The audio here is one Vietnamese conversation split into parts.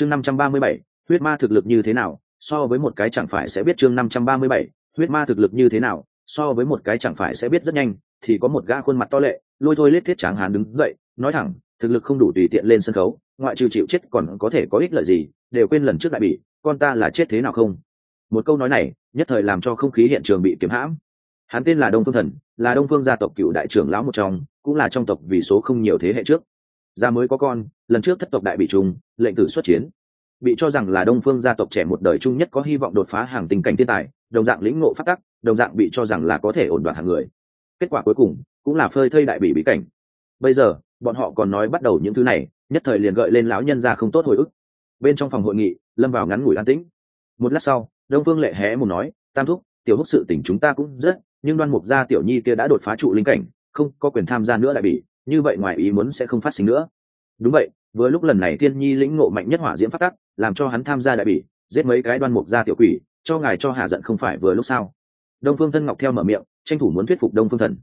chương năm trăm ba mươi bảy, huyết ma thực lực như thế nào, so với một cái chẳng phải sẽ biết chương năm trăm ba mươi bảy, huyết ma thực lực như thế nào, so với một cái chẳng phải sẽ biết rất nhanh, thì có một gã khuôn mặt to lệ, lôi thôi lết thiết tráng hán đứng dậy, nói thẳng, thực lực không đủ tùy tiện lên sân khấu, ngoại trừ chịu chết còn có thể có ích lợi gì, đều quên lần trước đại bị con ta là chết thế nào không? Một câu nói này, nhất thời làm cho không khí hiện trường bị kiếm hãm. Hắn tên là đông phương thần, là đông phương gia tộc cựu đại trưởng lão một trong, cũng là trong tộc vì số không nhiều thế hệ trước gia mới có con, lần trước thất tộc đại bị trùng, lệnh tử xuất chiến. Bị cho rằng là đông phương gia tộc trẻ một đời chung nhất có hy vọng đột phá hàng tình cảnh thiên tài, đồng dạng lĩnh ngộ phát tắc, đồng dạng bị cho rằng là có thể ổn đoạt hàng người. Kết quả cuối cùng, cũng là phơi thây đại bị bí cảnh. Bây giờ, bọn họ còn nói bắt đầu những thứ này, nhất thời liền gợi lên lão nhân ra không tốt hồi ức. Bên trong phòng hội nghị, lâm vào ngắn ngủi an tĩnh. Một lát sau, đông phương lệ hé một nói, tam thúc, tiểu húc sự tình chúng ta cũng rất, nhưng đoan mục gia tiểu nhi kia đã đột phá trụ linh cảnh, không có quyền tham gia nữa đại bỉ như vậy ngoài ý muốn sẽ không phát sinh nữa. Đúng vậy, vừa lúc lần này tiên nhi lĩnh ngộ mạnh nhất hỏa diễm phát tắc, làm cho hắn tham gia đại bỉ, giết mấy cái đoan mục gia tiểu quỷ, cho ngài cho hạ giận không phải vừa lúc sao? Đông phương thân ngọc theo mở miệng, tranh thủ muốn thuyết phục đông phương thần.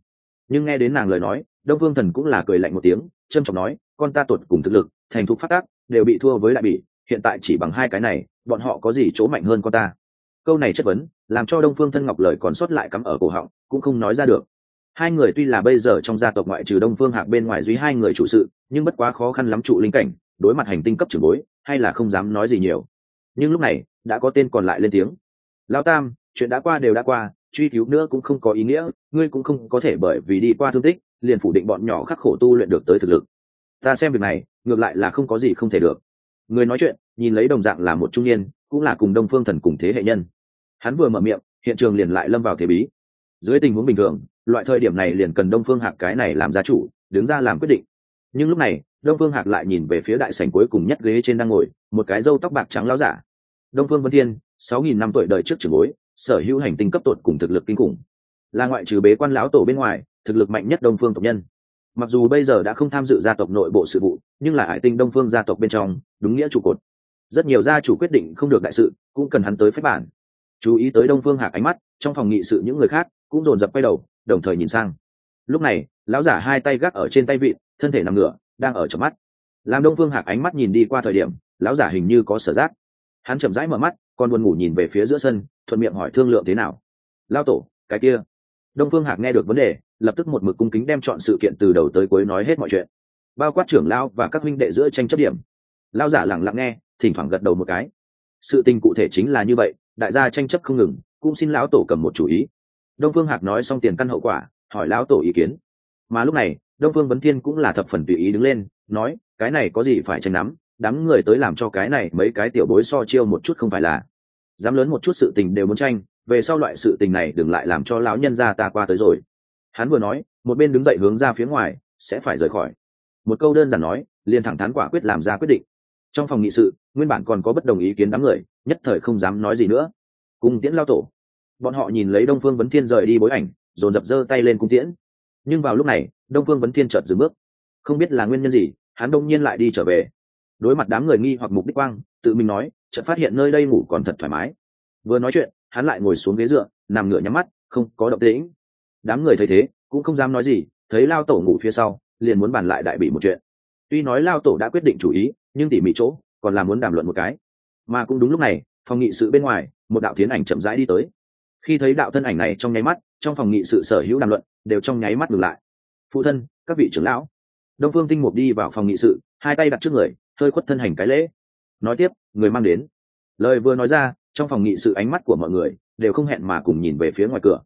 Nhưng nghe đến nàng lời nói, đông phương thần cũng là cười lạnh một tiếng trâm trọng nói, con ta tuột cùng thực lực, thành thục phát tác đều bị thua với đại bỉ, hiện tại chỉ bằng hai cái này, bọn họ có gì chỗ mạnh hơn con ta? Câu này chất vấn, làm cho đông phương thân ngọc lời còn sót lại cắm ở cổ họng, cũng không nói ra được hai người tuy là bây giờ trong gia tộc ngoại trừ đông phương hạc bên ngoài duy hai người chủ sự, nhưng bất quá khó khăn lắm trụ linh cảnh, đối mặt hành tinh cấp trưởng bối, hay là không dám nói gì nhiều. Nhưng lúc này, đã có tên còn lại lên tiếng. Lao tam, chuyện đã qua đều đã qua, truy cứu nữa cũng không có ý nghĩa, ngươi cũng không có thể bởi vì đi qua thương tích, liền phủ định bọn nhỏ khắc khổ tu luyện được tới thực lực. Ta xem việc này, ngược lại là không có gì không thể được. Người nói chuyện, nhìn lấy đồng dạng là một trung niên, cũng là cùng đông phương thần cùng thế hệ nhân. Hắn vừa mở miệng, hiện trường liền lại lâm vào thế bí. Dưới tình huống bình thường loại thời điểm này liền cần đông phương hạc cái này làm gia chủ, đứng ra làm quyết định. Nhưng lúc này, đông phương hạc lại nhìn về phía đại sảnh cuối cùng nhất ghế trên đang ngồi, một cái râu tóc bạc trắng láo giả. Đông phương vân thiên, sáu nghìn năm tuổi đời trước trưởng bối, sở hữu hành tinh cấp tột cùng thực lực kinh khủng. Là ngoại trừ bế quan lão tổ bên ngoài, thực lực mạnh nhất đông phương tộc nhân. Mặc dù bây giờ đã không tham dự gia tộc nội bộ sự vụ, nhưng là hải tinh đông phương gia tộc bên trong, đúng nghĩa trụ cột. Rất nhiều gia chủ quyết định không được đại sự, cũng cần hắn tới phép bản. Chú ý tới đông phương hạc ánh mắt, trong phòng nghị sự những người khác cũng dồn dập quay đầu đồng thời nhìn sang. Lúc này, lão giả hai tay gác ở trên tay vịn, thân thể nằm ngửa, đang ở trong mắt. Làm đông phương hạc ánh mắt nhìn đi qua thời điểm, lão giả hình như có sở giác. Hắn chậm rãi mở mắt, còn buồn ngủ nhìn về phía giữa sân, thuận miệng hỏi thương lượng thế nào. Lao tổ, cái kia. Đông phương hạc nghe được vấn đề, lập tức một mực cung kính đem chọn sự kiện từ đầu tới cuối nói hết mọi chuyện. Bao quát trưởng lao và các huynh đệ giữa tranh chấp điểm. Lao giả lẳng lặng nghe, thỉnh thoảng gật đầu một cái. Sự tình cụ thể chính là như vậy, đại gia tranh chấp không ngừng, cũng xin lão tổ cầm một chủ ý đông phương hạc nói xong tiền căn hậu quả, hỏi lão tổ ý kiến. Mà lúc này, đông phương vấn thiên cũng là thập phần tùy ý đứng lên, nói, cái này có gì phải tranh nắm? Đám người tới làm cho cái này mấy cái tiểu bối so chiêu một chút không phải là dám lớn một chút sự tình đều muốn tranh, về sau loại sự tình này đừng lại làm cho lão nhân gia ta qua tới rồi. Hắn vừa nói, một bên đứng dậy hướng ra phía ngoài, sẽ phải rời khỏi. Một câu đơn giản nói, liền thẳng thắn quả quyết làm ra quyết định. Trong phòng nghị sự, nguyên bản còn có bất đồng ý kiến đám người, nhất thời không dám nói gì nữa. Cung tiễn lao tổ bọn họ nhìn lấy đông phương vấn thiên rời đi bối ảnh, dồn dập giơ tay lên cung tiễn. Nhưng vào lúc này, đông phương vấn thiên chợt dừng bước. Không biết là nguyên nhân gì, hắn đông nhiên lại đi trở về. Đối mặt đám người nghi hoặc mục đích quang, tự mình nói, chợt phát hiện nơi đây ngủ còn thật thoải mái. Vừa nói chuyện, hắn lại ngồi xuống ghế dựa, nằm ngửa nhắm mắt, không có động tĩnh. Đám người thấy thế, cũng không dám nói gì, thấy lao tổ ngủ phía sau, liền muốn bàn lại đại bị một chuyện. Tuy nói lao tổ đã quyết định chủ ý, nhưng tỉ mỉ chỗ, còn là muốn đàm luận một cái. Mà cũng đúng lúc này, phòng nghị sự bên ngoài, một đạo tiến ảnh chậm rãi đi tới khi thấy đạo thân ảnh này trong nháy mắt, trong phòng nghị sự sở hữu đàm luận đều trong nháy mắt ngừng lại. Phụ thân, các vị trưởng lão. Đông phương tinh mục đi vào phòng nghị sự, hai tay đặt trước người, hơi khuất thân hành cái lễ. Nói tiếp, người mang đến. Lời vừa nói ra, trong phòng nghị sự ánh mắt của mọi người đều không hẹn mà cùng nhìn về phía ngoài cửa.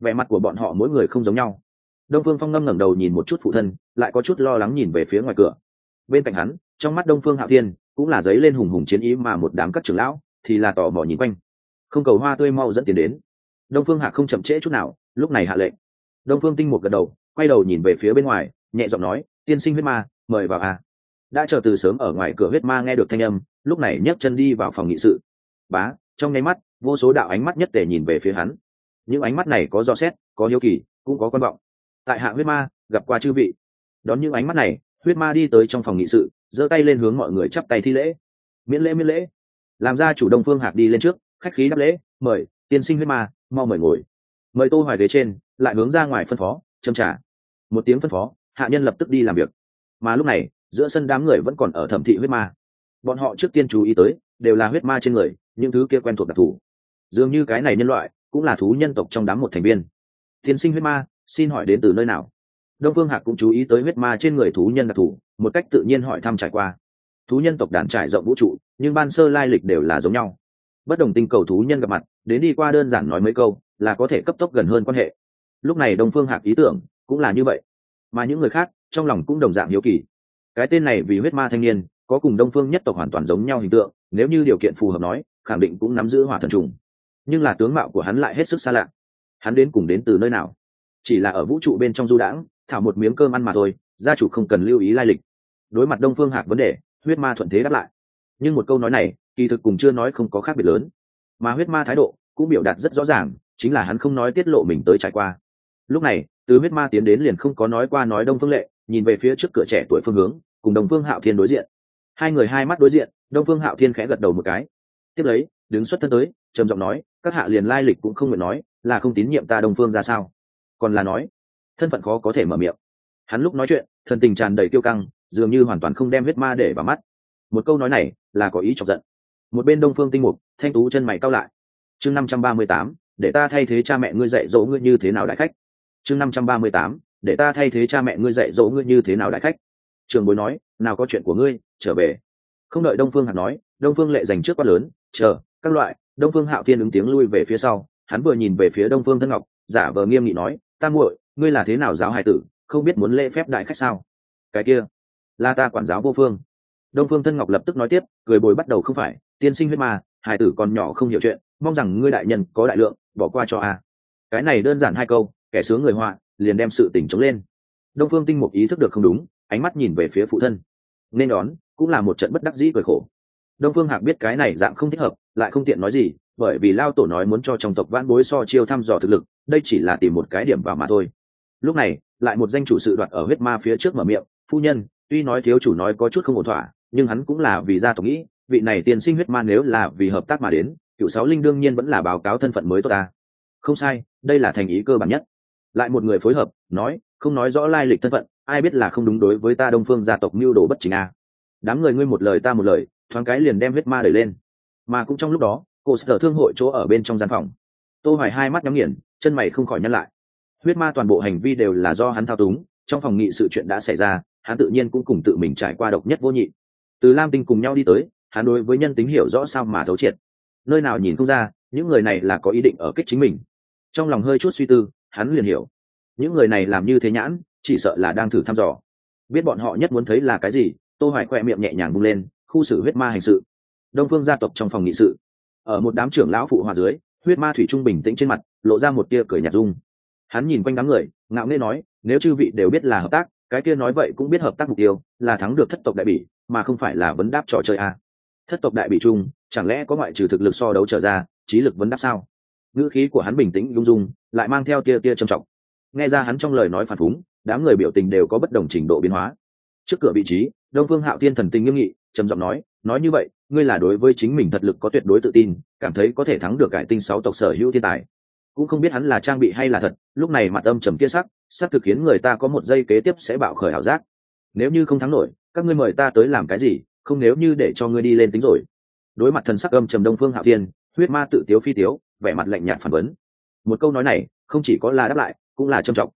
Vẻ mặt của bọn họ mỗi người không giống nhau. Đông phương phong ngâm ngẩng đầu nhìn một chút phụ thân, lại có chút lo lắng nhìn về phía ngoài cửa. Bên cạnh hắn, trong mắt đông phương hạo thiên cũng là giấy lên hùng hùng chiến ý mà một đám các trưởng lão thì là tò mò nhìn quanh. Không cầu hoa tươi mau dẫn tiền đến đông phương hạ không chậm trễ chút nào, lúc này hạ lệnh. Đông phương tinh một gật đầu, quay đầu nhìn về phía bên ngoài, nhẹ giọng nói, tiên sinh huyết ma, mời vào à. đã chờ từ sớm ở ngoài cửa huyết ma nghe được thanh âm, lúc này nhấc chân đi vào phòng nghị sự. Bá, trong nháy mắt, vô số đạo ánh mắt nhất tề nhìn về phía hắn. Những ánh mắt này có do xét, có hiếu kỳ, cũng có quan vọng. Tại hạ huyết ma, gặp qua chư vị. Đón những ánh mắt này, huyết ma đi tới trong phòng nghị sự, giơ tay lên hướng mọi người chắp tay thi lễ. Miễn lễ miễn lễ. Làm ra chủ đông phương hạc đi lên trước, khách khí đáp lễ, mời, tiên sinh huyết ma mau mời ngồi. Mời tô hoài ghế trên, lại hướng ra ngoài phân phó, châm trả một tiếng phân phó, hạ nhân lập tức đi làm việc. Mà lúc này, giữa sân đám người vẫn còn ở thẩm thị huyết ma. Bọn họ trước tiên chú ý tới, đều là huyết ma trên người, những thứ kia quen thuộc đặc thù. Dường như cái này nhân loại, cũng là thú nhân tộc trong đám một thành viên. Tiên sinh huyết ma, xin hỏi đến từ nơi nào? Đông phương hạc cũng chú ý tới huyết ma trên người thú nhân đặc thù, một cách tự nhiên hỏi thăm trải qua. Thú nhân tộc đàn trải rộng vũ trụ, nhưng ban sơ lai lịch đều là giống nhau. Bất đồng tinh cầu thú nhân gặp mặt đến đi qua đơn giản nói mấy câu, là có thể cấp tốc gần hơn quan hệ. Lúc này đông phương hạc ý tưởng cũng là như vậy. Mà những người khác, trong lòng cũng đồng dạng hiếu kỳ. Cái tên này vì huyết ma thanh niên, có cùng đông phương nhất tộc hoàn toàn giống nhau hình tượng, nếu như điều kiện phù hợp nói, khẳng định cũng nắm giữ hỏa thần trùng. Nhưng là tướng mạo của hắn lại hết sức xa lạ. Hắn đến cùng đến từ nơi nào? Chỉ là ở vũ trụ bên trong du đãng, thảo một miếng cơm ăn mà thôi, gia chủ không cần lưu ý lai lịch. Đối mặt đông phương hạc vấn đề, huyết ma thuận thế đáp lại. Nhưng một câu nói này, kỳ thực cùng chưa nói không có khác biệt lớn mà huyết ma thái độ cũng biểu đạt rất rõ ràng, chính là hắn không nói tiết lộ mình tới trải qua. Lúc này, từ huyết ma tiến đến liền không có nói qua nói đông phương lệ, nhìn về phía trước cửa trẻ tuổi phương hướng, cùng đồng phương hạo thiên đối diện. Hai người hai mắt đối diện, đông phương hạo thiên khẽ gật đầu một cái. Tiếp lấy, đứng xuất thân tới, trầm giọng nói, các hạ liền lai lịch cũng không nguyện nói, là không tín nhiệm ta đông phương ra sao? Còn là nói, thân phận khó có thể mở miệng. Hắn lúc nói chuyện, thần tình tràn đầy kiêu căng, dường như hoàn toàn không đem huyết ma để vào mắt. Một câu nói này là có ý chọc giận một bên đông phương tinh mục, thanh tú chân mày cao lại. Chương năm trăm ba mươi tám, để ta thay thế cha mẹ ngươi dạy dỗ ngươi như thế nào đại khách. Chương năm trăm ba mươi tám, để ta thay thế cha mẹ ngươi dạy dỗ ngươi như thế nào đại khách. Trường bối nói, nào có chuyện của ngươi, trở về. Không đợi đông phương hạc nói, đông phương lệ dành trước quát lớn, chờ, các loại, đông phương hạo thiên ứng tiếng lui về phía sau, hắn vừa nhìn về phía đông phương thân ngọc, giả vờ nghiêm nghị nói, ta muội, ngươi là thế nào giáo hải tử, không biết muốn lễ phép đại khách sao? Cái kia, là ta quản giáo vô phương. Đông phương thân ngọc lập tức nói tiếp, cười bồi bắt đầu không phải tiên sinh huyết ma, hải tử còn nhỏ không hiểu chuyện, mong rằng ngươi đại nhân có đại lượng, bỏ qua cho a. Cái này đơn giản hai câu, kẻ sướng người họa, liền đem sự tỉnh chống lên. Đông phương tinh mục ý thức được không đúng, ánh mắt nhìn về phía phụ thân. Nên đón, cũng là một trận bất đắc dĩ cười khổ. Đông phương hạc biết cái này dạng không thích hợp, lại không tiện nói gì, bởi vì lao tổ nói muốn cho trong tộc vãn bối so chiêu thăm dò thực lực, đây chỉ là tìm một cái điểm vào mà thôi. Lúc này, lại một danh chủ sự đoạt ở huyết ma phía trước mở miệng, phu nhân, tuy nói thiếu chủ nói có chút không ổn thỏa, nhưng hắn cũng là vì gia tộc nghĩ vị này tiền sinh huyết ma nếu là vì hợp tác mà đến, cựu sáu linh đương nhiên vẫn là báo cáo thân phận mới tốt ta. Không sai, đây là thành ý cơ bản nhất. Lại một người phối hợp, nói, không nói rõ lai lịch thân phận, ai biết là không đúng đối với ta đông phương gia tộc mưu đồ bất chính a. Đám người ngươi một lời ta một lời, thoáng cái liền đem huyết ma đẩy lên. Mà cũng trong lúc đó cổ sở thương hội chỗ ở bên trong gian phòng. Tô hoài hai mắt nhắm nghiền, chân mày không khỏi nhăn lại. Huyết ma toàn bộ hành vi đều là do hắn thao túng, trong phòng nghị sự chuyện đã xảy ra, hắn tự nhiên cũng cùng tự mình trải qua độc nhất vô nhị. Từ lam tinh cùng nhau đi tới hắn đối với nhân tính hiểu rõ sao mà thấu triệt. Nơi nào nhìn không ra, những người này là có ý định ở kích chính mình. Trong lòng hơi chút suy tư, hắn liền hiểu. Những người này làm như thế nhãn, chỉ sợ là đang thử thăm dò. Biết bọn họ nhất muốn thấy là cái gì, tô hoài khoe miệng nhẹ nhàng bung lên, khu xử huyết ma hành sự. Đông phương gia tộc trong phòng nghị sự. Ở một đám trưởng lão phụ hòa dưới, huyết ma thủy trung bình tĩnh trên mặt, lộ ra một tia cười nhạt dung. Hắn nhìn quanh đám người, ngạo nghễ nói, nếu chư vị đều biết là hợp tác, cái kia nói vậy cũng biết hợp tác mục tiêu, là thắng được thất tộc đại bỉ, mà không phải là vấn đáp trò chơi a thất tộc đại bị trung, chẳng lẽ có ngoại trừ thực lực so đấu trở ra, trí lực vấn đáp sao? Ngữ khí của hắn bình tĩnh, lung dung, lại mang theo tia tia trầm trọng. Nghe ra hắn trong lời nói phản phúng, đám người biểu tình đều có bất đồng trình độ biến hóa. Trước cửa vị trí, đông phương hạo thiên thần tình nghiêm nghị, trầm giọng nói nói như vậy, ngươi là đối với chính mình thật lực có tuyệt đối tự tin, cảm thấy có thể thắng được cải tinh sáu tộc sở hữu thiên tài. Cũng không biết hắn là trang bị hay là thật, lúc này mặt âm trầm kia sắc sắc thực khiến người ta có một giây kế tiếp sẽ bạo khởi ảo giác. Nếu như không thắng nổi, các ngươi mời ta tới làm cái gì? Không nếu như để cho ngươi đi lên tính rồi. Đối mặt thần sắc âm trầm đông phương hạo thiên, huyết ma tự tiếu phi tiếu, vẻ mặt lạnh nhạt phản vấn. Một câu nói này, không chỉ có là đáp lại, cũng là trầm trọng.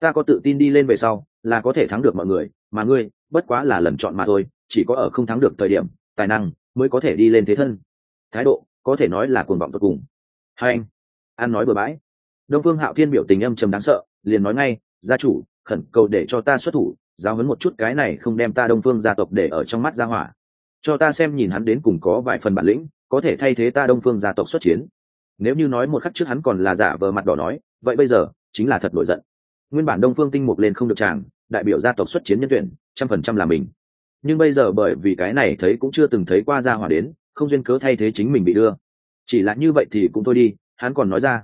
Ta có tự tin đi lên về sau, là có thể thắng được mọi người, mà ngươi, bất quá là lần chọn mà thôi, chỉ có ở không thắng được thời điểm, tài năng mới có thể đi lên thế thân. Thái độ, có thể nói là cuồng vọng tột cùng. Hai anh an nói bừa bãi. Đông phương hạo thiên biểu tình âm trầm đáng sợ, liền nói ngay, gia chủ, khẩn cầu để cho ta xuất thủ, giáo huấn một chút cái này không đem ta đông phương gia tộc để ở trong mắt gia hỏa cho ta xem nhìn hắn đến cùng có vài phần bản lĩnh, có thể thay thế ta đông phương gia tộc xuất chiến. Nếu như nói một khắc trước hắn còn là giả vờ mặt đỏ nói, vậy bây giờ, chính là thật nổi giận. Nguyên bản đông phương tinh mục lên không được chàng, đại biểu gia tộc xuất chiến nhân tuyển, trăm phần trăm là mình. Nhưng bây giờ bởi vì cái này thấy cũng chưa từng thấy qua gia hỏa đến, không duyên cớ thay thế chính mình bị đưa. Chỉ là như vậy thì cũng thôi đi, hắn còn nói ra.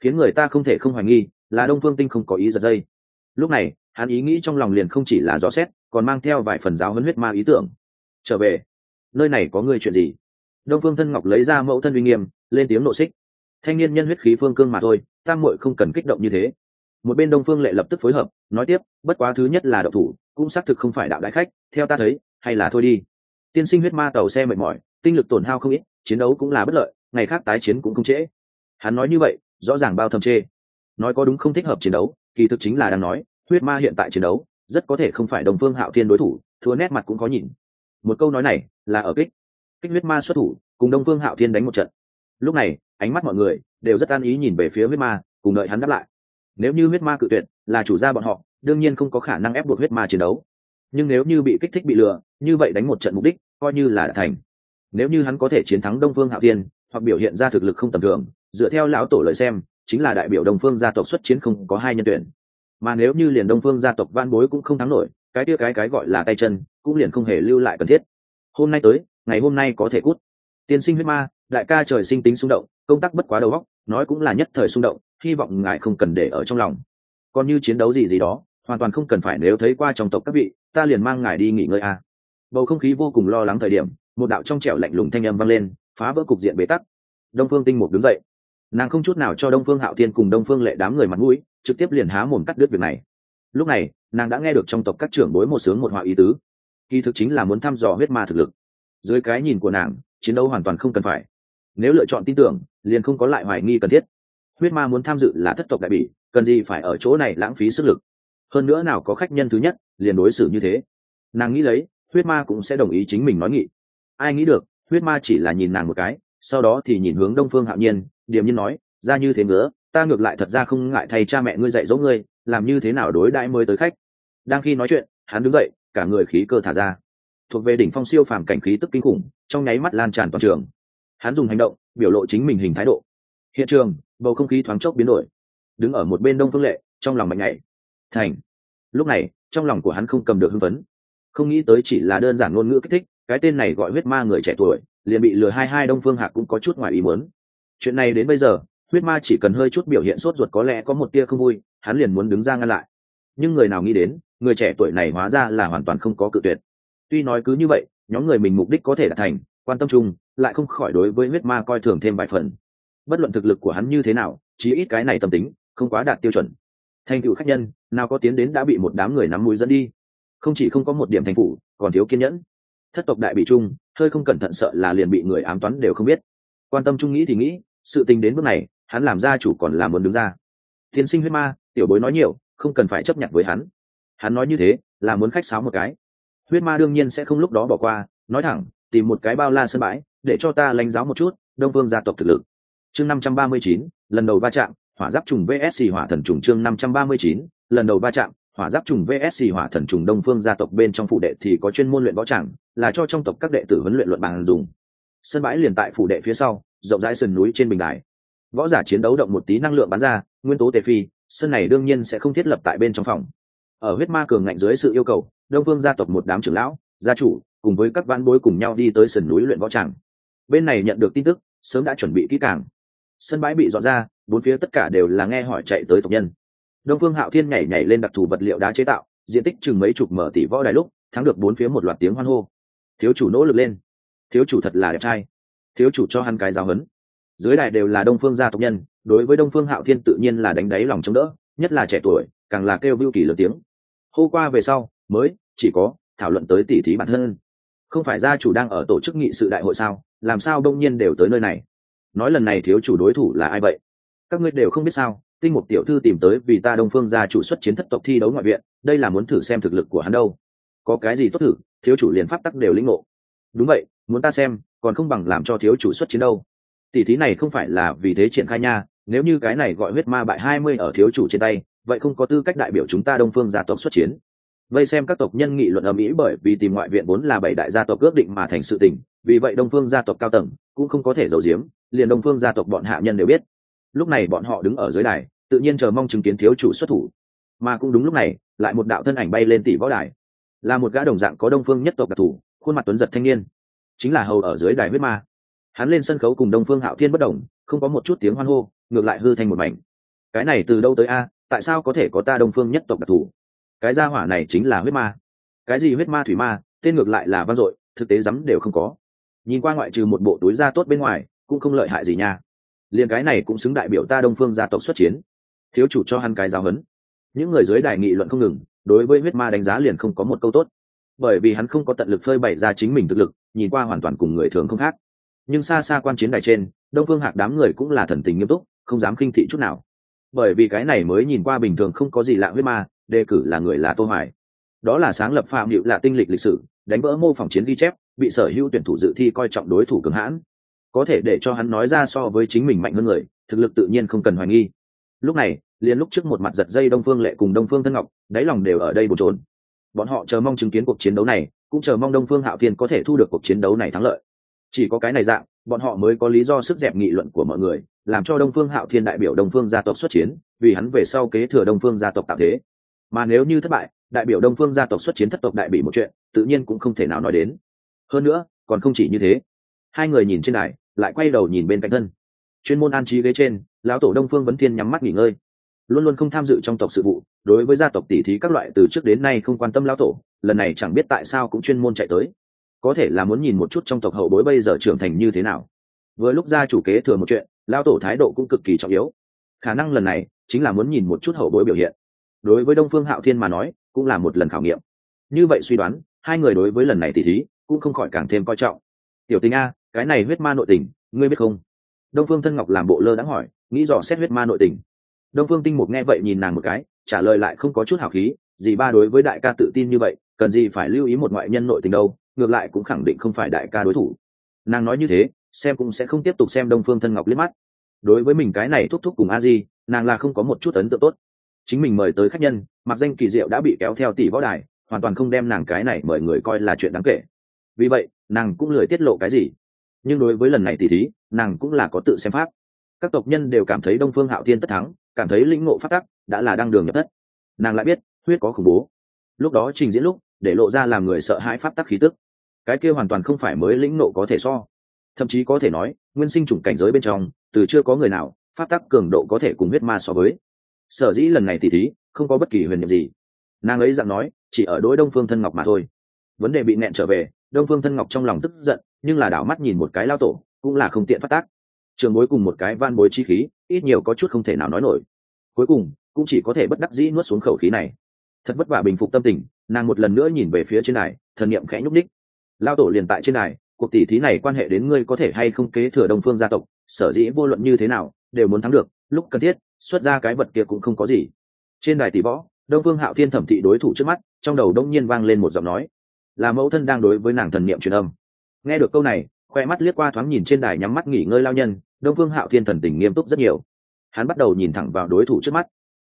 Khiến người ta không thể không hoài nghi, là đông phương tinh không có ý giật dây. Lúc này, hắn ý nghĩ trong lòng liền không chỉ là gió xét, còn mang theo vài phần giáo huấn huyết ma ý tưởng. Trở về nơi này có người chuyện gì? Đông phương thân ngọc lấy ra mẫu thân uy nghiêm, lên tiếng nộ xích. Thanh niên nhân huyết khí phương cương mà thôi, tam muội không cần kích động như thế. Một bên đông phương lệ lập tức phối hợp, nói tiếp, bất quá thứ nhất là đậu thủ, cũng xác thực không phải đạo đại khách, theo ta thấy, hay là thôi đi. Tiên sinh huyết ma tàu xe mệt mỏi, tinh lực tổn hao không ít, chiến đấu cũng là bất lợi, ngày khác tái chiến cũng không trễ. Hắn nói như vậy, rõ ràng bao thầm chê. Nói có đúng không thích hợp chiến đấu, kỳ thực chính là đang nói, huyết ma hiện tại chiến đấu, rất có thể không phải đồng phương hạo thiên đối thủ, thua nét mặt cũng có nhìn. Một câu nói này là ở kích. Kích huyết ma xuất thủ, cùng đông phương hạo thiên đánh một trận. Lúc này, ánh mắt mọi người đều rất an ý nhìn về phía huyết ma, cùng đợi hắn đáp lại. Nếu như huyết ma cự tuyệt, là chủ gia bọn họ, đương nhiên không có khả năng ép buộc huyết ma chiến đấu. Nhưng nếu như bị kích thích bị lừa, như vậy đánh một trận mục đích, coi như là đã thành. Nếu như hắn có thể chiến thắng đông phương hạo thiên, hoặc biểu hiện ra thực lực không tầm thường, dựa theo lão tổ lời xem, chính là đại biểu đông phương gia tộc xuất chiến không có hai nhân tuyển. Mà nếu như liền đông phương gia tộc van bối cũng không thắng nổi, cái kia cái cái gọi là tay chân, cũng liền không hề lưu lại cần thiết hôm nay tới, ngày hôm nay có thể cút. Tiên sinh huyết ma, đại ca trời sinh tính xung động, công tác bất quá đầu óc, nói cũng là nhất thời xung động, hy vọng ngài không cần để ở trong lòng. Còn như chiến đấu gì gì đó, hoàn toàn không cần phải nếu thấy qua trong tộc các vị, ta liền mang ngài đi nghỉ ngơi a bầu không khí vô cùng lo lắng thời điểm, một đạo trong trẻo lạnh lùng thanh âm vang lên, phá vỡ cục diện bế tắc. Đông phương tinh mục đứng dậy. Nàng không chút nào cho đông phương hạo thiên cùng đông phương lệ đám người mặt mũi, trực tiếp liền há mồm cắt đứt việc này. Lúc này, nàng đã nghe được trong tộc các trưởng bối một sướng một họa ý tứ kỳ thực chính là muốn thăm dò huyết ma thực lực. Dưới cái nhìn của nàng, chiến đấu hoàn toàn không cần phải. Nếu lựa chọn tin tưởng, liền không có lại hoài nghi cần thiết. Huyết ma muốn tham dự là thất tộc đại bỉ, cần gì phải ở chỗ này lãng phí sức lực? Hơn nữa nào có khách nhân thứ nhất, liền đối xử như thế. Nàng nghĩ lấy, huyết ma cũng sẽ đồng ý chính mình nói nghị. Ai nghĩ được, huyết ma chỉ là nhìn nàng một cái, sau đó thì nhìn hướng đông phương hạo nhiên, điềm nhiên nói, ra như thế nữa, ta ngược lại thật ra không ngại thay cha mẹ ngươi dạy dỗ ngươi, làm như thế nào đối đãi mới tới khách. Đang khi nói chuyện, hắn đứng dậy cả người khí cơ thả ra. Thuộc về đỉnh phong siêu phàm cảnh khí tức kinh khủng, trong nháy mắt lan tràn toàn trường. Hắn dùng hành động, biểu lộ chính mình hình thái độ. Hiện trường, bầu không khí thoáng chốc biến đổi. Đứng ở một bên đông phương lệ, trong lòng mạnh nhảy. Thành. Lúc này, trong lòng của hắn không cầm được hưng phấn. Không nghĩ tới chỉ là đơn giản ngôn ngữ kích thích, cái tên này gọi huyết ma người trẻ tuổi, liền bị lừa hai hai đông phương hạc cũng có chút ngoài ý muốn. Chuyện này đến bây giờ, huyết ma chỉ cần hơi chút biểu hiện sốt ruột có lẽ có một tia không vui, hắn liền muốn đứng ra ngăn lại nhưng người nào nghĩ đến, người trẻ tuổi này hóa ra là hoàn toàn không có cự tuyệt. Tuy nói cứ như vậy, nhóm người mình mục đích có thể đạt thành, quan tâm chung, lại không khỏi đối với huyết ma coi thường thêm vài phần. Bất luận thực lực của hắn như thế nào, chí ít cái này tâm tính, không quá đạt tiêu chuẩn. Thành tựu khách nhân, nào có tiến đến đã bị một đám người nắm mũi dẫn đi. Không chỉ không có một điểm thành phủ còn thiếu kiên nhẫn. Thất tộc đại bị trung hơi không cẩn thận sợ là liền bị người ám toán đều không biết. Quan tâm trung nghĩ thì nghĩ, sự tình đến bước này, hắn làm gia chủ còn làm muốn đứng ra. Tiên sinh huyết ma, tiểu bối nói nhiều không cần phải chấp nhận với hắn. Hắn nói như thế, là muốn khách sáo một cái. Huyết ma đương nhiên sẽ không lúc đó bỏ qua, nói thẳng, tìm một cái bao la sân bãi, để cho ta lãnh giáo một chút, đông vương gia tộc thực lực. Chương năm trăm ba mươi chín, lần đầu va chạm, hỏa giáp trùng vsc hỏa thần trùng chương năm trăm ba mươi chín, lần đầu va chạm, hỏa giáp trùng vsc hỏa thần trùng đông phương gia tộc bên trong phụ đệ thì có chuyên môn luyện võ tràng, là cho trong tộc các đệ tử huấn luyện luận bằng dùng. Sân bãi liền tại phụ đệ phía sau, rộng rãi sườn núi trên bình đài. Võ giả chiến đấu động một tí năng lượng bắn ra, nguyên tố tề phi sân này đương nhiên sẽ không thiết lập tại bên trong phòng. Ở huyết ma cường ngạnh dưới sự yêu cầu, đông phương gia tộc một đám trưởng lão, gia chủ, cùng với các vãn bối cùng nhau đi tới sườn núi luyện võ tràng. Bên này nhận được tin tức, sớm đã chuẩn bị kỹ càng. Sân bãi bị dọn ra, bốn phía tất cả đều là nghe hỏi chạy tới tộc nhân. Đông phương hạo thiên nhảy nhảy lên đặc thù vật liệu đá chế tạo, diện tích chừng mấy chục mở tỷ võ đài lúc, thắng được bốn phía một loạt tiếng hoan hô. Thiếu chủ nỗ lực lên. Thiếu chủ thật là đẹp trai. Thiếu chủ cho hắn cái giáo hấn dưới đài đều là đông phương gia tộc nhân, đối với đông phương hạo thiên tự nhiên là đánh đáy lòng chống đỡ, nhất là trẻ tuổi, càng là kêu vưu kỳ lớn tiếng. Hô qua về sau, mới chỉ có thảo luận tới tỉ thí bản thân. Không phải gia chủ đang ở tổ chức nghị sự đại hội sao? Làm sao đông nhiên đều tới nơi này? Nói lần này thiếu chủ đối thủ là ai vậy? Các ngươi đều không biết sao, tinh mục tiểu thư tìm tới vì ta đông phương gia chủ xuất chiến thất tộc thi đấu ngoại viện, đây là muốn thử xem thực lực của hắn đâu. Có cái gì tốt thử? Thiếu chủ liền pháp tắc đều lĩnh ngộ. Đúng vậy, muốn ta xem, còn không bằng làm cho thiếu chủ xuất chiến đâu tỷ thí này không phải là vì thế triển khai nha, nếu như cái này gọi huyết ma bại hai mươi ở thiếu chủ trên tay, vậy không có tư cách đại biểu chúng ta đông phương gia tộc xuất chiến. Vây xem các tộc nhân nghị luận ở mỹ bởi vì tìm ngoại viện vốn là bảy đại gia tộc ước định mà thành sự tình, vì vậy đông phương gia tộc cao tầng cũng không có thể giấu giếm, liền đông phương gia tộc bọn hạ nhân đều biết. Lúc này bọn họ đứng ở dưới đài, tự nhiên chờ mong chứng kiến thiếu chủ xuất thủ. Mà cũng đúng lúc này, lại một đạo thân ảnh bay lên tỷ võ đài. Là một gã đồng dạng có đông phương nhất tộc đặc thù, khuôn mặt tuấn giật thanh niên. Chính là hầu ở dưới đài huyết ma hắn lên sân khấu cùng đông phương hạo thiên bất đồng, không có một chút tiếng hoan hô, ngược lại hư thành một mảnh. Cái này từ đâu tới a? Tại sao có thể có ta đông phương nhất tộc đặc thù? Cái gia hỏa này chính là huyết ma. Cái gì huyết ma thủy ma, tên ngược lại là vang dội, thực tế rắm đều không có. Nhìn qua ngoại trừ một bộ túi da tốt bên ngoài, cũng không lợi hại gì nha. Liền cái này cũng xứng đại biểu ta đông phương gia tộc xuất chiến. Thiếu chủ cho hắn cái giáo huấn. Những người dưới đài nghị luận không ngừng, đối với huyết ma đánh giá liền không có một câu tốt. Bởi vì hắn không có tận lực phơi bày ra chính mình thực lực, nhìn qua hoàn toàn cùng người thường không khác nhưng xa xa quan chiến đài trên, đông phương hạc đám người cũng là thần tình nghiêm túc, không dám khinh thị chút nào. Bởi vì cái này mới nhìn qua bình thường không có gì lạ huyết ma, đề cử là người là tô hoài. Đó là sáng lập phạm hiệu là tinh lịch lịch sử, đánh vỡ mô phỏng chiến ghi chép, bị sở hữu tuyển thủ dự thi coi trọng đối thủ cường hãn. Có thể để cho hắn nói ra so với chính mình mạnh hơn người, thực lực tự nhiên không cần hoài nghi. Lúc này, liền lúc trước một mặt giật dây đông phương lệ cùng đông phương thân ngọc, đáy lòng đều ở đây bồn trốn bọn họ chờ mong chứng kiến cuộc chiến đấu này, cũng chờ mong đông phương hạo thiên có thể thu được cuộc chiến đấu này thắng lợi chỉ có cái này dạng bọn họ mới có lý do sức dẹp nghị luận của mọi người làm cho đông phương hạo thiên đại biểu đông phương gia tộc xuất chiến vì hắn về sau kế thừa đông phương gia tộc tạo thế. Mà nếu như thất bại đại biểu đông phương gia tộc xuất chiến thất tộc đại bị một chuyện tự nhiên cũng không thể nào nói đến. Hơn nữa còn không chỉ như thế. Hai người nhìn trên này, lại quay đầu nhìn bên cạnh thân. Chuyên môn an trí ghế trên lão tổ đông phương vấn thiên nhắm mắt nghỉ ngơi. Luôn luôn không tham dự trong tộc sự vụ đối với gia tộc tỷ thí các loại từ trước đến nay không quan tâm lão tổ lần này chẳng biết tại sao cũng chuyên môn chạy tới có thể là muốn nhìn một chút trong tộc hậu bối bây giờ trưởng thành như thế nào. Vừa lúc gia chủ kế thừa một chuyện, lão tổ thái độ cũng cực kỳ trọng yếu. Khả năng lần này, chính là muốn nhìn một chút hậu bối biểu hiện. Đối với đông phương hạo thiên mà nói, cũng là một lần khảo nghiệm. Như vậy suy đoán, hai người đối với lần này tỷ thí, cũng không khỏi càng thêm coi trọng. Tiểu tình a, cái này huyết ma nội tình, ngươi biết không? Đông phương thân ngọc làm bộ lơ đãng hỏi, nghĩ dò xét huyết ma nội tình. Đông phương tinh mục nghe vậy nhìn nàng một cái, trả lời lại không có chút hào khí gì ba đối với đại ca tự tin như vậy, cần gì phải lưu ý một ngoại nhân nội tình đâu? Ngược lại cũng khẳng định không phải đại ca đối thủ. Nàng nói như thế, xem cũng sẽ không tiếp tục xem đông phương thân ngọc liếc mắt. Đối với mình cái này thúc thúc cùng a di, nàng là không có một chút ấn tượng tốt. Chính mình mời tới khách nhân, mặc danh kỳ diệu đã bị kéo theo tỷ võ đài, hoàn toàn không đem nàng cái này mời người coi là chuyện đáng kể. Vì vậy, nàng cũng lười tiết lộ cái gì. Nhưng đối với lần này tỷ thí, nàng cũng là có tự xem pháp. Các tộc nhân đều cảm thấy đông phương hạo thiên tất thắng, cảm thấy lĩnh ngộ phát tắc đã là đang đường nhập thất. Nàng lại biết, huyết có khủng bố. Lúc đó trình diễn lúc để lộ ra làm người sợ hãi pháp tắc khí tức. Cái kia hoàn toàn không phải mới lĩnh nộ có thể so. Thậm chí có thể nói, nguyên sinh chủng cảnh giới bên trong, từ chưa có người nào, pháp tắc cường độ có thể cùng huyết ma so với. Sở dĩ lần này thì thí, không có bất kỳ huyền nhiệm gì. Nàng ấy dặn nói, chỉ ở đối đông phương thân ngọc mà thôi. Vấn đề bị nẹn trở về, đông phương thân ngọc trong lòng tức giận, nhưng là đảo mắt nhìn một cái lao tổ, cũng là không tiện phát tác. Trường bối cùng một cái van bối chi khí, ít nhiều có chút không thể nào nói nổi. Cuối cùng, cũng chỉ có thể bất đắc dĩ nuốt xuống khẩu khí này. Thật vất vả bình phục tâm tình nàng một lần nữa nhìn về phía trên đài, thần niệm khẽ nhúc ních lao tổ liền tại trên đài, cuộc tỷ thí này quan hệ đến ngươi có thể hay không kế thừa đông phương gia tộc, sở dĩ vô luận như thế nào, đều muốn thắng được, lúc cần thiết, xuất ra cái vật kia cũng không có gì. Trên đài tỷ võ, đông phương hạo thiên thẩm thị đối thủ trước mắt, trong đầu đông nhiên vang lên một giọng nói. Là mẫu thân đang đối với nàng thần niệm truyền âm. Nghe được câu này, khoe mắt liếc qua thoáng nhìn trên đài nhắm mắt nghỉ ngơi lao nhân, đông phương hạo thiên thần tình nghiêm túc rất nhiều. Hắn bắt đầu nhìn thẳng vào đối thủ trước mắt.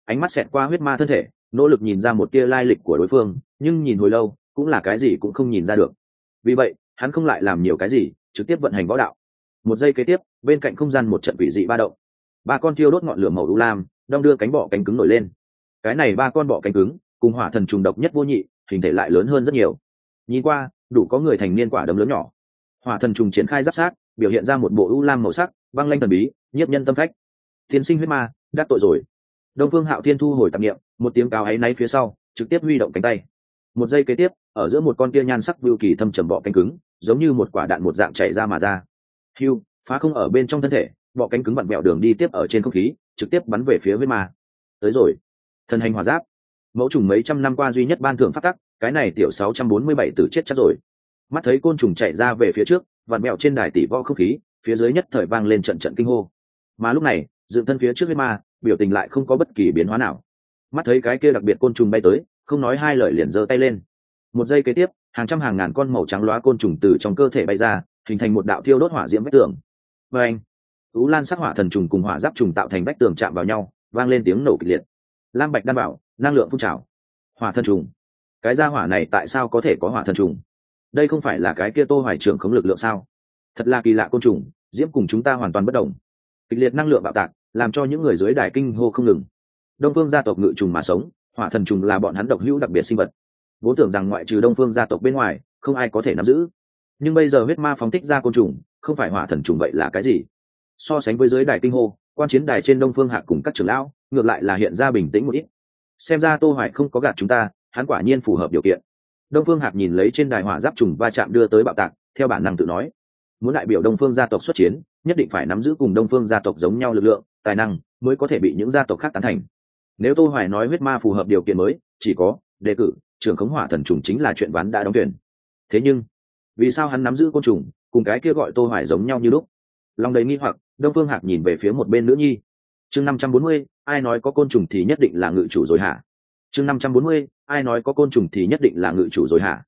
Ánh mắt xẹt qua huyết ma thân thể nỗ lực nhìn ra một tia lai lịch của đối phương, nhưng nhìn hồi lâu, cũng là cái gì cũng không nhìn ra được. Vì vậy, hắn không lại làm nhiều cái gì, trực tiếp vận hành võ đạo. Một giây kế tiếp, bên cạnh không gian một trận quỷ dị ba động. Ba con thiêu đốt ngọn lửa màu đu lam đong đưa cánh bọ cánh cứng nổi lên. Cái này ba con bọ cánh cứng, cùng hỏa thần trùng độc nhất vô nhị, hình thể lại lớn hơn rất nhiều. Nhìn qua, đủ có người thành niên quả đấm lớn nhỏ. Hỏa thần trùng triển khai giáp sát, biểu hiện ra một bộ u lam màu sắc băng lanh thần bí, nhiếp nhân tâm phách. Tiên sinh huyết ma, đắc tội rồi đông phương hạo thiên thu hồi tạp nghiệm một tiếng cao áy náy phía sau, trực tiếp huy động cánh tay. Một giây kế tiếp, ở giữa một con kia nhan sắc vưu kỳ thâm trầm bọ cánh cứng, giống như một quả đạn một dạng chạy ra mà ra. Hiu phá không ở bên trong thân thể, bọ cánh cứng vặn vẹo đường đi tiếp ở trên không khí, trực tiếp bắn về phía huyết ma. Tới rồi. Thần hành hòa giáp. Mẫu trùng mấy trăm năm qua duy nhất ban thưởng phát tắc, cái này tiểu sáu trăm bốn mươi bảy tử chết chắc rồi. Mắt thấy côn trùng chạy ra về phía trước, vặn mẹo trên đài tỷ vo không khí, phía dưới nhất thời vang lên trận trận kinh hô. Mà lúc này, dựng thân phía trước huyết ma biểu tình lại không có bất kỳ biến hóa nào. Mắt thấy cái kia đặc biệt côn trùng bay tới, không nói hai lời liền giơ tay lên. Một giây kế tiếp, hàng trăm hàng ngàn con màu trắng loá côn trùng từ trong cơ thể bay ra, hình thành một đạo thiêu đốt hỏa diễm vách tường. Và anh, tú lan sắc hỏa thần trùng cùng hỏa giáp trùng tạo thành vách tường chạm vào nhau, vang lên tiếng nổ kịch liệt. Lam bạch đan bảo, năng lượng phun trào. Hỏa thần trùng. Cái gia hỏa này tại sao có thể có hỏa thần trùng? Đây không phải là cái kia tô hoài trưởng khống lực lượng sao? Thật là kỳ lạ côn trùng, diễm cùng chúng ta hoàn toàn bất đồng. Kịch liệt năng lượng bạo tạc làm cho những người dưới đài kinh hô không ngừng. Đông phương gia tộc ngự trùng mà sống, hỏa thần trùng là bọn hắn độc hữu đặc biệt sinh vật. Vốn tưởng rằng ngoại trừ đông phương gia tộc bên ngoài, không ai có thể nắm giữ. Nhưng bây giờ huyết ma phóng thích ra côn trùng, không phải hỏa thần trùng vậy là cái gì? So sánh với dưới đài kinh hô, quan chiến đài trên đông phương hạ cùng các trưởng lão, ngược lại là hiện ra bình tĩnh một ít. Xem ra tô hoài không có gạt chúng ta, hắn quả nhiên phù hợp điều kiện. Đông phương hạc nhìn lấy trên đài hỏa giáp trùng va chạm đưa tới bạo tạc, theo bản năng tự nói, muốn đại biểu đông phương gia tộc xuất chiến, nhất định phải nắm giữ cùng đông phương gia tộc giống nhau lực lượng tài năng mới có thể bị những gia tộc khác tán thành. Nếu tô hoài nói huyết ma phù hợp điều kiện mới chỉ có đề cử trưởng khống hỏa thần trùng chính là chuyện ván đã đóng tuyển. Thế nhưng vì sao hắn nắm giữ côn trùng cùng cái kia gọi tô hoài giống nhau như lúc? Lòng đầy nghi hoặc đông phương hạc nhìn về phía một bên nữ nhi. Chương 540, ai nói có côn trùng thì nhất định là ngự chủ rồi hả? Chương 540, ai nói có côn trùng thì nhất định là ngự chủ rồi hả?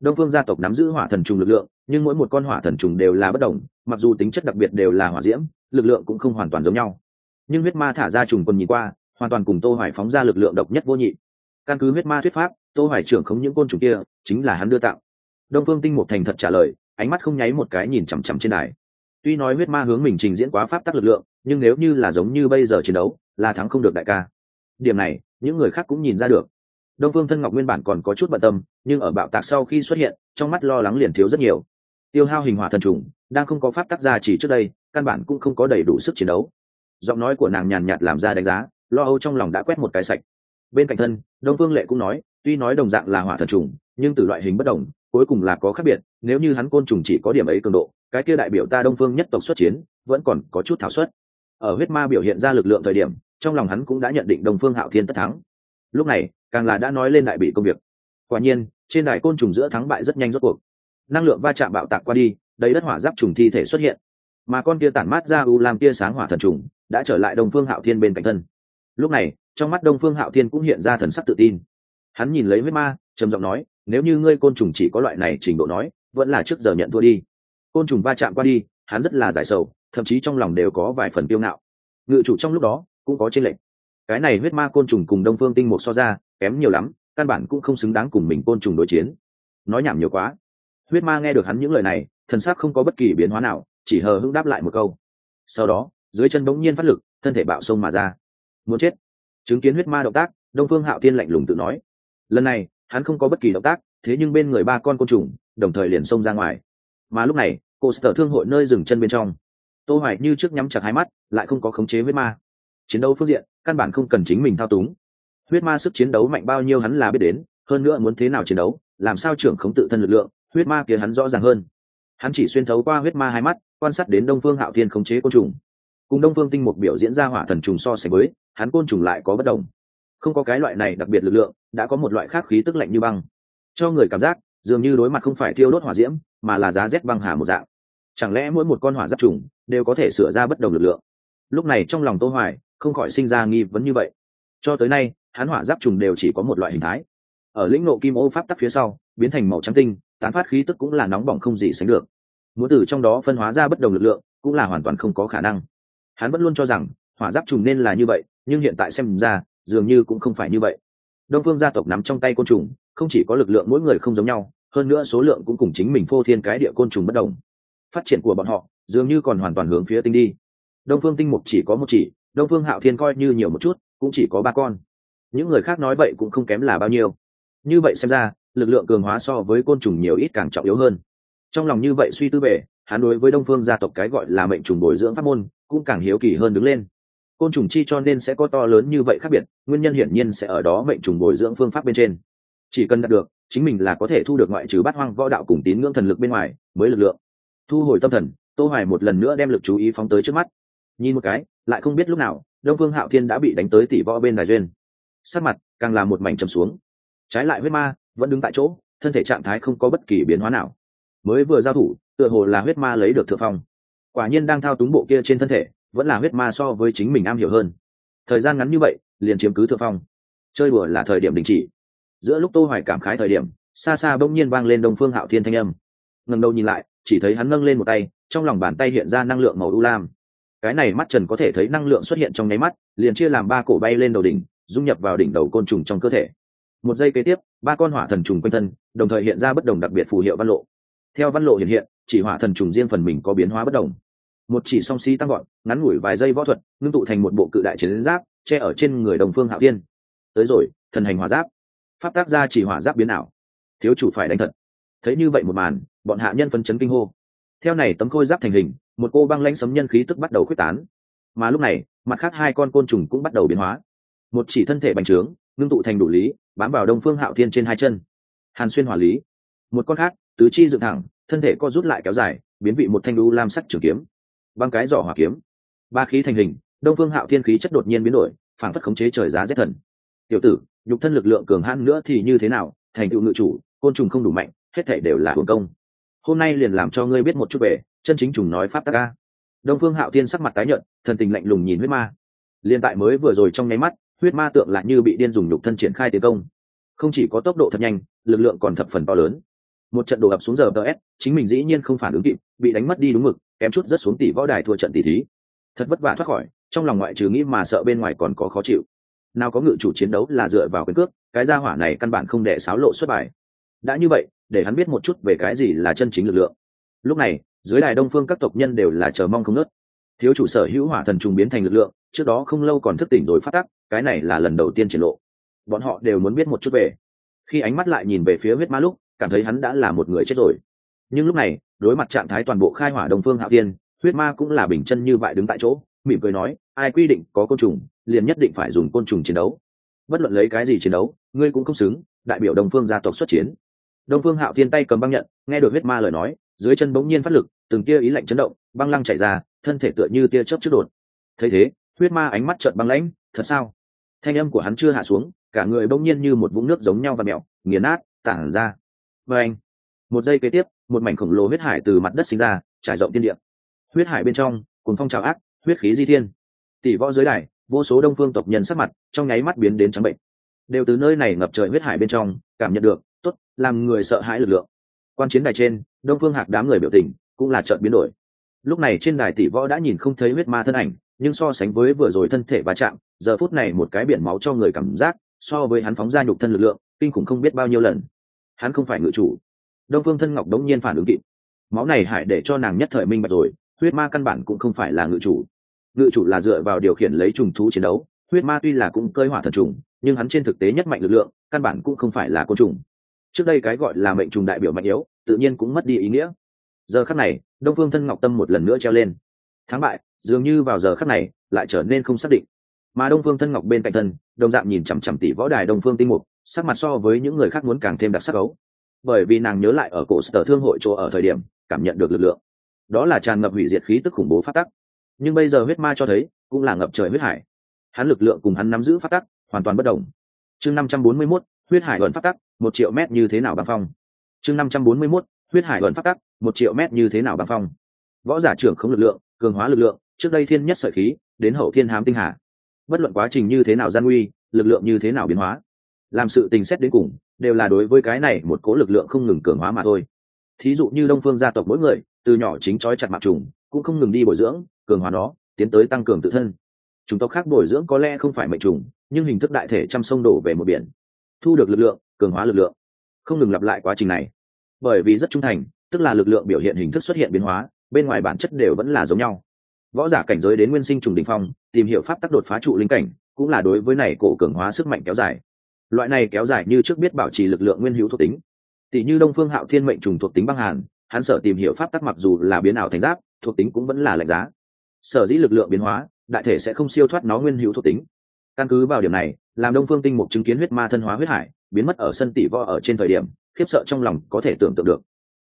Đông phương gia tộc nắm giữ hỏa thần trùng lực lượng nhưng mỗi một con hỏa thần trùng đều là bất đồng mặc dù tính chất đặc biệt đều là hỏa diễm lực lượng cũng không hoàn toàn giống nhau nhưng huyết ma thả ra trùng quân nhìn qua, hoàn toàn cùng tô hoài phóng ra lực lượng độc nhất vô nhị. Căn cứ huyết ma thuyết pháp, tô hoài trưởng không những côn trùng kia, chính là hắn đưa tặng đông phương tinh một thành thật trả lời, ánh mắt không nháy một cái nhìn chằm chằm trên đài. Tuy nói huyết ma hướng mình trình diễn quá pháp tắc lực lượng, nhưng nếu như là giống như bây giờ chiến đấu, là thắng không được đại ca. Điểm này, những người khác cũng nhìn ra được. Đông phương thân ngọc nguyên bản còn có chút bận tâm, nhưng ở bạo tạc sau khi xuất hiện, trong mắt lo lắng liền thiếu rất nhiều. Tiêu hao hình hỏa thần trùng, đang không có pháp tắc gia chỉ trước đây, căn bản cũng không có đầy đủ sức chiến đấu giọng nói của nàng nhàn nhạt làm ra đánh giá, lo âu trong lòng đã quét một cái sạch. Bên cạnh thân, đông phương lệ cũng nói, tuy nói đồng dạng là hỏa thần trùng, nhưng từ loại hình bất đồng, cuối cùng là có khác biệt, nếu như hắn côn trùng chỉ có điểm ấy cường độ, cái kia đại biểu ta đông phương nhất tộc xuất chiến, vẫn còn có chút thảo suất. Ở huyết ma biểu hiện ra lực lượng thời điểm, trong lòng hắn cũng đã nhận định đông phương hạo thiên tất thắng. Lúc này, càng là đã nói lên đại bị công việc. Quả nhiên, trên đài côn trùng giữa thắng bại rất nhanh rốt cuộc. Năng lượng va chạm bạo tạc qua đi, đầy đất hỏa giáp trùng thi thể xuất hiện. Mà con kia tản mát ra u làm tia sáng hỏa thần trùng đã trở lại đông phương hạo thiên bên cạnh thân. Lúc này, trong mắt đông phương hạo thiên cũng hiện ra thần sắc tự tin. Hắn nhìn lấy huyết ma, trầm giọng nói, nếu như ngươi côn trùng chỉ có loại này trình độ nói, vẫn là trước giờ nhận thua đi. Côn trùng va chạm qua đi, hắn rất là giải sầu, thậm chí trong lòng đều có vài phần kiêu ngạo. Ngự chủ trong lúc đó cũng có trên lệnh cái này huyết ma côn trùng cùng đông phương tinh một so ra, kém nhiều lắm, căn bản cũng không xứng đáng cùng mình côn trùng đối chiến. Nói nhảm nhiều quá. Huyết ma nghe được hắn những lời này, thần sắc không có bất kỳ biến hóa nào, chỉ hờ hững đáp lại một câu. Sau đó dưới chân bỗng nhiên phát lực, thân thể bạo sông mà ra. Muốn chết. Chứng kiến huyết ma động tác, đông phương hạo thiên lạnh lùng tự nói. Lần này, hắn không có bất kỳ động tác, thế nhưng bên người ba con côn trùng, đồng thời liền xông ra ngoài. Mà lúc này, cô sở thương hội nơi dừng chân bên trong. Tô hoài như trước nhắm chặt hai mắt, lại không có khống chế huyết ma. Chiến đấu phương diện, căn bản không cần chính mình thao túng. Huyết ma sức chiến đấu mạnh bao nhiêu hắn là biết đến, hơn nữa muốn thế nào chiến đấu, làm sao trưởng khống tự thân lực lượng, huyết ma kia hắn rõ ràng hơn. Hắn chỉ xuyên thấu qua huyết ma hai mắt, quan sát đến đông phương hạo thiên khống chế côn trùng cùng đông phương tinh mục biểu diễn ra hỏa thần trùng so sánh với, hắn côn trùng lại có bất đồng. Không có cái loại này đặc biệt lực lượng, đã có một loại khác khí tức lạnh như băng. Cho người cảm giác, dường như đối mặt không phải thiêu đốt hỏa diễm, mà là giá rét băng hà một dạng. Chẳng lẽ mỗi một con hỏa giáp trùng đều có thể sửa ra bất đồng lực lượng? Lúc này trong lòng tô hoài không khỏi sinh ra nghi vấn như vậy. Cho tới nay, hắn hỏa giáp trùng đều chỉ có một loại hình thái. Ở lĩnh nộ kim ô pháp tắc phía sau, biến thành màu trắng tinh, tán phát khí tức cũng là nóng bỏng không gì sánh được. Muốn từ trong đó phân hóa ra bất đồng lực lượng, cũng là hoàn toàn không có khả năng hắn vẫn luôn cho rằng, hỏa giáp trùng nên là như vậy, nhưng hiện tại xem ra, dường như cũng không phải như vậy. Đông phương gia tộc nắm trong tay côn trùng, không chỉ có lực lượng mỗi người không giống nhau, hơn nữa số lượng cũng cùng chính mình phô thiên cái địa côn trùng bất đồng. Phát triển của bọn họ, dường như còn hoàn toàn hướng phía tinh đi. Đông phương tinh mục chỉ có một chỉ, đông phương hạo thiên coi như nhiều một chút, cũng chỉ có ba con. Những người khác nói vậy cũng không kém là bao nhiêu. Như vậy xem ra, lực lượng cường hóa so với côn trùng nhiều ít càng trọng yếu hơn. Trong lòng như vậy suy tư về, hắn đối với đông phương gia tộc cái gọi là mệnh trùng bồi dưỡng pháp môn cũng càng hiếu kỳ hơn đứng lên. Côn trùng chi cho nên sẽ có to lớn như vậy khác biệt, nguyên nhân hiển nhiên sẽ ở đó mệnh trùng bồi dưỡng phương pháp bên trên. Chỉ cần đạt được, chính mình là có thể thu được ngoại trừ bát hoang võ đạo cùng tín ngưỡng thần lực bên ngoài, mới lực lượng. Thu hồi tâm thần, tô hoài một lần nữa đem lực chú ý phóng tới trước mắt. Nhìn một cái, lại không biết lúc nào, đông vương hạo thiên đã bị đánh tới tỷ võ bên đài duyên. Sát mặt càng là một mảnh trầm xuống. Trái lại huyết ma vẫn đứng tại chỗ, thân thể trạng thái không có bất kỳ biến hóa nào. Mới vừa giao thủ, tựa hồ là huyết ma lấy được thượng phong quả nhiên đang thao túng bộ kia trên thân thể, vẫn là huyết ma so với chính mình am hiểu hơn. Thời gian ngắn như vậy, liền chiếm cứ thượng phong. Chơi đùa là thời điểm đình chỉ. Giữa lúc tô hoài cảm khái thời điểm, xa xa bỗng nhiên vang lên đông phương hạo thiên thanh âm. Ngẩng đầu nhìn lại, chỉ thấy hắn nâng lên một tay, trong lòng bàn tay hiện ra năng lượng màu u lam. Cái này mắt trần có thể thấy năng lượng xuất hiện trong nháy mắt, liền chia làm ba cổ bay lên đầu đỉnh, dung nhập vào đỉnh đầu côn trùng trong cơ thể. Một giây kế tiếp, ba con hỏa thần trùng quanh thân, đồng thời hiện ra bất đồng đặc biệt phù hiệu văn lộ. Theo văn lộ hiện hiện, chỉ hỏa thần trùng riêng phần mình có biến hóa bất đồng một chỉ song xí tăng gọn ngắn ngủi vài giây võ thuật, ngưng tụ thành một bộ cự đại chiến giáp, che ở trên người đồng phương hạo tiên tới rồi, thần hành hỏa giáp. Pháp tác gia chỉ hỏa giáp biến ảo. Thiếu chủ phải đánh thật. Thấy như vậy một màn, bọn hạ nhân phân chấn kinh hô. Theo này tấm khôi giáp thành hình, một cô băng lãnh sấm nhân khí tức bắt đầu quyết tán. Mà lúc này, mặt khác hai con côn trùng cũng bắt đầu biến hóa. Một chỉ thân thể bành trướng, ngưng tụ thành đủ lý, bám vào đông phương hạo thiên trên hai chân. Hàn xuyên hỏa lý. Một con khác, tứ chi dựng thẳng, thân thể co rút lại kéo dài, biến vị một thanh đu lam sắc trường kiếm băng cái giỏ hỏa kiếm. Ba khí thành hình, đông phương hạo thiên khí chất đột nhiên biến đổi phản phất khống chế trời giá rét thần. Tiểu tử, nhục thân lực lượng cường hãn nữa thì như thế nào? Thành tựu ngự chủ, côn trùng không đủ mạnh, hết thể đều là hưởng công. Hôm nay liền làm cho ngươi biết một chút về, chân chính trùng nói pháp tắc ca đông phương hạo thiên sắc mặt tái nhợt, thần tình lạnh lùng nhìn huyết ma. Liên tại mới vừa rồi trong nháy mắt, huyết ma tượng lại như bị điên dùng nhục thân triển khai tiến công. Không chỉ có tốc độ thật nhanh, lực lượng còn thập phần to lớn. Một trận đổ ập xuống giờ ts chính mình dĩ nhiên không phản ứng kịp, bị đánh mất đi đúng mực kém chút rất xuống tỷ võ đài thua trận tỷ thí. Thật vất vả thoát khỏi, trong lòng ngoại trừ nghĩ mà sợ bên ngoài còn có khó chịu. Nào có ngự chủ chiến đấu là dựa vào quyền cước, cái gia hỏa này căn bản không để xáo lộ xuất bài. Đã như vậy, để hắn biết một chút về cái gì là chân chính lực lượng. Lúc này, dưới đài đông phương các tộc nhân đều là chờ mong không nớt thiếu chủ sở hữu hỏa thần trùng biến thành lực lượng, trước đó không lâu còn thức tỉnh rồi phát tắc, cái này là lần đầu tiên triển lộ. Bọn họ đều muốn biết một chút về. Khi ánh mắt lại nhìn về phía huyết ma lúc, cảm thấy hắn đã là một người chết rồi nhưng lúc này, đối mặt trạng thái toàn bộ khai hỏa đồng phương hạo tiên huyết ma cũng là bình chân như vậy đứng tại chỗ, mỉm cười nói, ai quy định có côn trùng, liền nhất định phải dùng côn trùng chiến đấu. Bất luận lấy cái gì chiến đấu, ngươi cũng không xứng, đại biểu đồng phương gia tộc xuất chiến. Đông phương hạo thiên tay cầm băng nhận, nghe được huyết ma lời nói, dưới chân bỗng nhiên phát lực, từng tia ý lạnh chấn động, băng lăng chảy ra, thân thể tựa như tia chớp trước đột. Thấy thế, huyết ma ánh mắt trợn băng lãnh, thật sao? Thanh âm của hắn chưa hạ xuống, cả người bỗng nhiên như một vũng nước giống nhau và mẹo nghiền nát, tản ra. Và anh, một giây kế tiếp một mảnh khổng lồ huyết hải từ mặt đất sinh ra, trải rộng tiên địa. Huyết hải bên trong cùng phong trào ác, huyết khí di thiên. Tỷ võ dưới đài, vô số đông phương tộc nhân sắc mặt trong nháy mắt biến đến trắng bệnh. Đều từ nơi này ngập trời huyết hải bên trong, cảm nhận được, tốt, làm người sợ hãi lực lượng. Quan chiến đài trên, đông phương hạc đám người biểu tình cũng là trợn biến đổi. Lúc này trên đài tỷ võ đã nhìn không thấy huyết ma thân ảnh, nhưng so sánh với vừa rồi thân thể va chạm, giờ phút này một cái biển máu cho người cảm giác, so với hắn phóng ra nhục thân lực lượng, kinh khủng không biết bao nhiêu lần. Hắn không phải ngự chủ đông phương thân ngọc đống nhiên phản ứng kịp. Máu này hại để cho nàng nhất thời minh bạch rồi, huyết ma căn bản cũng không phải là ngự chủ. Ngự chủ là dựa vào điều khiển lấy trùng thú chiến đấu, huyết ma tuy là cũng cơi hỏa thần trùng, nhưng hắn trên thực tế nhất mạnh lực lượng, căn bản cũng không phải là côn trùng. Trước đây cái gọi là mệnh trùng đại biểu mạnh yếu, tự nhiên cũng mất đi ý nghĩa. Giờ khắc này, đông phương thân ngọc tâm một lần nữa treo lên. Thắng bại, dường như vào giờ khắc này, lại trở nên không xác định. Mà đông phương thân ngọc bên cạnh thân, đồng dạng nhìn chằm chằm tỷ võ đài đông phương tinh mục, sắc mặt so với những người khác muốn càng thêm đặc sắc ấu bởi vì nàng nhớ lại ở cổ sở thương hội chỗ ở thời điểm cảm nhận được lực lượng. Đó là tràn ngập hủy diệt khí tức khủng bố phát tắc. Nhưng bây giờ huyết ma cho thấy cũng là ngập trời huyết hải. Hắn lực lượng cùng hắn nắm giữ phát tắc hoàn toàn bất đồng. Chương năm trăm bốn mươi 541, huyết hải luận phát tắc một triệu mét như thế nào bằng phong? Chương năm trăm bốn mươi 541, huyết hải luận phát tắc một triệu mét như thế nào bằng phong? Võ giả trưởng không lực lượng cường hóa lực lượng trước đây thiên nhất sợi khí đến hậu thiên hám tinh hà. Bất luận quá trình như thế nào gian nguy lực lượng như thế nào biến hóa làm sự tình xét đến cùng đều là đối với cái này một cố lực lượng không ngừng cường hóa mà thôi. Thí dụ như đông phương gia tộc mỗi người, từ nhỏ chính trói chặt mặt trùng, cũng không ngừng đi bồi dưỡng, cường hóa nó, tiến tới tăng cường tự thân. Chúng tộc khác bồi dưỡng có lẽ không phải mệnh trùng, nhưng hình thức đại thể trăm sông đổ về một biển, thu được lực lượng, cường hóa lực lượng, không ngừng lặp lại quá trình này. Bởi vì rất trung thành, tức là lực lượng biểu hiện hình thức xuất hiện biến hóa, bên ngoài bản chất đều vẫn là giống nhau. Võ giả cảnh giới đến nguyên sinh trùng đ ỉ n h phong, tìm hiểu pháp tắc đột phá trụ linh cảnh, cũng là đối với này cổ cường hóa sức mạnh kéo dài loại này kéo dài như trước biết bảo trì lực lượng nguyên hữu thuộc tính. Tỷ như đông phương hạo thiên mệnh trùng thuộc tính băng hàn, hắn sở tìm hiểu pháp tắc mặc dù là biến ảo thành giáp, thuộc tính cũng vẫn là lạnh giá. Sở dĩ lực lượng biến hóa, đại thể sẽ không siêu thoát nó nguyên hữu thuộc tính. Căn cứ vào điểm này, làm đông phương tinh mục chứng kiến huyết ma thân hóa huyết hải, biến mất ở sân tỷ võ ở trên thời điểm, khiếp sợ trong lòng có thể tưởng tượng được.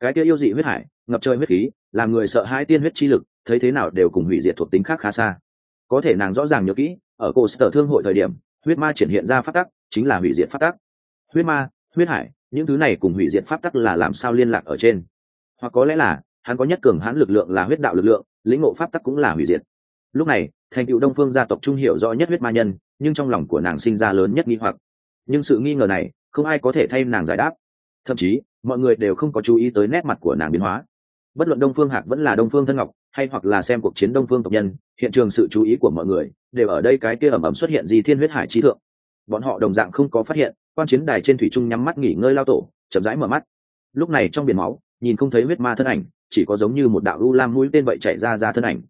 Cái kia yêu dị huyết hải, ngập trời huyết khí, làm người sợ hai tiên huyết chi lực, thấy thế nào đều cùng hủy diệt thuộc tính khác khá xa. Có thể nàng rõ ràng nhớ kỹ, ở cổ sở thương hội thời điểm huyết ma triển hiện ra phát tắc, chính là hủy diệt phát tắc. Huyết ma, huyết hải, những thứ này cùng hủy diệt pháp tắc là làm sao liên lạc ở trên? Hoặc có lẽ là, hắn có nhất cường hãn lực lượng là huyết đạo lực lượng, lĩnh ngộ pháp tắc cũng là hủy diệt. Lúc này, thành cựu đông phương gia tộc trung hiểu rõ nhất huyết ma nhân, nhưng trong lòng của nàng sinh ra lớn nhất nghi hoặc. Nhưng sự nghi ngờ này, không ai có thể thay nàng giải đáp. Thậm chí, mọi người đều không có chú ý tới nét mặt của nàng biến hóa bất luận đông phương hạc vẫn là đông phương thân ngọc, hay hoặc là xem cuộc chiến đông phương tộc nhân, hiện trường sự chú ý của mọi người đều ở đây cái kia ẩm ẩm xuất hiện gì thiên huyết hải trí thượng. Bọn họ đồng dạng không có phát hiện, quan chiến đài trên thủy trung nhắm mắt nghỉ ngơi lao tổ, chậm rãi mở mắt. Lúc này trong biển máu, nhìn không thấy huyết ma thân ảnh, chỉ có giống như một đạo u lam mũi tên vậy chạy ra ra thân ảnh.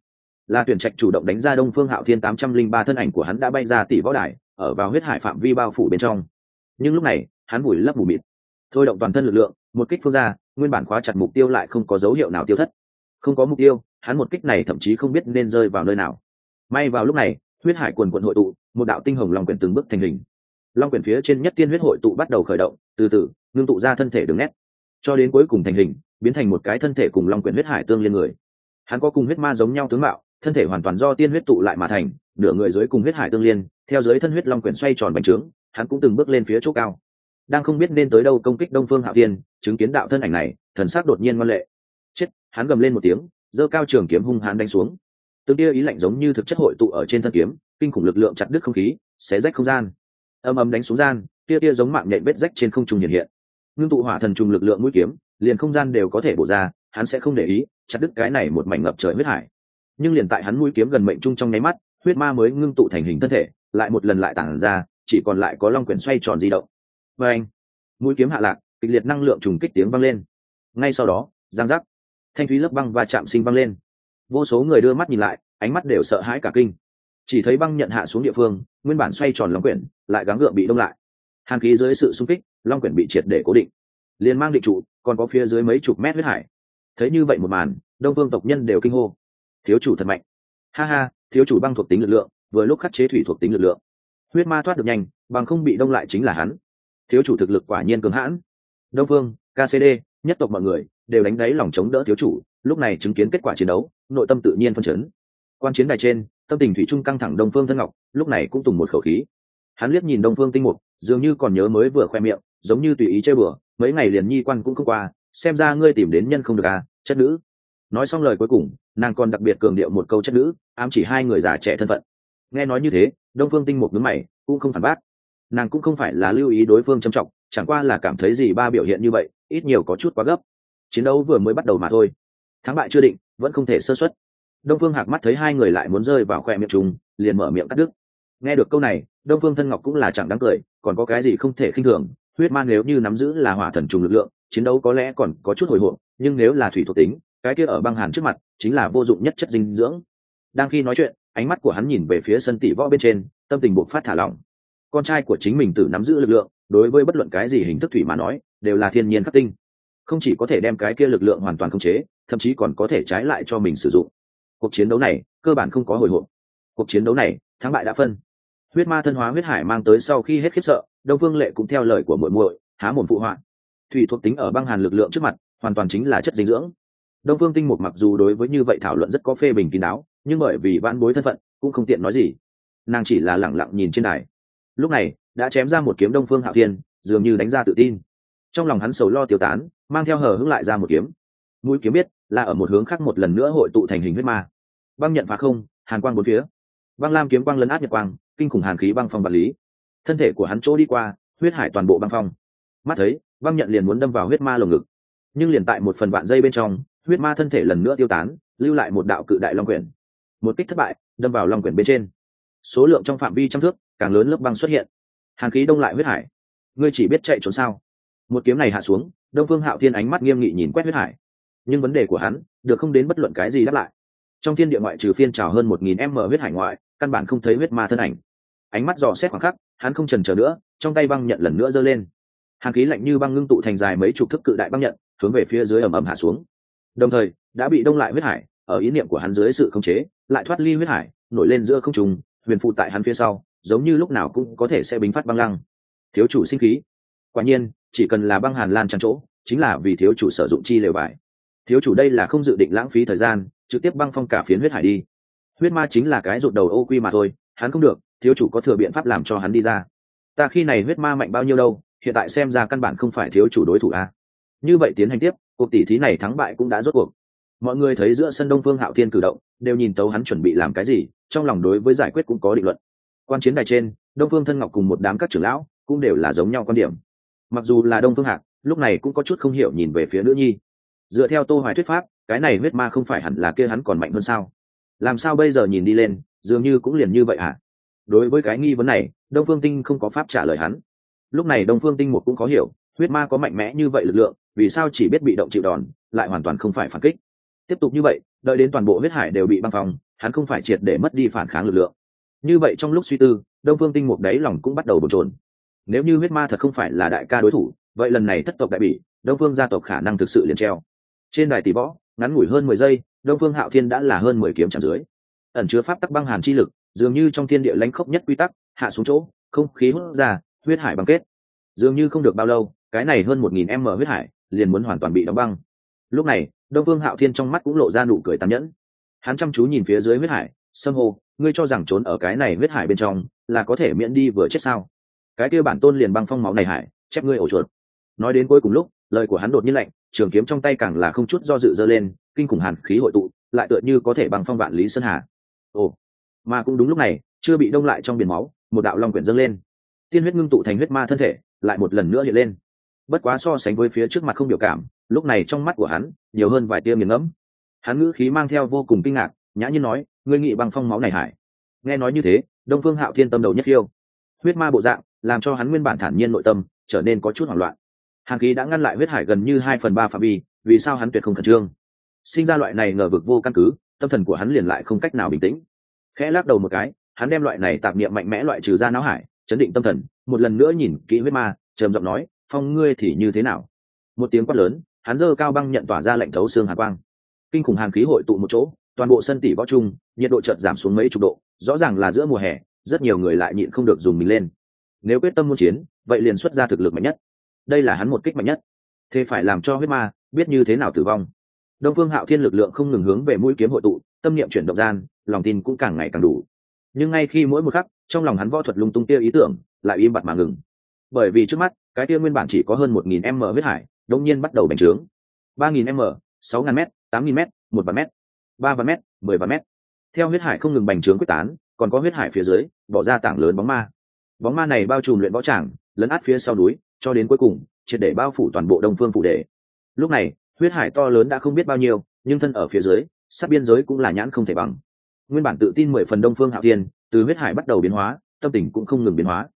Là tuyển trạch chủ động đánh ra đông phương hạo thiên tám trăm linh ba thân ảnh của hắn đã bay ra tỷ võ đài, ở vào huyết hải phạm vi bao phủ bên trong. Nhưng lúc này, hắn vùi lấp mù mịt. Thôi động toàn thân lực lượng, một kích phương ra nguyên bản khóa chặt mục tiêu lại không có dấu hiệu nào tiêu thất. Không có mục tiêu, hắn một kích này thậm chí không biết nên rơi vào nơi nào. May vào lúc này, huyết hải quần quận hội tụ, một đạo tinh hồng long quyển từng bước thành hình. Long quyển phía trên nhất tiên huyết hội tụ bắt đầu khởi động, từ từ, ngưng tụ ra thân thể đường nét. Cho đến cuối cùng thành hình, biến thành một cái thân thể cùng long quyển huyết hải tương liên người. Hắn có cùng huyết ma giống nhau tướng mạo, thân thể hoàn toàn do tiên huyết tụ lại mà thành, nửa người dưới cùng huyết hải tương liên, theo dưới thân huyết long quyển xoay tròn bành trướng, hắn cũng từng bước lên phía chỗ cao đang không biết nên tới đâu công kích đông phương hạo Thiên, chứng kiến đạo thân ảnh này thần sắc đột nhiên ngoan lệ. Chết, hắn gầm lên một tiếng giơ cao trường kiếm hung hãn đánh xuống. Tương tia ý lạnh giống như thực chất hội tụ ở trên thân kiếm kinh khủng lực lượng chặt đứt không khí xé rách không gian. Âm âm đánh xuống gian tia tia giống mạng nhện vết rách trên không trung hiện hiện. Ngưng tụ hỏa thần trùng lực lượng mũi kiếm liền không gian đều có thể bổ ra hắn sẽ không để ý chặt đứt cái này một mảnh ngập trời huyết hải. Nhưng liền tại hắn mũi kiếm gần mệnh trung trong nháy mắt huyết ma mới ngưng tụ thành hình thân thể lại một lần lại tản ra chỉ còn lại có long quyển xoay tròn di động vê anh, mũi kiếm hạ lạc, kịch liệt năng lượng trùng kích tiếng vang lên. Ngay sau đó, giang giác, thanh thúy lớp băng và chạm sinh vang lên. Vô số người đưa mắt nhìn lại, ánh mắt đều sợ hãi cả kinh. Chỉ thấy băng nhận hạ xuống địa phương, nguyên bản xoay tròn long quyển, lại gắng gượng bị đông lại. Hàn khí dưới sự xung kích, long quyển bị triệt để cố định. Liền mang định trụ, còn có phía dưới mấy chục mét huyết hải. Thấy như vậy một màn, đông vương tộc nhân đều kinh hô. Thiếu chủ thật mạnh. Ha ha, thiếu chủ băng thuộc tính lực lượng, vừa lúc khắc chế thủy thuộc tính lực lượng. Huyết ma thoát được nhanh, bằng không bị đông lại chính là hắn thiếu chủ thực lực quả nhiên cường hãn. Đông phương kcd nhất tộc mọi người đều đánh đáy lòng chống đỡ thiếu chủ, lúc này chứng kiến kết quả chiến đấu, nội tâm tự nhiên phân chấn. Quan chiến đài trên, tâm tình thủy trung căng thẳng đông phương thân ngọc, lúc này cũng tùng một khẩu khí. Hắn liếc nhìn đông phương tinh mục, dường như còn nhớ mới vừa khoe miệng, giống như tùy ý chơi bừa, mấy ngày liền nhi quan cũng không qua, xem ra ngươi tìm đến nhân không được à chất nữ. Nói xong lời cuối cùng, nàng còn đặc biệt cường điệu một câu chất nữ, ám chỉ hai người già trẻ thân phận. Nghe nói như thế, đông phương tinh mục nhướng mày, cũng không phản bác nàng cũng không phải là lưu ý đối phương châm trọng, chẳng qua là cảm thấy gì ba biểu hiện như vậy, ít nhiều có chút quá gấp. Chiến đấu vừa mới bắt đầu mà thôi. Thắng bại chưa định, vẫn không thể sơ xuất đông phương hạc mắt thấy hai người lại muốn rơi vào khoe miệng chúng liền mở miệng cắt đứt. Nghe được câu này, đông phương thân ngọc cũng là chẳng đáng cười, còn có cái gì không thể khinh thường, huyết man nếu như nắm giữ là hỏa thần trùng lực lượng, chiến đấu có lẽ còn có chút hồi hộp, nhưng nếu là thủy thuộc tính, cái kia ở băng hàn trước mặt, chính là vô dụng nhất chất dinh dưỡng. Đang khi nói chuyện, ánh mắt của hắn nhìn về phía sân tỷ võ bên trên, tâm tình buộc phát thả lỏng con trai của chính mình tự nắm giữ lực lượng, đối với bất luận cái gì hình thức thủy mà nói, đều là thiên nhiên khắc tinh. Không chỉ có thể đem cái kia lực lượng hoàn toàn khống chế, thậm chí còn có thể trái lại cho mình sử dụng. Cuộc chiến đấu này, cơ bản không có hồi hộp. Cuộc chiến đấu này, thắng bại đã phân. Huyết ma thân hóa huyết hải mang tới sau khi hết khiếp sợ, đông phương lệ cũng theo lời của muội muội, há mồm phụ họa. Thủy thuộc tính ở băng hàn lực lượng trước mặt, hoàn toàn chính là chất dinh dưỡng. Đông phương tinh mục mặc dù đối với như vậy thảo luận rất có phê bình kín đáo, nhưng bởi vì vãn bối thân phận, cũng không tiện nói gì. Nàng chỉ là lẳng lặng nhìn trên đài lúc này, đã chém ra một kiếm đông phương hạo thiên, dường như đánh ra tự tin. Trong lòng hắn sầu lo tiêu tán, mang theo hờ hững lại ra một kiếm. Mũi kiếm biết, là ở một hướng khác một lần nữa hội tụ thành hình huyết ma. Băng nhận phá không, hàn quang bốn phía. Băng lam kiếm quang lấn át nhật quang, kinh khủng hàn khí băng phong vật lý. Thân thể của hắn chỗ đi qua, huyết hải toàn bộ băng phong. Mắt thấy, băng nhận liền muốn đâm vào huyết ma lồng ngực. Nhưng liền tại một phần vạn dây bên trong, huyết ma thân thể lần nữa tiêu tán, lưu lại một đạo cự đại long quyển. Một kích thất bại, đâm vào long quyển bên trên. Số lượng trong phạm vi trăm thước càng lớn lớp băng xuất hiện. Hàn khí đông lại huyết hải. Ngươi chỉ biết chạy trốn sao? Một kiếm này hạ xuống, đông phương hạo thiên ánh mắt nghiêm nghị nhìn quét huyết hải. Nhưng vấn đề của hắn, được không đến bất luận cái gì đáp lại. Trong thiên địa ngoại trừ phiên trào hơn một nghìn m huyết hải ngoại, căn bản không thấy huyết ma thân ảnh. Ánh mắt dò xét khoảng khắc, hắn không trần chờ nữa, trong tay băng nhận lần nữa giơ lên. Hàng khí lạnh như băng ngưng tụ thành dài mấy chục thức cự đại băng nhận, hướng về phía dưới ầm ầm hạ xuống. Đồng thời, đã bị đông lại huyết hải, ở ý niệm của hắn dưới sự khống chế, lại thoát ly huyết hải, nổi lên giữa không trùng huyền phụ tại hắn phía sau giống như lúc nào cũng có thể sẽ bính phát băng lăng. Thiếu chủ sinh khí. Quả nhiên, chỉ cần là băng hàn lan tràn chỗ, chính là vì thiếu chủ sử dụng chi lều vải thiếu chủ đây là không dự định lãng phí thời gian, trực tiếp băng phong cả phiến huyết hải đi. Huyết ma chính là cái rụt đầu ô quy mà thôi, hắn không được, thiếu chủ có thừa biện pháp làm cho hắn đi ra. Ta khi này huyết ma mạnh bao nhiêu đâu, hiện tại xem ra căn bản không phải thiếu chủ đối thủ a. Như vậy tiến hành tiếp, cuộc tỷ thí này thắng bại cũng đã rốt cuộc. Mọi người thấy giữa sân đông phương hạo thiên cử động, đều nhìn tấu hắn chuẩn bị làm cái gì, trong lòng đối với giải quyết cũng có định luận quan chiến đài trên, đông phương thân ngọc cùng một đám các trưởng lão cũng đều là giống nhau quan điểm. Mặc dù là đông phương hạc, lúc này cũng có chút không hiểu nhìn về phía nữ nhi. Dựa theo tô hoài thuyết pháp, cái này huyết ma không phải hẳn là kia hắn còn mạnh hơn sao? Làm sao bây giờ nhìn đi lên, dường như cũng liền như vậy hả? Đối với cái nghi vấn này, đông phương tinh không có pháp trả lời hắn. Lúc này đông phương tinh một cũng có hiểu, huyết ma có mạnh mẽ như vậy lực lượng, vì sao chỉ biết bị động chịu đòn, lại hoàn toàn không phải phản kích? Tiếp tục như vậy, đợi đến toàn bộ huyết hải đều bị băng phòng hắn không phải triệt để mất đi phản kháng lực lượng như vậy trong lúc suy tư, đông phương tinh mục đáy lòng cũng bắt đầu bồn trồn nếu như huyết ma thật không phải là đại ca đối thủ, vậy lần này thất tộc đại bỉ, đông phương gia tộc khả năng thực sự liền treo. Trên đài tỷ võ, ngắn ngủi hơn mười giây, đông phương hạo thiên đã là hơn mười kiếm chạm dưới. Ẩn chứa pháp tắc băng hàn chi lực, dường như trong thiên địa lãnh khốc nhất quy tắc, hạ xuống chỗ, không khí hút ra, huyết hải băng kết. Dường như không được bao lâu, cái này hơn một nghìn m huyết hải liền muốn hoàn toàn bị đóng băng. Lúc này, đông phương hạo thiên trong mắt cũng lộ ra nụ cười tàn nhẫn. Hắn chăm chú nhìn phía dưới huyết hải sâm hồ, ngươi cho rằng trốn ở cái này huyết hải bên trong là có thể miễn đi vừa chết sao? Cái kia bản tôn liền băng phong máu này hải chép ngươi ổ chuột. Nói đến cuối cùng lúc lời của hắn đột nhiên lạnh trường kiếm trong tay càng là không chút do dự dơ lên kinh khủng hàn khí hội tụ lại tựa như có thể bằng phong vạn lý sơn hà. Ồ mà cũng đúng lúc này chưa bị đông lại trong biển máu một đạo long quyển dâng lên. Tiên huyết ngưng tụ thành huyết ma thân thể lại một lần nữa hiện lên. Bất quá so sánh với phía trước mặt không biểu cảm lúc này trong mắt của hắn nhiều hơn vài tia nghiền ngẫm. Hắn ngữ khí mang theo vô cùng kinh ngạc nhã nhiên nói ngươi nghị bằng phong máu này hải nghe nói như thế, đông phương hạo thiên tâm đầu nhất yêu huyết ma bộ dạng, làm cho hắn nguyên bản thản nhiên nội tâm, trở nên có chút hoảng loạn. Hàng khí đã ngăn lại huyết hải gần như hai phần ba phạm vi, vì sao hắn tuyệt không khẩn trương? Sinh ra loại này ngờ vực vô căn cứ, tâm thần của hắn liền lại không cách nào bình tĩnh. Khẽ lắc đầu một cái, hắn đem loại này tạp niệm mạnh mẽ loại trừ ra não hải, chấn định tâm thần, một lần nữa nhìn kỹ huyết ma, trầm giọng nói, phong, ngươi thì như thế nào? Một tiếng quát lớn, hắn giơ cao băng nhận tỏa ra lệnh thấu xương hàn quang. Kinh khủng hàn khí hội tụ một chỗ toàn bộ sân tỷ võ chung, nhiệt độ chợt giảm xuống mấy chục độ, rõ ràng là giữa mùa hè, rất nhiều người lại nhịn không được dùng mình lên. Nếu quyết tâm muốn chiến, vậy liền xuất ra thực lực mạnh nhất. Đây là hắn một kích mạnh nhất. Thế phải làm cho huyết ma, biết như thế nào tử vong. Đông phương hạo thiên lực lượng không ngừng hướng về mũi kiếm hội tụ, tâm niệm chuyển động gian, lòng tin cũng càng ngày càng đủ. Nhưng ngay khi mỗi một khắc, trong lòng hắn võ thuật lung tung tia ý tưởng, lại im bặt mà ngừng. Bởi vì trước mắt, cái tia nguyên bản chỉ có hơn một nghìn m huyết hải đông nhiên bắt đầu bành trướng. ba nghìn m, sáu nghìn m, tám nghìn m, một vạn m ba vạn m mười vạn m theo huyết hải không ngừng bành trướng quyết tán, còn có huyết hải phía dưới, bỏ ra tảng lớn bóng ma. Bóng ma này bao trùm luyện võ tràng, lấn át phía sau núi, cho đến cuối cùng, triệt để bao phủ toàn bộ đông phương phủ đề lúc này, huyết hải to lớn đã không biết bao nhiêu, nhưng thân ở phía dưới, sát biên giới cũng là nhãn không thể bằng. Nguyên bản tự tin mười phần đông phương hạo thiên, từ huyết hải bắt đầu biến hóa, tâm tình cũng không ngừng biến hóa.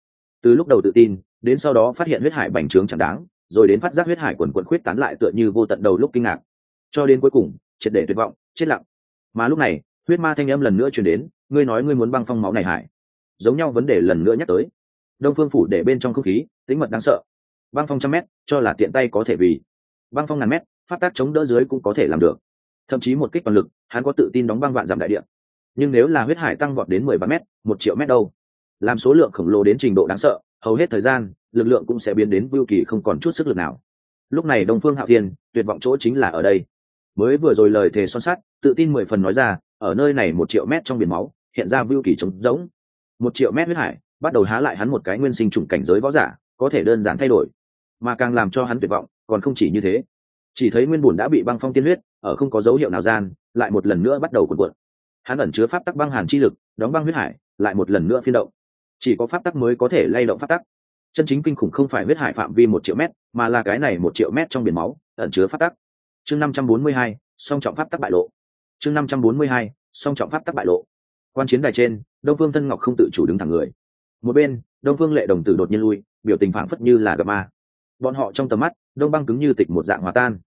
Từ lúc đầu tự tin, đến sau đó phát hiện huyết hải bành trướng chẳng đáng, rồi đến phát giác huyết hải quần quần khuyết tán lại tựa như vô tận đầu lúc kinh ngạc. Cho đến cuối cùng, triệt để tuyệt vọng, chết lặng mà lúc này, huyết ma thanh âm lần nữa truyền đến, ngươi nói ngươi muốn băng phong máu này hải giống nhau vấn đề lần nữa nhắc tới. Đông phương phủ để bên trong không khí tính mật đáng sợ. Băng phong trăm mét, cho là tiện tay có thể vì. Băng phong ngàn mét phát tác chống đỡ dưới cũng có thể làm được. Thậm chí một kích toàn lực, hắn có tự tin đóng băng vạn giảm đại địa. Nhưng nếu là huyết hải tăng vọt đến mười ba m một triệu m đâu? Làm số lượng khổng lồ đến trình độ đáng sợ, hầu hết thời gian, lực lượng cũng sẽ biến đến vưu kỳ không còn chút sức lực nào. Lúc này đông phương hạo thiên, tuyệt vọng chỗ chính là ở đây mới vừa rồi lời thề son sắt, tự tin mười phần nói ra, ở nơi này một triệu mét trong biển máu, hiện ra vưu kỳ trống rỗng. Một triệu mét huyết hải, bắt đầu há lại hắn một cái nguyên sinh trùng cảnh giới võ giả, có thể đơn giản thay đổi. Mà càng làm cho hắn tuyệt vọng, còn không chỉ như thế. Chỉ thấy nguyên bùn đã bị băng phong tiên huyết, ở không có dấu hiệu nào gian, lại một lần nữa bắt đầu cuộn cuộn. Hắn ẩn chứa pháp tắc băng hàn chi lực, đóng băng huyết hải, lại một lần nữa phiên động. Chỉ có pháp tắc mới có thể lay động pháp tắc. Chân chính kinh khủng không phải huyết hải phạm vi một triệu mét, mà là cái này một triệu mét trong biển máu, ẩn chứa pháp tắc chương năm trăm bốn mươi hai, song trọng pháp tắc bại lộ. Chương năm trăm bốn mươi hai, song trọng pháp tắc bại lộ. Quan chiến đài trên, đông phương thân ngọc không tự chủ đứng thẳng người. Một bên, đông phương lệ đồng tử đột nhiên lui, biểu tình phảng phất như là gặp ma. Bọn họ trong tầm mắt, đông băng cứng như tịch một dạng hòa tan.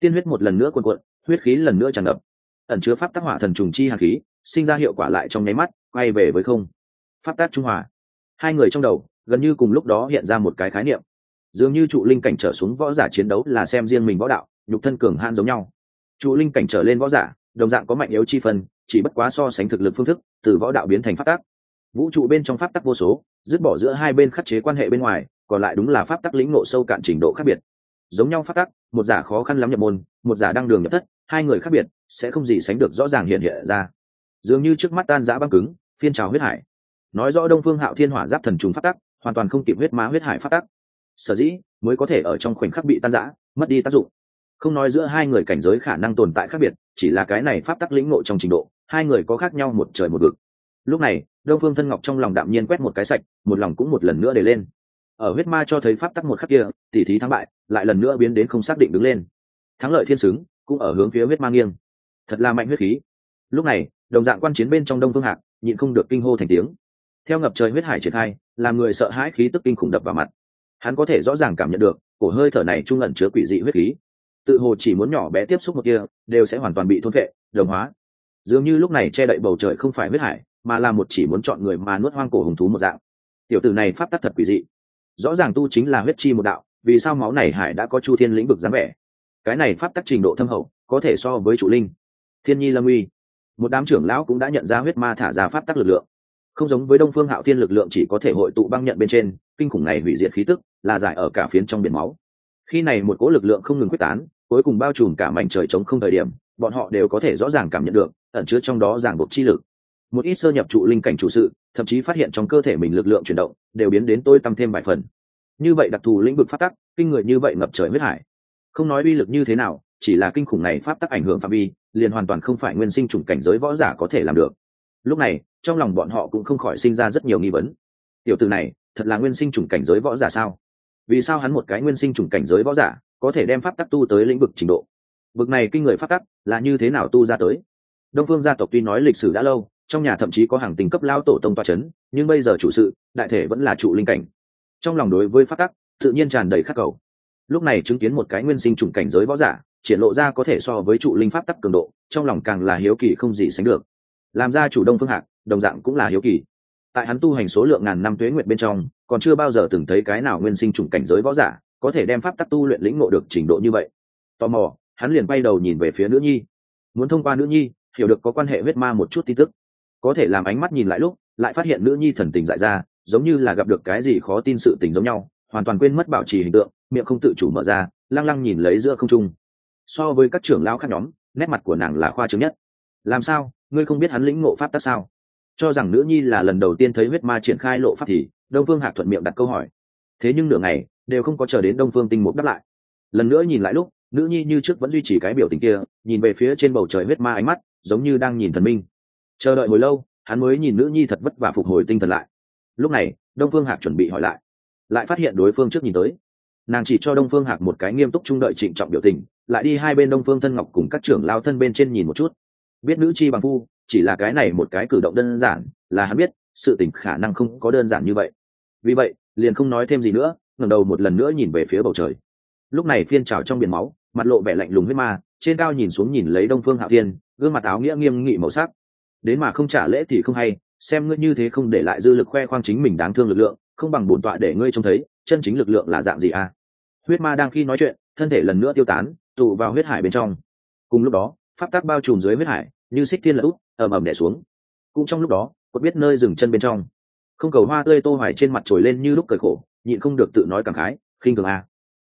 Tiên huyết một lần nữa cuồn cuộn, huyết khí lần nữa tràn ngập. Ẩn chứa pháp tác hỏa thần trùng chi hàn khí, sinh ra hiệu quả lại trong nháy mắt, quay về với không. Pháp tác trung hòa. Hai người trong đầu, gần như cùng lúc đó hiện ra một cái khái niệm. Dường như trụ linh cảnh trở xuống võ giả chiến đấu là xem riêng mình võ đạo nhục thân cường han giống nhau. Trụ linh cảnh trở lên võ giả đồng dạng có mạnh yếu chi phần, chỉ bất quá so sánh thực lực phương thức từ võ đạo biến thành pháp tắc. vũ trụ bên trong pháp tắc vô số dứt bỏ giữa hai bên khắc chế quan hệ bên ngoài còn lại đúng là pháp tắc lĩnh ngộ sâu cạn trình độ khác biệt. Giống nhau pháp tắc một giả khó khăn lắm nhập môn một giả đang đường nhập thất hai người khác biệt sẽ không gì sánh được rõ ràng hiện hiện ra. Dường như trước mắt tan giã băng cứng phiên trào huyết hải. Nói rõ đông phương hạo thiên hỏa giáp thần trùng pháp tắc hoàn toàn không kịp huyết má huyết hải pháp tắc. Sở dĩ mới có thể ở trong khoảnh khắc bị tan giã mất đi tác dụng không nói giữa hai người cảnh giới khả năng tồn tại khác biệt, chỉ là cái này pháp tắc lĩnh ngộ trong trình độ, hai người có khác nhau một trời một vực. Lúc này, đông phương thân ngọc trong lòng đạm nhiên quét một cái sạch, một lòng cũng một lần nữa để lên. Ở huyết ma cho thấy pháp tắc một khắc kia, tỉ thí thắng bại, lại lần nữa biến đến không xác định đứng lên. Thắng lợi thiên xứng cũng ở hướng phía huyết ma nghiêng. Thật là mạnh huyết khí. Lúc này, đồng dạng quan chiến bên trong đông phương hạc, nhịn không được kinh hô thành tiếng. Theo ngập trời huyết hải triển khai, làm người sợ hãi khí tức kinh khủng đập vào mặt. Hắn có thể rõ ràng cảm nhận được, cổ hơi thở này trung ẩn chứa quỷ dị huyết khí tự hồ chỉ muốn nhỏ bé tiếp xúc một kia, đều sẽ hoàn toàn bị thôn vệ đồng hóa. Dường như lúc này che đậy bầu trời không phải huyết hải, mà là một chỉ muốn chọn người mà nuốt hoang cổ hùng thú một dạng. Tiểu tử này pháp tắc thật quỷ dị. Rõ ràng tu chính là huyết chi một đạo, vì sao máu này hải đã có chu thiên lĩnh vực dáng vẻ? Cái này pháp tắc trình độ thâm hậu, có thể so với chủ linh. Thiên nhi lâm uy. Một đám trưởng lão cũng đã nhận ra huyết ma thả ra pháp tắc lực lượng. Không giống với đông phương hạo thiên lực lượng chỉ có thể hội tụ băng nhận bên trên, kinh khủng này hủy diệt khí tức, là giải ở cả phiến trong biển máu. Khi này một cỗ lực lượng không ngừng quyết tán cuối cùng bao trùm cả mảnh trời trống không thời điểm, bọn họ đều có thể rõ ràng cảm nhận được, ẩn chứa trong đó giảng buộc chi lực. Một ít sơ nhập trụ linh cảnh chủ sự, thậm chí phát hiện trong cơ thể mình lực lượng chuyển động, đều biến đến tôi tăng thêm vài phần. Như vậy đặc thù lĩnh vực phát tắc, kinh người như vậy ngập trời huyết hải. Không nói uy lực như thế nào, chỉ là kinh khủng này pháp tắc ảnh hưởng phạm vi, liền hoàn toàn không phải nguyên sinh chủng cảnh giới võ giả có thể làm được. Lúc này, trong lòng bọn họ cũng không khỏi sinh ra rất nhiều nghi vấn. Tiểu từ này, thật là nguyên sinh chủng cảnh giới võ giả sao? Vì sao hắn một cái nguyên sinh chủng cảnh giới võ giả? Có thể đem pháp tắc tu tới lĩnh vực trình độ. Vực này kinh người pháp tắc là như thế nào tu ra tới? Đông phương gia tộc tuy nói lịch sử đã lâu, trong nhà thậm chí có hàng tình cấp lao tổ tông toa c h ấ n nhưng bây giờ chủ sự, đại thể vẫn là trụ linh cảnh. Trong lòng đối với pháp tắc, tự nhiên tràn đầy khắc cầu. Lúc này chứng kiến một cái nguyên sinh chủng cảnh giới võ giả, triển lộ ra có thể so với trụ linh pháp tắc cường độ, trong lòng càng là hiếu kỳ không gì sánh được. Làm ra chủ đông phương hạc, đồng dạng cũng là hiếu kỳ. Tại hắn tu hành số lượng ngàn năm tuế nguyện bên trong, còn chưa bao giờ từng thấy cái nào nguyên sinh chủng cảnh giới võ giả có thể đem pháp tắc tu luyện lĩnh ngộ được trình độ như vậy. Tò mò, hắn liền quay đầu nhìn về phía nữ nhi. Muốn thông qua nữ nhi, hiểu được có quan hệ huyết ma một chút tin tức. Có thể làm ánh mắt nhìn lại lúc, lại phát hiện nữ nhi thần tình dại ra, giống như là gặp được cái gì khó tin sự tình giống nhau, hoàn toàn quên mất bảo trì hình tượng, miệng không tự chủ mở ra, lăng lăng nhìn lấy giữa không trung. So với các trưởng lão khác nhóm, nét mặt của nàng là khoa chứng nhất. Làm sao, ngươi không biết hắn lĩnh ngộ pháp tắc sao? Cho rằng nữ nhi là lần đầu tiên thấy huyết ma triển khai lộ pháp thì, đông phương hạc thuận miệng đặt câu hỏi. Thế nhưng nửa ngày đều không có chờ đến đông phương tinh mục đáp lại. Lần nữa nhìn lại lúc, nữ nhi như trước vẫn duy trì cái biểu tình kia, nhìn về phía trên bầu trời huyết ma ánh mắt, giống như đang nhìn thần minh. Chờ đợi hồi lâu, hắn mới nhìn nữ nhi thật vất vả phục hồi tinh thần lại. Lúc này, đông phương hạc chuẩn bị hỏi lại. Lại phát hiện đối phương trước nhìn tới. Nàng chỉ cho đông phương hạc một cái nghiêm túc trung đợi trịnh trọng biểu tình, lại đi hai bên đông phương thân ngọc cùng các trưởng lao thân bên trên nhìn một chút. Biết nữ chi bằng phu, chỉ là cái này một cái cử động đơn giản, là hắn biết, sự tình khả năng không có đơn giản như vậy. Vì vậy, liền không nói thêm gì nữa ngẩng đầu một lần nữa nhìn về phía bầu trời. Lúc này phiên trào trong biển máu mặt lộ vẻ lạnh lùng huyết ma trên cao nhìn xuống nhìn lấy đông phương hạ thiên gương mặt áo nghĩa nghiêm nghị màu sắc. Đến mà không trả lễ thì không hay xem ngươi như thế không để lại dư lực khoe khoang chính mình đáng thương lực lượng không bằng bổn tọa để ngươi trông thấy chân chính lực lượng là dạng gì à huyết ma đang khi nói chuyện thân thể lần nữa tiêu tán tụ vào huyết hải bên trong. Cùng lúc đó pháp tắc bao trùm dưới huyết hải như xích thiên lũ, út ầm ầm đẻ xuống. Cũng trong lúc đó có biết nơi dừng chân bên trong. Không cầu hoa tươi tô hoài trên mặt trồi lên như lúc cười khổ nhịn không được tự nói cảm khái, khinh thường a. À.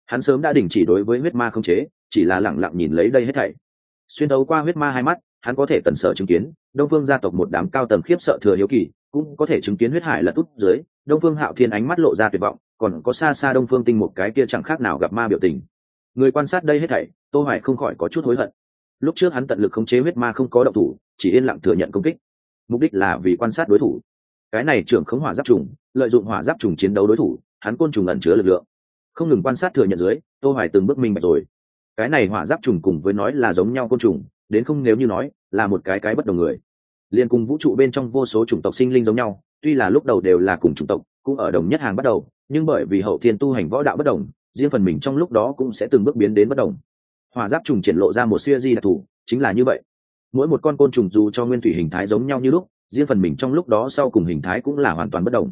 hắn sớm đã đình chỉ đối với huyết ma không chế, chỉ là lẳng lặng nhìn lấy đây hết thảy. Xuyên đấu qua huyết ma hai mắt, hắn có thể tần sở chứng kiến, đông phương gia tộc một đám cao tầng khiếp sợ thừa hiếu kỳ, cũng có thể chứng kiến huyết hải là tút dưới, đông phương hạo thiên ánh mắt lộ ra tuyệt vọng, còn có xa xa đông phương tinh một cái kia chẳng khác nào gặp ma biểu tình. Người quan sát đây hết thảy, tô hoài không khỏi có chút hối hận. Lúc trước hắn tận lực khống chế huyết ma không có động thủ, chỉ yên lặng thừa nhận công kích. Mục đích là vì quan sát đối thủ. Cái này trưởng khống hỏa giáp trùng, lợi dụng hỏa giáp trùng chiến đấu đối thủ hắn côn trùng ẩn chứa lực lượng. Không ngừng quan sát thừa nhận dưới, tô hoài từng bước minh bạch rồi. Cái này hỏa giáp trùng cùng với nói là giống nhau côn trùng, đến không nếu như nói là một cái cái bất đồng người. Liên cùng vũ trụ bên trong vô số chủng tộc sinh linh giống nhau, tuy là lúc đầu đều là cùng chủng tộc, cũng ở đồng nhất hàng bắt đầu, nhưng bởi vì hậu thiên tu hành võ đạo bất đồng, riêng phần mình trong lúc đó cũng sẽ từng bước biến đến bất đồng. Hỏa giáp trùng triển lộ ra một siêu di đặc thù, chính là như vậy. Mỗi một con côn trùng dù cho nguyên thủy hình thái giống nhau như lúc, riêng phần mình trong lúc đó sau cùng hình thái cũng là hoàn toàn bất đồng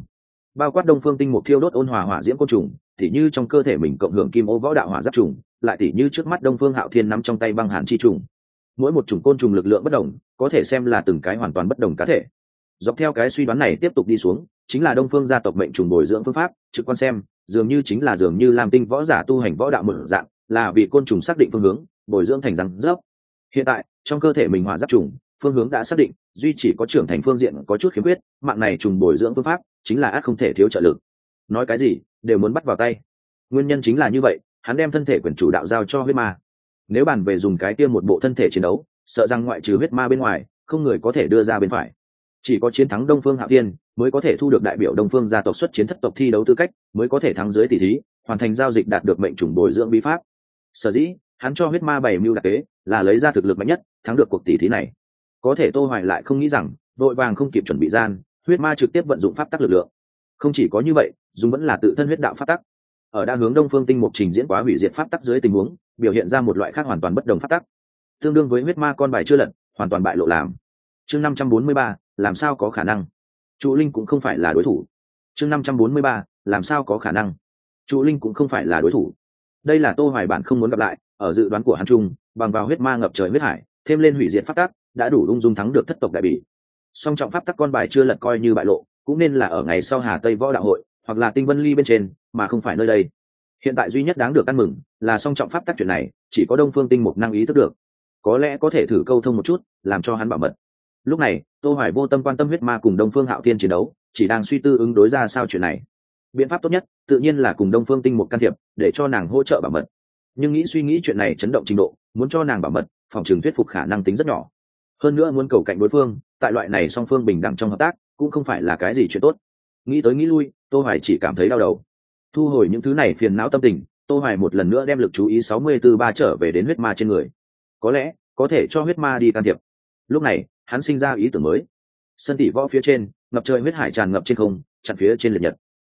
bao quát đông phương tinh mục thiêu đốt ôn hòa hỏa diễm côn trùng thì như trong cơ thể mình cộng hưởng kim ô võ đạo hỏa giáp trùng, lại tỉ như trước mắt đông phương hạo thiên nắm trong tay băng hàn chi trùng. Mỗi một chủng côn trùng lực lượng bất đồng, có thể xem là từng cái hoàn toàn bất đồng cá thể. Dọc theo cái suy đoán này tiếp tục đi xuống, chính là đông phương gia tộc mệnh trùng bồi dưỡng phương pháp, trực quan xem, dường như chính là dường như làm tinh võ giả tu hành võ đạo mở dạng, là vì côn trùng xác định phương hướng, bồi dưỡng thành răng rớp. Hiện tại, trong cơ thể mình hỏa giáp trùng, phương hướng đã xác định, duy chỉ có trưởng thành phương diện có chút khiếm khuyết, mạng này trùng bồi dưỡng phương pháp chính là ác không thể thiếu trợ lực. Nói cái gì, đều muốn bắt vào tay. Nguyên nhân chính là như vậy, hắn đem thân thể quyền chủ đạo giao cho huyết ma. Nếu bàn về dùng cái tiêm một bộ thân thể chiến đấu, sợ rằng ngoại trừ huyết ma bên ngoài, không người có thể đưa ra bên phải. Chỉ có chiến thắng đông phương hạ tiên mới có thể thu được đại biểu đông phương gia tộc xuất chiến thất tộc thi đấu tư cách, mới có thể thắng dưới tỷ thí, hoàn thành giao dịch đạt được mệnh chủng bồi dưỡng bí pháp. Sở dĩ, hắn cho huyết ma bảy mưu đặc kế, là lấy ra thực lực mạnh nhất, thắng được cuộc tỷ thí này. Có thể tô hoài lại không nghĩ rằng, đội vàng không kịp chuẩn bị gian huyết ma trực tiếp vận dụng pháp tắc lực lượng. Không chỉ có như vậy, dùng vẫn là tự thân huyết đạo pháp tắc. Ở đa hướng đông phương tinh mục trình diễn quá hủy diệt pháp tắc dưới tình huống, biểu hiện ra một loại khác hoàn toàn bất đồng pháp tắc. Tương đương với huyết ma con bài chưa lật, hoàn toàn bại lộ làm. Chương năm trăm bốn mươi ba, làm sao có khả năng? Trụ linh cũng không phải là đối thủ. Chương năm trăm bốn mươi ba, làm sao có khả năng? Trụ linh cũng không phải là đối thủ. Đây là tô hoài bản không muốn gặp lại, ở dự đoán của hắn trung bằng vào huyết ma ngập trời huyết hải, thêm lên hủy diệt pháp tắc, đã đủ ung dung thắng được thất tộc đại bỉ song trọng pháp tắc con bài chưa lật coi như bại lộ, cũng nên là ở ngày sau hà tây võ đạo hội, hoặc là tinh vân ly bên trên, mà không phải nơi đây. Hiện tại duy nhất đáng được ăn mừng là song trọng pháp tắc chuyện này, chỉ có đông phương tinh mục năng ý thức được. Có lẽ có thể thử câu thông một chút, làm cho hắn bảo mật. Lúc này, tô hoài vô tâm quan tâm huyết ma cùng đông phương hạo thiên chiến đấu, chỉ đang suy tư ứng đối ra sao chuyện này. Biện pháp tốt nhất, tự nhiên là cùng đông phương tinh mục can thiệp, để cho nàng hỗ trợ bảo mật. Nhưng nghĩ suy nghĩ chuyện này chấn động trình độ, muốn cho nàng bảo mật, phòng trường thuyết phục khả năng tính rất nhỏ. Hơn nữa muốn cầu cạnh đối phương tại loại này song phương bình đẳng trong hợp tác, cũng không phải là cái gì chuyện tốt. Nghĩ tới nghĩ lui, tô hoài chỉ cảm thấy đau đầu. Thu hồi những thứ này phiền não tâm tình, tô hoài một lần nữa đem lực chú ý 64 ba trở về đến huyết ma trên người. Có lẽ, có thể cho huyết ma đi can thiệp. Lúc này, hắn sinh ra ý tưởng mới. Sân tỷ võ phía trên, ngập trời huyết hải tràn ngập trên không, chặn phía trên liệt nhật.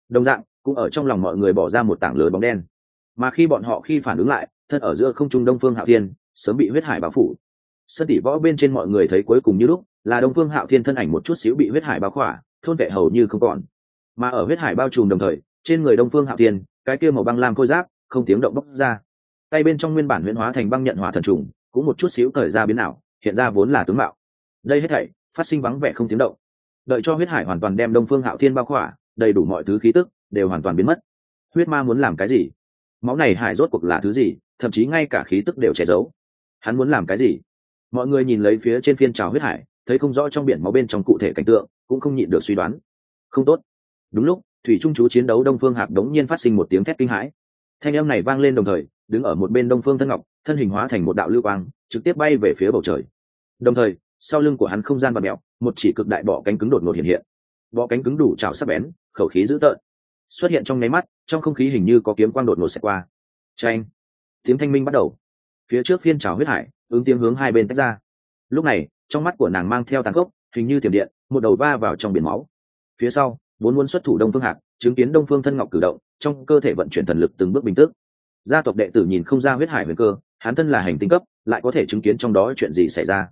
Đồng dạng, cũng ở trong lòng mọi người bỏ ra một tảng lớn bóng đen. Mà khi bọn họ khi phản ứng lại, thân ở giữa không trung đông phương hạo thiên, sớm bị huyết hải bao phủ. Sân tỷ võ bên trên mọi người thấy cuối cùng như lúc là đông phương hạo thiên thân ảnh một chút xíu bị huyết hải bao khỏa, thôn vệ hầu như không còn. Mà ở huyết hải bao trùm đồng thời, trên người đông phương hạo thiên, cái kia màu băng lam khôi giáp, không tiếng động bốc ra. Tay bên trong nguyên bản huyễn hóa thành băng nhận hỏa thần trùng, cũng một chút xíu thời ra biến ảo, hiện ra vốn là tướng mạo. Đây hết thảy, phát sinh vắng vẻ không tiếng động. Đợi cho huyết hải hoàn toàn đem đông phương hạo thiên bao khỏa, đầy đủ mọi thứ khí tức, đều hoàn toàn biến mất. Huyết ma muốn làm cái gì? Máu này hải rốt cuộc là thứ gì? Thậm chí ngay cả khí tức đều che giấu. Hắn muốn làm cái gì? Mọi người nhìn lấy phía trên phiên trào huyết hải thấy không rõ trong biển máu bên trong cụ thể cảnh tượng, cũng không nhịn được suy đoán. Không tốt. Đúng lúc, thủy trung chú chiến đấu đông phương hạc đống nhiên phát sinh một tiếng thét kinh hãi. Thanh âm này vang lên đồng thời, đứng ở một bên đông phương thân ngọc, thân hình hóa thành một đạo lưu quang, trực tiếp bay về phía bầu trời. Đồng thời, sau lưng của hắn không gian và mẹo một chỉ cực đại bọ cánh cứng đột ngột hiện hiện. Bọ cánh cứng đủ trào sắc bén, khẩu khí dữ tợn. Xuất hiện trong nháy mắt, trong không khí hình như có kiếm quang đột ngột xẹt qua. Tranh tiếng thanh minh bắt đầu. Phía trước phiên trào huyết hải, ứng tiếng hướng hai bên tách ra lúc này, trong mắt của nàng mang theo tàn gốc hình như tiềm điện, một đầu va vào trong biển máu. Phía sau, vốn muốn xuất thủ đông phương hạc, chứng kiến đông phương thân ngọc cử động, trong cơ thể vận chuyển thần lực từng bước bình tức gia tộc đệ tử nhìn không ra huyết hải huyền cơ, hắn thân là hành tinh cấp, lại có thể chứng kiến trong đó chuyện gì xảy ra.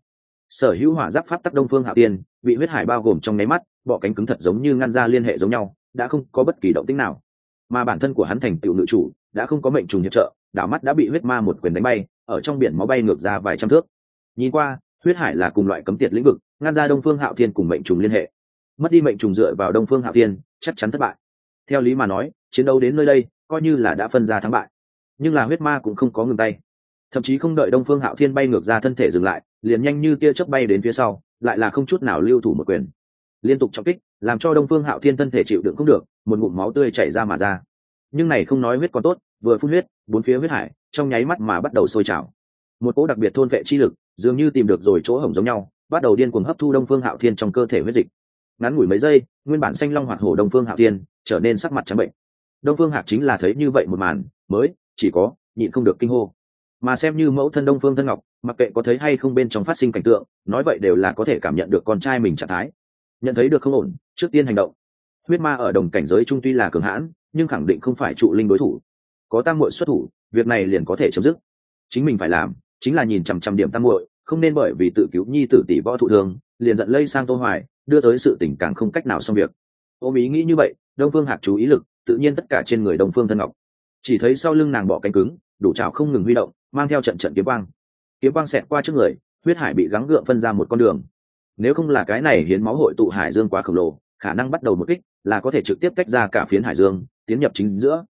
Sở hữu hỏa giáp pháp tắc đông phương hạ tiên bị huyết hải bao gồm trong nháy mắt, bọ cánh cứng thật giống như ngăn ra liên hệ giống nhau, đã không có bất kỳ động tĩnh nào. Mà bản thân của hắn thành tựu nữ chủ, đã không có mệnh trùng hiệp trợ đảo mắt đã bị huyết ma một quyền đánh bay, ở trong biển máu bay ngược ra vài trăm thước. Nhìn qua huyết hải là cùng loại cấm tiệt lĩnh vực, ngăn ra đông phương hạo thiên cùng mệnh trùng liên hệ. Mất đi mệnh trùng dựa vào đông phương hạo thiên, chắc chắn thất bại. Theo lý mà nói, chiến đấu đến nơi đây, coi như là đã phân ra thắng bại. Nhưng là huyết ma cũng không có ngừng tay. Thậm chí không đợi đông phương hạo thiên bay ngược ra thân thể dừng lại, liền nhanh như tia chớp bay đến phía sau, lại là không chút nào lưu thủ một quyền. Liên tục trọng kích, làm cho đông phương hạo thiên thân thể chịu đựng không được, một ngụm máu tươi chảy ra mà ra. Nhưng này không nói huyết còn tốt, vừa phun huyết, bốn phía huyết hải, trong nháy mắt mà bắt đầu sôi trào một cỗ đặc biệt thôn vệ chi lực, dường như tìm được rồi chỗ hổng giống nhau, bắt đầu điên cuồng hấp thu đông phương hạo thiên trong cơ thể huyết dịch. Ngắn ngủi mấy giây, nguyên bản xanh long hoạt hổ đông phương hạo thiên trở nên sắc mặt trắng bệnh. Đông phương hạc chính là thấy như vậy một màn, mới, chỉ có, nhịn không được kinh hô. Mà xem như mẫu thân đông phương thân ngọc, mặc kệ có thấy hay không bên trong phát sinh cảnh tượng, nói vậy đều là có thể cảm nhận được con trai mình trạng thái. Nhận thấy được không ổn, trước tiên hành động. Huyết ma ở đồng cảnh giới trung tuy là cường hãn, nhưng khẳng định không phải trụ linh đối thủ. Có tam muội xuất thủ, việc này liền có thể chấm dứt. Chính mình phải làm chính là nhìn chằm chằm điểm tam muội, không nên bởi vì tự cứu nhi tử tỷ võ thụ thương liền giận lây sang tô hoài, đưa tới sự tình càng không cách nào xong việc. Ôm ý nghĩ như vậy, đông phương hạc chú ý lực, tự nhiên tất cả trên người đông phương thân ngọc. Chỉ thấy sau lưng nàng bỏ cánh cứng, đủ trào không ngừng huy động, mang theo trận trận kiếm quang. Kiếm quang xẹt qua trước người, huyết hải bị gắng gượng phân ra một con đường. Nếu không là cái này hiến máu hội tụ hải dương quá khổng lồ, khả năng bắt đầu một kích là có thể trực tiếp tách ra cả phiến hải dương, tiến nhập chính giữa.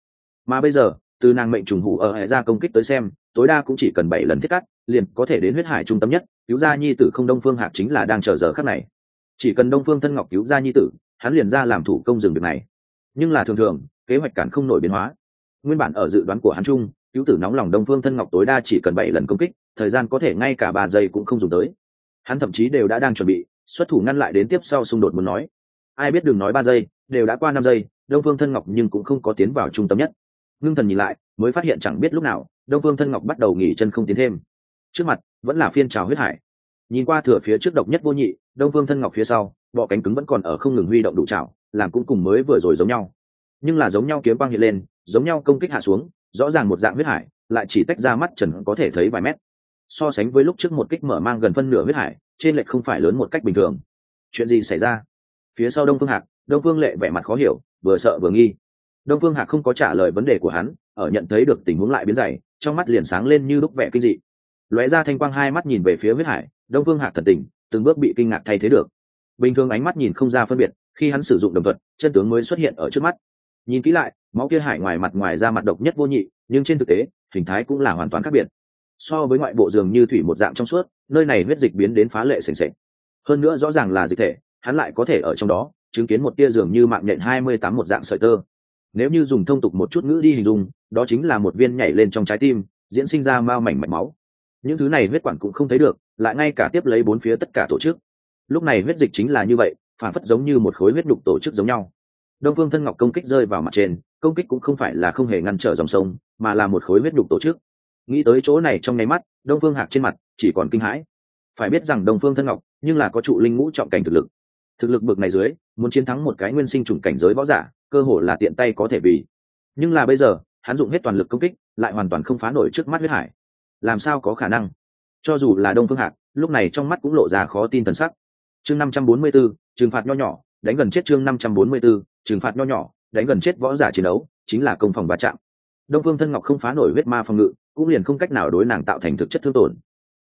Mà bây giờ, từ nàng mệnh trùng hủ ở hệ ra công kích tới xem tối đa cũng chỉ cần bảy lần thiết cắt, liền có thể đến huyết hải trung tâm nhất, cứu gia nhi tử không đông phương hạc chính là đang chờ giờ khắc này. Chỉ cần đông phương thân ngọc cứu gia nhi tử, hắn liền ra làm thủ công dừng việc này. Nhưng là thường thường, kế hoạch cản không nổi biến hóa. Nguyên bản ở dự đoán của hắn trung cứu tử nóng lòng đông phương thân ngọc tối đa chỉ cần bảy lần công kích, thời gian có thể ngay cả ba giây cũng không dùng tới. Hắn thậm chí đều đã đang chuẩn bị, xuất thủ ngăn lại đến tiếp sau xung đột muốn nói. Ai biết đừng nói ba giây, đều đã qua năm giây, đông phương thân ngọc nhưng cũng không có tiến vào trung tâm nhất. Ngưng thần nhìn lại mới phát hiện chẳng biết lúc nào, đông phương thân ngọc bắt đầu nghỉ chân không tiến thêm. Trước mặt, vẫn là phiên trào huyết hải. Nhìn qua thửa phía trước độc nhất vô nhị, đông phương thân ngọc phía sau, bọ cánh cứng vẫn còn ở không ngừng huy động đủ trào làm cũng cùng mới vừa rồi giống nhau. Nhưng là giống nhau kiếm quang hiện lên, giống nhau công kích hạ xuống, rõ ràng một dạng huyết hải, lại chỉ tách ra mắt trần có thể thấy vài mét. So sánh với lúc trước một kích mở mang gần phân nửa huyết hải, trên lệch không phải lớn một cách bình thường. Chuyện gì xảy ra? Phía sau đông phương hạc, đông phương lệ vẻ mặt khó hiểu, vừa sợ vừa nghi. Đông phương hạc không có trả lời vấn đề của hắn ở nhận thấy được tình huống lại biến dày, trong mắt liền sáng lên như lúc vẻ kinh dị. Lóe ra thanh quang hai mắt nhìn về phía huyết hải, đông phương hạc thần tình, từng bước bị kinh ngạc thay thế được. Bình thường ánh mắt nhìn không ra phân biệt, khi hắn sử dụng đồng thuật, chân tướng mới xuất hiện ở trước mắt. Nhìn kỹ lại, máu kia hải ngoài mặt ngoài ra mặt độc nhất vô nhị, nhưng trên thực tế, hình thái cũng là hoàn toàn khác biệt. So với ngoại bộ dường như thủy một dạng trong suốt, nơi này huyết dịch biến đến phá lệ sềnh sệch hơn nữa rõ ràng là dịch thể, hắn lại có thể ở trong đó, chứng kiến một tia dường như mạng nhện hai mươi tám một dạng sợi tơ nếu như dùng thông tục một chút ngữ đi hình dung, đó chính là một viên nhảy lên trong trái tim, diễn sinh ra mao mảnh mạch máu. Những thứ này huyết quản cũng không thấy được, lại ngay cả tiếp lấy bốn phía tất cả tổ chức. Lúc này huyết dịch chính là như vậy, phản phất giống như một khối huyết đục tổ chức giống nhau. Đông phương thân ngọc công kích rơi vào mặt trên, công kích cũng không phải là không hề ngăn trở dòng sông, mà là một khối huyết đục tổ chức. Nghĩ tới chỗ này trong nháy mắt, đông phương hạc trên mặt chỉ còn kinh hãi. Phải biết rằng đông phương thân ngọc, nhưng là có trụ linh ngũ trọng cảnh thực lực. Thực lực bực này dưới, muốn chiến thắng một cái nguyên sinh trùng cảnh giới võ giả cơ hội là tiện tay có thể vì. Nhưng là bây giờ hắn dùng hết toàn lực công kích lại hoàn toàn không phá nổi trước mắt huyết hải. Làm sao có khả năng? Cho dù là đông phương hạc lúc này trong mắt cũng lộ ra khó tin thần sắc. Chương năm trăm bốn mươi 544, trừng phạt nho nhỏ đánh gần chết chương năm trăm bốn mươi 544, trừng phạt nho nhỏ đánh gần chết võ giả chiến đấu chính là công phòng va chạm. Đông phương thân ngọc không phá nổi huyết ma phòng ngự cũng liền không cách nào đối nàng tạo thành thực chất thương tổn.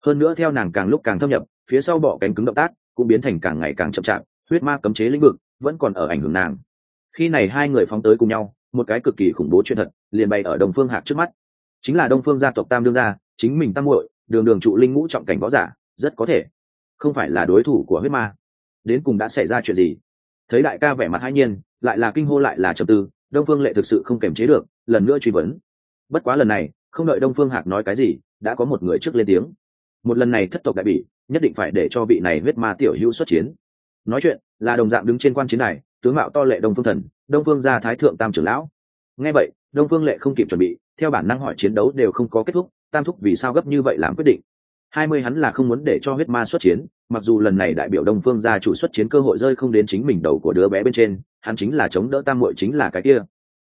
Hơn nữa theo nàng càng lúc càng thâm nhập phía sau bỏ cánh cứng động tác cũng biến thành càng ngày càng chậm chạp huyết ma cấm chế lĩnh vực vẫn còn ở ảnh hưởng nàng khi này hai người phóng tới cùng nhau, một cái cực kỳ khủng bố chuyện thật, liền bày ở đông phương hạc trước mắt. Chính là đông phương gia tộc tam đương gia, chính mình tam muội, đường đường trụ linh ngũ trọng cảnh võ giả, rất có thể không phải là đối thủ của huyết ma. Đến cùng đã xảy ra chuyện gì? Thấy đại ca vẻ mặt hai nhiên, lại là kinh hô lại là trầm tư, đông phương lệ thực sự không kềm chế được, lần nữa truy vấn. Bất quá lần này, không đợi đông phương hạc nói cái gì, đã có một người trước lên tiếng. Một lần này thất tộc đại bỉ, nhất định phải để cho vị này huyết ma tiểu hữu xuất chiến. Nói chuyện, là đồng dạng đứng trên quan chiến này tướng mạo to lệ đông phương thần, đông phương gia thái thượng tam trưởng lão. Nghe vậy, đông phương lệ không kịp chuẩn bị, theo bản năng hỏi chiến đấu đều không có kết thúc, tam thúc vì sao gấp như vậy làm quyết định? Hai mươi hắn là không muốn để cho huyết ma xuất chiến, mặc dù lần này đại biểu đông phương gia chủ xuất chiến cơ hội rơi không đến chính mình đầu của đứa bé bên trên, hắn chính là chống đỡ tam muội chính là cái kia.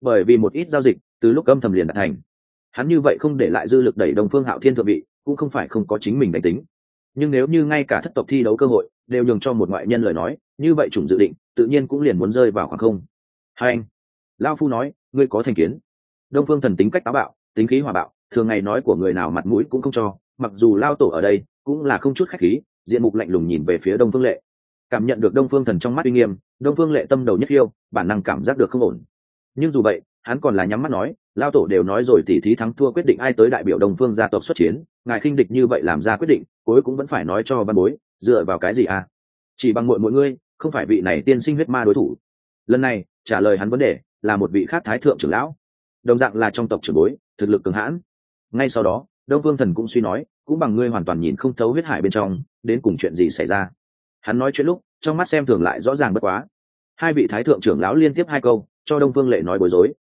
Bởi vì một ít giao dịch, từ lúc âm thầm liền đạt thành. Hắn như vậy không để lại dư lực đẩy đông phương hạo thiên thượng vị, cũng không phải không có chính mình đánh tính. Nhưng nếu như ngay cả thất tộc thi đấu cơ hội, đều nhường cho một ngoại nhân lời nói, như vậy chủng dự định tự nhiên cũng liền muốn rơi vào khoảng không. Hai anh, lao phu nói, ngươi có thành kiến. Đông phương thần tính cách táo bạo, tính khí hòa bạo, thường ngày nói của người nào mặt mũi cũng không cho, mặc dù lao tổ ở đây cũng là không chút khách khí, diện mục lạnh lùng nhìn về phía đông phương lệ. Cảm nhận được đông phương thần trong mắt uy nghiêm, đông phương lệ tâm đầu nhất yêu bản năng cảm giác được không ổn. Nhưng dù vậy, hắn còn là nhắm mắt nói, lao tổ đều nói rồi tỉ thí thắng thua quyết định ai tới đại biểu đông phương gia tộc xuất chiến, ngài khinh địch như vậy làm ra quyết định, cuối cũng vẫn phải nói cho văn bối, dựa vào cái gì à? Chỉ bằng muội mỗi ngươi không phải vị này tiên sinh huyết ma đối thủ. Lần này, trả lời hắn vấn đề là một vị khác thái thượng trưởng lão. Đồng dạng là trong tộc trưởng bối, thực lực cường hãn. Ngay sau đó, đông Vương thần cũng suy nói, cũng bằng ngươi hoàn toàn nhìn không thấu huyết hải bên trong, đến cùng chuyện gì xảy ra. Hắn nói chuyện lúc, trong mắt xem thường lại rõ ràng bất quá. Hai vị thái thượng trưởng lão liên tiếp hai câu, cho đông phương lệ nói bối rối.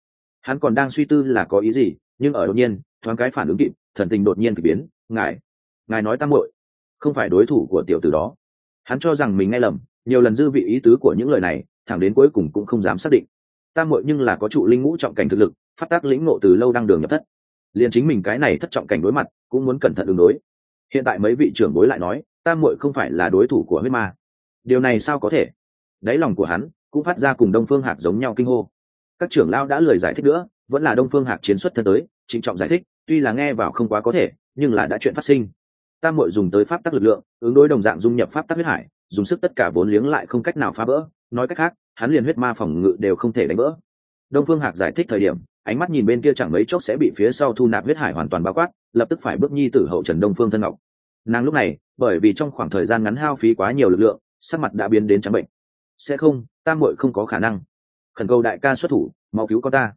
Hắn còn đang suy tư là có ý gì, nhưng ở đột nhiên, thoáng cái phản ứng kịp, thần tình đột nhiên k ỳ biến. Ngài ngài nói tăng hội không phải đối thủ của tiểu tử đó. Hắn cho rằng mình nghe lầm nhiều lần dư vị ý tứ của những lời này, thẳng đến cuối cùng cũng không dám xác định. Tam hội nhưng là có trụ linh ngũ trọng cảnh thực lực, phát tác lĩnh ngộ từ lâu đang đường nhập thất. Liền chính mình cái này thất trọng cảnh đối mặt, cũng muốn cẩn thận đường đối. Hiện tại mấy vị trưởng bối lại nói tam muội không phải là đối thủ của huyết ma. Điều này sao có thể? Đáy lòng của hắn cũng phát ra cùng đông phương hạc giống nhau kinh hô. Các trưởng lao đã lời giải thích nữa, vẫn là đông phương hạc chiến xuất thân tới, trịnh trọng giải thích, tuy là nghe vào không quá có thể, nhưng là đã chuyện phát sinh. Tam muội dùng tới pháp tắc lực lượng, ứng đối đồng dạng dung nhập pháp tắc huyết hải dùng sức tất cả vốn liếng lại không cách nào phá vỡ. Nói cách khác, hắn liền huyết ma phòng ngự đều không thể đánh vỡ. Đông phương hạc giải thích thời điểm, ánh mắt nhìn bên kia chẳng mấy chốc sẽ bị phía sau thu nạp huyết hải hoàn toàn bao quát, lập tức phải bước nhi tử hậu trần đông phương thân ngọc. Nàng lúc này, bởi vì trong khoảng thời gian ngắn hao phí quá nhiều lực lượng, sắc mặt đã biến đến trắng bệnh. Sẽ không tam muội không có khả năng. Khẩn cầu đại ca xuất thủ, mau cứu con ta.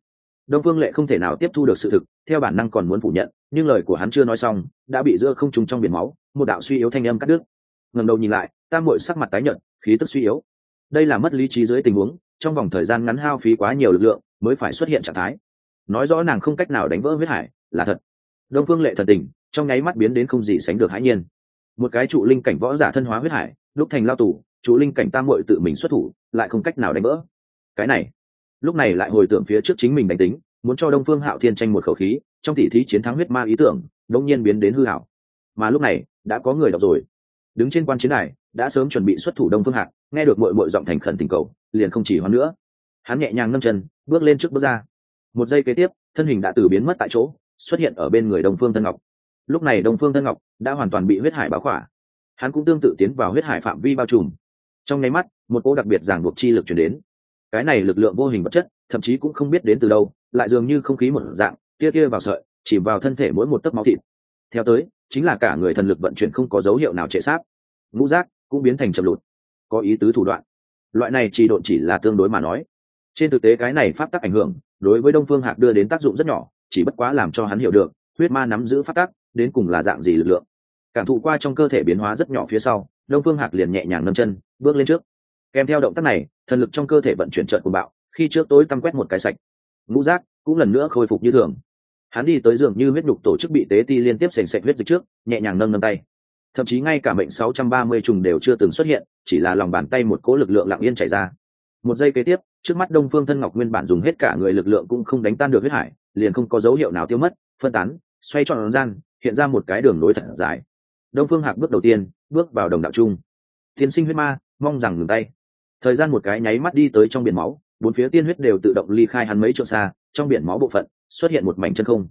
Đông phương lệ không thể nào tiếp thu được sự thực, theo bản năng còn muốn phủ nhận, nhưng lời của hắn chưa nói xong, đã bị giữa không trùng trong biển máu, một đạo suy yếu thanh âm cắt đứt. Ngẩng đầu nhìn lại tam muội sắc mặt tái nhợt, khí tức suy yếu. Đây là mất lý trí dưới tình huống, trong vòng thời gian ngắn hao phí quá nhiều lực lượng mới phải xuất hiện trạng thái. Nói rõ nàng không cách nào đánh vỡ huyết hải, là thật. Đông phương lệ thần tình, trong nháy mắt biến đến không gì sánh được hãi nhiên. Một cái trụ linh cảnh võ giả thân hóa huyết hải, lúc thành lao tù, trụ linh cảnh tam muội tự mình xuất thủ, lại không cách nào đánh vỡ. Cái này, lúc này lại hồi tưởng phía trước chính mình đánh tính, muốn cho đông phương hạo thiên tranh một khẩu khí, trong tỷ thí chiến thắng huyết ma ý tưởng đông nhiên biến đến hư hảo mà lúc này, đã có người đọc rồi. Đứng trên quan chiến này đã sớm chuẩn bị xuất thủ đông phương hạc, nghe được mội mội giọng thành khẩn tình cầu, liền không chỉ hoán nữa. Hắn nhẹ nhàng nâng chân, bước lên trước bước ra. Một giây kế tiếp, thân hình đã từ biến mất tại chỗ, xuất hiện ở bên người đông phương thân ngọc. Lúc này đông phương thân ngọc đã hoàn toàn bị huyết hải báo khỏa. Hắn cũng tương tự tiến vào huyết hải phạm vi bao trùm. Trong nháy mắt, một cô đặc biệt giảng buộc chi lực chuyển đến. Cái này lực lượng vô hình vật chất, thậm chí cũng không biết đến từ đâu, lại dường như không khí một dạng, tia tia vào sợi, chỉ vào thân thể mỗi một tấc máu thịt. Theo tới, chính là cả người thần lực vận chuyển không có dấu hiệu nào trệ sát. Ngũ giác cũng biến thành chậm lụt. Có ý tứ thủ đoạn. Loại này chỉ độn chỉ là tương đối mà nói. Trên thực tế cái này pháp tắc ảnh hưởng, đối với đông phương hạc đưa đến tác dụng rất nhỏ, chỉ bất quá làm cho hắn hiểu được, huyết ma nắm giữ pháp tắc, đến cùng là dạng gì lực lượng. Cảm thụ qua trong cơ thể biến hóa rất nhỏ phía sau, đông phương hạc liền nhẹ nhàng nâng chân, bước lên trước. Kèm theo động tác này, thần lực trong cơ thể vận chuyển trận của bạo, khi trước tối tăm quét một cái sạch. Ngũ giác cũng lần nữa khôi phục như thường. Hắn đi tới giường như huyết nhục tổ chức bị tế ti liên tiếp sành sạch huyết dịch trước, nhẹ nhàng nâng nâng tay thậm chí ngay cả mệnh 630 trùng đều chưa từng xuất hiện, chỉ là lòng bàn tay một cỗ lực lượng lặng yên chảy ra. Một giây kế tiếp, trước mắt đông phương thân ngọc nguyên bản dùng hết cả người lực lượng cũng không đánh tan được huyết hải, liền không có dấu hiệu nào tiêu mất, phân tán, xoay tròn gian, hiện ra một cái đường nối thật dài. Đông phương hạc bước đầu tiên, bước vào đồng đạo trung. tiên sinh huyết ma, mong rằng ngừng tay. Thời gian một cái nháy mắt đi tới trong biển máu, bốn phía tiên huyết đều tự động ly khai hắn mấy chỗ xa, trong biển máu bộ phận xuất hiện một mảnh chân không.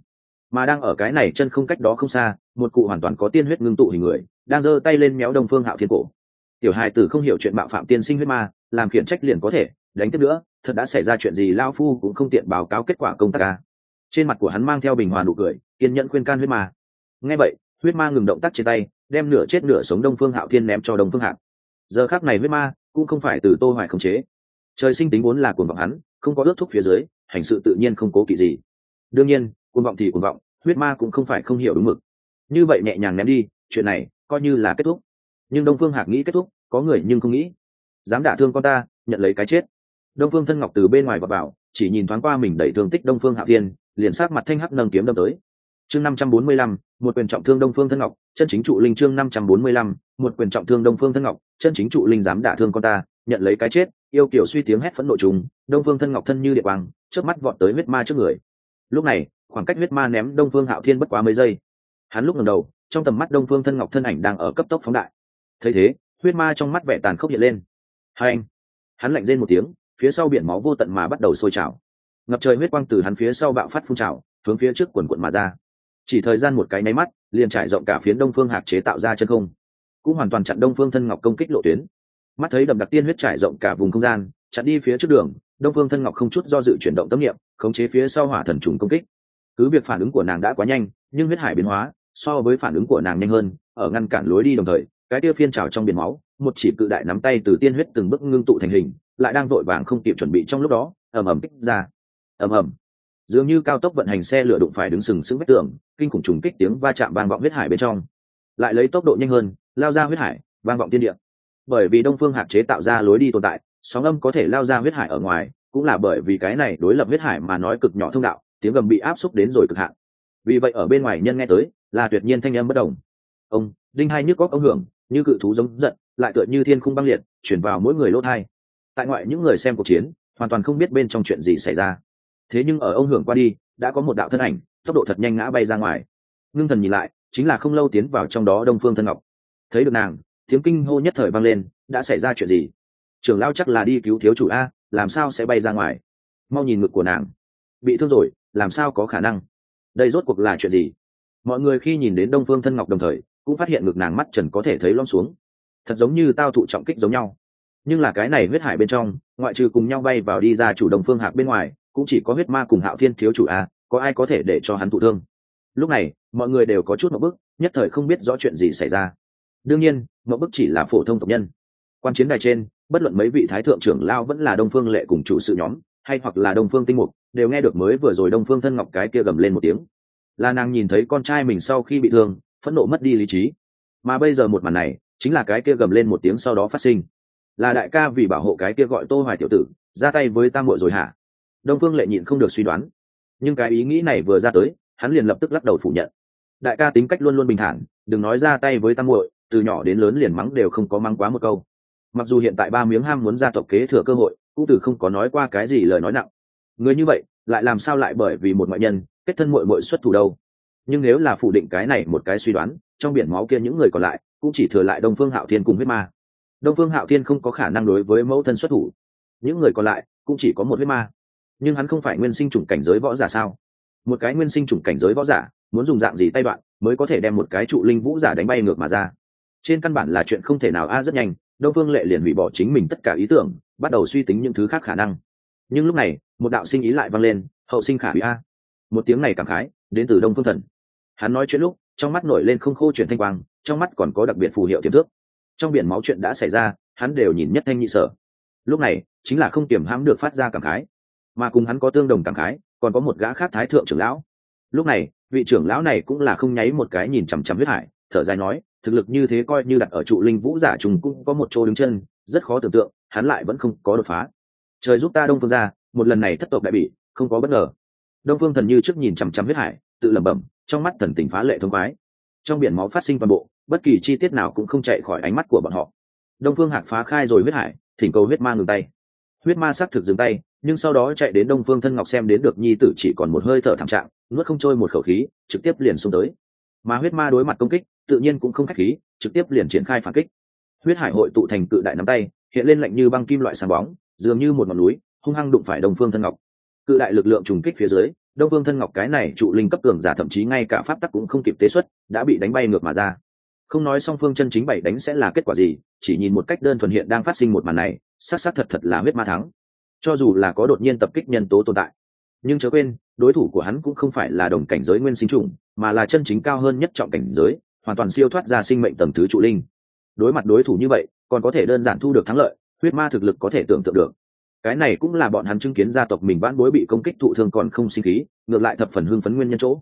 Mà đang ở cái này chân không cách đó không xa, một cụ hoàn toàn có tiên huyết ngưng tụ hình người đang giơ tay lên méo đông phương hạo thiên cổ. Tiểu hài tử không hiểu chuyện bạo phạm tiên sinh huyết ma, làm khiển trách liền có thể, đánh tiếp nữa, thật đã xảy ra chuyện gì lao phu cũng không tiện báo cáo kết quả công tác ca trên mặt của hắn mang theo bình hòa nụ cười, kiên nhẫn khuyên can huyết ma. Nghe vậy, huyết ma ngừng động tác trên tay, đem nửa chết nửa sống đông phương hạo thiên ném cho đông phương Hạc. giờ khác này huyết ma cũng không phải từ tô hoài khống chế. Trời sinh tính vốn là cuồng vọng hắn, không có ước thúc phía dưới, hành sự tự nhiên không cố kỵ gì. Đương nhiên, cuồng vọng thì cuồng vọng, huyết ma cũng không phải không hiểu đúng mực. Như vậy nhẹ nhàng ném đi, chuyện này coi như là kết thúc. Nhưng đông phương hạc nghĩ kết thúc, có người nhưng không nghĩ. Dám đả thương con ta, nhận lấy cái chết. Đông phương thân ngọc từ bên ngoài vào vào chỉ nhìn thoáng qua mình đẩy thương tích đông phương hạ thiên, liền sát mặt thanh hắc nâng kiếm đâm tới. Chương năm trăm bốn mươi lăm, một quyền trọng thương đông phương thân ngọc, chân chính trụ linh chương năm trăm bốn mươi lăm, một quyền trọng thương đông phương thân ngọc, chân chính trụ linh dám đả thương con ta, nhận lấy cái chết, yêu kiểu suy tiếng hét phẫn nộ trùng, đông phương thân ngọc thân như địa bằng trước mắt vọt tới huyết ma trước người. Lúc này, khoảng cách huyết ma ném đông phương hạo thiên bất quá mấy giây. Hắn lúc ngẩng đầu trong tầm mắt đông phương thân ngọc thân ảnh đang ở cấp tốc phóng đại. Thấy thế, huyết ma trong mắt vẻ tàn khốc hiện lên. Hai anh, hắn lạnh rên một tiếng, phía sau biển máu vô tận mà bắt đầu sôi trào. Ngập trời huyết quang từ hắn phía sau bạo phát phun trào, hướng phía trước quần quận mà ra. Chỉ thời gian một cái nháy mắt, liền trải rộng cả phiến đông phương hạc chế tạo ra chân không. Cũng hoàn toàn chặn đông phương thân ngọc công kích lộ tuyến. Mắt thấy đầm đặc tiên huyết trải rộng cả vùng không gian, chặn đi phía trước đường, đông phương thân ngọc không chút do dự chuyển động tâm niệm, khống chế phía sau hỏa thần trùng công kích. Cứ việc phản ứng của nàng đã quá nhanh, nhưng huyết hải biến hóa so với phản ứng của nàng nhanh hơn, ở ngăn cản lối đi đồng thời, cái tia phiên trào trong biển máu, một chỉ cự đại nắm tay từ tiên huyết từng bước ngưng tụ thành hình, lại đang vội vàng không kịp chuẩn bị trong lúc đó, ầm ầm kích ra. Ầm ầm. Dường như cao tốc vận hành xe lửa đụng phải đứng sừng sững vách tường, kinh khủng trùng kích tiếng va chạm vang vọng huyết hải bên trong. Lại lấy tốc độ nhanh hơn, lao ra huyết hải, vang vọng tiên địa. Bởi vì đông phương hạn chế tạo ra lối đi tồn tại, sóng âm có thể lao ra huyết hải ở ngoài, cũng là bởi vì cái này đối lập huyết hải mà nói cực nhỏ thông đạo, tiếng gầm bị áp xúc đến rồi cực hạn. Vì vậy ở bên ngoài nhân nghe tới là tuyệt nhiên thanh âm bất đồng. Ông, đinh hai nhức góc ông hưởng, như cự thú giống giận, lại tựa như thiên khung băng liệt, chuyển vào mỗi người lỗ thai. Tại ngoại những người xem cuộc chiến, hoàn toàn không biết bên trong chuyện gì xảy ra. Thế nhưng ở ông hưởng qua đi, đã có một đạo thân ảnh, tốc độ thật nhanh ngã bay ra ngoài. Ngưng thần nhìn lại, chính là không lâu tiến vào trong đó đông phương thân ngọc. Thấy được nàng, tiếng kinh hô nhất thời vang lên, đã xảy ra chuyện gì? Trưởng lao chắc là đi cứu thiếu chủ a, làm sao sẽ bay ra ngoài? Mau nhìn ngực của nàng. Bị thương rồi, làm sao có khả năng? Đây rốt cuộc là chuyện gì? Mọi người khi nhìn đến đông phương thân ngọc đồng thời, cũng phát hiện ngực nàng mắt trần có thể thấy lom xuống. Thật giống như tao thụ trọng kích giống nhau. Nhưng là cái này huyết hải bên trong, ngoại trừ cùng nhau bay vào đi ra chủ đồng phương hạc bên ngoài, cũng chỉ có huyết ma cùng hạo thiên thiếu chủ a, có ai có thể để cho hắn thụ thương? Lúc này, mọi người đều có chút một bức, nhất thời không biết rõ chuyện gì xảy ra. Đương nhiên, một bức chỉ là phổ thông tộc nhân. Quan chiến đài trên, bất luận mấy vị thái thượng trưởng lao vẫn là đông phương lệ cùng chủ sự nhóm, hay hoặc là đông phương tinh mục, đều nghe được mới vừa rồi đông phương thân ngọc cái kia gầm lên một tiếng là nàng nhìn thấy con trai mình sau khi bị thương, phẫn nộ mất đi lý trí. Mà bây giờ một màn này, chính là cái kia gầm lên một tiếng sau đó phát sinh. Là đại ca vì bảo hộ cái kia gọi tô hoài tiểu tử, ra tay với tam muội rồi hả? Đông phương lệ nhịn không được suy đoán. Nhưng cái ý nghĩ này vừa ra tới, hắn liền lập tức lắc đầu phủ nhận. Đại ca tính cách luôn luôn bình thản, đừng nói ra tay với tam muội, từ nhỏ đến lớn liền mắng đều không có mắng quá một câu. Mặc dù hiện tại ba miếng ham muốn gia tộc kế thừa cơ hội, cũng từ không có nói qua cái gì lời nói nặng. Người như vậy, lại làm sao lại bởi vì một ngoại nhân kết thân muội muội xuất thủ đâu. Nhưng nếu là phủ định cái này một cái suy đoán, trong biển máu kia những người còn lại cũng chỉ thừa lại đông phương hạo thiên cùng huyết ma. Đông phương hạo thiên không có khả năng đối với mẫu thân xuất thủ. Những người còn lại cũng chỉ có một huyết ma. Nhưng hắn không phải nguyên sinh chủng cảnh giới võ giả sao? Một cái nguyên sinh chủng cảnh giới võ giả, muốn dùng dạng gì tay bạn mới có thể đem một cái trụ linh vũ giả đánh bay ngược mà ra? Trên căn bản là chuyện không thể nào a, rất nhanh, đông phương lệ liền hủy bỏ chính mình tất cả ý tưởng, bắt đầu suy tính những thứ khác khả năng. Nhưng lúc này, một đạo sinh ý lại vang lên, hậu sinh khả hủy a một tiếng này cảm khái, đến từ đông phương thần. Hắn nói chuyện lúc, trong mắt nổi lên không khô chuyển thanh quang, trong mắt còn có đặc biệt phù hiệu tiềm thước trong biển máu chuyện đã xảy ra, hắn đều nhìn nhất thanh nhị sở. Lúc này, chính là không kiềm hãm được phát ra cảm khái. Mà cùng hắn có tương đồng cảm khái, còn có một gã khác thái thượng trưởng lão. Lúc này, vị trưởng lão này cũng là không nháy một cái nhìn chằm chằm huyết hải, thở dài nói, thực lực như thế coi như đặt ở trụ linh vũ giả trùng cũng có một chỗ đứng chân, rất khó tưởng tượng, hắn lại vẫn không có đột phá. Trời giúp ta đông phương ra, một lần này thất tộc đại bị, không có bất ngờ đông phương thần như trước nhìn chằm chằm huyết hải, tự lẩm bẩm, trong mắt thần tình phá lệ thông khoái. Trong biển máu phát sinh toàn bộ, bất kỳ chi tiết nào cũng không chạy khỏi ánh mắt của bọn họ. Đông phương hạc phá khai rồi huyết hải, thỉnh cầu huyết ma ngừng tay. Huyết ma xác thực dừng tay, nhưng sau đó chạy đến đông phương thân ngọc xem đến được nhi tử chỉ còn một hơi thở thảm trạng, nuốt không trôi một khẩu khí, trực tiếp liền xông tới. Mà huyết ma đối mặt công kích, tự nhiên cũng không khách khí, trực tiếp liền triển khai phản kích. Huyết hải hội tụ thành cự đại nắm tay, hiện lên lạnh như băng kim loại sáng bóng, dường như một ngọn núi, hung hăng đụng phải đông phương thân ngọc cự đại lực lượng trùng kích phía dưới, đông phương thân ngọc cái này trụ linh cấp cường giả thậm chí ngay cả pháp tắc cũng không kịp tế xuất, đã bị đánh bay ngược mà ra. Không nói song phương chân chính bảy đánh sẽ là kết quả gì, chỉ nhìn một cách đơn thuần hiện đang phát sinh một màn này sát sát thật thật là huyết ma thắng. Cho dù là có đột nhiên tập kích nhân tố tồn tại, nhưng chớ quên, đối thủ của hắn cũng không phải là đồng cảnh giới nguyên sinh trùng mà là chân chính cao hơn nhất trọng cảnh giới, hoàn toàn siêu thoát ra sinh mệnh tầng thứ trụ linh. Đối mặt đối thủ như vậy, còn có thể đơn giản thu được thắng lợi, huyết ma thực lực có thể tưởng tượng được cái này cũng là bọn hắn chứng kiến gia tộc mình vãn bối bị công kích thụ thương còn không sinh khí, ngược lại thập phần hưng phấn nguyên nhân chỗ.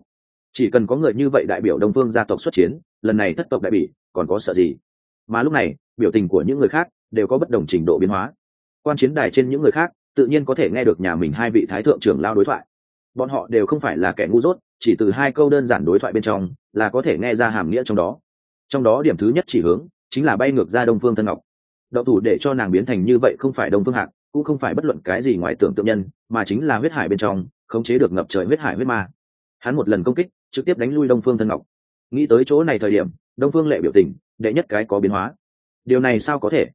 Chỉ cần có người như vậy đại biểu đông phương gia tộc xuất chiến, lần này thất tộc đại bỉ, còn có sợ gì? Mà lúc này, biểu tình của những người khác đều có bất đồng trình độ biến hóa. Quan chiến đài trên những người khác tự nhiên có thể nghe được nhà mình hai vị thái thượng trưởng lao đối thoại. Bọn họ đều không phải là kẻ ngu dốt, chỉ từ hai câu đơn giản đối thoại bên trong là có thể nghe ra hàm nghĩa trong đó. Trong đó điểm thứ nhất chỉ hướng chính là bay ngược ra đông phương thân ngọc. Đậu thủ để cho nàng biến thành như vậy không phải đông phương hạc cũng không phải bất luận cái gì ngoài tưởng tượng nhân, mà chính là huyết hải bên trong, khống chế được ngập trời huyết hải huyết ma. Hắn một lần công kích, trực tiếp đánh lui đông phương thân ngọc. Nghĩ tới chỗ này thời điểm, đông phương lệ biểu tình, đệ nhất cái có biến hóa. Điều này sao có thể?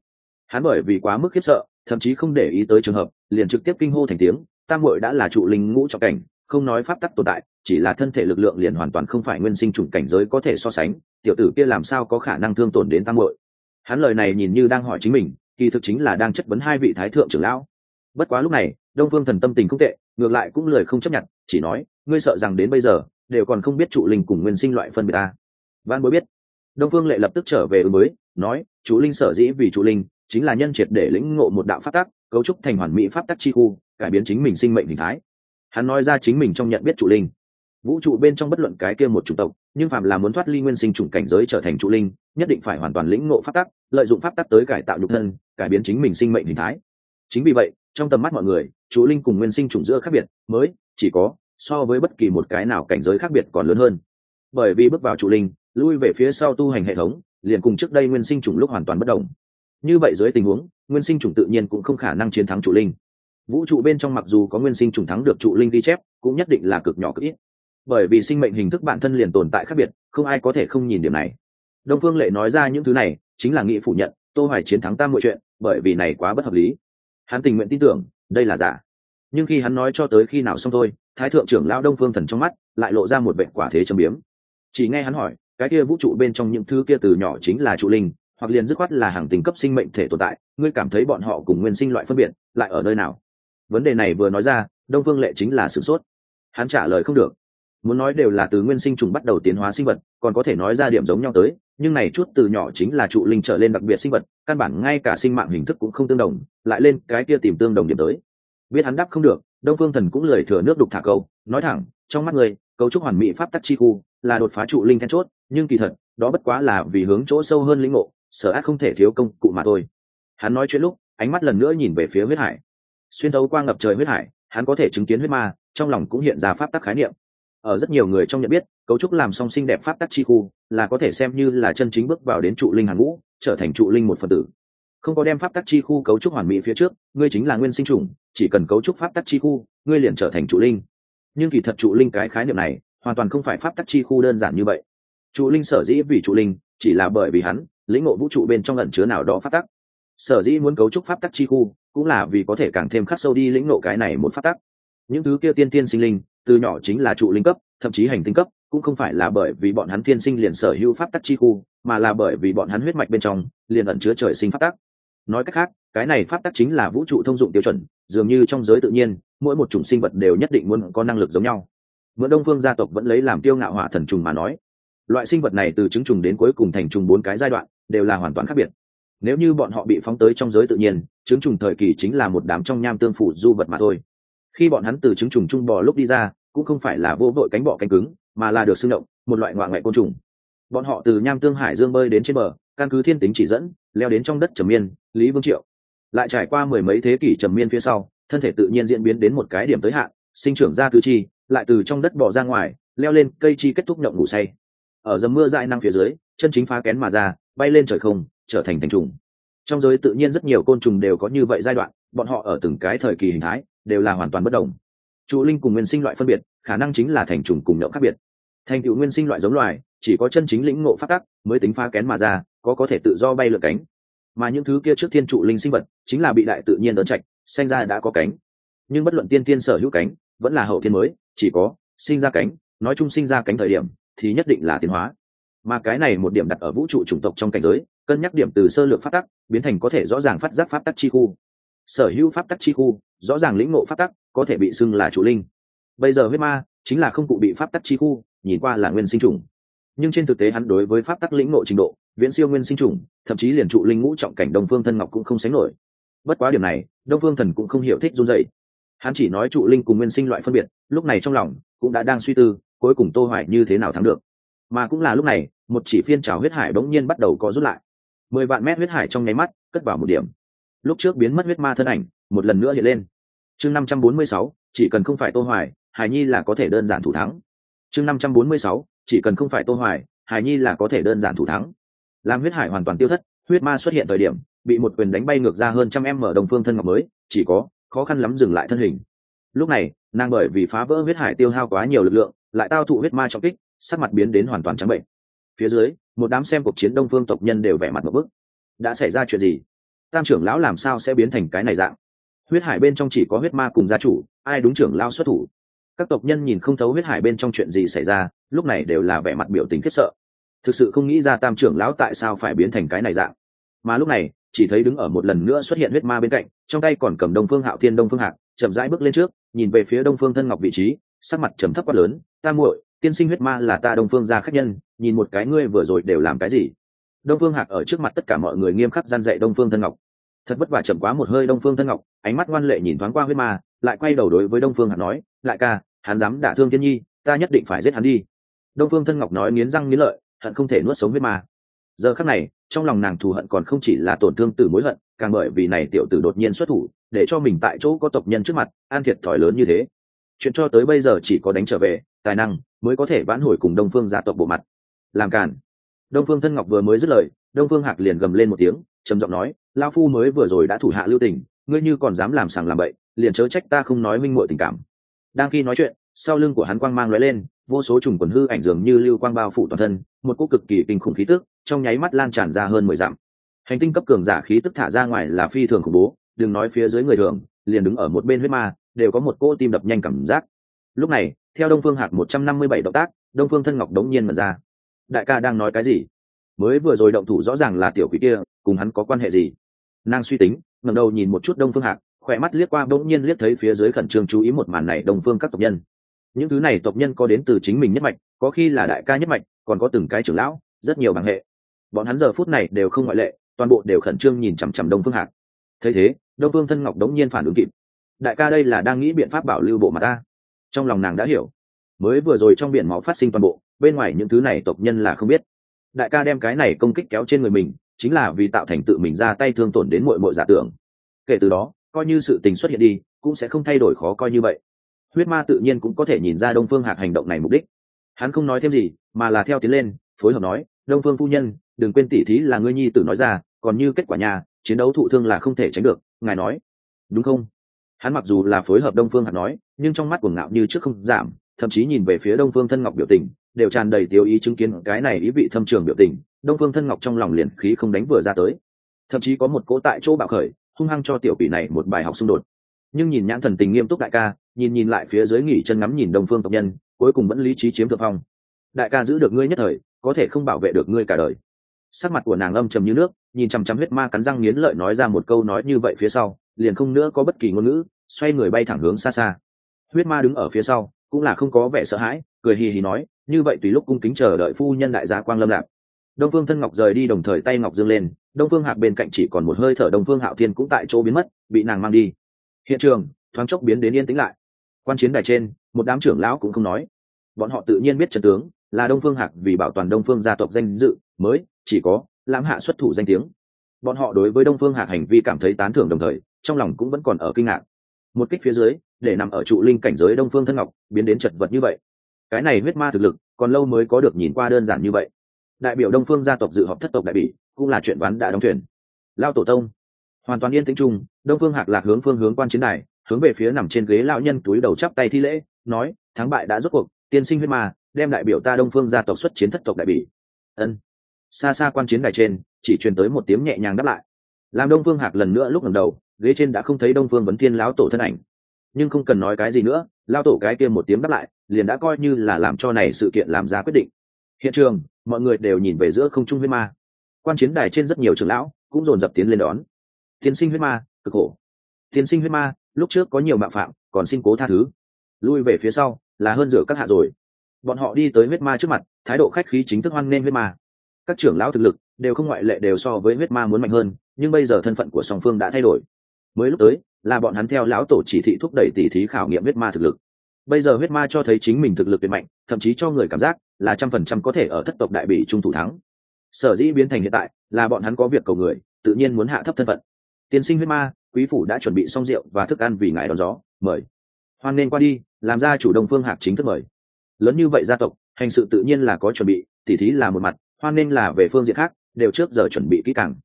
Hắn bởi vì quá mức khiếp sợ, thậm chí không để ý tới trường hợp, liền trực tiếp kinh hô thành tiếng, tam hội đã là trụ linh ngũ trọng cảnh, không nói pháp tắc tồn tại, chỉ là thân thể lực lượng liền hoàn toàn không phải nguyên sinh chủng cảnh giới có thể so sánh, tiểu tử kia làm sao có khả năng thương tổn đến tam hội hắn lời này nhìn như đang hỏi chính mình kỳ thực chính là đang chất vấn hai vị thái thượng trưởng lão. Bất quá lúc này, đông phương thần tâm tình không tệ, ngược lại cũng lời không chấp nhận, chỉ nói, ngươi sợ rằng đến bây giờ, đều còn không biết trụ linh cùng nguyên sinh loại phân biệt ta. Văn bối biết. Đông phương lệ lập tức trở về ứng mới nói, chủ linh sở dĩ vì trụ linh, chính là nhân triệt để lĩnh ngộ một đạo pháp tắc, cấu trúc thành hoàn mỹ pháp tắc chi khu, cải biến chính mình sinh mệnh hình thái. Hắn nói ra chính mình trong nhận biết trụ linh. Vũ trụ bên trong bất luận cái kia một chủng tộc nhưng phạm là muốn thoát ly nguyên sinh chủng cảnh giới trở thành trụ linh, nhất định phải hoàn toàn lĩnh ngộ pháp tắc, lợi dụng pháp tắc tới cải tạo nhục thân, cải biến chính mình sinh mệnh hình thái. Chính vì vậy, trong tầm mắt mọi người, trụ linh cùng nguyên sinh chủng giữa khác biệt, mới chỉ có so với bất kỳ một cái nào cảnh giới khác biệt còn lớn hơn. Bởi vì bước vào trụ linh, lui về phía sau tu hành hệ thống, liền cùng trước đây nguyên sinh chủng lúc hoàn toàn bất đồng. Như vậy dưới tình huống, nguyên sinh chủng tự nhiên cũng không khả năng chiến thắng trụ linh. Vũ trụ bên trong mặc dù có nguyên sinh chủng thắng được trụ linh ghi chép, cũng nhất định là cực nhỏ cực ít bởi vì sinh mệnh hình thức bản thân liền tồn tại khác biệt, không ai có thể không nhìn điểm này. Đông phương lệ nói ra những thứ này, chính là nghị phủ nhận, tô hoài chiến thắng tam mọi chuyện, bởi vì này quá bất hợp lý. Hắn tình nguyện tin tưởng, đây là giả. Nhưng khi hắn nói cho tới khi nào xong thôi, thái thượng trưởng lão đông phương thần trong mắt lại lộ ra một bệnh quả thế châm biếm. Chỉ nghe hắn hỏi, cái kia vũ trụ bên trong những thứ kia từ nhỏ chính là trụ linh, hoặc liền dứt khoát là hàng tính cấp sinh mệnh thể tồn tại, ngươi cảm thấy bọn họ cùng nguyên sinh loại phân biệt, lại ở nơi nào? Vấn đề này vừa nói ra, đông phương lệ chính là sửng sốt. Hắn trả lời không được muốn nói đều là từ nguyên sinh trùng bắt đầu tiến hóa sinh vật, còn có thể nói ra điểm giống nhau tới, nhưng này chút từ nhỏ chính là trụ linh trở lên đặc biệt sinh vật, căn bản ngay cả sinh mạng hình thức cũng không tương đồng, lại lên cái kia tìm tương đồng điểm tới. Biết hắn đáp không được, đông phương thần cũng lười thừa nước đục thả câu, nói thẳng, trong mắt người, cấu trúc hoàn mỹ pháp tắc chi khu, là đột phá trụ linh then chốt, nhưng kỳ thật, đó bất quá là vì hướng chỗ sâu hơn lĩnh ngộ sở ác không thể thiếu công cụ mà thôi. Hắn nói chuyện lúc, ánh mắt lần nữa nhìn về phía huyết hải. Xuyên thấu qua ngập trời huyết hải, hắn có thể chứng kiến huyết ma, trong lòng cũng hiện ra pháp tắc khái niệm ở rất nhiều người trong nhận biết, cấu trúc làm song sinh đẹp pháp tắc chi khu là có thể xem như là chân chính bước vào đến trụ linh hàng ngũ, trở thành trụ linh một phần tử. Không có đem pháp tắc chi khu cấu trúc hoàn mỹ phía trước, ngươi chính là nguyên sinh chủng, chỉ cần cấu trúc pháp tắc chi khu, ngươi liền trở thành trụ linh. Nhưng kỳ thật trụ linh cái khái niệm này, hoàn toàn không phải pháp tắc chi khu đơn giản như vậy. Trụ linh sở dĩ vì trụ linh, chỉ là bởi vì hắn, lĩnh ngộ vũ trụ bên trong ẩn chứa nào đó pháp tắc. Sở dĩ muốn cấu trúc pháp tắc chi khu, cũng là vì có thể càng thêm khắc sâu đi lĩnh ngộ cái này một pháp tắc. Những thứ kia tiên tiên sinh linh từ nhỏ chính là trụ linh cấp, thậm chí hành tinh cấp, cũng không phải là bởi vì bọn hắn thiên sinh liền sở hữu pháp tắc chi khu, mà là bởi vì bọn hắn huyết mạch bên trong liền ẩn chứa trời sinh pháp tắc. Nói cách khác, cái này pháp tắc chính là vũ trụ thông dụng tiêu chuẩn, dường như trong giới tự nhiên, mỗi một chủng sinh vật đều nhất định muốn có năng lực giống nhau. Mượn đông phương gia tộc vẫn lấy làm tiêu ngạo hỏa thần trùng mà nói, loại sinh vật này từ trứng trùng đến cuối cùng thành trùng bốn cái giai đoạn, đều là hoàn toàn khác biệt. Nếu như bọn họ bị phóng tới trong giới tự nhiên, trứng trùng thời kỳ chính là một đám trong nham tương phủ du vật mà thôi khi bọn hắn từ trứng trùng trung bò lúc đi ra, cũng không phải là vô vội cánh bọ cánh cứng, mà là được xưng động, một loại ngoại ngoại côn trùng. Bọn họ từ nham tương hải dương bơi đến trên bờ, căn cứ thiên tính chỉ dẫn, leo đến trong đất trầm miên, lý vương triệu. Lại trải qua mười mấy thế kỷ trầm miên phía sau, thân thể tự nhiên diễn biến đến một cái điểm tới hạn, sinh trưởng ra tứ chi, lại từ trong đất bỏ ra ngoài, leo lên cây chi kết thúc nhậu ngủ say. Ở dầm mưa dại năng phía dưới, chân chính phá kén mà ra, bay lên trời không, trở thành thành trùng. Trong giới tự nhiên rất nhiều côn trùng đều có như vậy giai đoạn, bọn họ ở từng cái thời kỳ hình thái đều là hoàn toàn bất đồng. Trụ linh cùng nguyên sinh loại phân biệt, khả năng chính là thành trùng cùng nhậu khác biệt. Thành tựu nguyên sinh loại giống loài, chỉ có chân chính lĩnh ngộ phát tắc mới tính phá kén mà ra, có có thể tự do bay lượn cánh. Mà những thứ kia trước thiên trụ linh sinh vật, chính là bị đại tự nhiên ấn trạch, sinh ra đã có cánh. Nhưng bất luận tiên tiên sở hữu cánh, vẫn là hậu thiên mới, chỉ có sinh ra cánh, nói chung sinh ra cánh thời điểm, thì nhất định là tiến hóa. Mà cái này một điểm đặt ở vũ trụ chủng tộc trong cảnh giới, cân nhắc điểm từ sơ lược phát tắc, biến thành có thể rõ ràng phát giác pháp tắc chi khu sở hữu pháp tắc chi khu, rõ ràng lĩnh ngộ pháp tắc, có thể bị xưng là trụ linh. Bây giờ huyết ma chính là không cụ bị pháp tắc chi khu, nhìn qua là nguyên sinh trùng nhưng trên thực tế hắn đối với pháp tắc lĩnh ngộ trình độ, viễn siêu nguyên sinh trùng thậm chí liền trụ linh ngũ trọng cảnh đông phương thân ngọc cũng không sánh nổi. Bất quá điểm này, đông phương thần cũng không hiểu thích run dậy hắn chỉ nói trụ linh cùng nguyên sinh loại phân biệt, lúc này trong lòng cũng đã đang suy tư, cuối cùng tô hoài như thế nào thắng được. Mà cũng là lúc này, một chỉ phiên trào huyết hải bỗng nhiên bắt đầu có rút lại. Mười vạn mét huyết hải trong nháy mắt, cất vào một điểm lúc trước biến mất huyết ma thân ảnh một lần nữa hiện lên. Chương 546, chỉ cần không phải tô hoài hải nhi là có thể đơn giản thủ thắng. Chương 546, chỉ cần không phải tô hoài hải nhi là có thể đơn giản thủ thắng. Làm huyết hải hoàn toàn tiêu thất huyết ma xuất hiện thời điểm bị một quyền đánh bay ngược ra hơn trăm em mở đồng phương thân ngọc mới chỉ có khó khăn lắm dừng lại thân hình. Lúc này nàng bởi vì phá vỡ huyết hải tiêu hao quá nhiều lực lượng lại tao thụ huyết ma trọng kích sắc mặt biến đến hoàn toàn trắng bệnh. Phía dưới một đám xem cuộc chiến đông phương tộc nhân đều vẻ mặt một bức. Đã xảy ra chuyện gì? Tam trưởng lão làm sao sẽ biến thành cái này dạng? Huyết hải bên trong chỉ có huyết ma cùng gia chủ, ai đúng trưởng lao xuất thủ? Các tộc nhân nhìn không thấu huyết hải bên trong chuyện gì xảy ra, lúc này đều là vẻ mặt biểu tình khiếp sợ. Thực sự không nghĩ ra tam trưởng lão tại sao phải biến thành cái này dạng. Mà lúc này, chỉ thấy đứng ở một lần nữa xuất hiện huyết ma bên cạnh, trong tay còn cầm đông phương hạo thiên đông phương hạc, chậm rãi bước lên trước, nhìn về phía đông phương thân ngọc vị trí, sắc mặt trầm thấp quát lớn, ta muội, tiên sinh huyết ma là ta đông phương gia khách nhân, nhìn một cái ngươi vừa rồi đều làm cái gì? Đông phương hạc ở trước mặt tất cả mọi người nghiêm khắc gian dạy đông phương thân ngọc. Thật vất vả chậm quá một hơi đông phương thân ngọc, ánh mắt ngoan lệ nhìn thoáng qua huyết ma, lại quay đầu đối với đông phương hạc nói, lại ca, hắn dám đả thương thiên nhi, ta nhất định phải giết hắn đi. Đông phương thân ngọc nói nghiến răng nghiến lợi, hận không thể nuốt sống huyết ma. Giờ khắc này, trong lòng nàng thù hận còn không chỉ là tổn thương từ mối hận, càng bởi vì này tiểu tử đột nhiên xuất thủ, để cho mình tại chỗ có tộc nhân trước mặt, an thiệt thòi lớn như thế. Chuyện cho tới bây giờ chỉ có đánh trở về, tài năng mới có thể vãn hồi cùng đông phương gia tộc bộ mặt. Làm cản đông phương thân ngọc vừa mới dứt lời, đông phương hạc liền gầm lên một tiếng, trầm giọng nói lao phu mới vừa rồi đã thủ hạ lưu tình, ngươi như còn dám làm sàng làm bậy, liền chớ trách ta không nói minh muội tình cảm. Đang khi nói chuyện, sau lưng của hắn quang mang lóe lên, vô số trùng quần hư ảnh dường như lưu quang bao phủ toàn thân, một cỗ cực kỳ kinh khủng khí tức, trong nháy mắt lan tràn ra hơn mười dặm. Hành tinh cấp cường giả khí tức thả ra ngoài là phi thường khủng bố, đừng nói phía dưới người thường, liền đứng ở một bên huyết ma, đều có một cỗ tim đập nhanh cảm giác. Lúc này, theo đông phương hạc một trăm năm mươi bảy động tác, đông phương thân ngọc đống nhiên mà ra đại ca đang nói cái gì? Mới vừa rồi động thủ rõ ràng là tiểu quỷ kia, cùng hắn có quan hệ gì? Nàng suy tính, ngẩng đầu nhìn một chút đông phương hạc, khỏe mắt liếc qua bỗng nhiên liếc thấy phía dưới khẩn trương chú ý một màn này đông phương các tộc nhân. Những thứ này tộc nhân có đến từ chính mình nhất mạch, có khi là đại ca nhất mạch, còn có từng cái trưởng lão, rất nhiều bằng hệ. Bọn hắn giờ phút này đều không ngoại lệ, toàn bộ đều khẩn trương nhìn chằm chằm đông phương hạc. Thấy thế, đông phương thân ngọc đống nhiên phản ứng kịp. Đại ca đây là đang nghĩ biện pháp bảo lưu bộ mà ta. Trong lòng nàng đã hiểu. Mới vừa rồi trong biển máu phát sinh toàn bộ bên ngoài những thứ này tộc nhân là không biết. Đại ca đem cái này công kích kéo trên người mình, chính là vì tạo thành tự mình ra tay thương tổn đến mội mội giả tưởng. Kể từ đó, coi như sự tình xuất hiện đi, cũng sẽ không thay đổi khó coi như vậy. Huyết ma tự nhiên cũng có thể nhìn ra đông phương hạc hành động này mục đích. Hắn không nói thêm gì, mà là theo tiến lên, phối hợp nói, đông phương phu nhân, đừng quên tỉ thí là ngươi nhi tử nói ra, còn như kết quả nhà, chiến đấu thụ thương là không thể tránh được, ngài nói. Đúng không? Hắn mặc dù là phối hợp đông phương hạc nói, nhưng trong mắt của ngạo như trước không giảm, thậm chí nhìn về phía đông phương thân ngọc biểu tình đều tràn đầy tiêu ý chứng kiến cái này ý vị thâm trường biểu tình, đông phương thân ngọc trong lòng liền khí không đánh vừa ra tới. Thậm chí có một cỗ tại chỗ bạo khởi, hung hăng cho tiểu quỷ này một bài học xung đột. Nhưng nhìn nhãn thần tình nghiêm túc đại ca, nhìn nhìn lại phía dưới nghỉ chân ngắm nhìn đông phương tộc nhân, cuối cùng vẫn lý trí chiếm thượng phong. Đại ca giữ được ngươi nhất thời, có thể không bảo vệ được ngươi cả đời. Sắc mặt của nàng âm trầm như nước, nhìn chằm chằm huyết ma cắn răng nghiến lợi nói ra một câu nói như vậy phía sau, liền không nữa có bất kỳ ngôn ngữ, xoay người bay thẳng hướng xa xa. Huyết ma đứng ở phía sau, cũng là không có vẻ sợ hãi, cười hì hì nói như vậy tùy lúc cung kính chờ đợi phu nhân đại gia quang lâm lạc. Đông phương thân ngọc rời đi đồng thời tay ngọc dương lên, đông phương hạc bên cạnh chỉ còn một hơi thở đông phương hạo thiên cũng tại chỗ biến mất, bị nàng mang đi. Hiện trường, thoáng chốc biến đến yên tĩnh lại. Quan chiến đài trên, một đám trưởng lão cũng không nói. Bọn họ tự nhiên biết trận tướng là đông phương hạc vì bảo toàn đông phương gia tộc danh dự, mới chỉ có lãm hạ xuất thủ danh tiếng. Bọn họ đối với đông phương hạc hành vi cảm thấy tán thưởng đồng thời, trong lòng cũng vẫn còn ở kinh ngạc. Một kích phía dưới, để nằm ở trụ linh cảnh giới đông phương thân ngọc, biến đến chật vật như vậy cái này huyết ma thực lực, còn lâu mới có được nhìn qua đơn giản như vậy. Đại biểu đông phương gia tộc dự họp thất tộc đại bỉ, cũng là chuyện ván đã đóng thuyền. Lao tổ tông. Hoàn toàn yên tĩnh chung, đông phương hạc lạc hướng phương hướng quan chiến đài, hướng về phía nằm trên ghế lão nhân túi đầu chắp tay thi lễ, nói, thắng bại đã rốt cuộc, tiên sinh huyết ma, đem đại biểu ta đông phương gia tộc xuất chiến thất tộc đại bỉ. Ân. Xa xa quan chiến đài trên, chỉ truyền tới một tiếng nhẹ nhàng đáp lại. Làm đông phương hạc lần nữa lúc ngẩng đầu, ghế trên đã không thấy đông phương vấn thiên lão tổ thân ảnh. Nhưng không cần nói cái gì nữa lao tổ cái kia một tiếng đáp lại liền đã coi như là làm cho này sự kiện làm ra quyết định. Hiện trường, mọi người đều nhìn về giữa không trung huyết ma. Quan chiến đài trên rất nhiều trưởng lão cũng dồn dập tiến lên đón. Tiên sinh huyết ma, cực khổ. Tiên sinh huyết ma, lúc trước có nhiều mạo phạm, còn xin cố tha thứ. Lui về phía sau, là hơn rửa các hạ rồi. Bọn họ đi tới huyết ma trước mặt, thái độ khách khí chính thức hoan nghênh huyết ma. Các trưởng lão thực lực đều không ngoại lệ đều so với huyết ma muốn mạnh hơn, nhưng bây giờ thân phận của song phương đã thay đổi. Mới lúc tới, là bọn hắn theo lão tổ chỉ thị thúc đẩy tỉ thí khảo nghiệm huyết ma thực lực bây giờ huyết ma cho thấy chính mình thực lực tuyệt mạnh, thậm chí cho người cảm giác là trăm phần trăm có thể ở thất tộc đại bị trung thủ thắng. Sở dĩ biến thành hiện tại là bọn hắn có việc cầu người, tự nhiên muốn hạ thấp thân phận. Tiên sinh huyết ma, quý phủ đã chuẩn bị xong rượu và thức ăn vì ngài đón gió, mời. Hoan nên qua đi, làm ra chủ đông phương hạc chính thức mời. Lớn như vậy gia tộc, hành sự tự nhiên là có chuẩn bị, tỉ thí là một mặt, hoan nên là về phương diện khác, đều trước giờ chuẩn bị kỹ càng.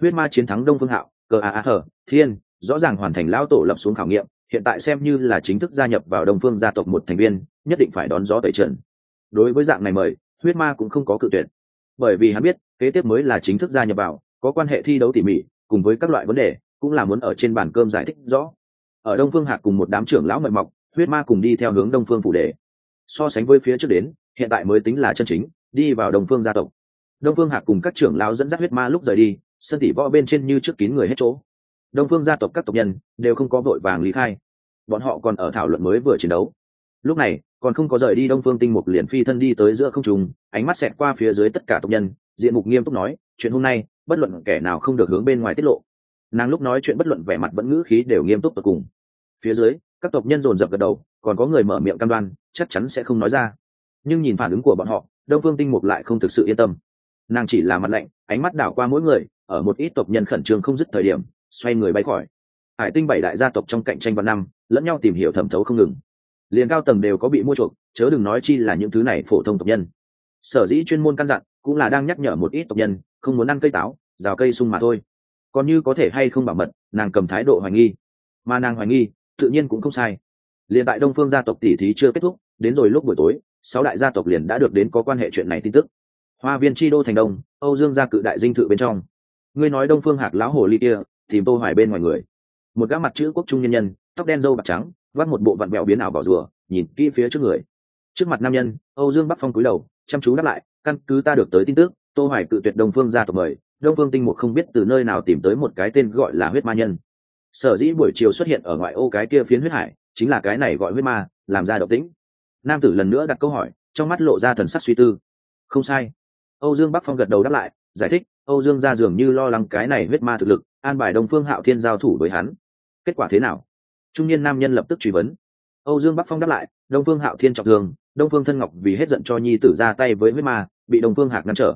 Huyết ma chiến thắng đông phương hạo, cờ a a hờ, thiên, rõ ràng hoàn thành lão tổ lập xuống khảo nghiệm hiện tại xem như là chính thức gia nhập vào đông phương gia tộc một thành viên, nhất định phải đón gió tẩy trần. Đối với dạng này mời, huyết ma cũng không có cự tuyệt. Bởi vì hắn biết, kế tiếp mới là chính thức gia nhập vào, có quan hệ thi đấu tỉ mỉ, cùng với các loại vấn đề, cũng là muốn ở trên bàn cơm giải thích rõ. Ở đông phương hạc cùng một đám trưởng lão mật mọc, huyết ma cùng đi theo hướng đông phương phụ đề so sánh với phía trước đến, hiện tại mới tính là chân chính, đi vào đông phương gia tộc. Đông phương hạc cùng các trưởng lão dẫn dắt huyết ma lúc rời đi, sân tỷ võ bên trên như trước kín người hết chỗ đông phương gia tộc các tộc nhân đều không có vội vàng lý khai. Bọn họ còn ở thảo luận mới vừa chiến đấu. Lúc này, còn không có rời đi đông phương tinh mục liền phi thân đi tới giữa không trùng ánh mắt xẹt qua phía dưới tất cả tộc nhân, diện mục nghiêm túc nói, chuyện hôm nay, bất luận kẻ nào không được hướng bên ngoài tiết lộ. Nàng lúc nói chuyện bất luận vẻ mặt vẫn ngữ khí đều nghiêm túc tột cùng. Phía dưới, các tộc nhân dồn dập gật đầu, còn có người mở miệng cam đoan, chắc chắn sẽ không nói ra. Nhưng nhìn phản ứng của bọn họ, đông phương tinh mục lại không thực sự yên tâm. Nàng chỉ là mặt lạnh, ánh mắt đảo qua mỗi người, ở một ít tộc nhân khẩn trương không dứt thời điểm xoay người bay khỏi. Hải tinh bảy đại gia tộc trong cạnh tranh vào năm, lẫn nhau tìm hiểu thẩm thấu không ngừng. Liền cao tầng đều có bị mua chuộc, chớ đừng nói chi là những thứ này phổ thông tộc nhân. Sở dĩ chuyên môn căn dặn, cũng là đang nhắc nhở một ít tộc nhân, không muốn ăn cây táo, rào cây sung mà thôi. Còn như có thể hay không bảo mật, nàng cầm thái độ hoài nghi. Mà nàng hoài nghi, tự nhiên cũng không sai. Liền tại đông phương gia tộc tỷ thí chưa kết thúc, đến rồi lúc buổi tối, sáu đại gia tộc liền đã được đến có quan hệ chuyện này tin tức. Hoa viên chi đô thành đông, âu dương gia cự đại dinh thự bên trong. Ngươi nói đông phương hạc lão hồ ly kia tìm tô hoài bên ngoài người. Một gã mặt chữ quốc trung nhân nhân, tóc đen râu bạc trắng vắt một bộ vặn vẹo biến ảo vào rùa, nhìn kỹ phía trước người. Trước mặt nam nhân, âu dương bắc phong cúi đầu, chăm chú đáp lại, căn cứ ta được tới tin tức, tô hoài cự tuyệt đông phương gia tộc mời, đông phương tinh một không biết từ nơi nào tìm tới một cái tên gọi là huyết ma nhân. Sở dĩ buổi chiều xuất hiện ở ngoại ô cái kia phiến huyết hải, chính là cái này gọi huyết ma, làm ra động tĩnh. Nam tử lần nữa đặt câu hỏi, trong mắt lộ ra thần sắc suy tư. Không sai. Âu dương bắc phong gật đầu đáp lại, giải thích âu dương ra dường như lo lắng cái này huyết ma thực lực, an bài đông phương hạo thiên giao thủ với hắn. Kết quả thế nào? Trung niên nam nhân lập tức truy vấn. Âu dương bắc phong đáp lại, đông phương hạo thiên trọng thương, đông phương thân ngọc vì hết giận cho nhi tử ra tay với huyết ma, bị đông phương hạc ngăn trở.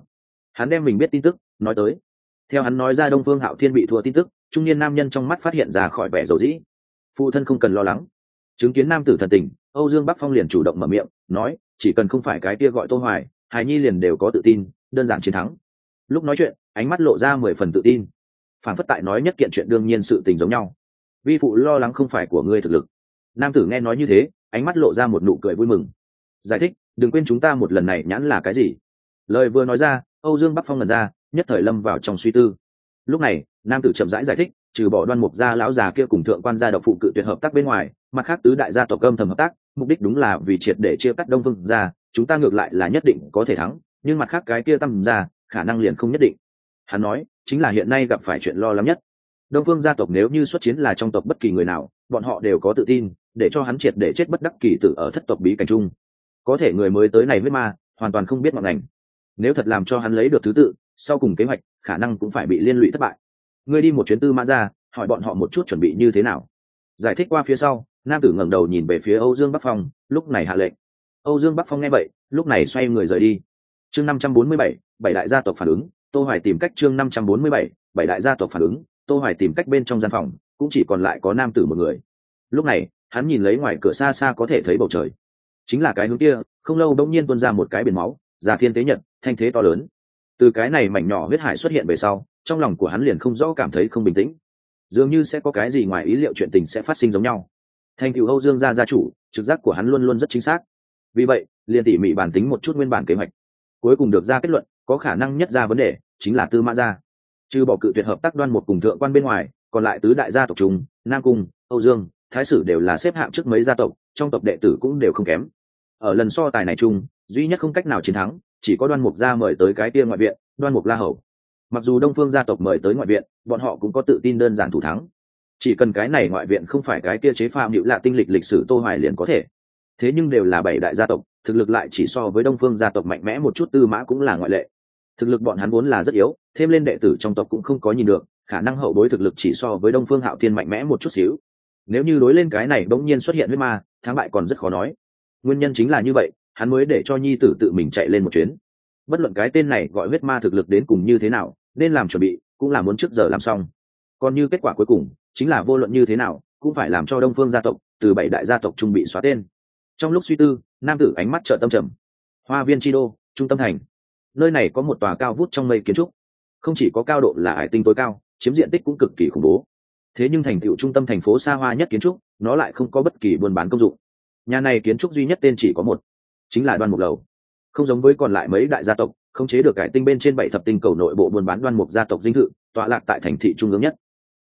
Hắn đem mình biết tin tức, nói tới. Theo hắn nói ra đông phương hạo thiên bị thua tin tức, trung niên nam nhân trong mắt phát hiện ra khỏi vẻ dầu dĩ. Phụ thân không cần lo lắng. Chứng kiến nam tử thần tình, âu dương bắc phong liền chủ động mở miệng, nói, chỉ cần không phải cái kia gọi tô hoài, hải nhi liền đều có tự tin, đơn giản chiến thắng lúc nói chuyện ánh mắt lộ ra mười phần tự tin. Phản phất tại nói nhất kiện chuyện đương nhiên sự tình giống nhau. Vi phụ lo lắng không phải của ngươi thực lực. Nam tử nghe nói như thế ánh mắt lộ ra một nụ cười vui mừng. Giải thích đừng quên chúng ta một lần này nhãn là cái gì? Lời vừa nói ra âu dương bắc phong lần ra nhất thời lâm vào trong suy tư. Lúc này nam tử chậm rãi giải, giải thích trừ bỏ đoan mục gia lão già kia cùng thượng quan gia độc phụ cự tuyệt hợp tác bên ngoài mặt khác tứ đại gia tộc âm thầm hợp tác mục đích đúng là vì triệt để chia cắt đông vương gia chúng ta ngược lại là nhất định có thể thắng nhưng mặt khác cái kia tâm ra khả năng liền không nhất định. Hắn nói, chính là hiện nay gặp phải chuyện lo lắng nhất. Đông phương gia tộc nếu như xuất chiến là trong tộc bất kỳ người nào, bọn họ đều có tự tin, để cho hắn triệt để chết bất đắc kỳ tử ở thất tộc bí cảnh chung. Có thể người mới tới này với ma, hoàn toàn không biết ngọn ngành. Nếu thật làm cho hắn lấy được thứ tự, sau cùng kế hoạch, khả năng cũng phải bị liên lụy thất bại. Ngươi đi một chuyến tư mã ra, hỏi bọn họ một chút chuẩn bị như thế nào. Giải thích qua phía sau, nam tử ngẩng đầu nhìn về phía âu dương bắc phong, lúc này hạ lệnh. Âu dương bắc phong nghe vậy, lúc này xoay người rời đi. Chương năm trăm bốn mươi bảy bảy đại gia tộc phản ứng, tô hoài tìm cách chương năm trăm bốn mươi bảy bảy đại gia tộc phản ứng, tô hoài tìm cách bên trong gian phòng, cũng chỉ còn lại có nam tử một người. Lúc này, hắn nhìn lấy ngoài cửa xa xa có thể thấy bầu trời. Chính là cái hướng kia, không lâu đông nhiên tuôn ra một cái biển máu già thiên tế nhật, thanh thế to lớn. Từ cái này mảnh nhỏ huyết hải xuất hiện về sau, trong lòng của hắn liền không rõ cảm thấy không bình tĩnh. Dường như sẽ có cái gì ngoài ý liệu chuyện tình sẽ phát sinh giống nhau. Thành cựu hâu dương gia gia chủ, trực giác của hắn luôn luôn rất chính xác. Vì vậy, liền tỉ mỉ bản tính một chút nguyên bản kế hoạch. Cuối cùng được ra kết luận có khả năng nhất ra vấn đề chính là tư mã gia. Trừ bỏ cự tuyệt hợp tác đoan một cùng thượng quan bên ngoài, còn lại tứ đại gia tộc chúng, nam cung, âu dương, thái sử đều là xếp hạng trước mấy gia tộc, trong tộc đệ tử cũng đều không kém. Ở lần so tài này chung, duy nhất không cách nào chiến thắng, chỉ có đoan mục gia mời tới cái tia ngoại viện, đoan mục la hầu. Mặc dù đông phương gia tộc mời tới ngoại viện, bọn họ cũng có tự tin đơn giản thủ thắng. Chỉ cần cái này ngoại viện không phải cái kia chế phạm hữu lạ tinh lịch lịch sử tô hoài liền có thể thế nhưng đều là bảy đại gia tộc, thực lực lại chỉ so với đông phương gia tộc mạnh mẽ một chút, tư mã cũng là ngoại lệ. Thực lực bọn hắn vốn là rất yếu, thêm lên đệ tử trong tộc cũng không có nhìn được, khả năng hậu bối thực lực chỉ so với đông phương hạo thiên mạnh mẽ một chút xíu. Nếu như đối lên cái này bỗng nhiên xuất hiện huyết ma, thắng bại còn rất khó nói. Nguyên nhân chính là như vậy, hắn mới để cho nhi tử tự mình chạy lên một chuyến. Bất luận cái tên này gọi huyết ma thực lực đến cùng như thế nào, nên làm chuẩn bị, cũng là muốn trước giờ làm xong. Còn như kết quả cuối cùng, chính là vô luận như thế nào, cũng phải làm cho đông phương gia tộc, từ bảy đại gia tộc trung bị xóa tên trong lúc suy tư, nam tử ánh mắt trợ tâm trầm. Hoa viên chi đô, trung tâm thành. Nơi này có một tòa cao vút trong mây kiến trúc. Không chỉ có cao độ là hải tinh tối cao, chiếm diện tích cũng cực kỳ khủng bố. Thế nhưng thành tựu trung tâm thành phố xa hoa nhất kiến trúc, nó lại không có bất kỳ buôn bán công dụng. Nhà này kiến trúc duy nhất tên chỉ có một, chính là đoan mục lầu. Không giống với còn lại mấy đại gia tộc không chế được cải tinh bên trên bảy thập tinh cầu nội bộ buôn bán đoan mục gia tộc dinh thự, tọa lạc tại thành thị trung ương nhất.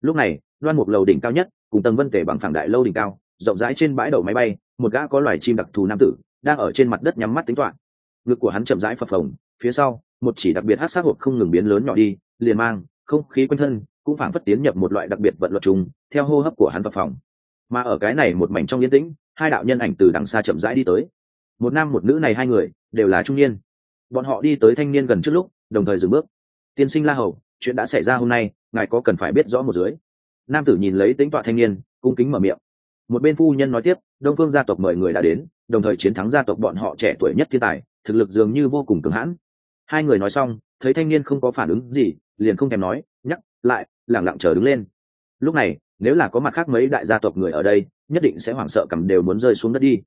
Lúc này, đoan mục lầu đỉnh cao nhất, cùng tầng vân tể bằng phẳng đại lâu đỉnh cao rộng rãi trên bãi đậu máy bay, một gã có loài chim đặc thù nam tử đang ở trên mặt đất nhắm mắt tính toán. Ngực của hắn chậm rãi phập phồng, phía sau, một chỉ đặc biệt hát sát hộp không ngừng biến lớn nhỏ đi, liền mang, không khí quanh thân cũng phảng phất tiến nhập một loại đặc biệt vận luật chung theo hô hấp của hắn phập phồng. mà ở cái này một mảnh trong yên tĩnh, hai đạo nhân ảnh từ đằng xa chậm rãi đi tới. Một nam một nữ này hai người đều là trung niên. Bọn họ đi tới thanh niên gần trước lúc, đồng thời dừng bước. Tiên sinh la hầu, chuyện đã xảy ra hôm nay, ngài có cần phải biết rõ một dưới? Nam tử nhìn lấy tính tọa thanh niên, cung kính mở miệng một bên phu nhân nói tiếp, đông phương gia tộc mời người đã đến, đồng thời chiến thắng gia tộc bọn họ trẻ tuổi nhất thiên tài, thực lực dường như vô cùng cứng hãn. Hai người nói xong, thấy thanh niên không có phản ứng gì, liền không thèm nói, nhắc lại lẳng lặng chờ đứng lên. Lúc này, nếu là có mặt khác mấy đại gia tộc người ở đây, nhất định sẽ hoảng sợ cầm đều muốn rơi xuống đất đi.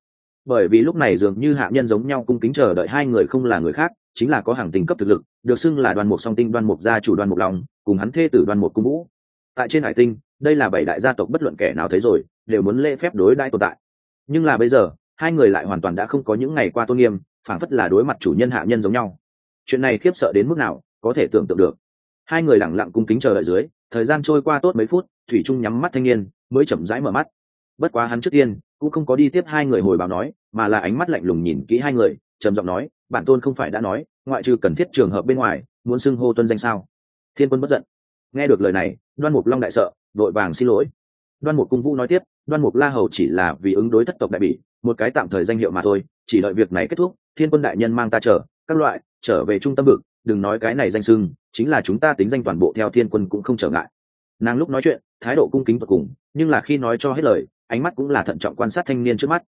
Bởi vì lúc này dường như hạ nhân giống nhau cung kính chờ đợi hai người không là người khác, chính là có hàng tình cấp thực lực, được xưng là đoàn mục song tinh, đoan mục gia chủ, đoan mục long, cùng hắn thê tử đoan mục cung vũ. Tại trên hải tinh, đây là bảy đại gia tộc bất luận kẻ nào thấy rồi đều muốn lễ phép đối đãi tồn tại. Nhưng là bây giờ, hai người lại hoàn toàn đã không có những ngày qua tôn nghiêm phản phất là đối mặt chủ nhân hạ nhân giống nhau. Chuyện này khiếp sợ đến mức nào, có thể tưởng tượng được. Hai người lẳng lặng cung kính chờ đợi dưới, thời gian trôi qua tốt mấy phút, thủy trung nhắm mắt thanh niên, mới chậm rãi mở mắt. Bất quá hắn trước tiên, cũng không có đi tiếp hai người hồi báo nói, mà là ánh mắt lạnh lùng nhìn kỹ hai người, trầm giọng nói, bản tôn không phải đã nói, ngoại trừ cần thiết trường hợp bên ngoài, muốn xưng hô tuân danh sao? Thiên quân bất giận. Nghe được lời này, đoan mục long đại sợ, vội vàng xin lỗi đoan mục cung vũ nói tiếp, đoan mục la hầu chỉ là vì ứng đối thất tộc đại bỉ, một cái tạm thời danh hiệu mà thôi, chỉ đợi việc này kết thúc, thiên quân đại nhân mang ta chờ, các loại, trở về trung tâm vực, đừng nói cái này danh sưng chính là chúng ta tính danh toàn bộ theo thiên quân cũng không trở ngại. Nàng lúc nói chuyện, thái độ cung kính và cùng, nhưng là khi nói cho hết lời, ánh mắt cũng là thận trọng quan sát thanh niên trước mắt.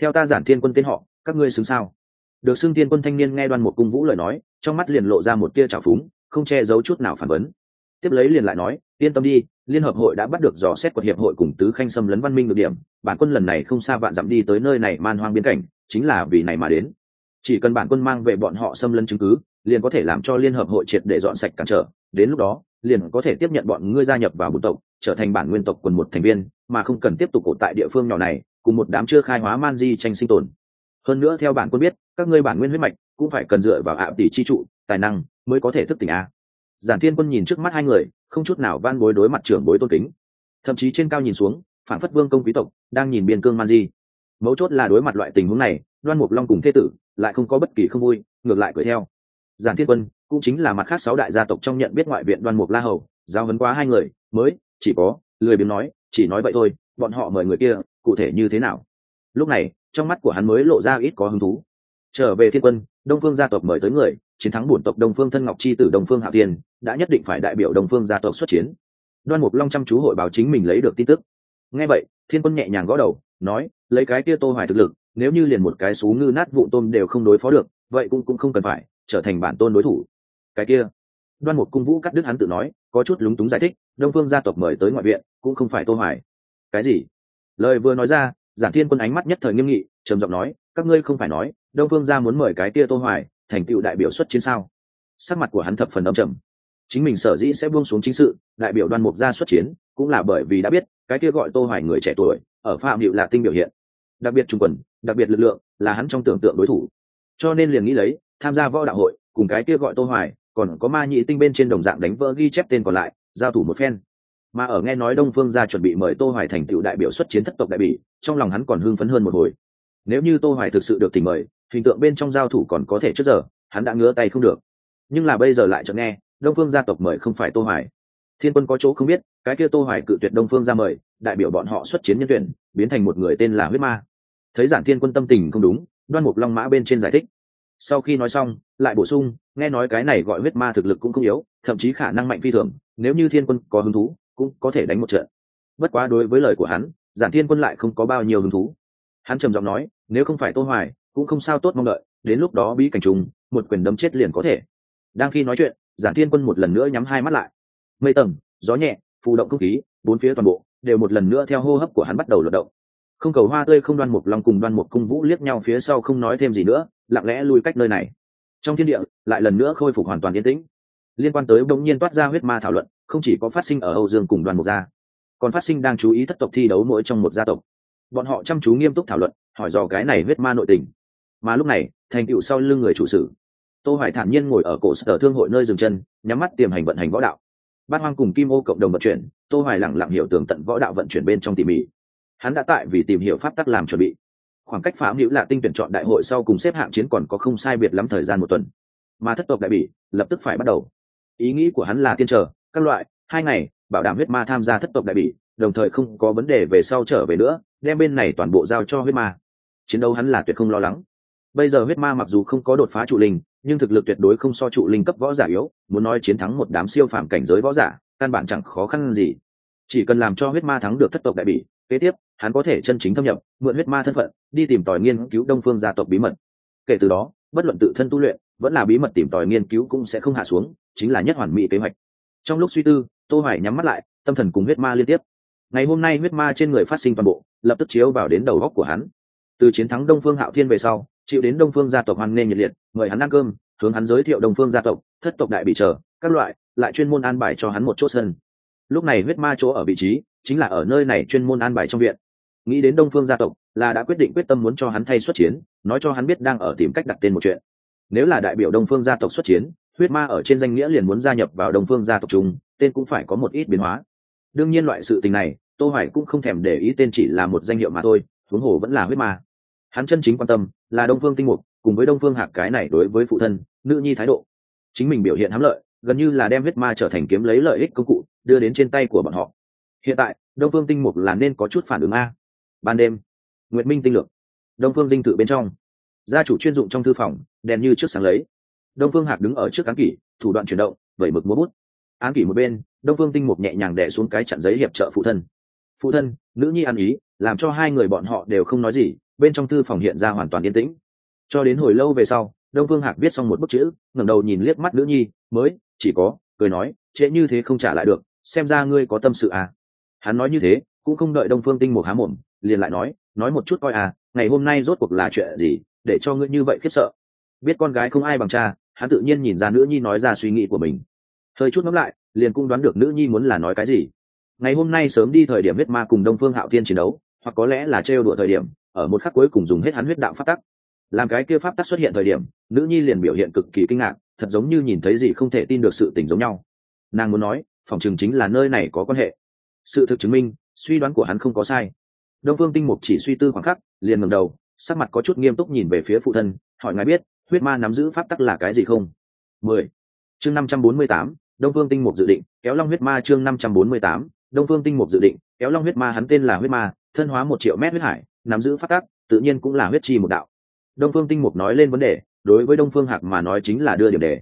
Theo ta giản thiên quân tên họ, các ngươi xứng sao? Được xưng thiên quân thanh niên nghe đoan một cung vũ lời nói, trong mắt liền lộ ra một tia trào phúng, không che giấu chút nào phản vấn tiếp lấy liền lại nói, yên tâm đi, liên hợp hội đã bắt được dò xét của hiệp hội cùng tứ khanh xâm lấn văn minh được điểm, bản quân lần này không xa vạn dặm đi tới nơi này man hoang biên cảnh, chính là vì này mà đến. Chỉ cần bản quân mang về bọn họ xâm lấn chứng cứ, liền có thể làm cho liên hợp hội triệt để dọn sạch cản trở, đến lúc đó, liền có thể tiếp nhận bọn ngươi gia nhập vào bộ tộc, trở thành bản nguyên tộc quần một thành viên, mà không cần tiếp tục cổ tại địa phương nhỏ này, cùng một đám chưa khai hóa man di tranh sinh tồn. Hơn nữa theo bản quân biết, các ngươi bản nguyên huyết mạch cũng phải cần dựa vào ạ tỷ chi trụ, tài năng mới có thể thức tỉnh a giản thiên quân nhìn trước mắt hai người, không chút nào van bối đối mặt trưởng bối tôn kính. Thậm chí trên cao nhìn xuống, phản phất vương công quý tộc, đang nhìn biên cương man di. Mấu chốt là đối mặt loại tình huống này, đoan mục long cùng Thê tử lại không có bất kỳ không vui, ngược lại cười theo. Giản thiên quân cũng chính là mặt khác sáu đại gia tộc trong nhận biết ngoại viện đoan mục la hầu, giao vấn quá hai người, mới chỉ có, lười biếng nói, chỉ nói vậy thôi, bọn họ mời người kia, cụ thể như thế nào? Lúc này, trong mắt của hắn mới lộ ra ít có hứng thú trở về thiên quân, đông phương gia tộc mời tới người, chiến thắng bổn tộc đông phương thân ngọc chi tử đông phương hạ tiên, đã nhất định phải đại biểu đông phương gia tộc xuất chiến. Đoan mục long chăm chú hội báo chính mình lấy được tin tức. Nghe vậy, thiên quân nhẹ nhàng gõ đầu, nói, lấy cái kia tô hoài thực lực, nếu như liền một cái xú ngư nát vụ tôm đều không đối phó được, vậy cũng cũng không cần phải, trở thành bản tôn đối thủ. Cái kia, đoan mục cung vũ cắt đứt hắn tự nói, có chút lúng túng giải thích, đông phương gia tộc mời tới ngoại viện, cũng không phải tô hoài. Cái gì? Lời vừa nói ra giản thiên quân ánh mắt nhất thời nghiêm nghị, trầm giọng nói, các ngươi không phải nói đông phương gia muốn mời cái kia tô hoài thành tựu đại biểu xuất chiến sao? Sắc mặt của hắn thập phần âm trầm. Chính mình sở dĩ sẽ buông xuống chính sự, đại biểu đoan mục gia xuất chiến, cũng là bởi vì đã biết, cái kia gọi tô hoài người trẻ tuổi, ở phạm hiệu là tinh biểu hiện. Đặc biệt trung quần, đặc biệt lực lượng, là hắn trong tưởng tượng đối thủ. Cho nên liền nghĩ lấy, tham gia võ đạo hội, cùng cái kia gọi tô hoài, còn có ma nhị tinh bên trên đồng dạng đánh vỡ ghi chép tên còn lại, giao thủ một phen. Mà ở nghe nói đông phương gia chuẩn bị mời tô hoài thành tựu đại biểu xuất chiến thất tộc đại bỉ, trong lòng hắn còn hưng phấn hơn một hồi. Nếu như tô hoài thực sự được tình mời hình tượng bên trong giao thủ còn có thể trước giờ, hắn đã ngứa tay không được. Nhưng là bây giờ lại chợt nghe, đông phương gia tộc mời không phải tô hoài. Thiên quân có chỗ không biết, cái kia tô hoài cự tuyệt đông phương ra mời, đại biểu bọn họ xuất chiến nhân tuyển, biến thành một người tên là huyết ma. Thấy giản thiên quân tâm tình không đúng, đoan mục long mã bên trên giải thích. Sau khi nói xong, lại bổ sung, nghe nói cái này gọi huyết ma thực lực cũng không yếu, thậm chí khả năng mạnh phi thường, nếu như thiên quân có hứng thú, cũng có thể đánh một trận. Bất quá đối với lời của hắn, giản thiên quân lại không có bao nhiêu hứng thú. Hắn trầm giọng nói, nếu không phải tô hoài cũng không sao tốt mong đợi, đến lúc đó bí cảnh trùng, một quyền đấm chết liền có thể. Đang khi nói chuyện, giản thiên quân một lần nữa nhắm hai mắt lại. Mây tầng, gió nhẹ, phù động không khí, bốn phía toàn bộ đều một lần nữa theo hô hấp của hắn bắt đầu luận động. Không cầu hoa tươi không đoan một lòng cùng đoan một cung vũ liếc nhau phía sau không nói thêm gì nữa, lặng lẽ lui cách nơi này. Trong thiên địa, lại lần nữa khôi phục hoàn toàn yên tĩnh. Liên quan tới bỗng nhiên toát ra huyết ma thảo luận, không chỉ có phát sinh ở âu dương cùng đoàn một gia, còn phát sinh đang chú ý thất tộc thi đấu mỗi trong một gia tộc. Bọn họ chăm chú nghiêm túc thảo luận, hỏi dò cái này huyết ma nội tình mà lúc này, thành tựu sau lưng người chủ sự tô hoài thản nhiên ngồi ở cổ sở thương hội nơi dừng chân, nhắm mắt tiềm hành vận hành võ đạo. Bát hoang cùng kim ô cộng đồng vận chuyển, tô hoài lặng lặng hiểu tường tận võ đạo vận chuyển bên trong tỉ mỉ. Hắn đã tại vì tìm hiểu pháp tắc làm chuẩn bị. Khoảng cách phá hữu là tinh tuyển chọn đại hội sau cùng xếp hạng chiến còn có không sai biệt lắm thời gian một tuần. Mà thất tộc đại bỉ, lập tức phải bắt đầu. Ý nghĩ của hắn là tiên trở các loại, hai ngày, bảo đảm huyết ma tham gia thất tộc đại bỉ, đồng thời không có vấn đề về sau trở về nữa, đem bên này toàn bộ giao cho huyết ma. Chiến đấu hắn là tuyệt không lo lắng bây giờ huyết ma mặc dù không có đột phá trụ linh, nhưng thực lực tuyệt đối không so trụ linh cấp võ giả yếu, muốn nói chiến thắng một đám siêu phàm cảnh giới võ giả, căn bản chẳng khó khăn gì. Chỉ cần làm cho huyết ma thắng được thất tộc đại bỉ, kế tiếp, hắn có thể chân chính thâm nhập, mượn huyết ma thân phận, đi tìm tòi nghiên cứu đông phương gia tộc bí mật. Kể từ đó, bất luận tự thân tu luyện, vẫn là bí mật tìm tòi nghiên cứu cũng sẽ không hạ xuống, chính là nhất hoàn mỹ kế hoạch. Trong lúc suy tư, tô hoài nhắm mắt lại, tâm thần cùng huyết ma liên tiếp. Ngày hôm nay huyết ma trên người phát sinh toàn bộ, lập tức chiếu vào đến đầu góc của hắn. Từ chiến thắng đông phương hạo thiên về sau chịu đến đông phương gia tộc hoan nghênh nhiệt liệt, mời hắn ăn cơm, hướng hắn giới thiệu đông phương gia tộc, thất tộc đại bị chờ các loại, lại chuyên môn an bài cho hắn một chỗ sân. Lúc này huyết ma chỗ ở vị trí, chính là ở nơi này chuyên môn an bài trong viện. Nghĩ đến đông phương gia tộc, là đã quyết định quyết tâm muốn cho hắn thay xuất chiến, nói cho hắn biết đang ở tìm cách đặt tên một chuyện. Nếu là đại biểu đông phương gia tộc xuất chiến, huyết ma ở trên danh nghĩa liền muốn gia nhập vào đông phương gia tộc chung, tên cũng phải có một ít biến hóa. Đương nhiên loại sự tình này, tô hoài cũng không thèm để ý tên chỉ là một danh hiệu mà thôi, huống hồ vẫn là huyết ma hắn chân chính quan tâm là đông phương tinh mục, cùng với đông phương hạc cái này đối với phụ thân, nữ nhi thái độ. Chính mình biểu hiện hám lợi, gần như là đem huyết ma trở thành kiếm lấy lợi ích công cụ, đưa đến trên tay của bọn họ. Hiện tại, đông phương tinh mục là nên có chút phản ứng a. Ban đêm, nguyệt minh tinh lược, đông phương dinh thự bên trong. Gia chủ chuyên dụng trong thư phòng, đèn như trước sáng lấy. Đông phương hạc đứng ở trước án kỷ, thủ đoạn chuyển động, vẩy mực múa bút. Án kỷ một bên, đông phương tinh mục nhẹ nhàng đẻ xuống cái chặn giấy hiệp trợ phụ thân. Phụ thân, nữ nhi ăn ý, làm cho hai người bọn họ đều không nói gì bên trong thư phòng hiện ra hoàn toàn yên tĩnh. Cho đến hồi lâu về sau, đông phương hạc viết xong một bức chữ, ngẩng đầu nhìn liếc mắt nữ nhi, mới, chỉ có, cười nói, trễ như thế không trả lại được, xem ra ngươi có tâm sự à? Hắn nói như thế, cũng không đợi đông phương tinh một há mồm, liền lại nói nói một chút coi à ngày hôm nay rốt cuộc là chuyện gì, để cho ngươi như vậy khiếp sợ? Biết con gái không ai bằng cha, hắn tự nhiên nhìn ra nữ nhi nói ra suy nghĩ của mình. Hơi chút ngẫm lại, liền cũng đoán được nữ nhi muốn là nói cái gì. Ngày hôm nay sớm đi thời điểm huyết ma cùng đông phương hạo thiên chiến đấu, hoặc có lẽ là trêu đùa thời điểm ở một khắc cuối cùng dùng hết hắn huyết đạo pháp tắc. Làm cái kia pháp tắc xuất hiện thời điểm, nữ nhi liền biểu hiện cực kỳ kinh ngạc, thật giống như nhìn thấy gì không thể tin được sự tình giống nhau. Nàng muốn nói, phòng trường chính là nơi này có quan hệ. Sự thực chứng minh, suy đoán của hắn không có sai. Đông phương tinh mục chỉ suy tư khoảng khắc, liền ngầm đầu, sắc mặt có chút nghiêm túc nhìn về phía phụ thân, hỏi ngài biết, huyết ma nắm giữ pháp tắc là cái gì không? Mười. Chương năm trăm bốn mươi tám, đông phương tinh mục dự định, kéo long huyết ma chương năm trăm bốn mươi tám, đông phương tinh mục dự định, kéo long huyết ma, hắn tên là huyết ma, thân hóa một triệu mét huyết hải nắm giữ pháp tắc, tự nhiên cũng là huyết chi một đạo. Đông phương tinh mục nói lên vấn đề, đối với đông phương hạc mà nói chính là đưa điểm đề.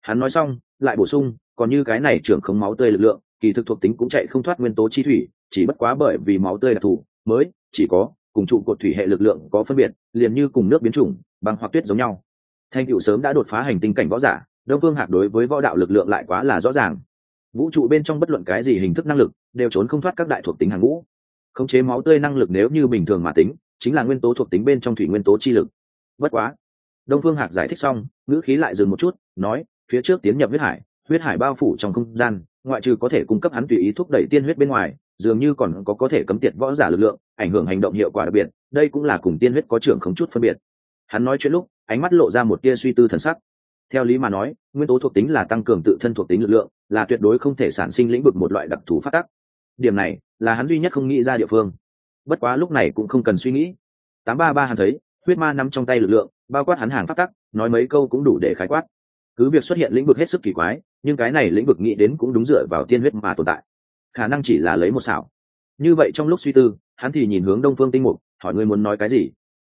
Hắn nói xong, lại bổ sung, còn như cái này trưởng không máu tươi lực lượng, kỳ thực thuộc tính cũng chạy không thoát nguyên tố chi thủy, chỉ bất quá bởi vì máu tươi đặc thù, mới, chỉ có, cùng trụ cột thủy hệ lực lượng có phân biệt, liền như cùng nước biến chủng, băng hoặc tuyết giống nhau. Thanh cựu sớm đã đột phá hành tinh cảnh võ giả, đông phương hạc đối với võ đạo lực lượng lại quá là rõ ràng. Vũ trụ bên trong bất luận cái gì hình thức năng lực, đều trốn không thoát các đại thuộc tính hàng ngũ khống chế máu tươi năng lực nếu như bình thường mà tính, chính là nguyên tố thuộc tính bên trong thủy nguyên tố chi lực. Bất quá, đông phương hạc giải thích xong, ngữ khí lại dừng một chút, nói, phía trước tiến nhập huyết hải huyết hải bao phủ trong không gian, ngoại trừ có thể cung cấp hắn tùy ý thúc đẩy tiên huyết bên ngoài, dường như còn có có thể cấm tiệt võ giả lực lượng, ảnh hưởng hành động hiệu quả đặc biệt, đây cũng là cùng tiên huyết có trưởng không chút phân biệt. Hắn nói chuyện lúc, ánh mắt lộ ra một tia suy tư thần sắc. Theo lý mà nói, nguyên tố thuộc tính là tăng cường tự thân thuộc tính lực lượng, là tuyệt đối không thể sản sinh lĩnh vực một loại đặc thù phát tắc điểm này là hắn duy nhất không nghĩ ra địa phương. Bất quá lúc này cũng không cần suy nghĩ. Tám ba ba hắn thấy, huyết ma nắm trong tay lực lượng, bao quát hắn hàng phát tắc, nói mấy câu cũng đủ để khái quát. Cứ việc xuất hiện lĩnh vực hết sức kỳ quái, nhưng cái này lĩnh vực nghĩ đến cũng đúng dựa vào tiên huyết mà tồn tại. Khả năng chỉ là lấy một xảo. Như vậy trong lúc suy tư, hắn thì nhìn hướng đông phương tinh mục, hỏi ngươi muốn nói cái gì?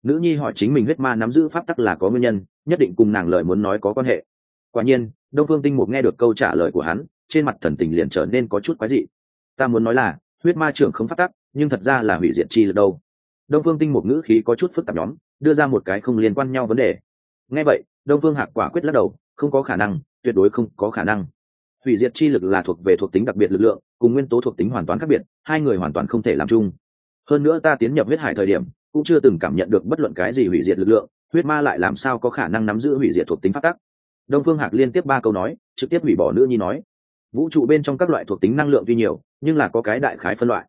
Nữ nhi hỏi chính mình huyết ma nắm giữ pháp tắc là có nguyên nhân, nhất định cùng nàng lời muốn nói có quan hệ. Quả nhiên, đông phương tinh mục nghe được câu trả lời của hắn, trên mặt thần tình liền trở nên có chút quái dị. Ta muốn nói là huyết ma trưởng không phát tắc nhưng thật ra là hủy diệt chi lực đâu. Đông phương tinh một ngữ khí có chút phức tạp nhóm, đưa ra một cái không liên quan nhau vấn đề. Nghe vậy, đông phương hạc quả quyết lắc đầu, không có khả năng, tuyệt đối không có khả năng. Hủy diệt chi lực là thuộc về thuộc tính đặc biệt lực lượng, cùng nguyên tố thuộc tính hoàn toàn khác biệt, hai người hoàn toàn không thể làm chung. Hơn nữa ta tiến nhập huyết hải thời điểm, cũng chưa từng cảm nhận được bất luận cái gì hủy diệt lực lượng, huyết ma lại làm sao có khả năng nắm giữ hủy diệt thuộc tính phát tắc đông phương hạc liên tiếp ba câu nói, trực tiếp hủy bỏ nữ nhi nói. Vũ trụ bên trong các loại thuộc tính năng lượng tuy nhiều nhưng là có cái đại khái phân loại.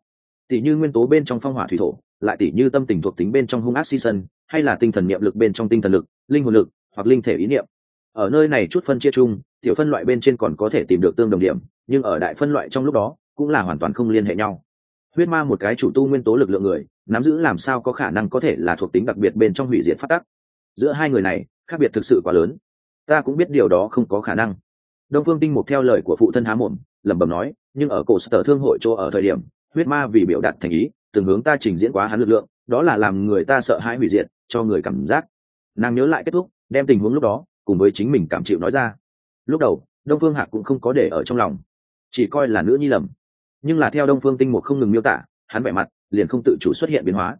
Tỷ như nguyên tố bên trong phong hỏa thủy thổ, lại tỷ như tâm tình thuộc tính bên trong hung ác si sân, hay là tinh thần niệm lực bên trong tinh thần lực, linh hồn lực, hoặc linh thể ý niệm. Ở nơi này chút phân chia chung, tiểu phân loại bên trên còn có thể tìm được tương đồng điểm, nhưng ở đại phân loại trong lúc đó, cũng là hoàn toàn không liên hệ nhau. Huyết ma một cái chủ tu nguyên tố lực lượng người, nắm giữ làm sao có khả năng có thể là thuộc tính đặc biệt bên trong hủy diệt phát tắc. Giữa hai người này, khác biệt thực sự quá lớn. Ta cũng biết điều đó không có khả năng đông phương tinh mục theo lời của phụ thân há mồm, lẩm bẩm nói, nhưng ở cổ sở thương hội chỗ ở thời điểm, huyết ma vì biểu đạt thành ý, từng hướng ta trình diễn quá hắn lực lượng, đó là làm người ta sợ hãi hủy diệt, cho người cảm giác. Nàng nhớ lại kết thúc, đem tình huống lúc đó, cùng với chính mình cảm chịu nói ra. Lúc đầu, đông phương hạc cũng không có để ở trong lòng, chỉ coi là nữ nhi lầm. Nhưng là theo đông phương tinh mục không ngừng miêu tả, hắn vẻ mặt liền không tự chủ xuất hiện biến hóa.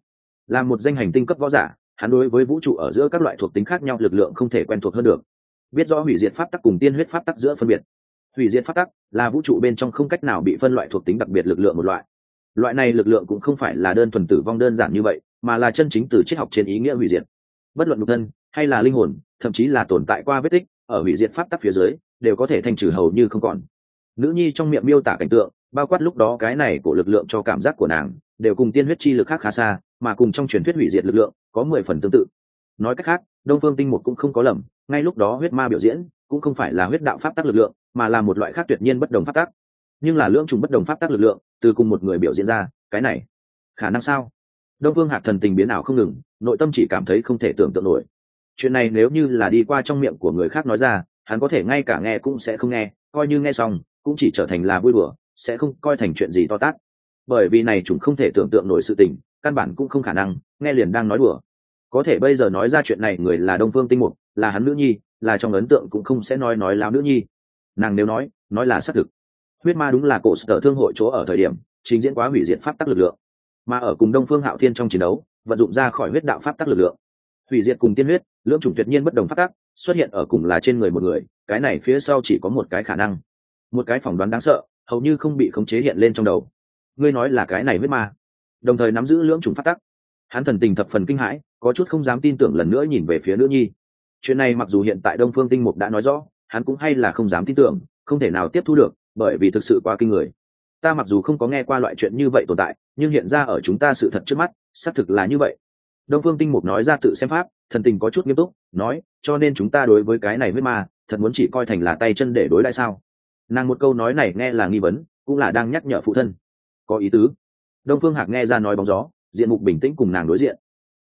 Là một danh hành tinh cấp võ giả, hắn đối với vũ trụ ở giữa các loại thuộc tính khác nhau lực lượng không thể quen thuộc hơn được biết rõ hủy diệt pháp tắc cùng tiên huyết pháp tắc giữa phân biệt. Hủy diệt pháp tắc là vũ trụ bên trong không cách nào bị phân loại thuộc tính đặc biệt lực lượng một loại. Loại này lực lượng cũng không phải là đơn thuần tử vong đơn giản như vậy, mà là chân chính từ triết học trên ý nghĩa hủy diệt. Bất luận nhục thân hay là linh hồn, thậm chí là tồn tại qua vết tích, ở hủy diệt pháp tắc phía dưới, đều có thể thanh trừ hầu như không còn. Nữ nhi trong miệng miêu tả cảnh tượng, bao quát lúc đó cái này của lực lượng cho cảm giác của nàng, đều cùng tiên huyết chi lực khác khá xa, mà cùng trong truyền thuyết hủy diệt lực lượng có mười phần tương tự. Nói cách khác đông phương tinh mục cũng không có lầm ngay lúc đó huyết ma biểu diễn cũng không phải là huyết đạo pháp tắc lực lượng mà là một loại khác tuyệt nhiên bất đồng pháp tắc. Nhưng là lưỡng trùng bất đồng pháp tắc lực lượng từ cùng một người biểu diễn ra cái này khả năng sao? Đông phương hạc thần tình biến ảo không ngừng nội tâm chỉ cảm thấy không thể tưởng tượng nổi. Chuyện này nếu như là đi qua trong miệng của người khác nói ra hắn có thể ngay cả nghe cũng sẽ không nghe coi như nghe xong cũng chỉ trở thành là vui bừa, sẽ không coi thành chuyện gì to tát. Bởi vì này chúng không thể tưởng tượng nổi sự tình căn bản cũng không khả năng nghe liền đang nói đùa có thể bây giờ nói ra chuyện này, người là đông phương tinh mục, là hắn nữ nhi, là trong ấn tượng cũng không sẽ nói nói láo nữ nhi. Nàng nếu nói nói là xác thực. Huyết ma đúng là cổ sở thương hội chỗ ở thời điểm, trình diễn quá hủy diệt pháp tắc lực lượng. Mà ở cùng đông phương hạo thiên trong chiến đấu, vận dụng ra khỏi huyết đạo pháp tắc lực lượng. Hủy diệt cùng tiên huyết, lưỡng chủng tuyệt nhiên bất đồng pháp tắc, xuất hiện ở cùng là trên người một người, cái này phía sau chỉ có một cái khả năng. Một cái phỏng đoán đáng sợ, hầu như không bị khống chế hiện lên trong đầu. Ngươi nói là cái này huyết ma. Đồng thời nắm giữ lưỡng chủng pháp tắc. Hắn thần tình thập phần kinh hãi có chút không dám tin tưởng lần nữa nhìn về phía nữ nhi. Chuyện này mặc dù hiện tại đông phương tinh mục đã nói rõ, hắn cũng hay là không dám tin tưởng, không thể nào tiếp thu được, bởi vì thực sự quá kinh người. Ta mặc dù không có nghe qua loại chuyện như vậy tồn tại, nhưng hiện ra ở chúng ta sự thật trước mắt, xác thực là như vậy. Đông phương tinh mục nói ra tự xem pháp, thần tình có chút nghiêm túc, nói, cho nên chúng ta đối với cái này huyết ma thật muốn chỉ coi thành là tay chân để đối lại sao? Nàng một câu nói này nghe là nghi vấn, cũng là đang nhắc nhở phụ thân. Có ý tứ. Đông phương hạc nghe ra nói bóng gió, diện mục bình tĩnh cùng nàng đối diện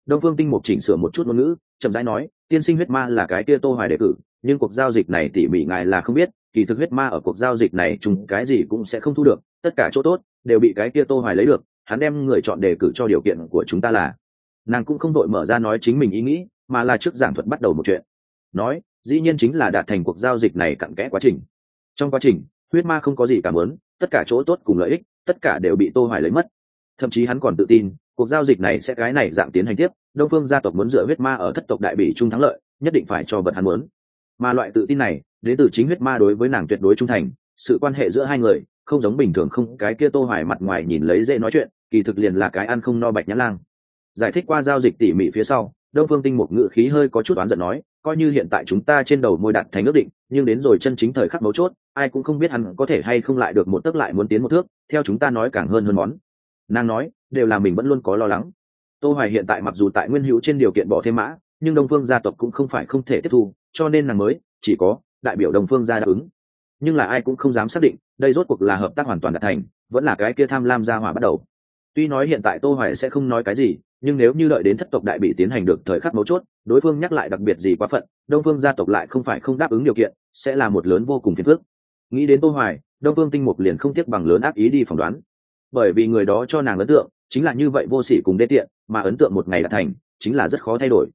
đông phương tinh mục chỉnh sửa một chút ngôn ngữ, chậm rãi nói, tiên sinh huyết ma là cái tia tô hoài đề cử nhưng cuộc giao dịch này tỉ mỉ ngài là không biết, kỳ thực huyết ma ở cuộc giao dịch này chung cái gì cũng sẽ không thu được, tất cả chỗ tốt đều bị cái kia tô hoài lấy được, hắn đem người chọn đề cử cho điều kiện của chúng ta là nàng cũng không đội mở ra nói chính mình ý nghĩ, mà là trước giảng thuật bắt đầu một chuyện. Nói, dĩ nhiên chính là đạt thành cuộc giao dịch này cặn kẽ quá trình. Trong quá trình, huyết ma không có gì cảm muốn tất cả chỗ tốt cùng lợi ích, tất cả đều bị tô hoài lấy mất. Thậm chí hắn còn tự tin cuộc giao dịch này sẽ cái này dạng tiến hành tiếp, đông phương gia tộc muốn dựa huyết ma ở thất tộc đại bị trung thắng lợi, nhất định phải cho vật hắn muốn. Mà loại tự tin này, đến từ chính huyết ma đối với nàng tuyệt đối trung thành, sự quan hệ giữa hai người, không giống bình thường không cái kia tô hoài mặt ngoài nhìn lấy dễ nói chuyện, kỳ thực liền là cái ăn không no bạch nhã lang. Giải thích qua giao dịch tỉ mỉ phía sau, đông phương tinh một ngự khí hơi có chút oán giận nói, coi như hiện tại chúng ta trên đầu môi đặt thành ước định, nhưng đến rồi chân chính thời khắc mấu chốt, ai cũng không biết hắn có thể hay không lại được một tấc lại muốn tiến một thước, theo chúng ta nói càng hơn hơn món nàng nói, đều là mình vẫn luôn có lo lắng. Tô hoài hiện tại mặc dù tại nguyên hữu trên điều kiện bỏ thêm mã, nhưng đông phương gia tộc cũng không phải không thể tiếp thu, cho nên nàng mới chỉ có đại biểu đông phương gia đáp ứng. Nhưng là ai cũng không dám xác định, đây rốt cuộc là hợp tác hoàn toàn đạt thành, vẫn là cái kia tham lam gia hỏa bắt đầu. Tuy nói hiện tại tô hoài sẽ không nói cái gì, nhưng nếu như đợi đến thất tộc đại bị tiến hành được thời khắc mấu chốt, đối phương nhắc lại đặc biệt gì quá phận, đông phương gia tộc lại không phải không đáp ứng điều kiện, sẽ là một lớn vô cùng phiền phức. Nghĩ đến tô hoài, đông phương tinh mục liền không tiếc bằng lớn ác ý đi phỏng đoán bởi vì người đó cho nàng ấn tượng, chính là như vậy vô sỉ cùng đê tiện, mà ấn tượng một ngày đã thành, chính là rất khó thay đổi.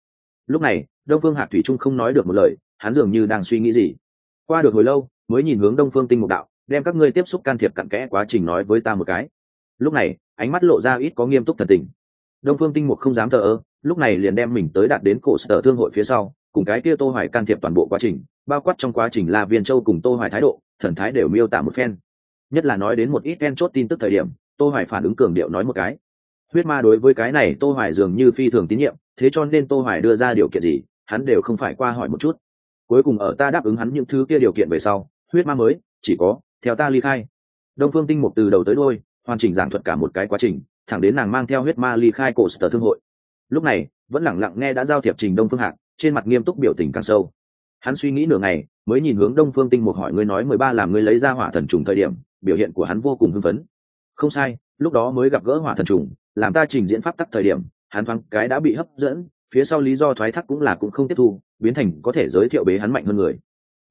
Lúc này, đông phương hạc thủy trung không nói được một lời, hắn dường như đang suy nghĩ gì. Qua được hồi lâu, mới nhìn hướng đông phương tinh mục đạo, đem các ngươi tiếp xúc can thiệp cặn kẽ quá trình nói với ta một cái. Lúc này, ánh mắt lộ ra ít có nghiêm túc thần tình. Đông phương tinh mục không dám thờ ơ, lúc này liền đem mình tới đạt đến cổ sở thương hội phía sau, cùng cái kia tô hoài can thiệp toàn bộ quá trình, bao quát trong quá trình là viên châu cùng tô hoài thái độ, thần thái đều miêu tả một phen. Nhất là nói đến một ít then chốt tin tức thời điểm tô hoài phản ứng cường điệu nói một cái. Huyết ma đối với cái này tô hoài dường như phi thường tín nhiệm, thế cho nên tô hoài đưa ra điều kiện gì, hắn đều không phải qua hỏi một chút. Cuối cùng ở ta đáp ứng hắn những thứ kia điều kiện về sau, huyết ma mới, chỉ có, theo ta ly khai. Đông phương tinh mục từ đầu tới đuôi, hoàn chỉnh giảng thuật cả một cái quá trình, thẳng đến nàng mang theo huyết ma ly khai cổ sở thương hội. Lúc này, vẫn lẳng lặng nghe đã giao thiệp trình đông phương hạc, trên mặt nghiêm túc biểu tình càng sâu. Hắn suy nghĩ nửa ngày, mới nhìn hướng đông phương tinh mục hỏi ngươi nói mười ba làm ngươi lấy ra hỏa thần trùng thời điểm, biểu hiện của hắn vô cùng hưng phấn không sai, lúc đó mới gặp gỡ hỏa thần trùng, làm ta trình diễn pháp tắc thời điểm, hắn thoáng cái đã bị hấp dẫn, phía sau lý do thoái thác cũng là cũng không tiếp thu, biến thành có thể giới thiệu bế hắn mạnh hơn người.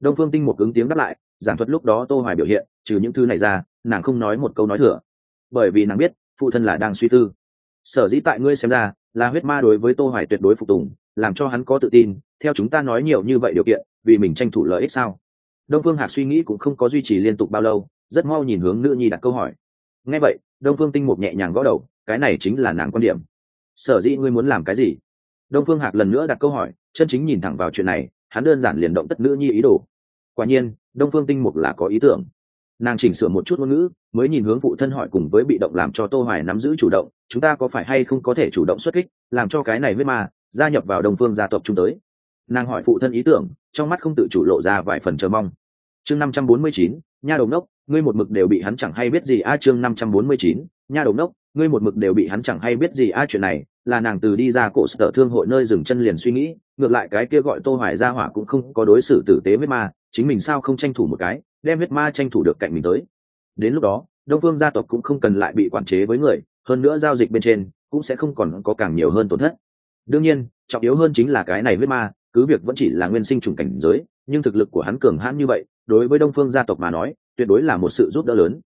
Đông phương tinh một ứng tiếng đáp lại, giảng thuật lúc đó tô hoài biểu hiện, trừ những thứ này ra, nàng không nói một câu nói thừa. Bởi vì nàng biết, phụ thân là đang suy tư. Sở dĩ tại ngươi xem ra, là huyết ma đối với tô hoài tuyệt đối phục tùng, làm cho hắn có tự tin, theo chúng ta nói nhiều như vậy điều kiện, vì mình tranh thủ lợi ích sao? Đông phương hạc suy nghĩ cũng không có duy trì liên tục bao lâu, rất mau nhìn hướng nữ nhi đặt câu hỏi nghe vậy đông phương tinh mục nhẹ nhàng gõ đầu cái này chính là nàng quan điểm. Sở dĩ ngươi muốn làm cái gì? Đông phương hạc lần nữa đặt câu hỏi chân chính nhìn thẳng vào chuyện này hắn đơn giản liền động tất nữ nhi ý đồ. Quả nhiên đông phương tinh mục là có ý tưởng. Nàng chỉnh sửa một chút ngôn ngữ mới nhìn hướng phụ thân hỏi cùng với bị động làm cho tô hoài nắm giữ chủ động chúng ta có phải hay không có thể chủ động xuất kích làm cho cái này huyết ma gia nhập vào đồng phương gia tộc chúng tới. Nàng hỏi phụ thân ý tưởng trong mắt không tự chủ lộ ra vài phần chờ mong. Chương 549, nha đầu nốc ngươi một mực đều bị hắn chẳng hay biết gì. A chương 549, nha đầu nốc ngươi một mực đều bị hắn chẳng hay biết gì. A chuyện này là nàng từ đi ra cổ sở thương hội nơi dừng chân liền suy nghĩ ngược lại cái kia gọi tô hoài ra hỏa cũng không có đối xử tử tế với ma chính mình sao không tranh thủ một cái đem huyết ma tranh thủ được cạnh mình tới. Đến lúc đó đông phương gia tộc cũng không cần lại bị quản chế với người hơn nữa giao dịch bên trên cũng sẽ không còn có càng nhiều hơn tổn thất. Đương nhiên trọng yếu hơn chính là cái này huyết ma cứ việc vẫn chỉ là nguyên sinh trùng cảnh giới nhưng thực lực của hắn cường hãn như vậy đối với đông phương gia tộc mà nói, tuyệt đối là một sự giúp đỡ lớn.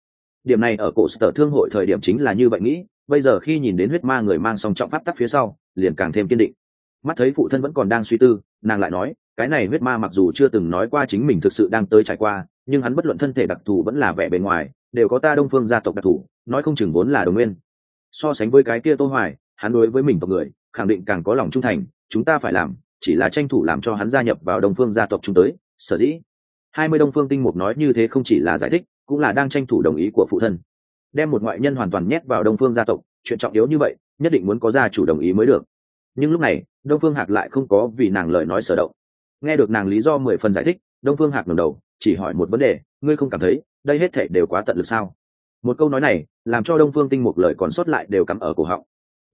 Điểm này ở cổ sở thương hội thời điểm chính là như vậy nghĩ, bây giờ khi nhìn đến huyết ma người mang song trọng pháp tắc phía sau, liền càng thêm kiên định. Mắt thấy phụ thân vẫn còn đang suy tư, nàng lại nói, cái này huyết ma mặc dù chưa từng nói qua chính mình thực sự đang tới trải qua, nhưng hắn bất luận thân thể đặc thù vẫn là vẻ bề ngoài, đều có ta đông phương gia tộc đặc thù, nói không chừng vốn là đồng nguyên. So sánh với cái kia tô hoài, hắn đối với mình tộc người, khẳng định càng có lòng trung thành, chúng ta phải làm, chỉ là tranh thủ làm cho hắn gia nhập vào đông phương gia tộc chúng tới, sở dĩ hai mươi đông phương tinh mục nói như thế không chỉ là giải thích, cũng là đang tranh thủ đồng ý của phụ thân. Đem một ngoại nhân hoàn toàn nhét vào đông phương gia tộc, chuyện trọng yếu như vậy, nhất định muốn có gia chủ đồng ý mới được. Nhưng lúc này, đông phương hạc lại không có vì nàng lời nói sở động. Nghe được nàng lý do mười phần giải thích, đông phương hạc ngầm đầu, chỉ hỏi một vấn đề, ngươi không cảm thấy đây hết thể đều quá tận lực sao? Một câu nói này, làm cho đông phương tinh Mục lời còn sót lại đều cắm ở cổ họng.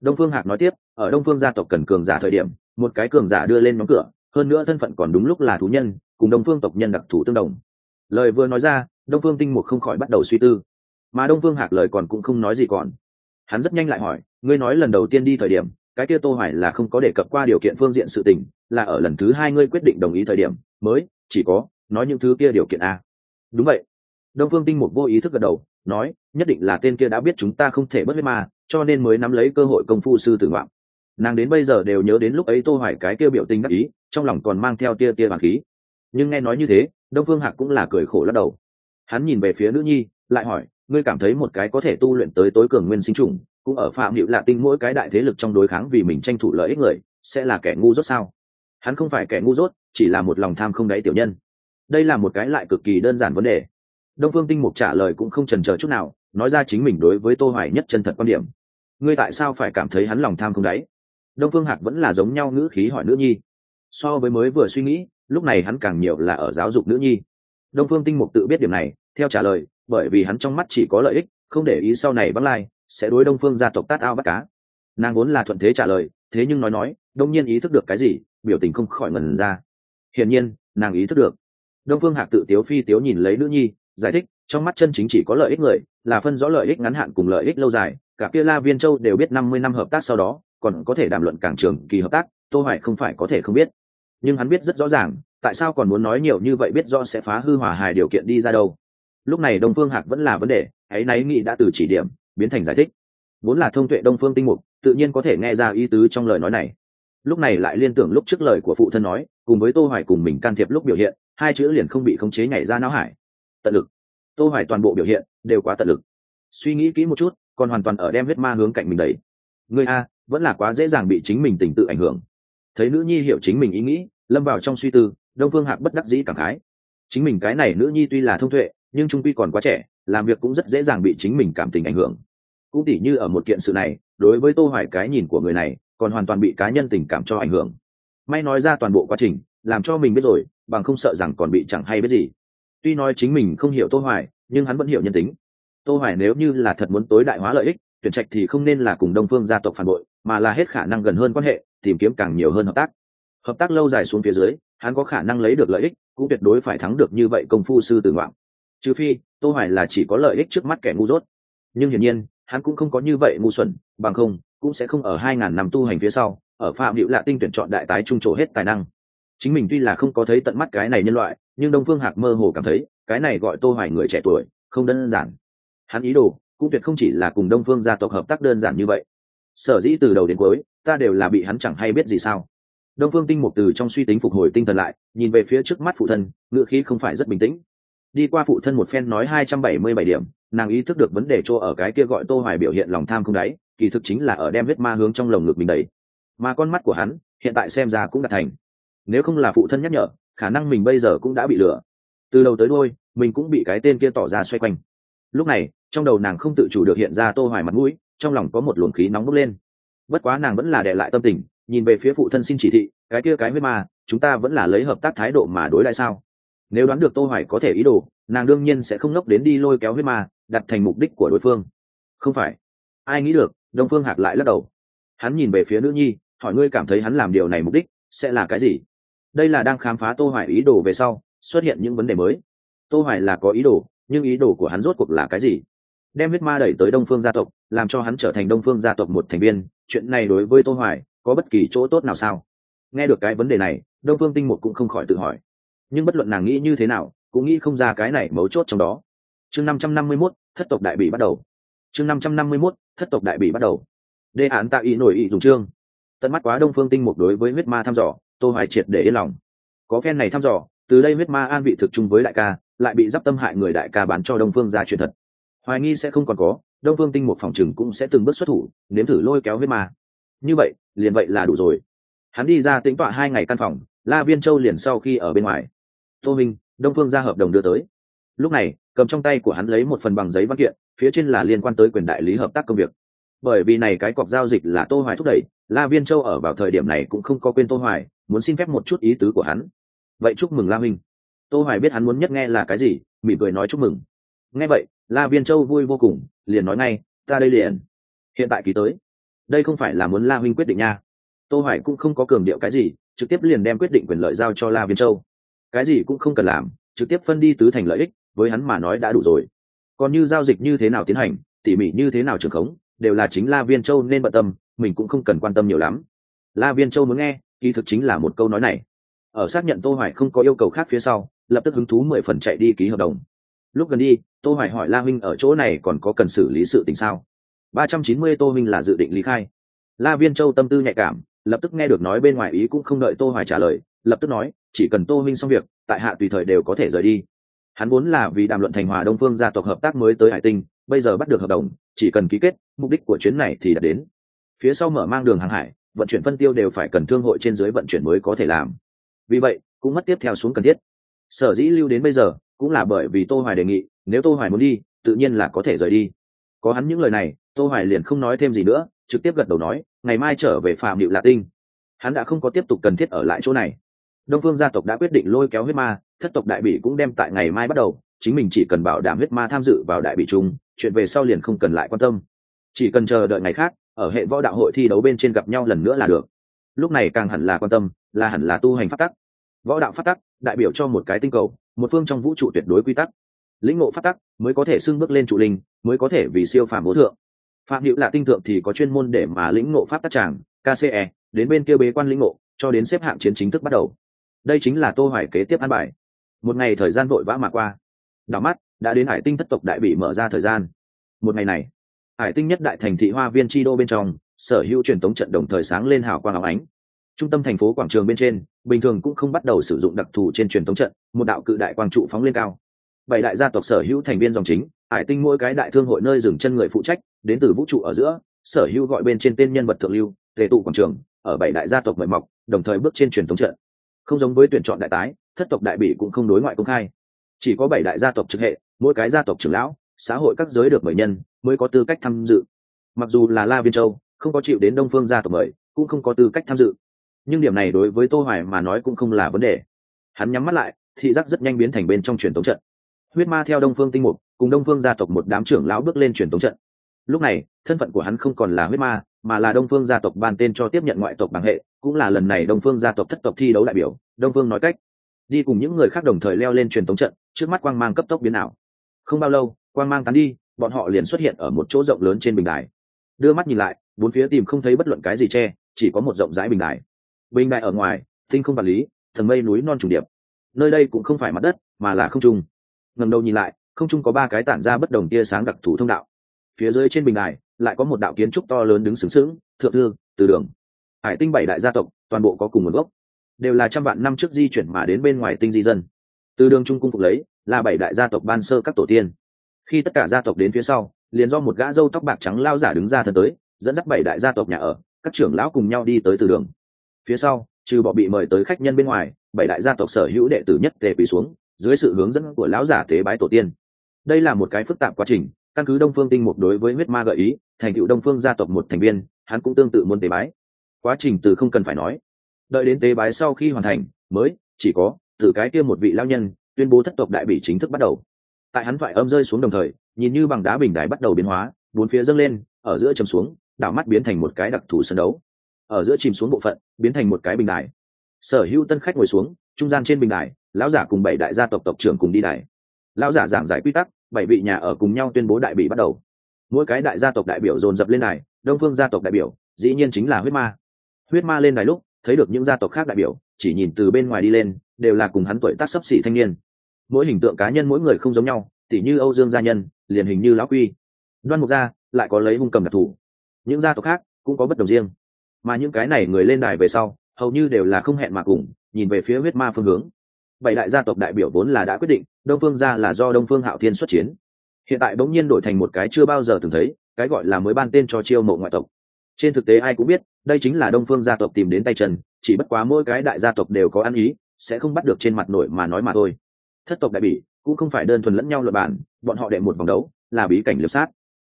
Đông phương hạc nói tiếp, ở đông phương gia tộc cần cường giả thời điểm, một cái cường giả đưa lên nhóm cửa hơn nữa thân phận còn đúng lúc là thú nhân, cùng đông phương tộc nhân đặc thù tương đồng. Lời vừa nói ra, đông phương tinh mục không khỏi bắt đầu suy tư. Mà đông phương hạc lời còn cũng không nói gì còn. Hắn rất nhanh lại hỏi, ngươi nói lần đầu tiên đi thời điểm, cái kia tô hoài là không có đề cập qua điều kiện phương diện sự tình, là ở lần thứ hai ngươi quyết định đồng ý thời điểm, mới, chỉ có, nói những thứ kia điều kiện a. Đúng vậy. Đông phương tinh mục vô ý thức gật đầu, nói, nhất định là tên kia đã biết chúng ta không thể bất huyết ma cho nên mới nắm lấy cơ hội công phu sư tử ngoạn nàng đến bây giờ đều nhớ đến lúc ấy tô hoài cái kia biểu tình đắc ý, trong lòng còn mang theo tia tia bản khí. Nhưng nghe nói như thế, đông phương hạc cũng là cười khổ lắc đầu. Hắn nhìn về phía nữ nhi, lại hỏi, ngươi cảm thấy một cái có thể tu luyện tới tối cường nguyên sinh trùng cũng ở phạm hữu lạ tinh mỗi cái đại thế lực trong đối kháng vì mình tranh thủ lợi ích người, sẽ là kẻ ngu dốt sao? Hắn không phải kẻ ngu dốt, chỉ là một lòng tham không đáy tiểu nhân. Đây là một cái lại cực kỳ đơn giản vấn đề. Đông phương tinh mục trả lời cũng không trần chờ chút nào, nói ra chính mình đối với tô hoài nhất chân thật quan điểm. Ngươi tại sao phải cảm thấy hắn lòng tham không đáy? Đông phương hạc vẫn là giống nhau ngữ khí hỏi nữ nhi. So với mới vừa suy nghĩ, lúc này hắn càng nhiều là ở giáo dục nữ nhi. Đông phương tinh mục tự biết điểm này, theo trả lời, bởi vì hắn trong mắt chỉ có lợi ích, không để ý sau này băng lai, sẽ đối đông phương gia tộc tát ao bắt cá. Nàng vốn là thuận thế trả lời, thế nhưng nói nói, đông nhiên ý thức được cái gì, biểu tình không khỏi ngần ra. Hiển nhiên, nàng ý thức được. Đông phương hạc tự tiếu phi tiếu nhìn lấy nữ nhi, giải thích, trong mắt chân chính chỉ có lợi ích người, là phân rõ lợi ích ngắn hạn cùng lợi ích lâu dài, cả kia la viên châu đều biết năm mươi năm hợp tác sau đó còn có thể đàm luận cảng trường kỳ hợp tác, tô hoài không phải có thể không biết. Nhưng hắn biết rất rõ ràng, tại sao còn muốn nói nhiều như vậy biết rõ sẽ phá hư hòa hài điều kiện đi ra đâu. Lúc này đông phương hạc vẫn là vấn đề, ấy náy nghĩ đã từ chỉ điểm, biến thành giải thích. Vốn là thông tuệ đông phương tinh mục, tự nhiên có thể nghe ra ý tứ trong lời nói này. Lúc này lại liên tưởng lúc trước lời của phụ thân nói, cùng với tô hoài cùng mình can thiệp lúc biểu hiện, hai chữ liền không bị khống chế nhảy ra não hải. Tận lực. Tô hoài toàn bộ biểu hiện đều quá tận lực. Suy nghĩ kỹ một chút, còn hoàn toàn ở đem huyết ma hướng cạnh mình đấy người a vẫn là quá dễ dàng bị chính mình tình tự ảnh hưởng. Thấy nữ nhi hiểu chính mình ý nghĩ, lâm vào trong suy tư, đông phương hạc bất đắc dĩ cảm khái. Chính mình cái này nữ nhi tuy là thông tuệ, nhưng trung quy còn quá trẻ, làm việc cũng rất dễ dàng bị chính mình cảm tình ảnh hưởng. Cũng tỉ như ở một kiện sự này, đối với tô hoài cái nhìn của người này, còn hoàn toàn bị cá nhân tình cảm cho ảnh hưởng. May nói ra toàn bộ quá trình, làm cho mình biết rồi, bằng không sợ rằng còn bị chẳng hay biết gì. Tuy nói chính mình không hiểu tô hoài, nhưng hắn vẫn hiểu nhân tính. Tô hoài nếu như là thật muốn tối đại hóa lợi ích, tuyển trạch thì không nên là cùng đông phương gia tộc phản bội mà là hết khả năng gần hơn quan hệ, tìm kiếm càng nhiều hơn hợp tác. Hợp tác lâu dài xuống phía dưới, hắn có khả năng lấy được lợi ích, cũng tuyệt đối phải thắng được như vậy công phu sư tử ngoạn. Trừ phi, tô hoài là chỉ có lợi ích trước mắt kẻ ngu dốt. Nhưng hiển nhiên, hắn cũng không có như vậy ngu xuẩn, bằng không, cũng sẽ không ở 2.000 năm tu hành phía sau, ở phạm hữu lạ tinh tuyển chọn đại tái trung trổ hết tài năng. Chính mình tuy là không có thấy tận mắt cái này nhân loại, nhưng đông phương hạc mơ hồ cảm thấy, cái này gọi tô hoài người trẻ tuổi, không đơn giản. Hắn ý đồ, cũng tuyệt không chỉ là cùng đông phương gia tộc hợp tác đơn giản như vậy sở dĩ từ đầu đến cuối, ta đều là bị hắn chẳng hay biết gì sao. Đông phương tinh mục từ trong suy tính phục hồi tinh thần lại, nhìn về phía trước mắt phụ thân ngựa khí không phải rất bình tĩnh. Đi qua phụ thân một phen nói hai trăm bảy mươi bảy điểm, nàng ý thức được vấn đề chỗ ở cái kia gọi tô hoài biểu hiện lòng tham không đáy, kỳ thực chính là ở đem huyết ma hướng trong lồng ngực mình đấy mà con mắt của hắn, hiện tại xem ra cũng đã thành. Nếu không là phụ thân nhắc nhở, khả năng mình bây giờ cũng đã bị lừa. Từ đầu tới đôi mình cũng bị cái tên kia tỏ ra xoay quanh. Lúc này, trong đầu nàng không tự chủ được hiện ra tô hoài mặt mũi trong lòng có một luồng khí nóng bốc lên. Bất quá nàng vẫn là để lại tâm tình, nhìn về phía phụ thân xin chỉ thị, cái kia cái huyết mà chúng ta vẫn là lấy hợp tác thái độ mà đối lại sao? Nếu đoán được tô hoài có thể ý đồ, nàng đương nhiên sẽ không ngốc đến đi lôi kéo huyết ma, đặt thành mục đích của đối phương. Không phải. Ai nghĩ được, đông phương hạc lại lắc đầu. Hắn nhìn về phía nữ nhi, hỏi ngươi cảm thấy hắn làm điều này mục đích, sẽ là cái gì? Đây là đang khám phá tô hoài ý đồ về sau, xuất hiện những vấn đề mới. Tô hoài là có ý đồ, nhưng ý đồ của hắn rốt cuộc là cái gì? Đem huyết ma đẩy tới đông phương gia tộc làm cho hắn trở thành đông phương gia tộc một thành viên. Chuyện này đối với tô hoài có bất kỳ chỗ tốt nào sao? Nghe được cái vấn đề này đông phương tinh một cũng không khỏi tự hỏi. Nhưng bất luận nàng nghĩ như thế nào cũng nghĩ không ra cái này mấu chốt trong đó. Chương 551, thất tộc đại bị bắt đầu. Chương 551, thất tộc đại bị bắt đầu. Đề án tạo ý nổi ý dùng chương. Tận mắt quá đông phương tinh một đối với huyết ma thăm dò tô hoài triệt để yên lòng. Có phen này thăm dò từ đây huyết ma an vị thực chung với đại ca lại bị giáp tâm hại người đại ca bán cho đông phương ra chuyện thật hoài nghi sẽ không còn có, đông phương tinh một phòng chừng cũng sẽ từng bước xuất thủ, nếm thử lôi kéo huyết ma. Như vậy, liền vậy là đủ rồi. Hắn đi ra tính tọa hai ngày căn phòng, la viên châu liền sau khi ở bên ngoài. Tô minh, đông phương ra hợp đồng đưa tới. Lúc này, cầm trong tay của hắn lấy một phần bằng giấy văn kiện, phía trên là liên quan tới quyền đại lý hợp tác công việc. Bởi vì này cái cọc giao dịch là tô hoài thúc đẩy, la viên châu ở vào thời điểm này cũng không có quên tô hoài, muốn xin phép một chút ý tứ của hắn. Vậy chúc mừng la minh. Tô hoài biết hắn muốn nhất nghe là cái gì, mỉm cười nói chúc mừng. Nghe vậy la viên châu vui vô cùng, liền nói ngay, ta đây liền. Hiện tại ký tới. Đây không phải là muốn la huynh quyết định nha. Tô hoài cũng không có cường điệu cái gì, trực tiếp liền đem quyết định quyền lợi giao cho la viên châu. Cái gì cũng không cần làm, trực tiếp phân đi tứ thành lợi ích, với hắn mà nói đã đủ rồi. Còn như giao dịch như thế nào tiến hành, tỉ mỉ như thế nào trường khống, đều là chính la viên châu nên bận tâm, mình cũng không cần quan tâm nhiều lắm. La viên châu muốn nghe, kỳ thực chính là một câu nói này. Ở xác nhận tô hoài không có yêu cầu khác phía sau, lập tức hứng thú mười phần chạy đi ký hợp đồng lúc gần đi, tô hoài hỏi la minh ở chỗ này còn có cần xử lý sự tình sao? 390 tô minh là dự định lý khai. La viên châu tâm tư nhạy cảm, lập tức nghe được nói bên ngoài ý cũng không đợi tô hoài trả lời, lập tức nói, chỉ cần tô minh xong việc, tại hạ tùy thời đều có thể rời đi. Hắn muốn là vì đàm luận thành hòa đông phương gia tộc hợp tác mới tới hải tinh, bây giờ bắt được hợp đồng, chỉ cần ký kết, mục đích của chuyến này thì đã đến. Phía sau mở mang đường hàng hải, vận chuyển phân tiêu đều phải cần thương hội trên dưới vận chuyển mới có thể làm. Vì vậy, cũng mất tiếp theo xuống cần thiết sở dĩ lưu đến bây giờ, cũng là bởi vì tô hoài đề nghị, nếu tô hoài muốn đi, tự nhiên là có thể rời đi. Có hắn những lời này, tô hoài liền không nói thêm gì nữa, trực tiếp gật đầu nói, ngày mai trở về phạm điệu lạ tinh. Hắn đã không có tiếp tục cần thiết ở lại chỗ này. Đông phương gia tộc đã quyết định lôi kéo huyết ma, thất tộc đại bị cũng đem tại ngày mai bắt đầu, chính mình chỉ cần bảo đảm huyết ma tham dự vào đại bị chung, chuyện về sau liền không cần lại quan tâm. Chỉ cần chờ đợi ngày khác, ở hệ võ đạo hội thi đấu bên trên gặp nhau lần nữa là được. Lúc này càng hẳn là quan tâm, là hẳn là tu hành phát tắc võ đạo phát tắc, đại biểu cho một cái tinh cầu, một phương trong vũ trụ tuyệt đối quy tắc. Lĩnh ngộ phát tắc mới có thể xưng bước lên trụ linh, mới có thể vì siêu phàm bố thượng. Phạm hữu là tinh thượng thì có chuyên môn để mà lĩnh ngộ pháp tắc tràng kce đến bên kia bế quan lĩnh ngộ, cho đến xếp hạng chiến chính thức bắt đầu. Đây chính là tô hoài kế tiếp an bài. Một ngày thời gian vội vã mà qua. Đảo mắt, đã đến hải tinh thất tộc đại bị mở ra thời gian. Một ngày này, hải tinh nhất đại thành thị hoa viên chi đô bên trong, sở hữu truyền tống trận đồng thời sáng lên hào quang áo ánh trung tâm thành phố quảng trường bên trên, bình thường cũng không bắt đầu sử dụng đặc thù trên truyền thống trận, một đạo cự đại quang trụ phóng lên cao. Bảy đại gia tộc sở hữu thành viên dòng chính, hải tinh mỗi cái đại thương hội nơi dừng chân người phụ trách, đến từ vũ trụ ở giữa, sở hữu gọi bên trên tên nhân vật thượng lưu, tề tụ quảng trường, ở bảy đại gia tộc mời mọc, đồng thời bước trên truyền thống trận. Không giống với tuyển chọn đại tái, thất tộc đại bỉ cũng không đối ngoại công khai. Chỉ có bảy đại gia tộc trực hệ, mỗi cái gia tộc trưởng lão, xã hội các giới được mời nhân, mới có tư cách tham dự. Mặc dù là la viên châu, không có chịu đến đông phương gia tộc mời, cũng không có tư cách tham dự nhưng điểm này đối với tô hoài mà nói cũng không là vấn đề. Hắn nhắm mắt lại, thị giác rất nhanh biến thành bên trong truyền thống trận. Huyết ma theo đông phương tinh mục, cùng đông phương gia tộc một đám trưởng lão bước lên truyền thống trận. Lúc này, thân phận của hắn không còn là huyết ma, mà là đông phương gia tộc ban tên cho tiếp nhận ngoại tộc bằng hệ, cũng là lần này đông phương gia tộc thất tộc thi đấu đại biểu, đông phương nói cách, đi cùng những người khác đồng thời leo lên truyền thống trận, trước mắt quang mang cấp tốc biến ảo. Không bao lâu, quang mang tán đi, bọn họ liền xuất hiện ở một chỗ rộng lớn trên bình đài. Đưa mắt nhìn lại, bốn phía tìm không thấy bất luận cái gì che, chỉ có một rộng rãi bình đài bình đại ở ngoài, tinh không vật lý thần mây núi non trùng điệp. Nơi đây cũng không phải mặt đất, mà là không trung. Ngầm đầu nhìn lại, không trung có ba cái tản ra bất đồng tia sáng đặc thù thông đạo. Phía dưới trên bình đài, lại có một đạo kiến trúc to lớn đứng sướng sướng thượng thư, từ đường. Hải tinh bảy đại gia tộc, toàn bộ có cùng nguồn gốc. Đều là trăm vạn năm trước di chuyển mà đến bên ngoài tinh di dân. Từ đường trung cung phục lấy, là bảy đại gia tộc ban sơ các tổ tiên. Khi tất cả gia tộc đến phía sau, liền do một gã dâu tóc bạc trắng lao giả đứng ra thân tới, dẫn dắt bảy đại gia tộc nhà ở, các trưởng lão cùng nhau đi tới từ đường phía sau, trừ bỏ bị mời tới khách nhân bên ngoài, bảy đại gia tộc sở hữu đệ tử nhất tề quỳ xuống, dưới sự hướng dẫn của lão giả tế bái tổ tiên. Đây là một cái phức tạp quá trình, căn cứ đông phương tinh mục đối với huyết ma gợi ý, thành cựu đông phương gia tộc một thành viên, hắn cũng tương tự muốn tế bái. Quá trình từ không cần phải nói. Đợi đến tế bái sau khi hoàn thành, mới chỉ có từ cái kia một vị lao nhân tuyên bố thất tộc đại bị chính thức bắt đầu. Tại hắn thoại âm rơi xuống đồng thời, nhìn như bằng đá bình đài bắt đầu biến hóa, bốn phía dâng lên, ở giữa chầm xuống, đảo mắt biến thành một cái đặc thù sân đấu ở giữa chìm xuống bộ phận, biến thành một cái bình đài. Sở hữu tân khách ngồi xuống, trung gian trên bình đài, lão giả cùng bảy đại gia tộc tộc trưởng cùng đi đài. Lão giả giảng giải quy tắc, bảy vị nhà ở cùng nhau tuyên bố đại bị bắt đầu. Mỗi cái đại gia tộc đại biểu dồn dập lên đài, đông phương gia tộc đại biểu, dĩ nhiên chính là huyết ma. Huyết ma lên đài lúc, thấy được những gia tộc khác đại biểu, chỉ nhìn từ bên ngoài đi lên, đều là cùng hắn tuổi tác sấp xỉ thanh niên. Mỗi hình tượng cá nhân mỗi người không giống nhau, tỉ như âu dương gia nhân, liền hình như lão quy. Đoan mục gia lại có lấy hung cầm đặc thù. Những gia tộc khác cũng có bất đồng riêng mà những cái này người lên đài về sau, hầu như đều là không hẹn mà cùng, nhìn về phía huyết ma phương hướng. Bảy đại gia tộc đại biểu vốn là đã quyết định, đông phương gia là do đông phương hạo thiên xuất chiến. Hiện tại bỗng nhiên đổi thành một cái chưa bao giờ từng thấy, cái gọi là mới ban tên cho chiêu mộ ngoại tộc. Trên thực tế ai cũng biết, đây chính là đông phương gia tộc tìm đến tay trần chỉ bất quá mỗi cái đại gia tộc đều có ăn ý, sẽ không bắt được trên mặt nổi mà nói mà thôi. Thất tộc đại bỉ, cũng không phải đơn thuần lẫn nhau luật bản bọn họ đệ một vòng đấu, là bí cảnh liệp sát.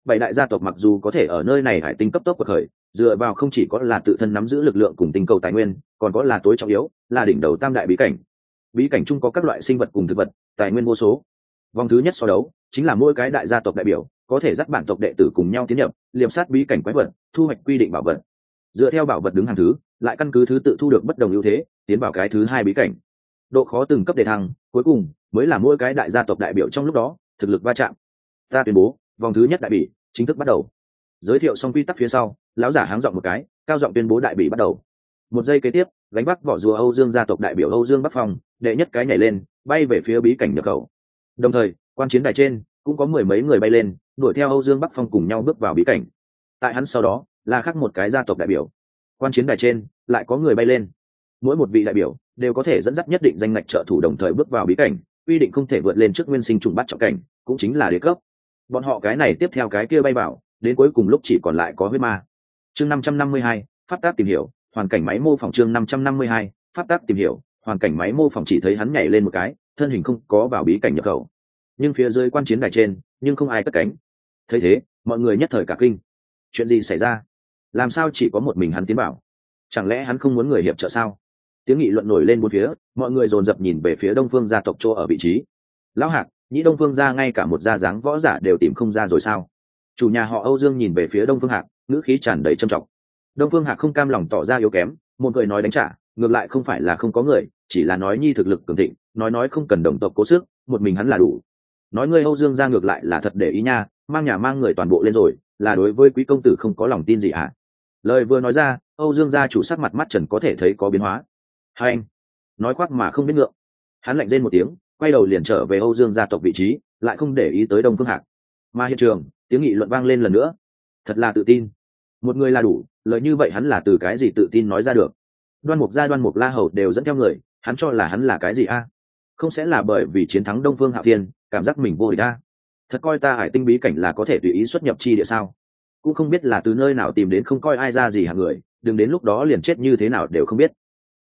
Bảy đại gia tộc mặc dù có thể ở nơi này hải tinh cấp tốc cuộc khởi dựa vào không chỉ có là tự thân nắm giữ lực lượng cùng tinh cầu tài nguyên, còn có là tối trọng yếu, là đỉnh đầu tam đại bí cảnh. Bí cảnh chung có các loại sinh vật cùng thực vật, tài nguyên vô số. Vòng thứ nhất so đấu, chính là mỗi cái đại gia tộc đại biểu, có thể dắt bản tộc đệ tử cùng nhau tiến nhập liệm sát bí cảnh quái vật, thu hoạch quy định bảo vật. Dựa theo bảo vật đứng hàng thứ, lại căn cứ thứ tự thu được bất đồng ưu thế, tiến vào cái thứ hai bí cảnh. Độ khó từng cấp đề thăng, cuối cùng, mới là mỗi cái đại gia tộc đại biểu trong lúc đó, thực lực va chạm. Ta tuyên bố, vòng thứ nhất đại bỉ, chính thức bắt đầu. Giới thiệu xong quy tắc phía sau lão giả háng giọng một cái, cao giọng tuyên bố đại bỉ bắt đầu. Một giây kế tiếp, gánh bắc vỏ rùa âu dương gia tộc đại biểu âu dương bắc phong, đệ nhất cái nhảy lên, bay về phía bí cảnh nhập khẩu. Đồng thời, quan chiến đài trên, cũng có mười mấy người bay lên, đuổi theo âu dương bắc phong cùng nhau bước vào bí cảnh. Tại hắn sau đó, là khác một cái gia tộc đại biểu. Quan chiến đài trên, lại có người bay lên. Mỗi một vị đại biểu, đều có thể dẫn dắt nhất định danh ngạch trợ thủ đồng thời bước vào bí cảnh, quy định không thể vượt lên trước nguyên sinh trùng bắt trọng cảnh, cũng chính là đế cấp. Bọn họ cái này tiếp theo cái kia bay vào, đến cuối cùng lúc chỉ còn lại có huyết ma chương năm trăm năm mươi hai, pháp tác tìm hiểu, hoàn cảnh máy mô phỏng chương năm trăm năm mươi hai, pháp tác tìm hiểu, hoàn cảnh máy mô phỏng chỉ thấy hắn nhảy lên một cái, thân hình không có vào bí cảnh nhập khẩu. Nhưng phía dưới quan chiến đài trên, nhưng không ai cất cánh. Thấy thế, mọi người nhất thời cả kinh. Chuyện gì xảy ra? Làm sao chỉ có một mình hắn tiến bảo? Chẳng lẽ hắn không muốn người hiệp trợ sao? Tiếng nghị luận nổi lên bốn phía, mọi người dồn dập nhìn về phía đông phương gia tộc chỗ ở vị trí. Lão hạc, nhĩ đông phương gia ngay cả một gia dáng võ giả đều tìm không ra rồi sao? Chủ nhà họ âu dương nhìn về phía đông phương hạc, ngữ khí tràn đầy trầm trọng. Đông phương hạc không cam lòng tỏ ra yếu kém, một người nói đánh trả, ngược lại không phải là không có người, chỉ là nói nhi thực lực cường thịnh, nói nói không cần đồng tộc cố sức, một mình hắn là đủ. Nói ngươi âu dương ra ngược lại là thật để ý nha, mang nhà mang người toàn bộ lên rồi, là đối với quý công tử không có lòng tin gì à? lời vừa nói ra, âu dương gia chủ sắc mặt mắt trần có thể thấy có biến hóa. Hai anh, nói khoác mà không biết ngượng. Hắn lạnh rên một tiếng, quay đầu liền trở về âu dương gia tộc vị trí, lại không để ý tới đông phương hạc. Mà hiện trường tiếng nghị luận vang lên lần nữa. Thật là tự tin. Một người là đủ, lời như vậy hắn là từ cái gì tự tin nói ra được? Đoan mục gia, đoan mục la hầu đều dẫn theo người, hắn cho là hắn là cái gì a? Không sẽ là bởi vì chiến thắng đông phương hạ thiên, cảm giác mình vô địch a. Thật coi ta hải tinh bí cảnh là có thể tùy ý xuất nhập chi địa sao? Cũng không biết là từ nơi nào tìm đến không coi ai ra gì hàng người, đừng đến lúc đó liền chết như thế nào đều không biết.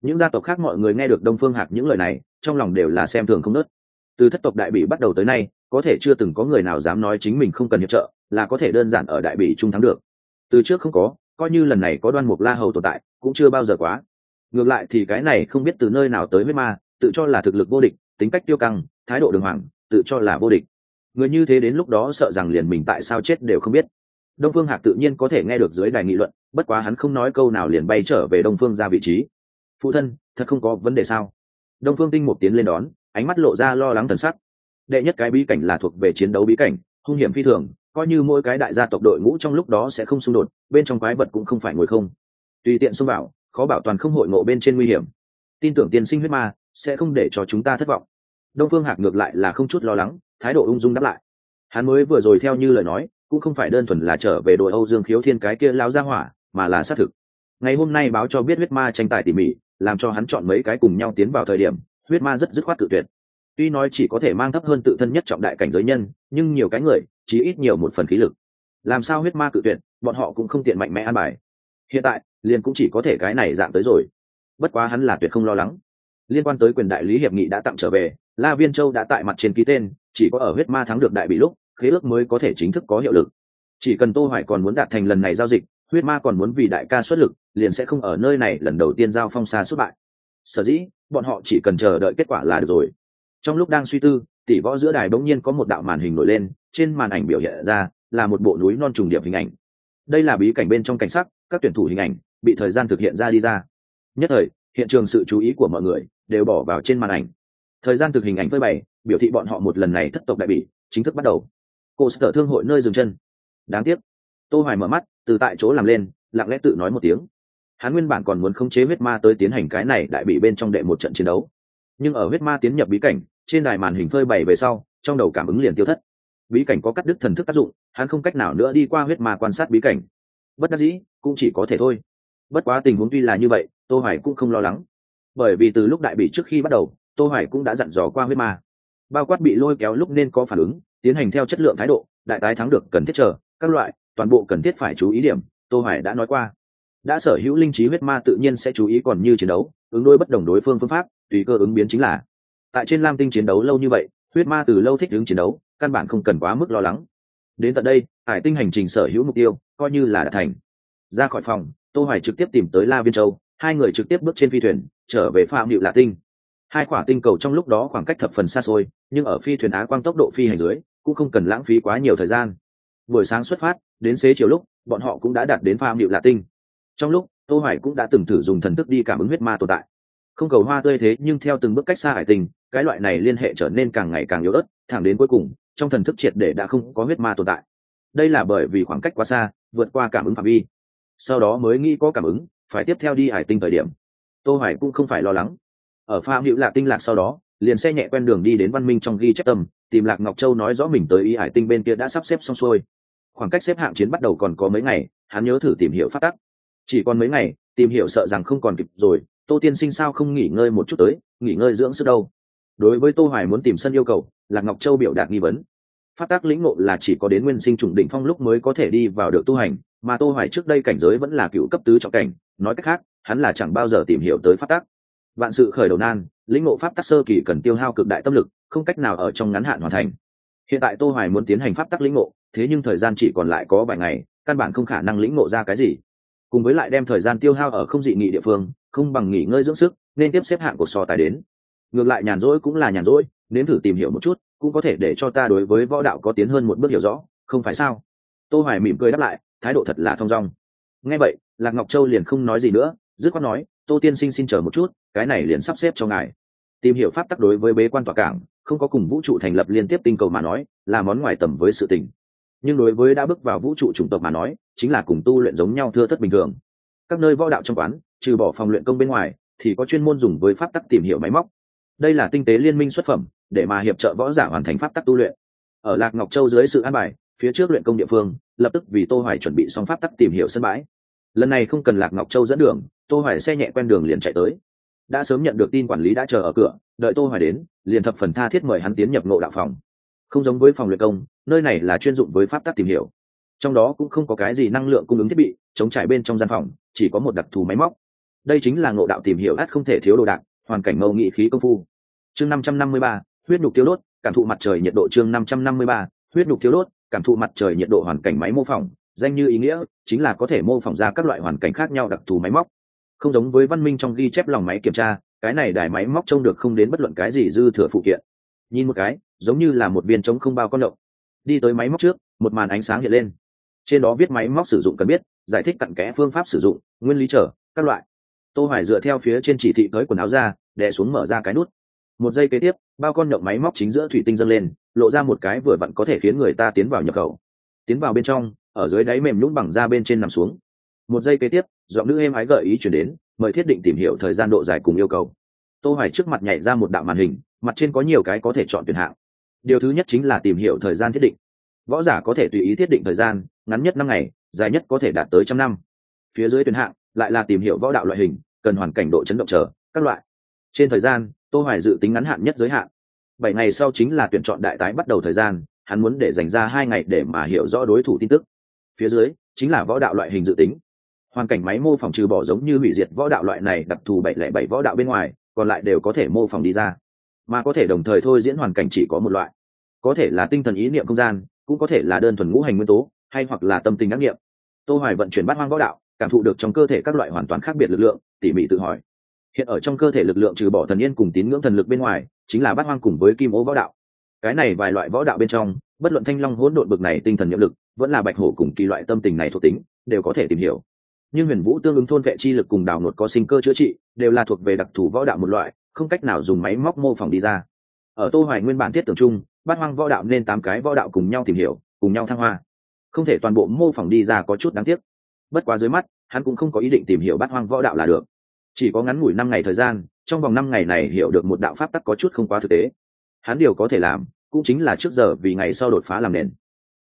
Những gia tộc khác mọi người nghe được đông phương hạc những lời này, trong lòng đều là xem thường không nớt. Từ thất tộc đại bị bắt đầu tới nay, có thể chưa từng có người nào dám nói chính mình không cần hiệp trợ là có thể đơn giản ở đại bị trung thắng được. Từ trước không có, coi như lần này có đoan mục la hầu tồn tại, cũng chưa bao giờ quá. Ngược lại thì cái này không biết từ nơi nào tới huyết ma, tự cho là thực lực vô địch, tính cách tiêu căng, thái độ đường hoàng, tự cho là vô địch. Người như thế đến lúc đó sợ rằng liền mình tại sao chết đều không biết. Đông phương hạc tự nhiên có thể nghe được dưới đài nghị luận, bất quá hắn không nói câu nào liền bay trở về đông phương ra vị trí. Phụ thân, thật không có vấn đề sao? Đông phương tinh một tiến lên đón, ánh mắt lộ ra lo lắng thần sắc. Đệ nhất cái bí cảnh là thuộc về chiến đấu bí cảnh, hung hiểm phi thường coi như mỗi cái đại gia tộc đội ngũ trong lúc đó sẽ không xung đột, bên trong quái vật cũng không phải ngồi không. Tùy tiện xông vào, khó bảo toàn không hội ngộ bên trên nguy hiểm. Tin tưởng tiên sinh huyết ma sẽ không để cho chúng ta thất vọng. Đông phương hạc ngược lại là không chút lo lắng, thái độ ung dung đáp lại. Hắn mới vừa rồi theo như lời nói, cũng không phải đơn thuần là trở về đội âu dương khiếu thiên cái kia lao ra hỏa, mà là xác thực. Ngày hôm nay báo cho biết huyết ma tranh tài tỉ mỉ, làm cho hắn chọn mấy cái cùng nhau tiến vào thời điểm, huyết ma rất dứt khoát tự tuyệt. Tuy nói chỉ có thể mang thấp hơn tự thân nhất trọng đại cảnh giới nhân, nhưng nhiều cái người chỉ ít nhiều một phần khí lực. Làm sao huyết ma cự tuyệt, bọn họ cũng không tiện mạnh mẽ an bài. Hiện tại, liền cũng chỉ có thể cái này dạng tới rồi. Bất quá hắn là tuyệt không lo lắng. Liên quan tới quyền đại lý hiệp nghị đã tặng trở về, la viên châu đã tại mặt trên ký tên, chỉ có ở huyết ma thắng được đại bị lúc, khế ước mới có thể chính thức có hiệu lực. Chỉ cần tô hoài còn muốn đạt thành lần này giao dịch, huyết ma còn muốn vì đại ca xuất lực, liền sẽ không ở nơi này lần đầu tiên giao phong xa xuất bại. Sở dĩ, bọn họ chỉ cần chờ đợi kết quả là được rồi. Trong lúc đang suy tư, tỷ võ giữa đài bỗng nhiên có một đạo màn hình nổi lên trên màn ảnh biểu hiện ra là một bộ núi non trùng điệp hình ảnh. Đây là bí cảnh bên trong cảnh sắc, các tuyển thủ hình ảnh bị thời gian thực hiện ra đi ra. Nhất thời, hiện trường sự chú ý của mọi người đều bỏ vào trên màn ảnh. Thời gian thực hình ảnh phơi bày, biểu thị bọn họ một lần này thất tộc đại bị, chính thức bắt đầu. Cô sở thương hội nơi dừng chân. Đáng tiếc. Tô hoài mở mắt, từ tại chỗ làm lên, lặng lẽ tự nói một tiếng. Hắn nguyên bản còn muốn khống chế huyết ma tới tiến hành cái này đại bị bên trong đệ một trận chiến đấu. Nhưng ở huyết ma tiến nhập bí cảnh, trên đài màn hình phơi bày về sau, trong đầu cảm ứng liền tiêu thất bí cảnh có cắt đứt thần thức tác dụng, hắn không cách nào nữa đi qua huyết ma quan sát bí cảnh. Bất đắc dĩ, cũng chỉ có thể thôi. Bất quá tình huống tuy là như vậy, tô hoài cũng không lo lắng. Bởi vì từ lúc đại bị trước khi bắt đầu, tô hoài cũng đã dặn dò qua huyết ma. Bao quát bị lôi kéo lúc nên có phản ứng, tiến hành theo chất lượng thái độ, đại tái thắng được cần thiết chờ, các loại, toàn bộ cần thiết phải chú ý điểm, tô hoài đã nói qua. Đã sở hữu linh trí huyết ma tự nhiên sẽ chú ý còn như chiến đấu, ứng đối bất đồng đối phương phương pháp, tùy cơ ứng biến chính là. Tại trên lam tinh chiến đấu lâu như vậy huyết ma từ lâu thích ứng chiến đấu, căn bản không cần quá mức lo lắng. Đến tận đây, hải tinh hành trình sở hữu mục tiêu, coi như là đã thành. Ra khỏi phòng, tô hoài trực tiếp tìm tới la viên châu, hai người trực tiếp bước trên phi thuyền, trở về phạm hiệu lạ tinh. Hai quả tinh cầu trong lúc đó khoảng cách thập phần xa xôi, nhưng ở phi thuyền á quang tốc độ phi hành dưới, cũng không cần lãng phí quá nhiều thời gian. Buổi sáng xuất phát, đến xế chiều lúc, bọn họ cũng đã đạt đến phạm hiệu lạ tinh. Trong lúc, tô hoài cũng đã từng thử dùng thần thức đi cảm ứng huyết ma tồn tại. Không cầu hoa tươi thế, nhưng theo từng bước cách xa hải tình cái loại này liên hệ trở nên càng ngày càng yếu ớt, thẳng đến cuối cùng, trong thần thức triệt để đã không có huyết ma tồn tại. Đây là bởi vì khoảng cách quá xa, vượt qua cảm ứng phạm vi. Sau đó mới nghĩ có cảm ứng, phải tiếp theo đi hải tinh thời điểm. Tô hoài cũng không phải lo lắng. Ở pha hữu lạc tinh lạc sau đó, liền xe nhẹ quen đường đi đến văn minh trong ghi chép tâm, tìm lạc ngọc châu nói rõ mình tới y hải tinh bên kia đã sắp xếp xong xuôi. Khoảng cách xếp hạng chiến bắt đầu còn có mấy ngày, hắn nhớ thử tìm hiểu phát tắc. Chỉ còn mấy ngày, tìm hiểu sợ rằng không còn kịp rồi, tô tiên sinh sao không nghỉ ngơi một chút tới, nghỉ ngơi dưỡng sức đâu? Đối với tô hoài muốn tìm sân yêu cầu là ngọc châu biểu đạt nghi vấn. Phát tác lĩnh ngộ là chỉ có đến nguyên sinh trùng đỉnh phong lúc mới có thể đi vào được tu hành, mà tô hoài trước đây cảnh giới vẫn là cựu cấp tứ trọng cảnh, nói cách khác, hắn là chẳng bao giờ tìm hiểu tới phát tác. vạn sự khởi đầu nan, lĩnh ngộ pháp tác sơ kỳ cần tiêu hao cực đại tâm lực, không cách nào ở trong ngắn hạn hoàn thành. Hiện tại tô hoài muốn tiến hành pháp tác lĩnh ngộ, thế nhưng thời gian chỉ còn lại có vài ngày, căn bản không khả năng lĩnh ngộ ra cái gì. Cùng với lại đem thời gian tiêu hao ở không dị nghị địa phương, không bằng nghỉ ngơi dưỡng sức, nên tiếp xếp hạng của so tài đến ngược lại nhàn rỗi cũng là nhàn rỗi, nếm thử tìm hiểu một chút, cũng có thể để cho ta đối với võ đạo có tiến hơn một bước hiểu rõ, không phải sao? Tô hoài mỉm cười đáp lại, thái độ thật là thong dong. Nghe vậy, lạc ngọc châu liền không nói gì nữa, dứt khoát nói, tô tiên sinh xin chờ một chút, cái này liền sắp xếp cho ngài. Tìm hiểu pháp tắc đối với bế quan tòa cảng, không có cùng vũ trụ thành lập liên tiếp tinh cầu mà nói, là món ngoài tầm với sự tình. Nhưng đối với đã bước vào vũ trụ chủng tộc mà nói, chính là cùng tu luyện giống nhau thưa thất bình thường. Các nơi võ đạo trong quán, trừ bỏ phòng luyện công bên ngoài, thì có chuyên môn dùng với pháp tắc tìm hiểu máy móc đây là tinh tế liên minh xuất phẩm, để mà hiệp trợ võ giả hoàn thành pháp tắc tu luyện. Ở lạc ngọc châu dưới sự an bài, phía trước luyện công địa phương, lập tức vì tô hoài chuẩn bị xong pháp tắc tìm hiểu sân bãi. Lần này không cần lạc ngọc châu dẫn đường, tô hoài xe nhẹ quen đường liền chạy tới. Đã sớm nhận được tin quản lý đã chờ ở cửa, đợi tô hoài đến, liền thập phần tha thiết mời hắn tiến nhập ngộ đạo phòng. Không giống với phòng luyện công, nơi này là chuyên dụng với pháp tắc tìm hiểu. Trong đó cũng không có cái gì năng lượng cung ứng thiết bị, chống trải bên trong gian phòng, chỉ có một đặc thù máy móc. Đây chính là ngộ đạo tìm hiểu ắt không thể thiếu đồ đạc, hoàn cảnh mâu nghị khí công phu chương 553, huyết nhục tiêu đốt cảm thụ mặt trời nhiệt độ chương 553, huyết nhục tiêu đốt cảm thụ mặt trời nhiệt độ hoàn cảnh máy mô phỏng danh như ý nghĩa chính là có thể mô phỏng ra các loại hoàn cảnh khác nhau đặc thù máy móc. Không giống với văn minh trong ghi chép lòng máy kiểm tra cái này đài máy móc trông được không đến bất luận cái gì dư thừa phụ kiện. Nhìn một cái giống như là một viên trống không bao con động đi tới máy móc trước một màn ánh sáng hiện lên. Trên đó viết máy móc sử dụng cần biết giải thích cặn kẽ phương pháp sử dụng nguyên lý trở các loại. Tô hoài dựa theo phía trên chỉ thị tới quần áo ra đè xuống mở ra cái nút một giây kế tiếp, bao con nhộng máy móc chính giữa thủy tinh dâng lên, lộ ra một cái vừa vặn có thể khiến người ta tiến vào nhập khẩu. Tiến vào bên trong, ở dưới đáy mềm nhũn bằng da bên trên nằm xuống. Một giây kế tiếp, giọng nữ êm ái gợi ý chuyển đến, mời thiết định tìm hiểu thời gian độ dài cùng yêu cầu. Tô hoài trước mặt nhảy ra một đạo màn hình, mặt trên có nhiều cái có thể chọn tuyển hạng. Điều thứ nhất chính là tìm hiểu thời gian thiết định. Võ giả có thể tùy ý thiết định thời gian, ngắn nhất năm ngày, dài nhất có thể đạt tới trăm năm. Phía dưới tuyển hạng, lại là tìm hiểu võ đạo loại hình, cần hoàn cảnh độ chấn động trở các loại. Trên thời gian tô hoài dự tính ngắn hạn nhất giới hạn. Bảy ngày sau chính là tuyển chọn đại tái bắt đầu thời gian, hắn muốn để dành ra hai ngày để mà hiểu rõ đối thủ tin tức. Phía dưới, chính là võ đạo loại hình dự tính. Hoàn cảnh máy mô phỏng trừ bỏ giống như hủy diệt võ đạo loại này đặc thù bảy lẻ bảy võ đạo bên ngoài, còn lại đều có thể mô phỏng đi ra. Mà có thể đồng thời thôi diễn hoàn cảnh chỉ có một loại. Có thể là tinh thần ý niệm không gian, cũng có thể là đơn thuần ngũ hành nguyên tố, hay hoặc là tâm tình ác nghiệm. Tô hoài vận chuyển bát hoang võ đạo, cảm thụ được trong cơ thể các loại hoàn toàn khác biệt lực lượng, tỉ mỉ tự hỏi hiện ở trong cơ thể lực lượng trừ bỏ thần yên cùng tín ngưỡng thần lực bên ngoài, chính là bát hoang cùng với kim ố võ đạo. Cái này vài loại võ đạo bên trong, bất luận thanh long hỗn độn bực này tinh thần nhiệm lực, vẫn là bạch hổ cùng kỳ loại tâm tình này thuộc tính, đều có thể tìm hiểu. Nhưng huyền vũ tương ứng thôn vệ chi lực cùng đào nột có sinh cơ chữa trị, đều là thuộc về đặc thù võ đạo một loại, không cách nào dùng máy móc mô phỏng đi ra. Ở tô hoài nguyên bản thiết tưởng chung, bát hoang võ đạo nên tám cái võ đạo cùng nhau tìm hiểu, cùng nhau thăng hoa. Không thể toàn bộ mô phỏng đi ra có chút đáng tiếc. Bất quá dưới mắt, hắn cũng không có ý định tìm hiểu bát hoang võ đạo là được chỉ có ngắn ngủi năm ngày thời gian, trong vòng năm ngày này hiểu được một đạo pháp tắc có chút không quá thực tế. Hắn điều có thể làm, cũng chính là trước giờ vì ngày sau đột phá làm nền.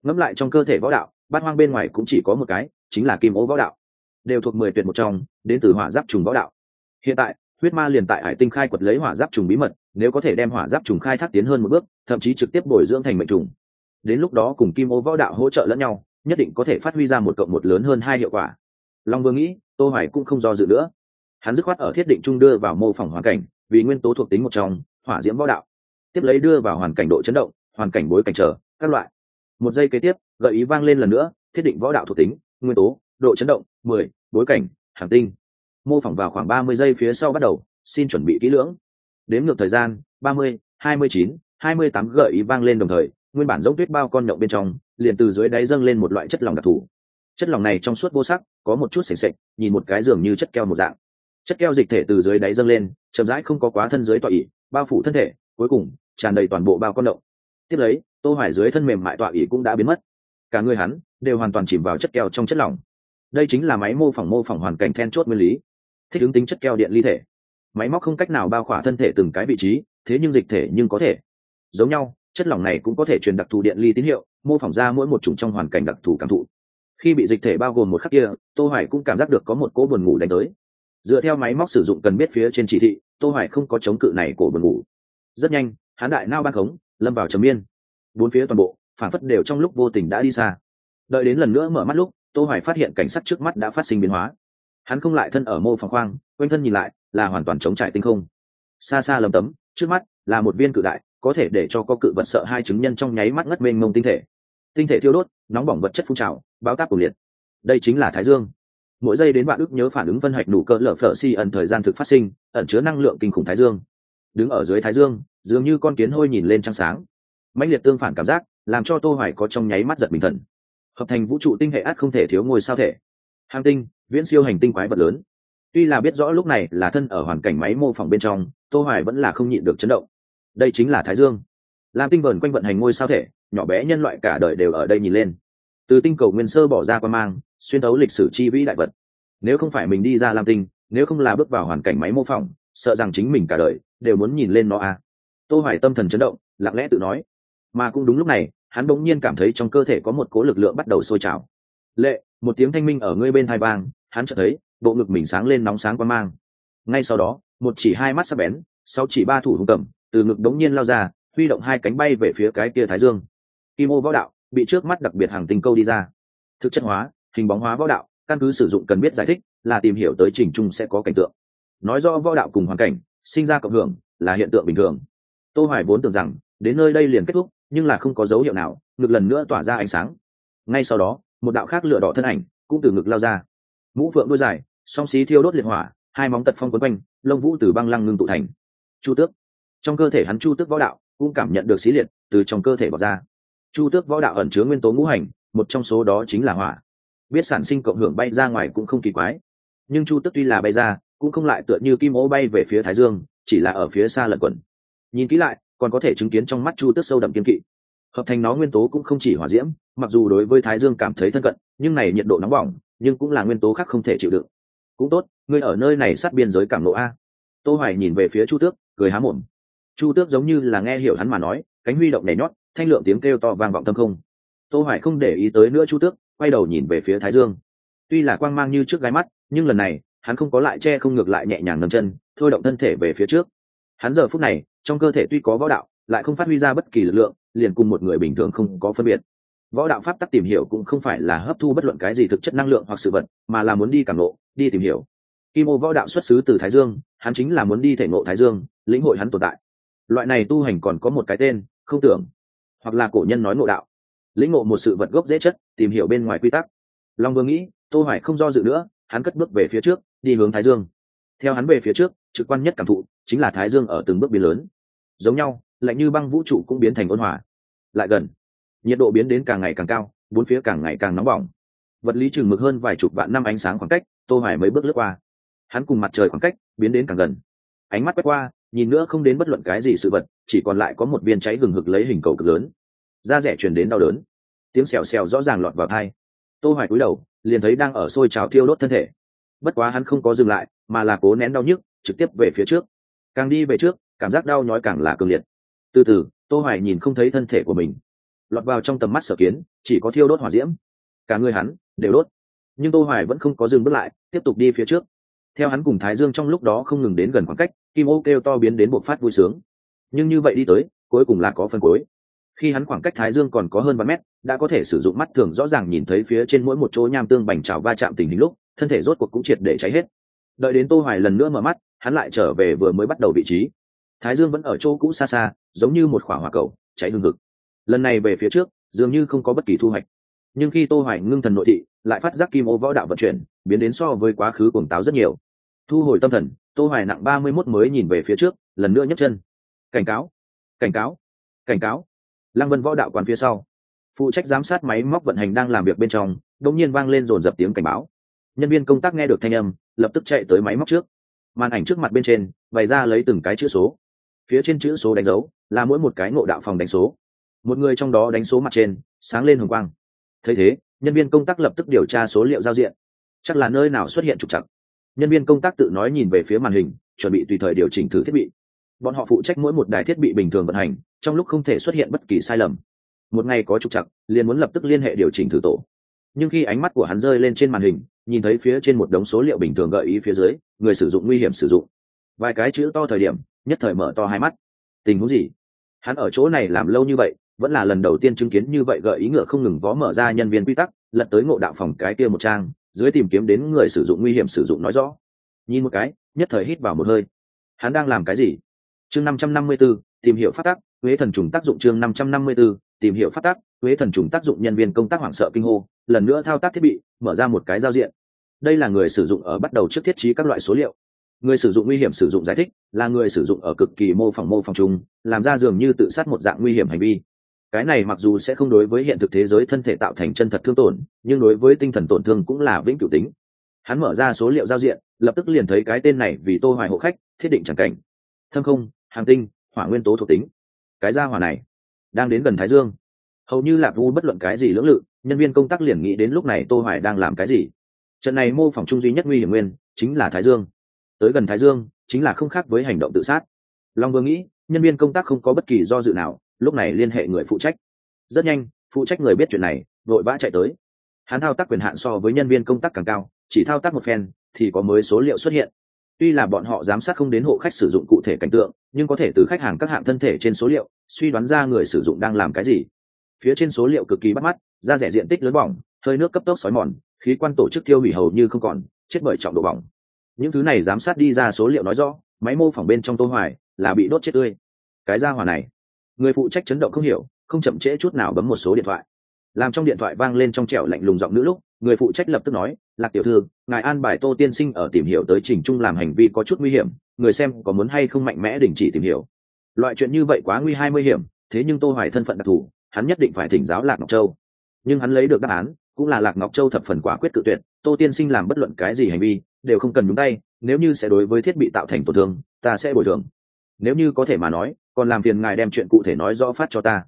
Ngẫm lại trong cơ thể võ đạo, bát hoang bên ngoài cũng chỉ có một cái, chính là kim ố võ đạo. Đều thuộc mười tuyệt một trong, đến từ hỏa giáp trùng võ đạo. Hiện tại, huyết ma liền tại hải tinh khai quật lấy hỏa giáp trùng bí mật, nếu có thể đem hỏa giáp trùng khai thác tiến hơn một bước, thậm chí trực tiếp bồi dưỡng thành mệnh trùng. Đến lúc đó cùng kim ô võ đạo hỗ trợ lẫn nhau, nhất định có thể phát huy ra một cộng một lớn hơn hai hiệu quả. Long vương nghĩ, tô hoài cũng không do dự nữa hắn dứt khoát ở thiết định trung đưa vào mô phỏng hoàn cảnh vì nguyên tố thuộc tính một trong hỏa diễm võ đạo. Tiếp lấy đưa vào hoàn cảnh độ chấn động hoàn cảnh bối cảnh trở các loại. Một giây kế tiếp gợi ý vang lên lần nữa thiết định võ đạo thuộc tính nguyên tố độ chấn động 10, bối cảnh hàng tinh. Mô phỏng vào khoảng 30 giây phía sau bắt đầu xin chuẩn bị kỹ lưỡng. Đếm ngược thời gian 30, 29, 28 gợi ý vang lên đồng thời nguyên bản giống tuyết bao con nhậu bên trong liền từ dưới đáy dâng lên một loại chất lỏng đặc thù. Chất lỏng này trong suốt vô sắc có một chút sềnh sệch nhìn một cái dường như chất keo một dạng chất keo dịch thể từ dưới đáy dâng lên, chậm rãi không có quá thân dưới tọa ỉ bao phủ thân thể, cuối cùng, tràn đầy toàn bộ bao con động tiếp lấy, tô hoài dưới thân mềm mại tọa ỉ cũng đã biến mất. Cả người hắn đều hoàn toàn chìm vào chất keo trong chất lỏng. Đây chính là máy mô phỏng mô phỏng hoàn cảnh then chốt nguyên lý. Thích ứng tính chất keo điện ly thể. Máy móc không cách nào bao khỏa thân thể từng cái vị trí, thế nhưng dịch thể nhưng có thể. Giống nhau, chất lỏng này cũng có thể truyền đặc thù điện ly tín hiệu, mô phỏng ra mỗi một chủng trong hoàn cảnh đặc thù cảm thụ. Khi bị dịch thể bao gồm một khắc kia, tô hoài cũng cảm giác được có một cỗ buồn ngủ đánh tới dựa theo máy móc sử dụng cần biết phía trên chỉ thị, tô hoài không có chống cự này của buồn ngủ. Rất nhanh, hắn đại nao ban khống, lâm vào trầm miên bốn phía toàn bộ, phản phất đều trong lúc vô tình đã đi xa. Đợi đến lần nữa mở mắt lúc, tô hoài phát hiện cảnh sát trước mắt đã phát sinh biến hóa. Hắn không lại thân ở mô phòng khoang, quanh thân nhìn lại, là hoàn toàn chống trải tinh không. Xa xa lầm tấm, trước mắt, là một viên cự đại, có thể để cho có cự vật sợ hai chứng nhân trong nháy mắt ngất mênh mông tinh thể. Tinh thể thiêu đốt, nóng bỏng vật chất phun trào báo táp cuồng liệt. Đây chính là thái dương mỗi giây đến bạn ước nhớ phản ứng phân hạch nụ cỡ lở phở si ẩn thời gian thực phát sinh, ẩn chứa năng lượng kinh khủng thái dương. Đứng ở dưới thái dương, dường như con kiến hôi nhìn lên trăng sáng. Mãnh liệt tương phản cảm giác, làm cho tô hoài có trong nháy mắt giật bình thần. Hợp thành vũ trụ tinh hệ át không thể thiếu ngôi sao thể. Hàng tinh, viễn siêu hành tinh quái vật lớn. Tuy là biết rõ lúc này là thân ở hoàn cảnh máy mô phỏng bên trong, tô hoài vẫn là không nhịn được chấn động. Đây chính là thái dương. Làm tinh vờn quanh vận hành ngôi sao thể, nhỏ bé nhân loại cả đời đều ở đây nhìn lên từ tinh cầu nguyên sơ bỏ ra qua mang, xuyên tấu lịch sử chi vĩ đại vật. Nếu không phải mình đi ra lam tinh, nếu không là bước vào hoàn cảnh máy mô phỏng, sợ rằng chính mình cả đời đều muốn nhìn lên nó à tô hoài tâm thần chấn động, lặng lẽ tự nói. Mà cũng đúng lúc này, hắn bỗng nhiên cảm thấy trong cơ thể có một cố lực lượng bắt đầu sôi trào. Lệ! Một tiếng thanh minh ở ngươi bên hai bang hắn chợt thấy, bộ ngực mình sáng lên nóng sáng qua mang. Ngay sau đó, một chỉ hai mắt sắc bén, sáu chỉ ba thủ hung cầm, từ ngực đống nhiên lao ra, huy động hai cánh bay về phía cái kia thái dương. Kim ô võ đạo bị trước mắt đặc biệt hàng tinh câu đi ra. Thực chất hóa, hình bóng hóa võ đạo, căn cứ sử dụng cần biết giải thích, là tìm hiểu tới trình chung sẽ có cảnh tượng. Nói do võ đạo cùng hoàn cảnh, sinh ra cộng hưởng, là hiện tượng bình thường. Tô hoài vốn tưởng rằng, đến nơi đây liền kết thúc, nhưng là không có dấu hiệu nào ngực lần nữa tỏa ra ánh sáng. Ngay sau đó, một đạo khác lửa đỏ thân ảnh, cũng từ ngực lao ra. Mũ phượng đuôi dài, song xí thiêu đốt liệt hỏa, hai móng tật phong quấn quanh, lông vũ từ băng lăng ngưng tụ thành. Chu tước. Trong cơ thể hắn chu tước võ đạo, cũng cảm nhận được xí liệt từ trong cơ thể bọc ra chu tước võ đạo ẩn chứa nguyên tố ngũ hành, một trong số đó chính là hỏa. Biết sản sinh cộng hưởng bay ra ngoài cũng không kỳ quái. Nhưng chu tước tuy là bay ra, cũng không lại tựa như kim ố bay về phía thái dương, chỉ là ở phía xa lẩn quẩn. Nhìn kỹ lại, còn có thể chứng kiến trong mắt chu tước sâu đậm kiên kỵ. Hợp thành nó nguyên tố cũng không chỉ hỏa diễm, mặc dù đối với thái dương cảm thấy thân cận, nhưng này nhiệt độ nóng bỏng, nhưng cũng là nguyên tố khác không thể chịu đựng. Cũng tốt, ngươi ở nơi này sát biên giới cảm lộ a. Tô hoài nhìn về phía chu tước, cười há mồm. Chu tước giống như là nghe hiểu hắn mà nói, cánh huy động nhảy nhót thanh lượng tiếng kêu to vang vọng tâm không. Tô hoài không để ý tới nữa chu tước quay đầu nhìn về phía thái dương. Tuy là quang mang như trước gái mắt nhưng lần này hắn không có lại che không ngược lại nhẹ nhàng nâng chân thôi động thân thể về phía trước. Hắn giờ phút này trong cơ thể tuy có võ đạo lại không phát huy ra bất kỳ lực lượng liền cùng một người bình thường không có phân biệt. Võ đạo pháp tắc tìm hiểu cũng không phải là hấp thu bất luận cái gì thực chất năng lượng hoặc sự vật mà là muốn đi cảm ngộ, đi tìm hiểu. Kim ô võ đạo xuất xứ từ thái dương hắn chính là muốn đi thể ngộ thái dương lĩnh hội hắn tồn tại. Loại này tu hành còn có một cái tên không tưởng hoặc là cổ nhân nói ngộ đạo. Lĩnh ngộ một sự vật gốc dễ chất, tìm hiểu bên ngoài quy tắc. Long vương nghĩ, tô hoài không do dự nữa, hắn cất bước về phía trước, đi hướng thái dương. Theo hắn về phía trước, trực quan nhất cảm thụ, chính là thái dương ở từng bước biến lớn. Giống nhau, lạnh như băng vũ trụ cũng biến thành ôn hòa. Lại gần, nhiệt độ biến đến càng ngày càng cao, bốn phía càng ngày càng nóng bỏng. Vật lý chừng mực hơn vài chục vạn năm ánh sáng khoảng cách, tô hoài mới bước lướt qua. Hắn cùng mặt trời khoảng cách, biến đến càng gần. Ánh mắt quét qua nhìn nữa không đến bất luận cái gì sự vật, chỉ còn lại có một viên cháy gừng hực lấy hình cầu cực lớn. Da rẻ truyền đến đau đớn. Tiếng xèo xèo rõ ràng lọt vào thai tô hoài cúi đầu, liền thấy đang ở sôi trào thiêu đốt thân thể. Bất quá hắn không có dừng lại, mà là cố nén đau nhức, trực tiếp về phía trước. Càng đi về trước, cảm giác đau nhói càng là cường liệt. Từ từ, tô hoài nhìn không thấy thân thể của mình. Lọt vào trong tầm mắt sở kiến, chỉ có thiêu đốt hỏa diễm. Cả người hắn đều đốt. Nhưng tô hoài vẫn không có dừng bước lại, tiếp tục đi phía trước theo hắn cùng thái dương trong lúc đó không ngừng đến gần khoảng cách, kim ô kêu to biến đến bộc phát vui sướng. Nhưng như vậy đi tới, cuối cùng là có phần cuối. Khi hắn khoảng cách thái dương còn có hơn ba mét, đã có thể sử dụng mắt thường rõ ràng nhìn thấy phía trên mỗi một chỗ nham tương bành trào va chạm tình hình lúc, thân thể rốt cuộc cũng triệt để cháy hết. Đợi đến tô hoài lần nữa mở mắt, hắn lại trở về vừa mới bắt đầu vị trí. Thái dương vẫn ở chỗ cũ xa xa, giống như một khỏa hỏa cầu, cháy hương hực. Lần này về phía trước, dường như không có bất kỳ thu hoạch. Nhưng khi tô hoài ngưng thần nội thị, lại phát giác kim ô võ đạo vận chuyển, biến đến so với quá khứ cuồng táo rất nhiều thu hồi tâm thần, tô hoài nặng 31 mới nhìn về phía trước, lần nữa nhấc chân. Cảnh cáo cảnh cáo cảnh cáo. Lăng vân võ đạo quán phía sau. Phụ trách giám sát máy móc vận hành đang làm việc bên trong, đột nhiên vang lên rồn dập tiếng cảnh báo. Nhân viên công tác nghe được thanh âm, lập tức chạy tới máy móc trước. Màn ảnh trước mặt bên trên, bày ra lấy từng cái chữ số. Phía trên chữ số đánh dấu là mỗi một cái ngộ đạo phòng đánh số. Một người trong đó đánh số mặt trên, sáng lên hồng quang. Thấy thế, nhân viên công tác lập tức điều tra số liệu giao diện. Chắc là nơi nào xuất hiện trục trặc nhân viên công tác tự nói nhìn về phía màn hình, chuẩn bị tùy thời điều chỉnh thử thiết bị. Bọn họ phụ trách mỗi một đài thiết bị bình thường vận hành, trong lúc không thể xuất hiện bất kỳ sai lầm. Một ngày có trục trặc, liền muốn lập tức liên hệ điều chỉnh thử tổ. Nhưng khi ánh mắt của hắn rơi lên trên màn hình, nhìn thấy phía trên một đống số liệu bình thường gợi ý phía dưới, người sử dụng nguy hiểm sử dụng. Vài cái chữ to thời điểm, nhất thời mở to hai mắt. Tình huống gì? Hắn ở chỗ này làm lâu như vậy, vẫn là lần đầu tiên chứng kiến như vậy gợi ý ngựa không ngừng vó mở ra nhân viên quy tắc, lật tới ngộ đạo phòng cái kia một trang dưới tìm kiếm đến người sử dụng nguy hiểm sử dụng nói rõ. Nhìn một cái, nhất thời hít vào một hơi. Hắn đang làm cái gì? Chương năm trăm năm mươi b ố tìm hiểu phát tác huế thần trùng tác dụng chương năm trăm năm mươi b ố tìm hiểu phát tác huế thần trùng tác dụng nhân viên công tác hoảng sợ kinh hô, lần nữa thao tác thiết bị, mở ra một cái giao diện. Đây là người sử dụng ở bắt đầu trước thiết trí các loại số liệu. Người sử dụng nguy hiểm sử dụng giải thích, là người sử dụng ở cực kỳ mô phỏng mô phỏng chung, làm ra dường như tự sát một dạng nguy hiểm hành vi cái này mặc dù sẽ không đối với hiện thực thế giới thân thể tạo thành chân thật thương tổn, nhưng đối với tinh thần tổn thương cũng là vĩnh cửu tính. Hắn mở ra số liệu giao diện, lập tức liền thấy cái tên này vì tô hoài hộ khách, thiết định chẳng cảnh. Thâm không, hàng tinh, hỏa nguyên tố thuộc tính. Cái gia hỏa này, đang đến gần thái dương. Hầu như là vu bất luận cái gì lưỡng lự, nhân viên công tác liền nghĩ đến lúc này tô hoài đang làm cái gì. Trận này mô phỏng chung duy nhất nguy hiểm nguyên, chính là thái dương. Tới gần thái dương, chính là không khác với hành động tự sát. Long vừa nghĩ, nhân viên công tác không có bất kỳ do dự nào lúc này liên hệ người phụ trách. Rất nhanh, phụ trách người biết chuyện này, vội vã chạy tới. Hắn thao tác quyền hạn so với nhân viên công tác càng cao, chỉ thao tác một phen, thì có mới số liệu xuất hiện. Tuy là bọn họ giám sát không đến hộ khách sử dụng cụ thể cảnh tượng, nhưng có thể từ khách hàng các hạng thân thể trên số liệu, suy đoán ra người sử dụng đang làm cái gì. Phía trên số liệu cực kỳ bắt mắt, da rẻ diện tích lớn bỏng, hơi nước cấp tốc xói mòn, khí quan tổ chức tiêu hủy hầu như không còn, chết bởi trọng độ bỏng. Những thứ này giám sát đi ra số liệu nói rõ, máy mô phỏng bên trong tô hoài là bị đốt chết tươi. Cái da hỏa này người phụ trách chấn động không hiểu, không chậm trễ chút nào bấm một số điện thoại. Làm trong điện thoại vang lên trong trẻo lạnh lùng giọng nữ lúc, người phụ trách lập tức nói, lạc tiểu thư, ngài an bài tô tiên sinh ở tìm hiểu tới trình trung làm hành vi có chút nguy hiểm, người xem có muốn hay không mạnh mẽ đình chỉ tìm hiểu. Loại chuyện như vậy quá nguy hai mươi hiểm, thế nhưng tô hoài thân phận đặc thù, hắn nhất định phải thỉnh giáo lạc ngọc châu. Nhưng hắn lấy được đáp án, cũng là lạc ngọc châu thập phần quả quyết cự tuyệt, tô tiên sinh làm bất luận cái gì hành vi, đều không cần nhúng tay, nếu như sẽ đối với thiết bị tạo thành tổn thương, ta sẽ bồi thường nếu như có thể mà nói, còn làm phiền ngài đem chuyện cụ thể nói rõ phát cho ta.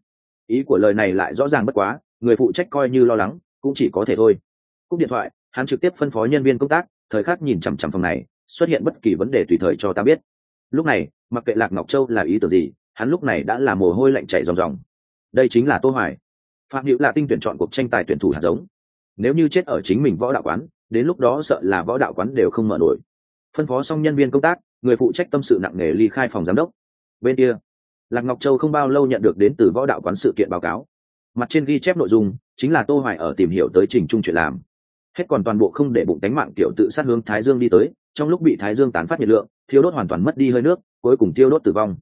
Ý của lời này lại rõ ràng bất quá, người phụ trách coi như lo lắng, cũng chỉ có thể thôi. Cúp điện thoại, hắn trực tiếp phân phó nhân viên công tác, thời khắc nhìn chằm chằm phòng này, xuất hiện bất kỳ vấn đề tùy thời cho ta biết. Lúc này, mặc kệ lạc ngọc châu là ý tưởng gì, hắn lúc này đã là mồ hôi lạnh chảy ròng ròng. Đây chính là tô hoài. Phạm hữu là tinh tuyển chọn cuộc tranh tài tuyển thủ hạt giống. Nếu như chết ở chính mình võ đạo quán, đến lúc đó sợ là võ đạo quán đều không mở nổi. Phân phó xong nhân viên công tác người phụ trách tâm sự nặng nề ly khai phòng giám đốc. Bên kia, lạc ngọc châu không bao lâu nhận được đến từ võ đạo quán sự kiện báo cáo. Mặt trên ghi chép nội dung, chính là tô hoài ở tìm hiểu tới trình trung chuyện làm. Hết còn toàn bộ không để bụng đánh mạng tiểu tự sát hướng thái dương đi tới, trong lúc bị thái dương tán phát nhiệt lượng thiếu đốt hoàn toàn mất đi hơi nước, cuối cùng tiêu đốt tử vong.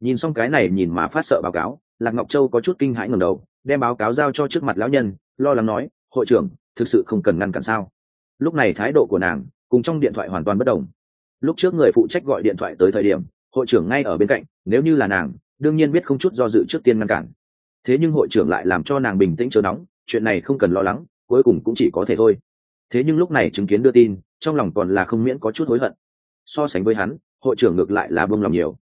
Nhìn xong cái này nhìn mà phát sợ báo cáo, lạc ngọc châu có chút kinh hãi ngẩng đầu, đem báo cáo giao cho trước mặt lão nhân, lo lắng nói, hội trưởng, thực sự không cần ngăn cản sao? Lúc này thái độ của nàng, cùng trong điện thoại hoàn toàn bất đồng lúc trước người phụ trách gọi điện thoại tới thời điểm, hội trưởng ngay ở bên cạnh, nếu như là nàng, đương nhiên biết không chút do dự trước tiên ngăn cản. Thế nhưng hội trưởng lại làm cho nàng bình tĩnh chờ nóng, chuyện này không cần lo lắng, cuối cùng cũng chỉ có thể thôi. Thế nhưng lúc này chứng kiến đưa tin, trong lòng còn là không miễn có chút hối hận. So sánh với hắn, hội trưởng ngược lại là bông lòng nhiều.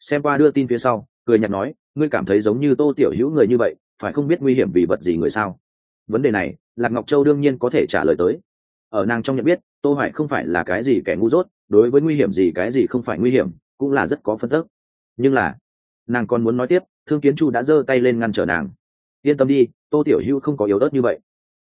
Xem qua đưa tin phía sau, cười nhạt nói, ngươi cảm thấy giống như tô tiểu hữu người như vậy, phải không biết nguy hiểm vì vật gì người sao? Vấn đề này, lạc ngọc châu đương nhiên có thể trả lời tới. Ở nàng trong nhận biết, tô hoài không phải là cái gì kẻ ngu dốt đối với nguy hiểm gì cái gì không phải nguy hiểm, cũng là rất có phân tích nhưng là, nàng còn muốn nói tiếp, thương kiến chu đã giơ tay lên ngăn trở nàng. Yên tâm đi, tô tiểu hưu không có yếu ớt như vậy.